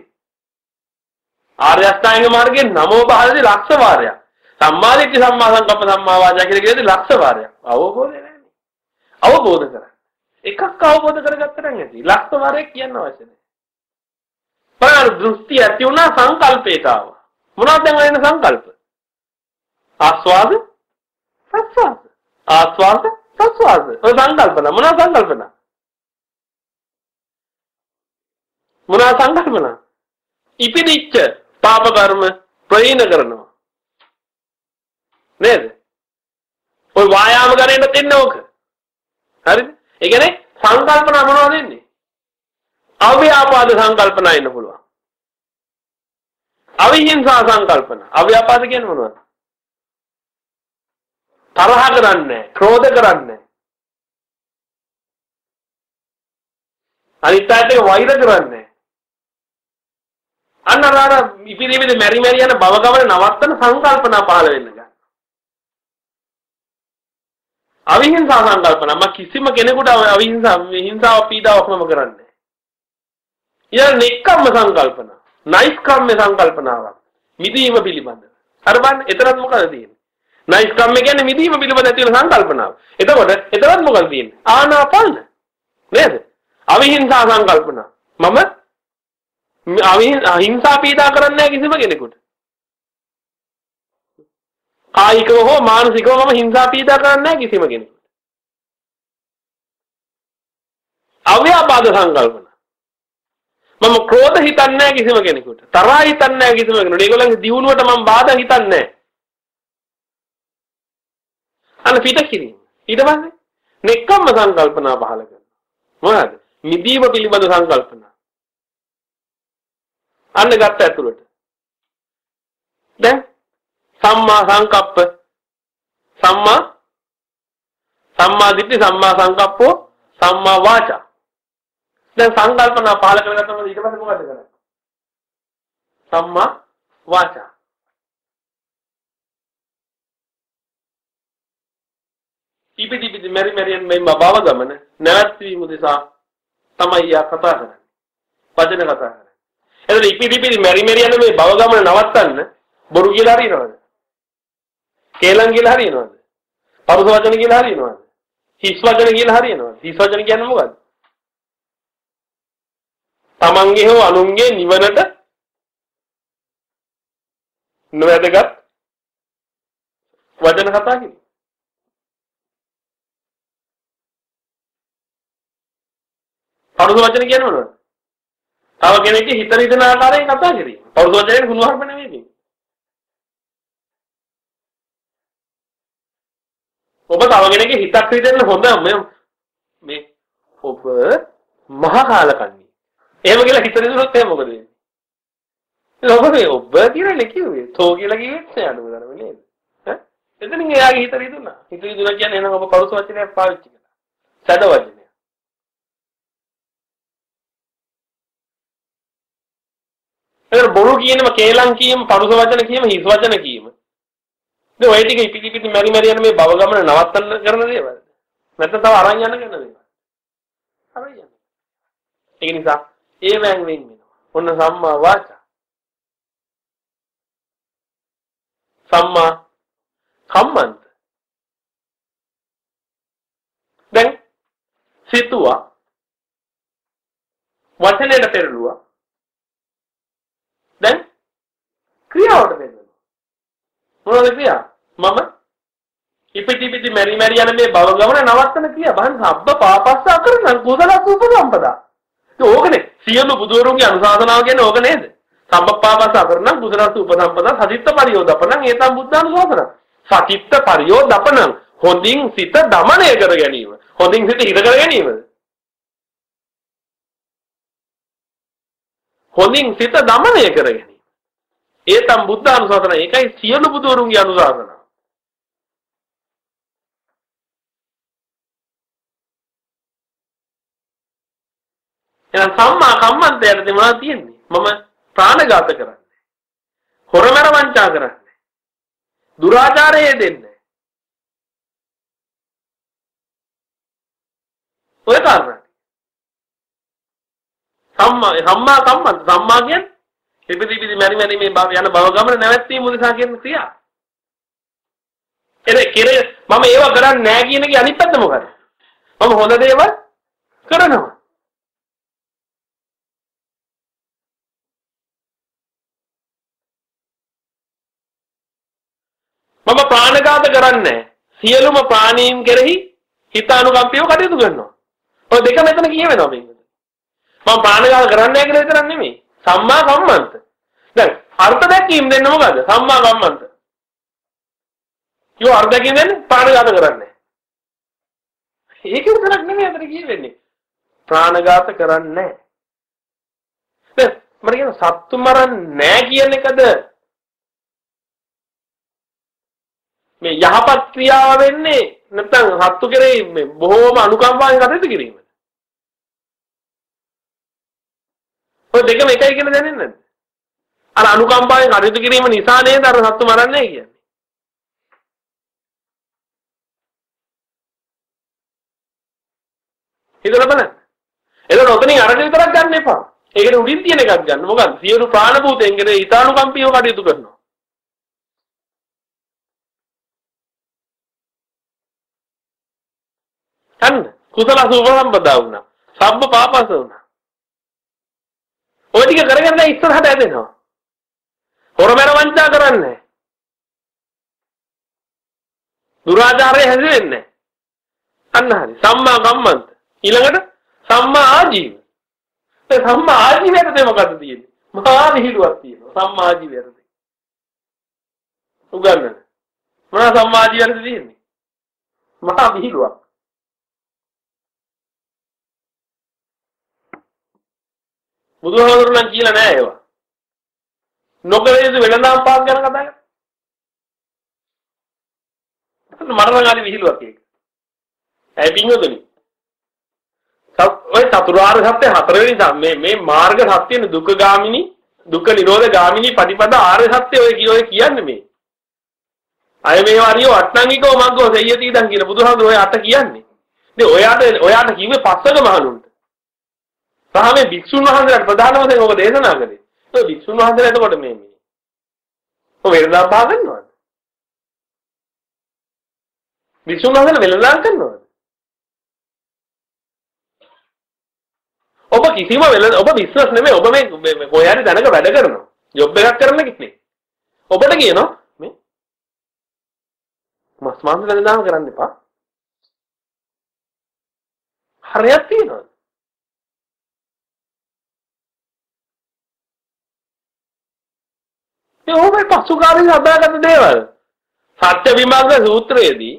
A: ආර්ය අෂ්ටාංග මාර්ගයේ නමෝ පහළදී ලක්ෂ වාරයක්. සම්මාදිට්ඨි සම්මා සංකප්ප සම්මා වාචා කියලා කියද්දී ලක්ෂ වාරයක්. අවබෝධය නැහැ. අවබෝධ කරගන්න. එකක් අවබෝධ කරගත්තට නැති. ලක්ෂ වාරයක් කියන්න අවශ්‍ය නැහැ. බලන්න දෘෂ්ටි ඇති වුණා සංකල්පයට ආවා. මොනවද දැන් වෙන සංකල්ප? ආස්වාද ප්‍රස්වාද. ආස්වාද ප්‍රස්වාද. ඔය සංකල්පන මොනවද සංකල්පන? මොනවා සංකල්පන? ඉපිදිච්ච පාප කර්ම ප්‍රහීන කරනවා. නේද? ඔය වායාම කරේන්න දෙන්නේ ඕක. හරිද? ඒ කියන්නේ සංකල්පන මොනවද දෙන්නේ? අව්‍යාපාද සංකල්පන එන්න පුළුවන්. අවිහිංසා සංකල්පන. අව්‍යාපාද කියන්නේ මොනවද? තරහ කරන්නේ, ක්‍රෝධ කරන්නේ. අනිත් පැත්තේ වෛර කරන්නේ. අන්න අර ඉපිරිමිද මෙරි මෙරි යන භව ගමන නවත්තන සංකල්පනා පහළ වෙන්න ගන්න. අවිහිංසා සංකල්පන. මම කිසිම කෙනෙකුට අවිහිංසා හිංසාව පීඩාවක් මම කරන්නේ ඊළඟ නෙක්කම්ම සංකල්පන. නයිස් කම්ම සංකල්පනාවක්. මිදීම පිළිබඳ. අර බලන්න එතරම් මොකද තියෙන්නේ? නයිස් කම්ම කියන්නේ මිදීම පිළිබඳ තියෙන සංකල්පනාව. එතකොට එතරම් මොකද තියෙන්නේ? ආනාපාන. නේද? අවිහිංසා සංකල්පන. මම අහිංසා පීඩා කරන්නේ නැහැ කිසිම කෙනෙකුට කායිකව හෝ මානසිකව මම හිංසා පීඩා කරන්නේ නැහැ කිසිම කෙනෙකුට. අව්‍යාපාද සංකල්පන. මම ක්‍රෝධ හිතන්නේ නැහැ කිසිම කෙනෙකුට. තරහා හිතන්නේ නැහැ කිසිම කෙනෙකුට. ඒගොල්ලන්ගේ දියුණුවට මම බාධා හිතන්නේ නැහැ. අන්න පිට කිරීම. ඊට පස්සේ නෙක්කම්ම සංකල්පනා පහල කරනවා. මොනවාද? මිදීම පිළිබඳ සංකල්පනා. අන්න ගත්ත ඇතුළට. දැන් සම්මා සංකප්ප. සම්මා සම්මා දිට්ඨි සම්මා සංකප්පෝ සම්මා වාචා. දැන් සංකල්පනා පහල කරගත්තම ඊට පස්සේ මොකද කරන්නේ? සම්මා වාචා. ඉපිටි පිටි මෙරි මෙරියන් මේ බව ගමන නැවැත්වීම උදෙසා තමයි යා කතා කරන්නේ. වචන කතා කරන්නේ. එතකොට ඉපිටි පිටි මෙරි මෙරියන් මේ බව ගමන නවත්තන්න බොරු කියලා හරිනවද කේලම් කියලා හරියනවද? පරුස වචන කියලා හරියනවද? හිස් වචන කියලා හරියනවද? හිස් වචන කියන්නේ මොකද්ද? තමන්ගේ හෝ අනුන්ගේ නිවනට නොවැදගත් වචන කතා කිරීම. පරුස වචන කියන්නේ මොනවද? තව කෙනෙක්ගේ හිත රිදෙන ආකාරයෙන් කතා කිරීම. පරුස වචනේ කුණුහරුප නෙමෙයි. ඔබ තව කෙනෙක්ගේ හිතක් රිදෙන්න හොඳ මේ මේ ඔබ මහා කාලකන්ණි. එහෙම කියලා හිත රිදුනොත් එහෙම මොකද වෙන්නේ? ඔබ මේ ඔබ කියලා කිව්වේ. තෝ කියලා කිව්වෙත් නෑ නේද නේද? ඈ? එතනින් එයාගේ හිත රිදුනා. හිත රිදුනා කියන්නේ එහෙනම් ඔබ පරුස වචනයක් පාවිච්චි කළා. සැද වචනය. ඒක බොරු කියනම කේලම් කියීම පරුස වචන කියීම හිස් වචන කියීම ඉතින් ඔය ටික ඉපිටි පිටි මෙරි මෙරි යන මේ භව ගමන නවත්තන්න කරන දේවල්. නැත්නම් තව අරන් යන්න කරන දේවල්. අරන් යන්න. ඒ නිසා ඒ වෑන් වෙන් වෙනවා. ඔන්න සම්මා වාචා. සම්මා කම්මන්ත. දැන් සිතුවා වචනයට පෙරළුවා. දැන් ක්‍රියාවට පෙරළුවා. මොනවද කියා? මම ඉපිටි පිටි මෙරි මෙරි යන මේ භව ගමන නවත්තන කියා. බහන් සබ්බ පාපස්ස අකරණ කුසල උපසම්පදා. ඒක ඕකනේ. සියලු බුදුවරුන්ගේ අනුශාසනාව කියන්නේ ඕක නේද? සම්පපාපස්ස අකරණ කුසල උපසම්පදා සතිත්ත පරියෝදපණං ඒතම් බුද්ධානුශාසන. සතිත්ත පරියෝදපණං හොඳින් සිත දමණය කර ගැනීම. හොඳින් සිත හිර කර ගැනීමද? හොඳින් සිත දමණය කර ගැනීම. ඒ තම් බුද්ධ අනුශාසන ඒකයි සියලු බුදුවරුන්ගේ අනුශාසන. එහෙනම් සම්මා කම්මන්තයට මොනවද තියෙන්නේ? මම ප්‍රාණඝාත කරන්නේ. හොරමර වංචා කරන්නේ. දුරාචාරයේ දෙන්නේ. ඔය කාරණා. සම්මා සම්මා කම්මන්ත සම්මා කියන්නේ ඉපිදි ඉපිදි මැරි මැරි මේ යන භව ගමන නැවැත්වීම උදෙසා කියන ක්‍රියා. එද කෙරේ මම ඒව කරන්නේ නැහැ කියන එකේ අනිත් පැත්ත මොකද? මම හොඳ දේවල් කරනවා. මම ප්‍රාණඝාත කරන්නේ සියලුම ප්‍රාණීන් කෙරෙහි හිතානුකම්පියව කටයුතු කරනවා. ඔය දෙක මෙතන කියවෙනවා මේක. මම ප්‍රාණඝාත කරන්නේ නැහැ කියලා විතරක් නෙමෙයි. සම්මා කම්මන්ත. දැන් අර්ථ දැක්වීම දෙන්න මොකද? සම්මා කම්මන්ත. යෝ අර්ථ දැක්වීම දෙන්නේ ප්‍රාණඝාත කරන්නේ. ඒක විතරක් නෙමෙයි අතන කියවෙන්නේ. ප්‍රාණඝාත කරන්නේ නැහැ. දැන් මම කියන සත්තු මරන්නේ නැහැ කියන එකද මේ යහපත් ක්‍රියාව වෙන්නේ නැත්නම් සත්තු කෙරෙහි මේ බොහෝම අනුකම්පාවෙන් කටයුතු කිරීම. ඔය දෙකම එකයි කියලා දැනෙන්නේ නැද්ද? අර අනුකම්පාවෙන් කටයුතු කිරීම නිසා නේද අර සත්තු මරන්නේ කියන්නේ. හිතලා බලන්න. එතකොට ඔතනින් අරගෙන විතරක් ගන්න එපා. ඒකට උඩින් තියෙන එකක් ගන්න. මොකද සියලු ප්‍රාණභූතයන්ගේ ඊතානුකම්පීව කටයුතු කරනවා. අන්න කුසල සුභ සම්පදා වුණා. සබ්බ පාපස වුණා. ඔය ටික කරගෙන දැන් ඉස්සරහට ඇදෙනවා. හොරමර වංචා කරන්නේ. දුරාචාරය හැදෙන්නේ අන්න හරි. සම්මා කම්මන්ත. ඊළඟට සම්මා ආජීව. ඒ සම්මා ආජීවයටද මොකද්ද තියෙන්නේ? මහා විහිළුවක් තියෙනවා. සම්මා ආජීවයට. උගන්නන. මොනවා සම්මා ආජීවයටද තියෙන්නේ? මහා විහිළුවක්. බුදුහාමුදුරුවෝ නම් කියලා නෑ ඒවා. නොකල යුතු වෙනදාම් පාක් ගැන කතා කරා. මරණගාලි විහිළුවක් ඒක. ඇයි පින්වතුනි? ඔය චතුරාර්ය සත්‍ය හතරවෙනි මේ මේ මාර්ග සත්‍යනේ දුක්ඛ ගාමිනී දුක්ඛ නිරෝධ ගාමිනී පටිපදා ආර්ය සත්‍ය ඔය කිය කියන්නේ මේ. අය මේ වරියෝ අට්ටංගිකෝ මග්ගෝ සෙය්‍යති ඉදන් කියන බුදුහාමුදුරුවෝ ඔය අට කියන්නේ. ඉතින් ඔයාට ඔයාට කිව්වේ පස්සක මහණුන්ට. සහ මේ භික්ෂුන් වහන්සේලාට ප්‍රධාන වශයෙන් ඔබ දේශනා කළේ. ඒ භික්ෂුන් වහන්සේලා එතකොට මේ මේ. ඔය වෙනදා බා ගන්නවද? භික්ෂුන් වහන්සේලා වෙනදා කරනවද? ඔබ කිසිම වෙල ඔබ බිස්නස් නෙමෙයි ඔබ මේ කොහේ හරි දැනක වැඩ කරනවා. ජොබ් එකක් කරන කෙනෙක්. ඔබට කියනවා මේ මස් මාංශ වෙනදාම කරන්න එපා. හරියක් තියෙනවා. ඒ ඕකේ පසුකාලීන හදාගත්ත දේවල්. සත්‍ය විභංග සූත්‍රයේදී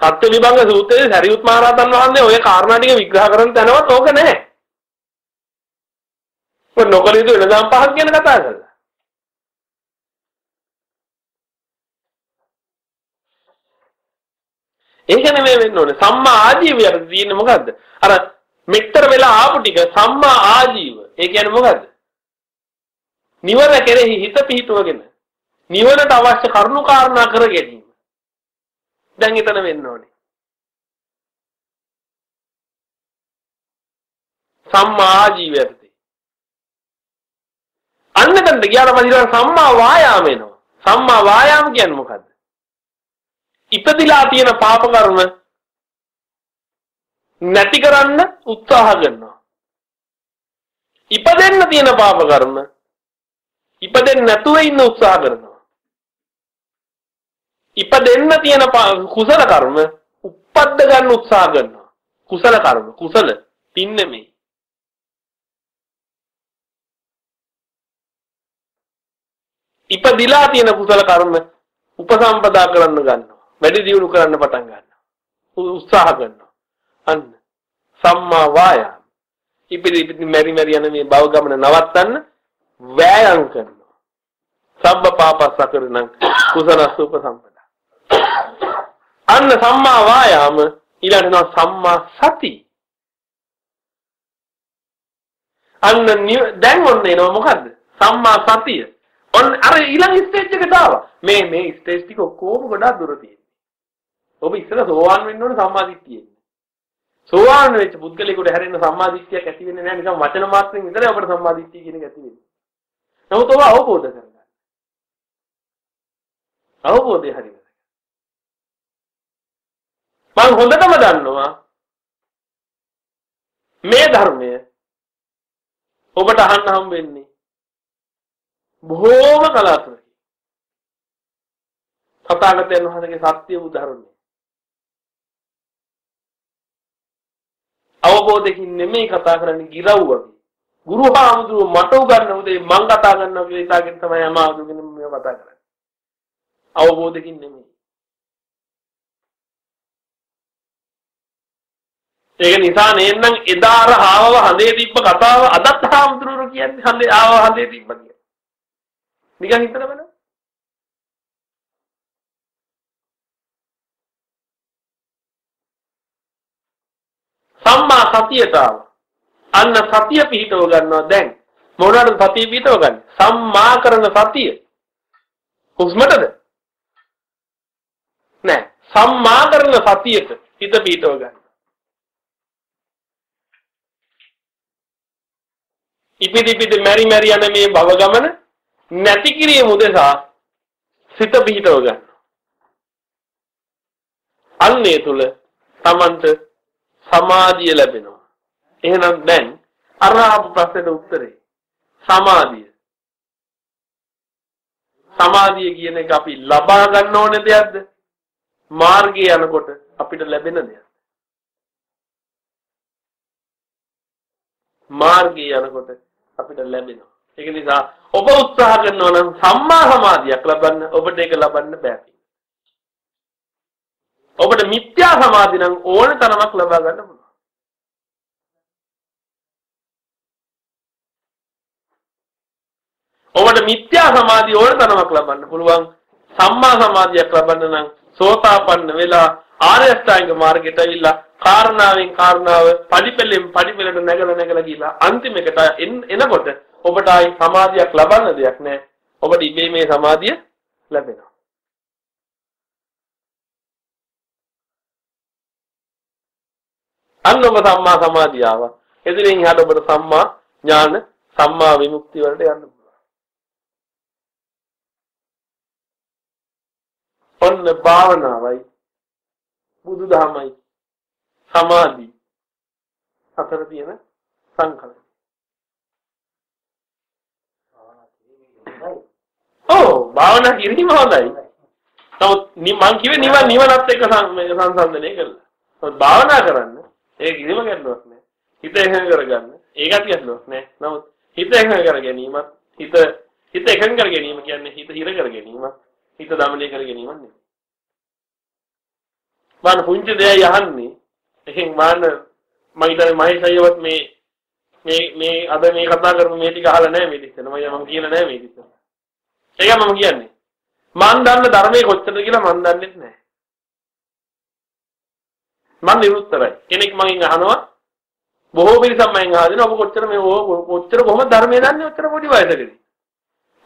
A: සත්‍ය විභංග සූත්‍රයේ සරියුත් මහ රහතන් වහන්සේ ওই කාරණා ටික විග්‍රහ කරන තැනවත් ඕක නැහැ. ඔය නොකල යුතු වෙනදාම් පහක් ගැන කතා කරලා. ඒක නෙමෙයි වෙන්න ඕනේ. සම්මා ආජීවයට තියෙන්නේ මොකද්ද? අර මෙච්චර වෙලා ආපු ටික සම්මා ආජීව. ඒ කියන්නේ මොකද්ද? නිවන කෙරෙහි හිත පිහිටුවගෙන නිවනට අවශ්‍ය කරුණු කාරණා කර ගැනීම. දැන් එතන වෙන්න ඕනේ. සම්මා ජීවිතේ. අන්න එතනට ගියාම මදිනවා සම්මා වායාම එනවා. සම්මා වායාම කියන්නේ මොකද්ද? ඉපදිලා තියෙන පාප කර්ම නැති කරන්න උත්සාහ කරනවා. ඉපදෙන්න තියෙන පාප කර්ම ඉපදෙන්නේ නැතුව ඉන්න උත්සාහ කරනවා. ඉපදෙන්න තියෙන කුසල කර්ම උප්පද්ද ගන්න උත්සාහ කරනවා. කුසල කර්ම කුසල පින් නෙමෙයි. ඉපදිලා තියෙන කුසල කර්ම උපසම්පදා කරන්න ගන්නවා. වැඩි දියුණු කරන්න පටන් ගන්නවා. උත්සාහ කරනවා. අන්න සම්මා වායාම. ඉපදි ඉපදි මෙරි මෙරි යන මේ භව ගමන නවත්තන්න වෑයම් කරනවා. සබ්බ පාපස්සකරණං කුසලස්ස උපසම්පදා. අන්න සම්මා වායාම ඊළඟට සම්මා සති. අන්න දැන් ඔන්න එනවා මොකද්ද? සම්මා සතිය. ඔන්න අර ඊළඟ ස්ටේජ් එකට ආවා. මේ මේ ස්ටේජ් ටික ඔක්කොම ගොඩාක් දුර තියෙනවා. ඔබ ඉස්සර සෝවාන් වෙන්න ඕනේ සම්මාදිට්ඨියෙන්. සෝවාන් වෙච්ච පුද්ගලයෙකුට හැරෙන්න සම්මාදිට්ඨියක් ඇති වෙන්නේ නැහැ නිකන් වචන මාත්‍රෙන් විතරයි ඔබට සම්මාදිට්ඨිය කියන එක ඇති වෙන්නේ. නමුත් ඔබ අවබෝධ කරගන්න. අවබෝධය හරියට. මම හොඳටම දන්නවා මේ ධර්මය ඔබට අහන්න හම් වෙන්නේ බොහෝම කලාතුරකින්. තථාගතයන් වහන්සේගේ සත්‍ය වූ ධර්මය. අවබෝධකින් නෙමෙයි කතා කරන්නේ ගිරව් වගේ. ගුරු හාමුදුරුවෝ මට උගන්වන උදේ මං කතා කරනවා කියලා හිතාගෙන තමයි අමාරුගෙන මේව කතා කරන්නේ. අවබෝධකින් නෙමෙයි. ඒක නිසා නේන්නම් එදා අර ආවව හඳේ තිබ්බ කතාව අදත් හාමුදුරුවෝ කියන්නේ හඳේ ආව හඳේ තිබ්බ කියලා. නිකන් හිතලා බලන්න. සම්මා සතියතාව අන්න සතිය පිහිටව ගන්නවා. දැන් මොනවාටද සතිය පිහිටව ගන්න? සම්මා කරන සතිය. හුස්මටද? නෑ. සම්මා කරන සතියට හිත පිහිටව ගන්න. ඉපිදි පිට මෙරි මෙරි යන මේ භව ගමන නැති කිරීම උදෙසා සිත පිහිටව ගන්න. අන්නේ තුල තමන්ට සමාධිය ලැබෙනවා. එහෙනම් දැන් අර ආපු ප්‍රශ්නෙට උත්තරේ සමාධිය. සමාධිය කියන එක අපි ලබා ගන්න ඕනේ දෙයක්ද? මාර්ගයේ යනකොට අපිට ලැබෙන දෙයක්. මාර්ගයේ යනකොට අපිට ලැබෙනවා. ඒක නිසා ඔබ උත්සාහ කරනවා නම් සම්මා සමාධියක් ලබන්න ඔබට ඒක ලබන්න බෑ. ඔබට මිත්‍යා සමාධි නම් ඕන තරමක් ලබා ගන්න පුළුවන්. ඔබට මිත්‍යා සමාධිය ඕන තරමක් ලබන්න පුළුවන්. සම්මා සමාධියක් ලබන්න නම් සෝතාපන්න වෙලා ආර්ය අෂ්ටාංග මාර්ගයට ඇවිල්ලා කාරණාවෙන් කාරණාව පරිපෙලෙන් පරිපෙලට නැගලා නැගලා ගිහිලා අන්තිමකට එනකොට ඔබට ආයි සමාධියක් ලබන්න දෙයක් නැහැ. ඔබට ඉබේ මේ සමාධිය ලැබෙනවා. අන්න ඔබ සම්මා සමාධිය ආවා. එදිනෙන් එහාට ඔබට සම්මා ඥාන සම්මා විමුක්තිය වලට යන්න පුළුවන්. ඔන්න භාවනාවයි බුදුදහමයි සමාධි අතර තියෙන සංකල්ප. ඔව් භාවනා කිරීම හොඳයි. නමුත් මං කිව්වේ නිවන නිවනත් එක්ක සංසන්දනය කළා. නමුත් භාවනා කරන්න ඒක කිසිම ගැටලුවක් නෑ. හිත එකඟ කරගන්න. ඒකත් ගැටලුවක් නෑ. නමුත් හිත එකඟ කර ගැනීමත් හිත හිත එකඟ කර ගැනීම කියන්නේ හිත හිර කර ගැනීමත් හිත දමනය කර ගැනීමක් නෙමෙයි. මම පුංචි දෙයක් යහන්නේ. එහෙන් මාන මම හිතන්නේ මහේෂයවත් මේ මේ මේ අද මේ කතා කරපු මේ ටික අහලා නැහැ මේ ඉතින් මම මම කියලා නැහැ මේ ඉතින්. ඒක මම කියන්නේ. මන් දන්න ධර්මයේ කොච්චරද කියලා මන් දන්නේ නැහැ. මම නිරුත්තරයි. කෙනෙක් මගෙන් අහනවා බොහෝ පිරිසක් මගෙන් අහදින ඔබ කොච්චර මේ කොච්චර කොහොමද ධර්මයේ දන්නේ ඔච්චර පොඩි වයසකදී.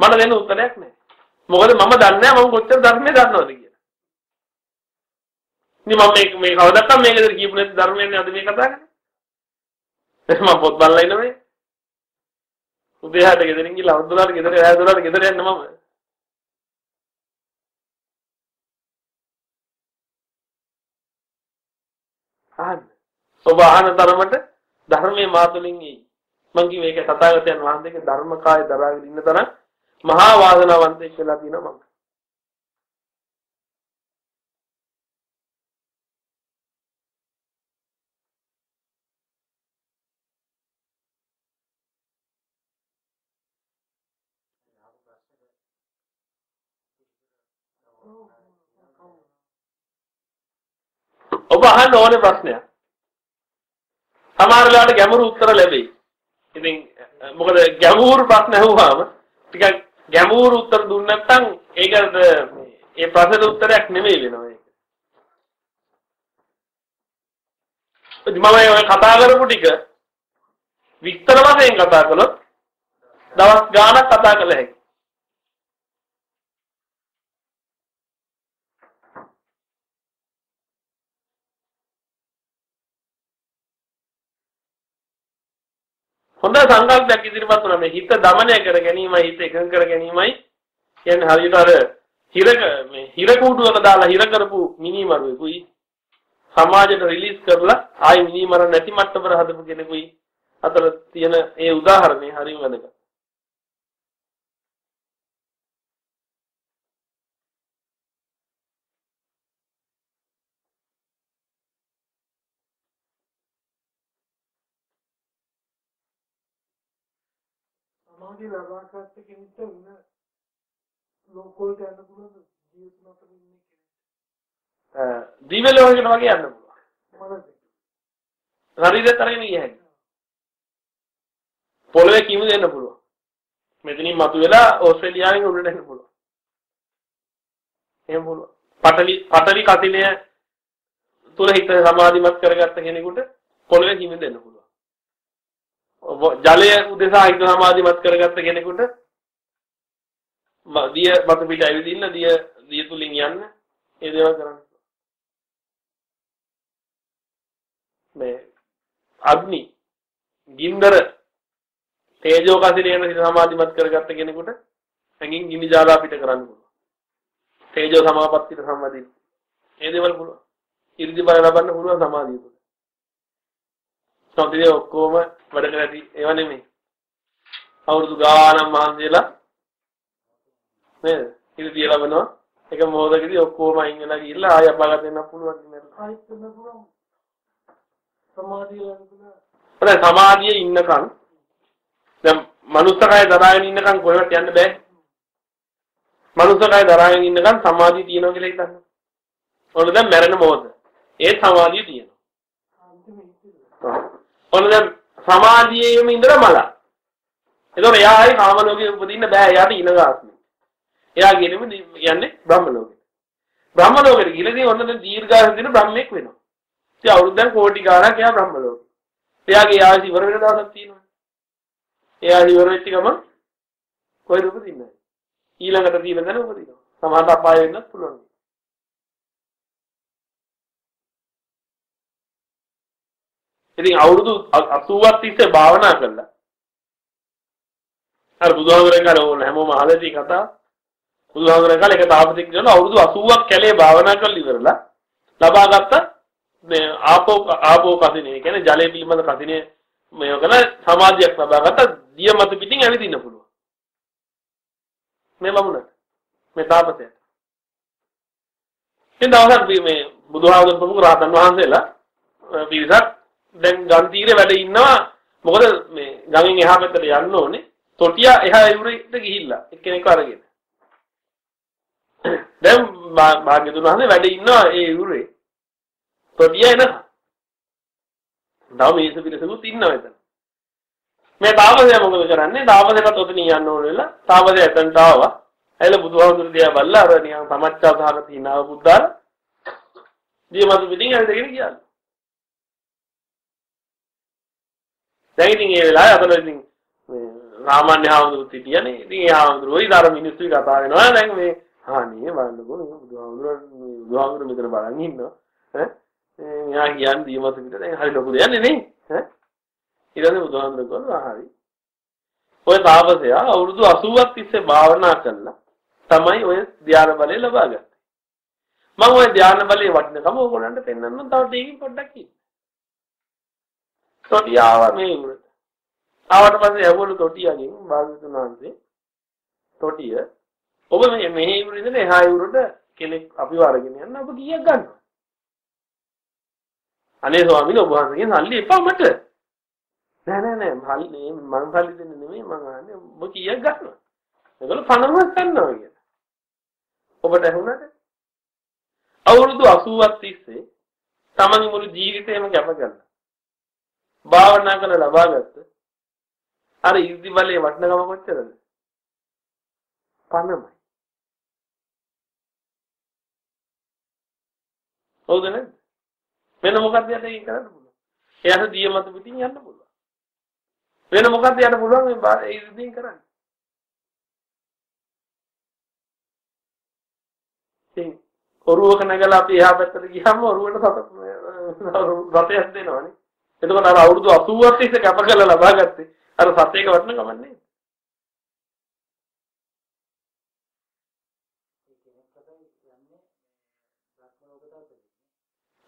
A: මට දෙන්න උත්තරයක් නැහැ. මොකද මම දන්නේ නැහැ මම කොච්චර ධර්මයේ දන්නවද කියලා. ඉතින් මම මේ මේ කවදාවත් මේකද කියපු නැති ධර්මයන්නේ අද මේ කතා කරන්නේ. මම පොත් බලලා ඉන්නේ. උදේ හට ගෙදරින් ගිහලා අවුරුද්දලාට ගෙදර රෑ දොරට ගෙදර යන්න මම. අහන්න. ඔබ අහන තරමට ධර්මයේ මාතුලින් එයි. මං කිව්වේ ඒක තථාගතයන් වහන්සේගේ ධර්මකාය දරාගෙන ඉන්න තරම් මහා වාසනාවන්තයෙක් වෙලා තියෙනවා මං. ඔබ අහන්න ඕනේ ප්‍රශ්නයක්. සමහර වෙලාවට ගැඹුරු උත්තර ලැබෙයි. ඉතින් මොකද ගැඹුරු ප්‍රශ්න අහුවාම ටිකක් ගැඹුරු උත්තර දුන්නේ නැත්නම් ඒකට ඒ ප්‍රශ්නෙට උත්තරයක් නෙමෙයි වෙනවා ඒක. මම ඔය කතා කරපු ටික විස්තර වශයෙන් කතා කළොත් දවස් ගාණක් කතා කළ හැකියි. හොඳ සංකල්පයක් ඉදිරිපත් වුණා. මේ හිත দমনය කර ගැනීමයි හිත එකඟ කර ගැනීමයි. කියන්නේ හරියට අර හිර මේ හිර කූඩුවක දාලා හිර කරපු මිනිමරුවෙකුයි සමාජයට රිලීස් කරලා ආයි මිනිමර නැති මට්ටමකට හදපු කෙනෙකුයි. අතර තියෙන ඒ උදාහරණේ හරිම වැදගත්.
D: සමාධිය ලබා ගන්න කෙනෙක්ට වෙන ලෝකෝට යන්න පුළුවන් ජීවිත මත ඉන්නේ කෙනෙක්.
A: දිව්‍ය ලෝකෙකට වගේ යන්න පුළුවන්.
D: මනස.
A: ශරීරයත් අරගෙන ගිය හැකියි. පොළවේ කිමු දෙන්න පුළුවන්. මෙතනින් මතුවෙලා ඕස්ට්‍රේලියාවෙන් උඩට එන්න පුළුවන්. එහෙම පුළුවන්. පටවි පටවි කතිනය තුල හිත සමාධිමත් කරගත්ත කෙනෙකුට පොළවේ කිමු දෙන්න පුළුවන්. ජලය උදෙසා හිත සමාධිමත් කරගත්ත කෙනෙකුට දිය මත පිට ඇවිදින්න දිය දිය තුලින් යන්න ඒ දේවල් කරන්න. මේ අග්නි ගින්දර තේජෝ කසිනේන සිත සමාධිමත් කරගත්ත කෙනෙකුට ඇඟින් ගිනි ජාලා පිට කරන්න පුළුවන්. තේජෝ සමාපත්තියට සම්බන්ධයි. ඒ දේවල් පුළුවන්. ඉරිදි බල ලබන්න පුළුවන් සමාධිය තුළ. සම්පූර්ණ ඔක්කොම වැඩ කරටි ඒව නෙමෙයි. අවුරුදු ගානක් මහන්සියලා නේද? ඉරිදි ලබනවා. එක මොහොතකදී ඔක්කොම අයින් වෙලා ගිහිල්ලා ආය අපාගත වෙන්න පුළුවන් නේද?
D: ආයෙත් වෙන්න පුළුවන්. සමාධිය.
A: දැන් සමාධියේ ඉන්නකන් දැන් මනුස්සකය දරාගෙන ඉන්නකන් කොහෙවත් යන්න බෑ. මනුස්සකය දරාගෙන ඉන්නකන් සමාධිය තියෙනවා කියලා හිතන්න. ඔන්න දැන් මැරෙන මොහොත. ඒ සමාධිය තියෙනවා.
D: අන්තිම ඉතිරි.
A: ඔන්න දැන් සමාධියේම ඉඳලා මල. එතකොට එයා ආයි කාම ලෝකේ උපදින්න බෑ. එයාට ඉනගාස්මි. එයා ගෙනෙම කියන්නේ බ්‍රහ්ම ලෝකෙට. බ්‍රහ්ම ලෝකෙට ගිහලා ඔන්න දැන් දීර්ඝායස දින බ්‍රහ්මෙක් වෙනවා. ඉතින් අවුරුද්දෙන් කෝටි ගාණක් එයා බ්‍රහ්ම ලෝකෙ. එයාගේ ආයස ඉවර වෙන දවසක් තියෙනවා. එයා ඉවර වෙච්ච ගමන් කොහෙද උපදින්නේ? ඊළඟට තියෙන දන උපදිනවා. සමහරට අපාය වෙන්නත් පුළුවන්. ඉතින් අවුරුදු 80ක් තිස්සේ භාවනා කළා. අර බුදුහාමරෙන් ගාන ඕන හැමෝම අහලා තියෙන කතාව. බුදුහාමරෙන් ගාන එක තාපතික කරලා අවුරුදු 80ක් කැලේ භාවනා කරලා ඉවරලා ලබාගත්ත මේ ආපෝ ආපෝ කසිනේ කියන්නේ ජලය පිළිබඳ කසිනේ මේ කරන සමාධියක් ලබාගත්ත දිය මත පිටින් ඇවිදින්න පුළුවන්. මේ බමුණට මේ තාපසයට. ඉතින් දවසක් මේ බුදුහාමුදුරුවෝ ප්‍රමුඛ රහතන් වහන්සේලා පිරිසක් දැන් ගම් තීරේ වැඩ ඉන්නවා. මොකද මේ ගඟෙන් එහා පැත්තට යන්න ඕනේ. තොටියා එහා යුරේට ගිහිල්ලා එක්කෙනෙක් අරගෙන. දැන් භාග්‍යතුන් වහන්සේ වැඩ ඉන්නවා ඒ යුරේ තොටියා එනවා. තව මේස පිරිසකුත් ඉන්නවා එතන. මේ තාපසයා මොකද කරන්නේ? තාපසයාට ඔතන යන්න ඕන වෙලා තාපසයා එතනට ආවා. ඇයිල බුදුහාමුදුරු දිහා බල්ලා අර නිකන් සමච්චා සහගත හිනාව බුද්ධාර දියමතු පිටින් ඇවිදගෙන ගියා දැන් ඉතින් ඒ වෙලාවේ අතන ඉතින් මේ සාමාන්‍ය හාමුදුරුවෝ හිටියනේ. ඉතින් ඒ හාමුදුරුවෝ ඊදාර මිනිස්සු කතා වෙනවා. දැන් මේ අනේ බලන්නකෝ මේ බුදුහාමුදුරුවෝ බුදුහාමුදුරුවෝ මෙතන බලන් ඉන්නවා. ඈ මෙයා කියන්නේ දීමත පිට දැන් හරි ලොකු දෙයක් නේ නේ. ඈ ඊළඟ බුදුහාමුදුරුවෝ කිව්වා හරි. ඔය තාපසයා අවුරුදු 80ක් තිස්සේ භාවනා කළා. තමයි ඔය ධ්‍යාන බලය ලබාගත්තේ. මම ඔය ධ්‍යාන බලයේ වටිනකම ඕගොල්ලන්ට පෙන්වන්නම් තව ටිකකින් පොඩ්ඩක් කියන්න. තොටිය ආවා මේ උරට. ආවට පස්සේ ඇවවලු තොටියගෙන් භාග්‍යවතුන් වහන්සේ තොටිය ඔබ මේ මෙහි උරින්ද එහා උරට කෙනෙක් අපිව අරගෙන යන්න ඔබ කීයක් ගන්නවා? අනේ ස්වාමීන් ඔබ වහන්සේගෙන් සල්ලි එපා මට. නෑ නෑ නෑ මල්ලි මං සල්ලි දෙන්නේ නෙමෙයි මං අහන්නේ ඔබ කීයක් ගන්නවා? ඒගොල්ලෝ 50ක් ගන්නවා කියලා. ඔබට ඇහුණාද? අවුරුදු 80ක් තිස්සේ තමන්ගේ මුළු ජීවිතේම කැප කළා. භාවනා කරලා ලබාගත්ත අර ඉර්ධි බලයේ වටිනකම කොච්චරද? පනමයි. හවුද නැද්ද? වෙන මොකක්ද යට ඒක කරන්න පුළුවන්. එයාට දිය මත පිටින් යන්න පුළුවන්. වෙන මොකක්ද යන්න පුළුවන් මේ ඉර්ධියෙන් කරන්නේ. ඉතින් ඔරුවක නැගලා අපි එහා පැත්තට ගියාම ඔරුවට සත රතයක් දෙනවනේ. එතකොට අර අවුරුදු 80ක් තිස්සේ කැප කරලා ලබාගත්තේ අර සතේක වටන ගමන් නේද?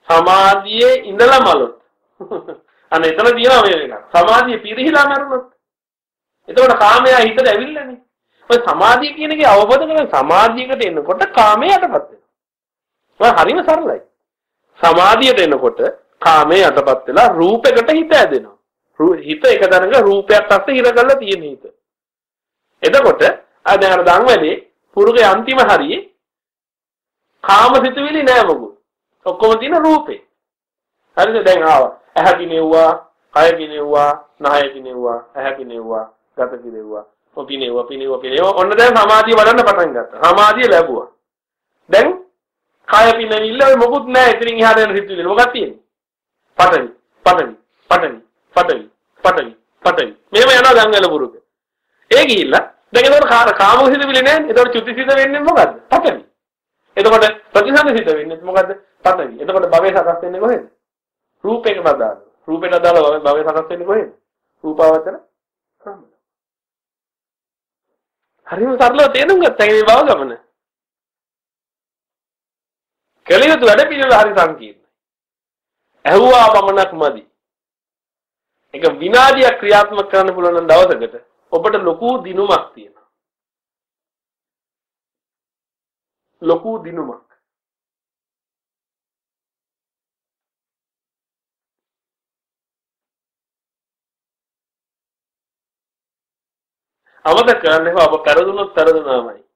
A: සමාධියේ ඉඳලා මලොත්. අන්න එතන තියෙනවා මේ එක. සමාධිය පිරිහිලා මරුණොත්. එතකොට කාමයා හිතට ඇවිල්ලානේ. ඔය සමාධිය කියන එකේ අවබෝධ කරගන්න සමාධියකට එනකොට කාමයේ යටපත් වෙනවා. ඔය හරිම සරලයි. සමාධියට එනකොට කාමයේ යටපත් වෙලා රූපයකට හිත ඇදෙනවා. හිත එක තැනක රූපයක් අස්සේ හිර කරලා තියෙන හිත. එතකොට ආ දැන් අර ධම්මලේ පුරුගේ අන්තිම හරියේ කාම සිතුවිලි නෑ මොකද. ඔක්කොම තියෙන රූපේ. හරිද දැන් ආවා. ඇහැ කිනෙව්වා, කය කිනෙව්වා, නහය කිනෙව්වා, ඇහැ කිනෙව්වා, ගත කිනෙව්වා, ඔපිනෙව්වා, පිනෙව්වා, පිනෙව්වා. ඔන්න දැන් සමාධිය වඩන්න පටන් ගත්තා. සමාධිය ලැබුවා. දැන් කය පිනෙවිල්ල මොකුත් නෑ. ඉතින් එහාට යන සිතුවිලි මොකක්ද තියෙන්නේ? පටවි පටවි පටවි පටවි පටවි පටවි මේව යනවා ගංගල පුරුක ඒ ගිහිල්ලා දැන් එතකොට කාමසිත විලි නෑනේ. එතකොට චුතිසිත වෙන්නේ මොකද්ද? පටවි එතකොට ප්‍රතිසන්දිසිත වෙන්නේ මොකද්ද? පටවි එතකොට භවයේ සකස් වෙන්නේ කොහෙද? රූපයකට අදාළ රූපයට අදාළ භවයේ සකස් වෙන්නේ කොහෙද? රූපාවචර හරිම සරලව තේරුම් ගත්තා මේ බව ගමන. කලියුතු වැඩ පිළිවෙල හරි සංකීර්ණයි. ඇහුවා පමණක් මදි. එක විනාඩියක් ක්‍රියාත්මක කරන්න පුළුවන් නම් දවසකට ඔබට ලොකු දිනුමක් තියෙනවා. ලොකු දිනුමක්. අමතක කරන්න එපා ඔබ පෙරදුනොත් පෙරදුනාමයි.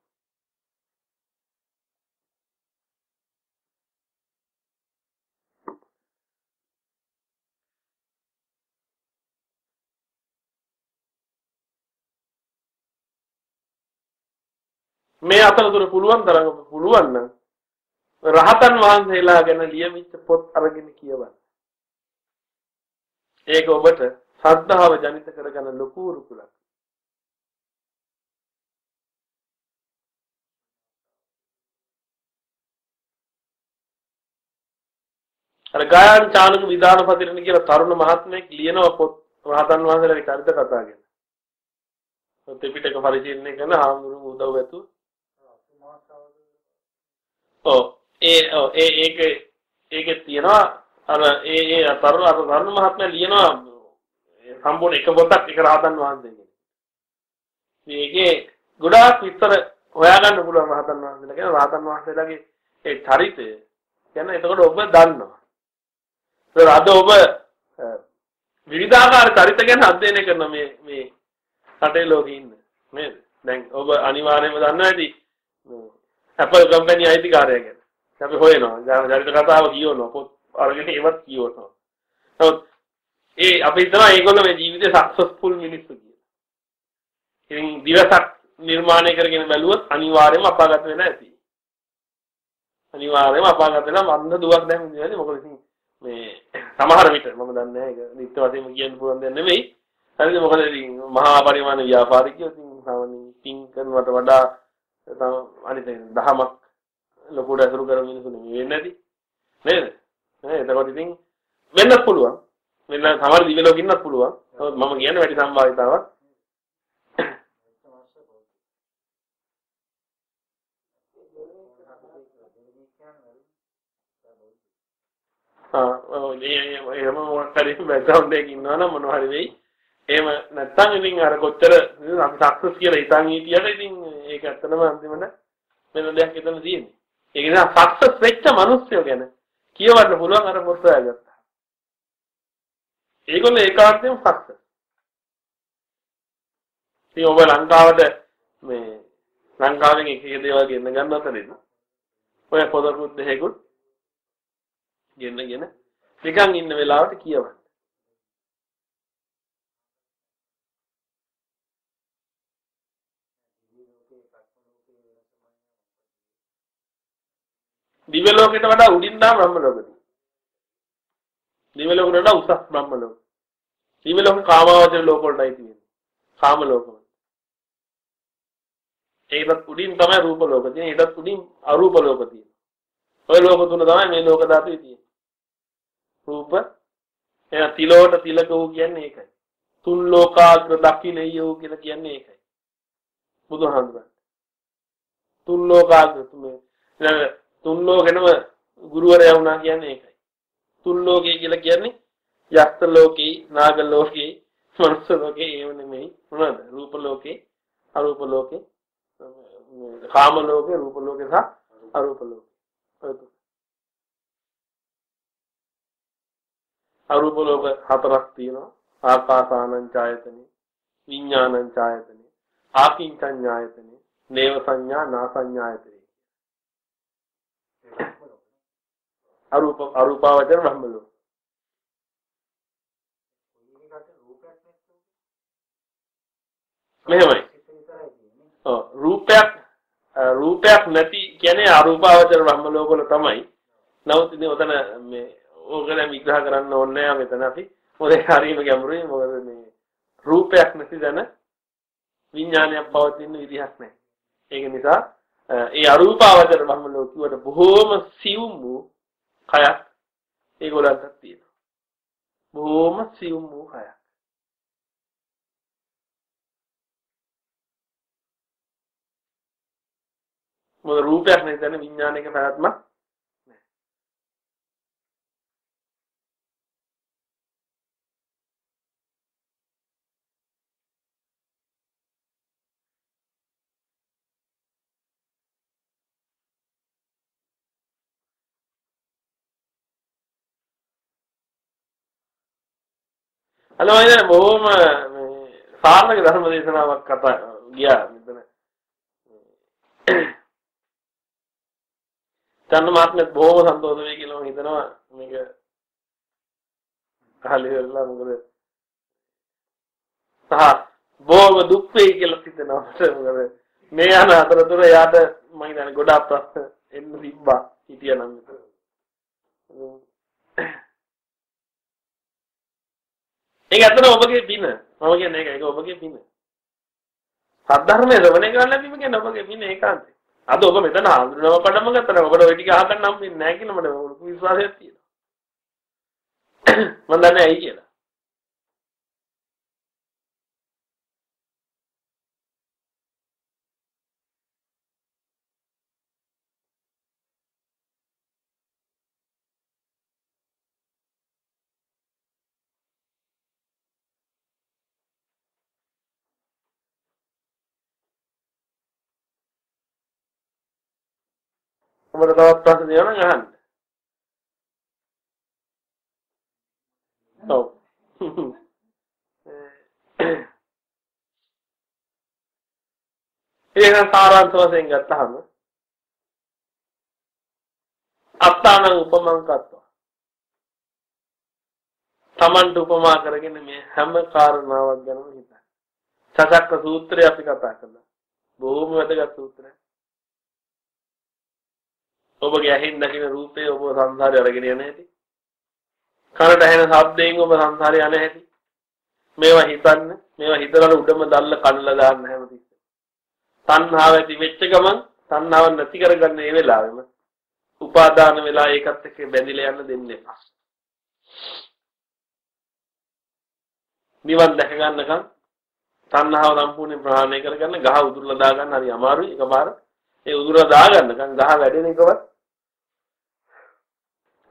A: මේ අතරතුර පුළුවන් තරම් ඔබ පුළුවන් නම් රහතන් වහන්සේලා ගැන ලියවිච්ච පොත් අරගෙන කියවන්න. ඒක ඔබට ශ්‍රද්ධාව ජනිත කරගන්න ලොකු රුකුලක්. අර ගායන් චාලක විධානපතිරණ කියලා තරුණ මහත්මයෙක් ලියනවා පොත් රහතන් වහන්සේලාගේ චරිත කතා ගැන. ත්‍රිපිටක පරිශීලනය කරන හාමුදුරුවෝ උදව් ඇතු. ඔව් ඒ ඔව් ඒ ඒක ඒකේ තියෙනවා අර ඒ ඒ තරුණ අර තරුණ මහත්මයා ලියනවා සම්පූර්ණ එක පොතක් එක රහතන් වහන්සේගේ. මේකේ ගොඩාක් විස්තර හොයාගන්න පුළුවන් රහතන් වහන්සේලා කියන රහතන් වහන්සේලාගේ ඒ චරිතය කියන එතකොට ඔබ දන්නවා. ඒක අද ඔබ විවිධාකාර චරිත ගැන අධ්‍යයනය කරන මේ මේ රටේ ලෝකේ ඉන්න නේද? දැන් ඔබ අනිවාර්යයෙන්ම දන්නවා ඇති Apple කම්පැනි අයිතිකාරය ගැන. අපි හොයනවා. චරිත කතාව කියවනවා. පොත් අරගෙන ඒවත් කියවනවා. නමුත් ඒ අපි හිතනවා ඒගොල්ලෝ මේ ජීවිතේ සක්සස්ෆුල් මිනිස්සු කියලා. ඉතින් දිවසක් නිර්මාණය කරගෙන බැලුවොත් අනිවාර්යයෙන්ම අපාගත වෙන්න ඇති. අනිවාර්යයෙන්ම අපාගත වෙනවා වන්ද දුවක් දැන් ඉන්නේ මොකද ඉතින් මේ සමහර විට මම දන්නේ නැහැ ඒක නිත්‍ය වශයෙන්ම කියන්න පුළුවන් දෙයක් නෙමෙයි. හරිද මොකද ඉතින් මහා පරිමාණ ව්‍යාපාරිකයෝ ඉතින් සාමාන්‍යයෙන් පින් කරනවට වඩා අනිත් දහමක් ලොකුට අසුරු කරන මිනිස්සු නෙමෙයි වෙන්නේ නැති. නේද? නේ එතකොට ඉතින් වෙන්නත් පුළුවන්. වෙන සමහර දිව්‍ය ලෝකෙ ඉන්නත් පුළුවන්. නමුත් මම කියන්නේ වැඩි සම්භාවිතාවක් එහෙම මොකක් හරි බෑග්ග්‍රවුන්ඩ් එකක ඉන්නවා නම් මොනවා හරි වෙයි. එහෙම නැත්තම් ඉතින් අර කොච්චර අපි සක්සස් කියලා හිතන් හිටියට ඉතින් ඒක ඇත්තටම අන්තිමට වෙන දෙයක් එතන තියෙන්නේ. ඒක නිසා සක්සස් වෙච්ච මිනිස්සුયો ගැන කියවන්න පුළුවන් අර පොත් හොයාගත්තා. ඒගොල්ලෝ ඒකාන්තයෙන් සක්සස්. ඉතින් ඔබ ලංකාවට මේ ලංකාවෙන් එක එක දේවල් ගෙන්න ගන්න අතරින් ඔය පොදකුත් දෙහෙකුත් ගෙන්නගෙන නිකන් ඉන්න වෙලාවට කියවන්න. දිව්‍ය ලෝකයට වඩා උඩින් නා බ්‍රහ්ම ලෝකෙදී. දිව්‍ය ලෝකයට වඩා උසස් බ්‍රහ්ම ලෝක. දිව්‍ය ලෝක කාමාවචර ලෝක වලටයි තියෙන්නේ. කාම ලෝක වල. ඒකත් උඩින් තමයි රූප ලෝක තියෙන්නේ. ඒකත් උඩින් අරූප ලෝක තියෙන්නේ. ඔය ලෝක තුන තමයි මේ ලෝක ධාතුවේ තියෙන්නේ. රූප එයා තිලෝට තිලක වූ කියන්නේ ඒකයි. තුන් ලෝකාග්‍ර දකින්නයෝ කියලා කියන්නේ ඒකයි. බුදුහාමුදුරන්. තුන් ලෝකාග්‍ර තුමේ තුන් ලෝකෙනම ගුරුවරයා වුණා කියන්නේ ඒකයි. තුන් ලෝකේ කියලා කියන්නේ යක්ත ලෝකේ, නාග ලෝකේ, මනුස්ස ලෝකේ ඒව නෙමෙයි. මොනවද? රූප ලෝකේ, අරූප ලෝකේ, කාම ලෝකේ, රූප ලෝකේ සහ අරූප ලෝකේ. අරූප ලෝක හතරක් තියෙනවා. ආකාසානං ඡායතනෙ, විඥානං ඡායතනෙ, ආකින්චඤ්ඤායතනෙ, නේව සංඥා නා සංඥායතනෙ. අරූප අරූපාවචර බ්‍රහ්ම ලෝක. මෙහෙමයි. ඔව් රූපයක් රූපයක් නැති කියන්නේ අරූපාවචර බ්‍රහ්ම ලෝක වල තමයි. නමුත් ඉතින් ඔතන මේ ඕක දැන් විග්‍රහ කරන්න ඕනේ නැහැ මෙතන අපි. මොකද හරියම ගැඹුරුයි. මොකද මේ රූපයක් නැති දැන විඥානයක් පවතින විදිහක් නැහැ. ඒක නිසා ඒ අරූපාවචර බ්‍රහ්ම ලෝකුවට බොහෝම සියුම් වූ කයක් ඒගොල්ලන්ටත් තියෙනවා. බොහොම සියුම් වූ කයක්. මොන රූපයක් නෙවෙයි දැන විඥානයක පැවැත්මක් අලවයිද බොහොම මේ සාර්ථක ධර්ම දේශනාවක් කතා ගියා මෙතන. චන්න මහත්මයාත් බොහොම සන්තෝෂ වෙයි කියලා මම හිතනවා මේක අහලා ඉවරලා මොකද සහ බොහොම දුක් වෙයි කියලා හිතනවා මොකද මේ යන අතරතුර යාට මම හිතන්නේ ගොඩාක් ප්‍රශ්න එන්න තිබ්බා හිටියනම් මෙතන. ඒක ඇත්තට ඔබගේ පින. මම කියන්නේ ඒක ඒක ඔබගේ පින. සද්ධර්මයේ ශ්‍රවණය කරන්න ලැබීම කියන්නේ ඔබගේ පින ඒකාන්තයි. අද ඔබ මෙතන හඳුනව පඩම ගත්තා ඔබට ওই ටික අහගන්න නම් පින්නේ නැහැ කියලා මට ලොකු විශ්වාසයක් තියෙනවා. මම දන්නේ ඇයි කියලා. ඔබට තවත් ප්‍රශ්න තියෙනවා නම් අහන්න. ඔව්. ඒක සාරාංශ වශයෙන් ගත්තාම අත්තාන උපමං කත්වා. Tamanට උපමා කරගෙන මේ හැම කාරණාවක් ගැනම හිතන්න. සසක්ක සූත්‍රය අපි කතා කළා. බොහොම වැදගත් සූත්‍රයක්. ඔබගේ ඇහෙන් දකින රූපේ ඔබ සංසාරේ අරගෙන යන හැටි. කනට ඇහෙන ශබ්දයෙන් ඔබ සංසාරේ යන හැටි. මේවා හිතන්න, මේවා හිතලා උඩම දැල්ල කඩලා දාන්න හැමතිස්සෙම. තණ්හාව ඇති වෙච්ච ගමන් තණ්හාව නැති කරගන්න ඒ වෙලාවෙම උපාදාන වෙලා ඒකත් එක්ක බැඳිලා යන්න දෙන්න එපා. නිවන් දැක ගන්නකම් තණ්හාව සම්පූර්ණයෙන් ප්‍රහාණය කරගන්න ගහ උදුරලා දාගන්න හරි අමාරුයි එකපාර. ඒ උදුරලා දාගන්නකම් ගහ වැඩෙන එකවත්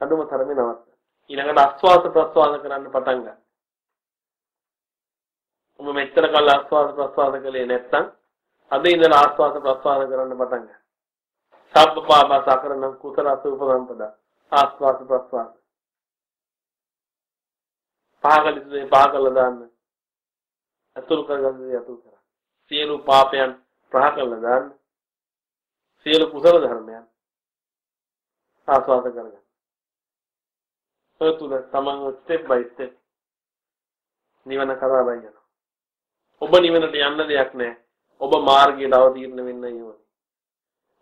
A: අඩුම තරමේ නවත්ත. ඊළඟට ආස්වාස ප්‍රස්වාස කරන්න පටන් ගන්න. ඔබ මෙච්චර කල් ආස්වාස ප්‍රස්වාස කළේ නැත්නම් අද ඉඳලා ආස්වාස ප්‍රස්වාස කරන්න පටන් ගන්න. සබ්බපාපස කරන කුසල අසුපසම්පදා ආස්වාස ප්‍රස්වාස. පහකලිතේ පහකල දාන්න. අතුල් කරගන්න අතුල් කරන්න. සියලු පාපයන් ප්‍රහකල දාන්න. සියලු කුසල ධර්මයන් ආස්වාද කරගන්න. ඔය තුල තමන් ස්ටෙප් බයි ස්ටෙප් නිවන කරා යනවා. ඔබ නිවනට යන්න දෙයක් නැහැ. ඔබ මාර්ගයට අවතීර්ණ වෙන්න යනවා.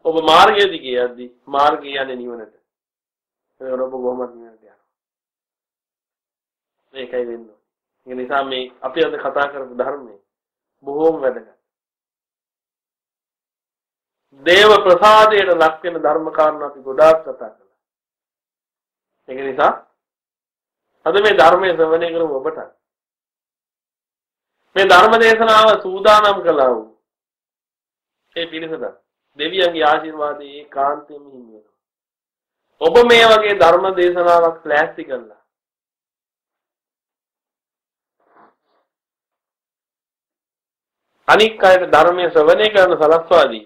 A: ඔබ මාර්ගය දිගේ යද්දි මාර්ගය යන්නේ නිවනට. ඒක ඔබ කොහොමද නිවනට යනවා. මේකයි වෙන්නේ. ඒ නිසා මේ අපි අද කතා කරපු ධර්මයේ බොහෝම වැදගත්. දේව ප්‍රසාදයට ලක් වෙන ධර්ම කාරණා අපි ගොඩාක් කතා කළා. ඒක නිසා අද මේ ධර්මයේ ශ්‍රවණය කරමු ඔබට. මේ ධර්ම දේශනාව සූදානම් කළා වූ ඒ පිරිසට දෙවියන්ගේ ආශිර්වාදයේ ඒකාන්තයෙන්ම හිමි වෙනවා. ඔබ මේ වගේ ධර්ම දේශනාවක් ප්ලෑස්ටි කළා. අනික් අයට ධර්මයේ ශ්‍රවණය කරන සලස්වාදී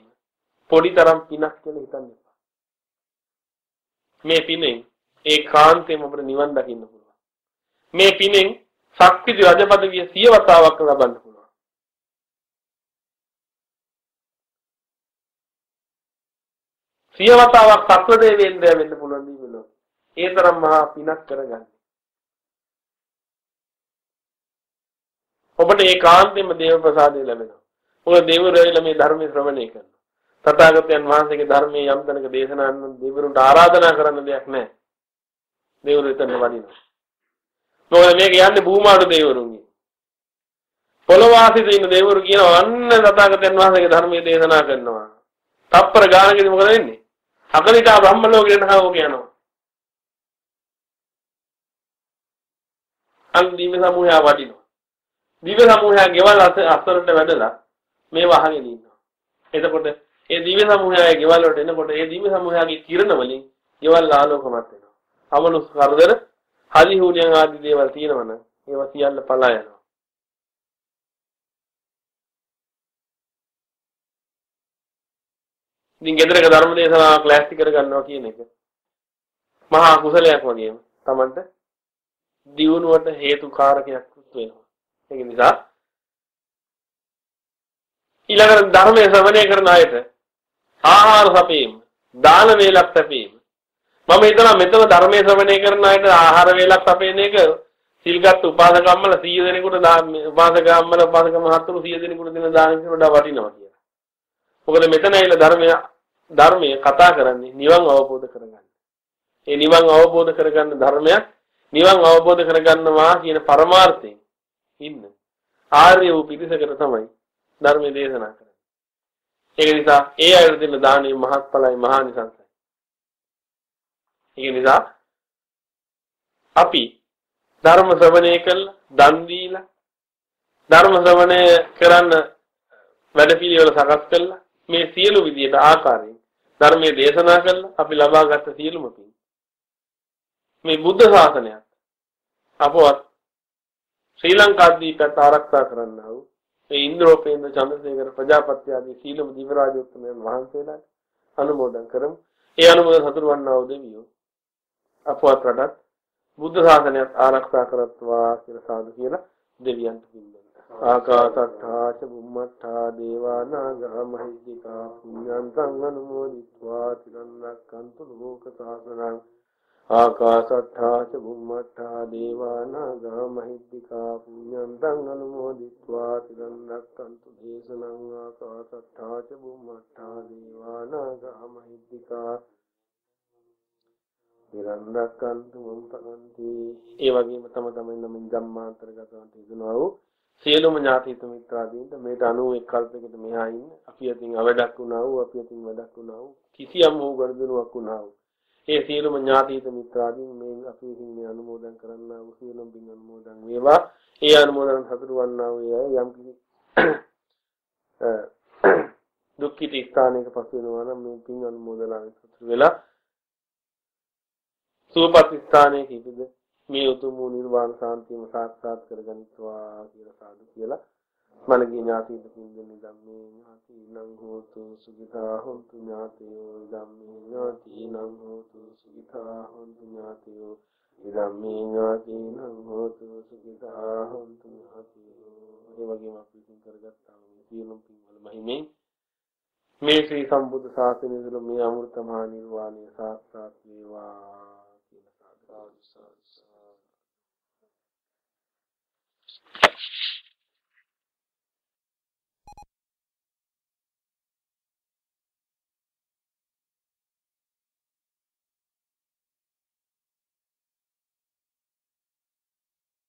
A: පොඩි තරම් පිනක් කියලා හිතන්න එපා. මේ පිනෙන් ඒකාන්තයෙන්ම අපිට නිවන් දකින්න පුළුවන්. මේ පිනෙන් ශක්තිති රජපදවිය සිය වතාවක් ලබන්න පුළුවන්. සිය වතාවක් සත්ව දේවේන්ද්‍රය වෙන්න පුළුවන් දීවලෝ. ඒ තරම් මහා පිනක් කරගන්න. ඔබට ඒකාන්තයෙන්ම දේව ප්‍රසාදය ලැබෙනවා. මොකද දෙවිවරු මේ ධර්මයේ ශ්‍රවණය කරනවා. තථාගතයන් වහන්සේගේ ධර්මයේ යම් තැනක දේශනා කරන දෙවිවරුන්ට ආරාධනා කරන්න දෙයක් නැහැ. දෙවිවරු එතන වඩිනවා. මොකද මේක යන්නේ භූමාඩු දෙවිවරුන්ගේ. පොළොවාසිත ඉන්න දෙවිවරු කියනවා අන්න තථාගතයන් වහන්සේගේ ධර්මයේ දේශනා කරනවා. තප්පර ගානකදී මොකද වෙන්නේ? අකලිතා බ්‍රහ්ම ලෝකෙට හාවෝ කියනවා. අන් දිව්‍ය සමූහය වඩිනවා. දිව්‍ය සමූහය ගෙවල් අසරට වැඩලා මේ වහගෙන ඉන්නවා. එතකොට ඒ දිව්‍ය සමූහයගේ ගෙවල් වලට එනකොට ඒ දිව්‍ය සමූහයගේ කිරණ වලින් ගෙවල් ආලෝකමත් වෙනවා. අමනුෂ්‍ය කරදර, හදි හුණියන් ආදී දේවල් තියෙනවනම් ඒවා සියල්ල පලා යනවා. ඉතින් ගෙදරක ධර්ම දේශනාවක් ලෑස්ති කරගන්නවා කියන එක මහා කුසලයක් වගේම Tamanට දියුණුවට හේතුකාරකයක් වෙනවා. ඒක නිසා ඊළඟට ධර්මයේ ශ්‍රවණය කරන අයට ආහාර සැපීම, දාන වේලක් සැපීම. මම හිතනවා මෙතන ධර්මයේ ශ්‍රවණය කරන අයට ආහාර වේලක් සැපේන එක සිල්ගත් උපාසකම්මල 100 දෙනෙකුට උපාසකම්මල උපාසක මහත්තුරු 100 දෙනෙකුට දෙන දානෙකට වඩා වටිනවා කියලා. මොකද මෙතන ඇවිල්ලා ධර්මය ධර්මය කතා කරන්නේ නිවන් අවබෝධ කරගන්න. ඒ නිවන් අවබෝධ කරගන්න ධර්මයක් නිවන් අවබෝධ කරගන්නවා කියන පරමාර්ථයෙන් ඉන්න ආර්ය වූ පිරිසකට තමයි ධර්මයේ දේශනා කරන්නේ. ඒක නිසා ඒ අයට දෙන දානෙ මහත්ඵලයි මහානිසංසයි. ඒක නිසා අපි ධර්ම ශ්‍රවණය කළා, දන් දීලා ධර්ම ශ්‍රවණය කරන්න වැඩපිළිවෙල සකස් කළා. මේ සියලු විදියට ආකාරයෙන් ධර්මයේ දේශනා කළා අපි ලබාගත් සියලුම පින්. මේ බුද්ධ ශාසනයත් අපවත් ශ්‍රී ලංකාදීපත් ආරක්ෂා කරන්නා වූ මේ ඉන්ද්‍රෝපේන්ද්‍ර චන්ද්‍රසේකර ප්‍රජාපති ආදී සීලම දිව රාජෝත්තමයන් වහන්සේලාට අනුමෝදන් කරමු. ඒ අනුමෝදන් සතුරු වන්නා වූ දෙවියෝ අපවත් රටත් බුද්ධ ශාසනයත් ආරක්ෂා කරත්වා කියලා සාදු කියලා දෙවියන්ට කිව්වා. ආකාසට්ඨාච බුම්මට්ඨා දේවා නාග මහිද්దికා පුඤ්ඤන්තං අනුමෝදිत्वा තිරන්නක්කන්තු ලෝක සාසනං ආකාසට්ඨාච බුම්මට්ඨා දේවා නාග මහිද්దికා පුඤ්ඤන්තං අනුමෝදිत्वा තිරන්නක්කන්තු දේශනං ආකාසට්ඨාච බුම්මට්ඨා දේවා නාග මහිද්దికා තිරන්නක්කන්තු මම් පරන්ති ඒ වගේම තම තමන් නමින් ධම්මාන්තරගතවන්ට ඉදනවා වූ සියලුම ඥාතිත මිත්‍රාදීන්ට මේට 91 කල්පයකට මෙහා ඉන්න අපි අතින් අවඩක් වුණා වූ අපි අතින් වැඩක් වුණා වූ කිසියම් වූ ගනුදෙනුවක් වුණා වූ ඒ සියලුම ඥාතිත මිත්‍රාදීන් මේ අපි විසින් මේ අනුමෝදන් කරන්නා වූ සියලුම පින් අනුමෝදන් වේවා. ඒ අනුමෝදන් සතුටු වන්නා වූ අය යම් කිසි [COUGHS] දුක්ඛිත ස්ථානයක පසු වෙනවා නම් මේ පින් අනුමෝදනාවෙන් සතුටු වෙලා සුවපත් ස්ථානයක ඉපද මේ උතුම් වූ නිර්වාණ සාන්තියම සාක්ෂාත් කරගනිත්වා කියලා සාදු කියලා මනගේ ඥාතිද පින්දෙනි ධම්මේ ඥාතිනං හෝතු සුඛිතා හොන්තු ඥාතයෝ ධම්මේ ඥාතිනං හෝතු සුඛිතා හොන්තු ඥාතයෝ ධම්මේ ඥාතිනං හෝතු සුඛිතා හොන්තු ඥාතයෝ ඒ වගේම අපි පින් කරගත්තා මේ සියලුම පින්වල මහිමේ මේ ශ්‍රී සම්බුද්ධ ශාසනය තුළ මේ අමෘත මහා නිර්වාණය සාක්ෂාත් වේවා.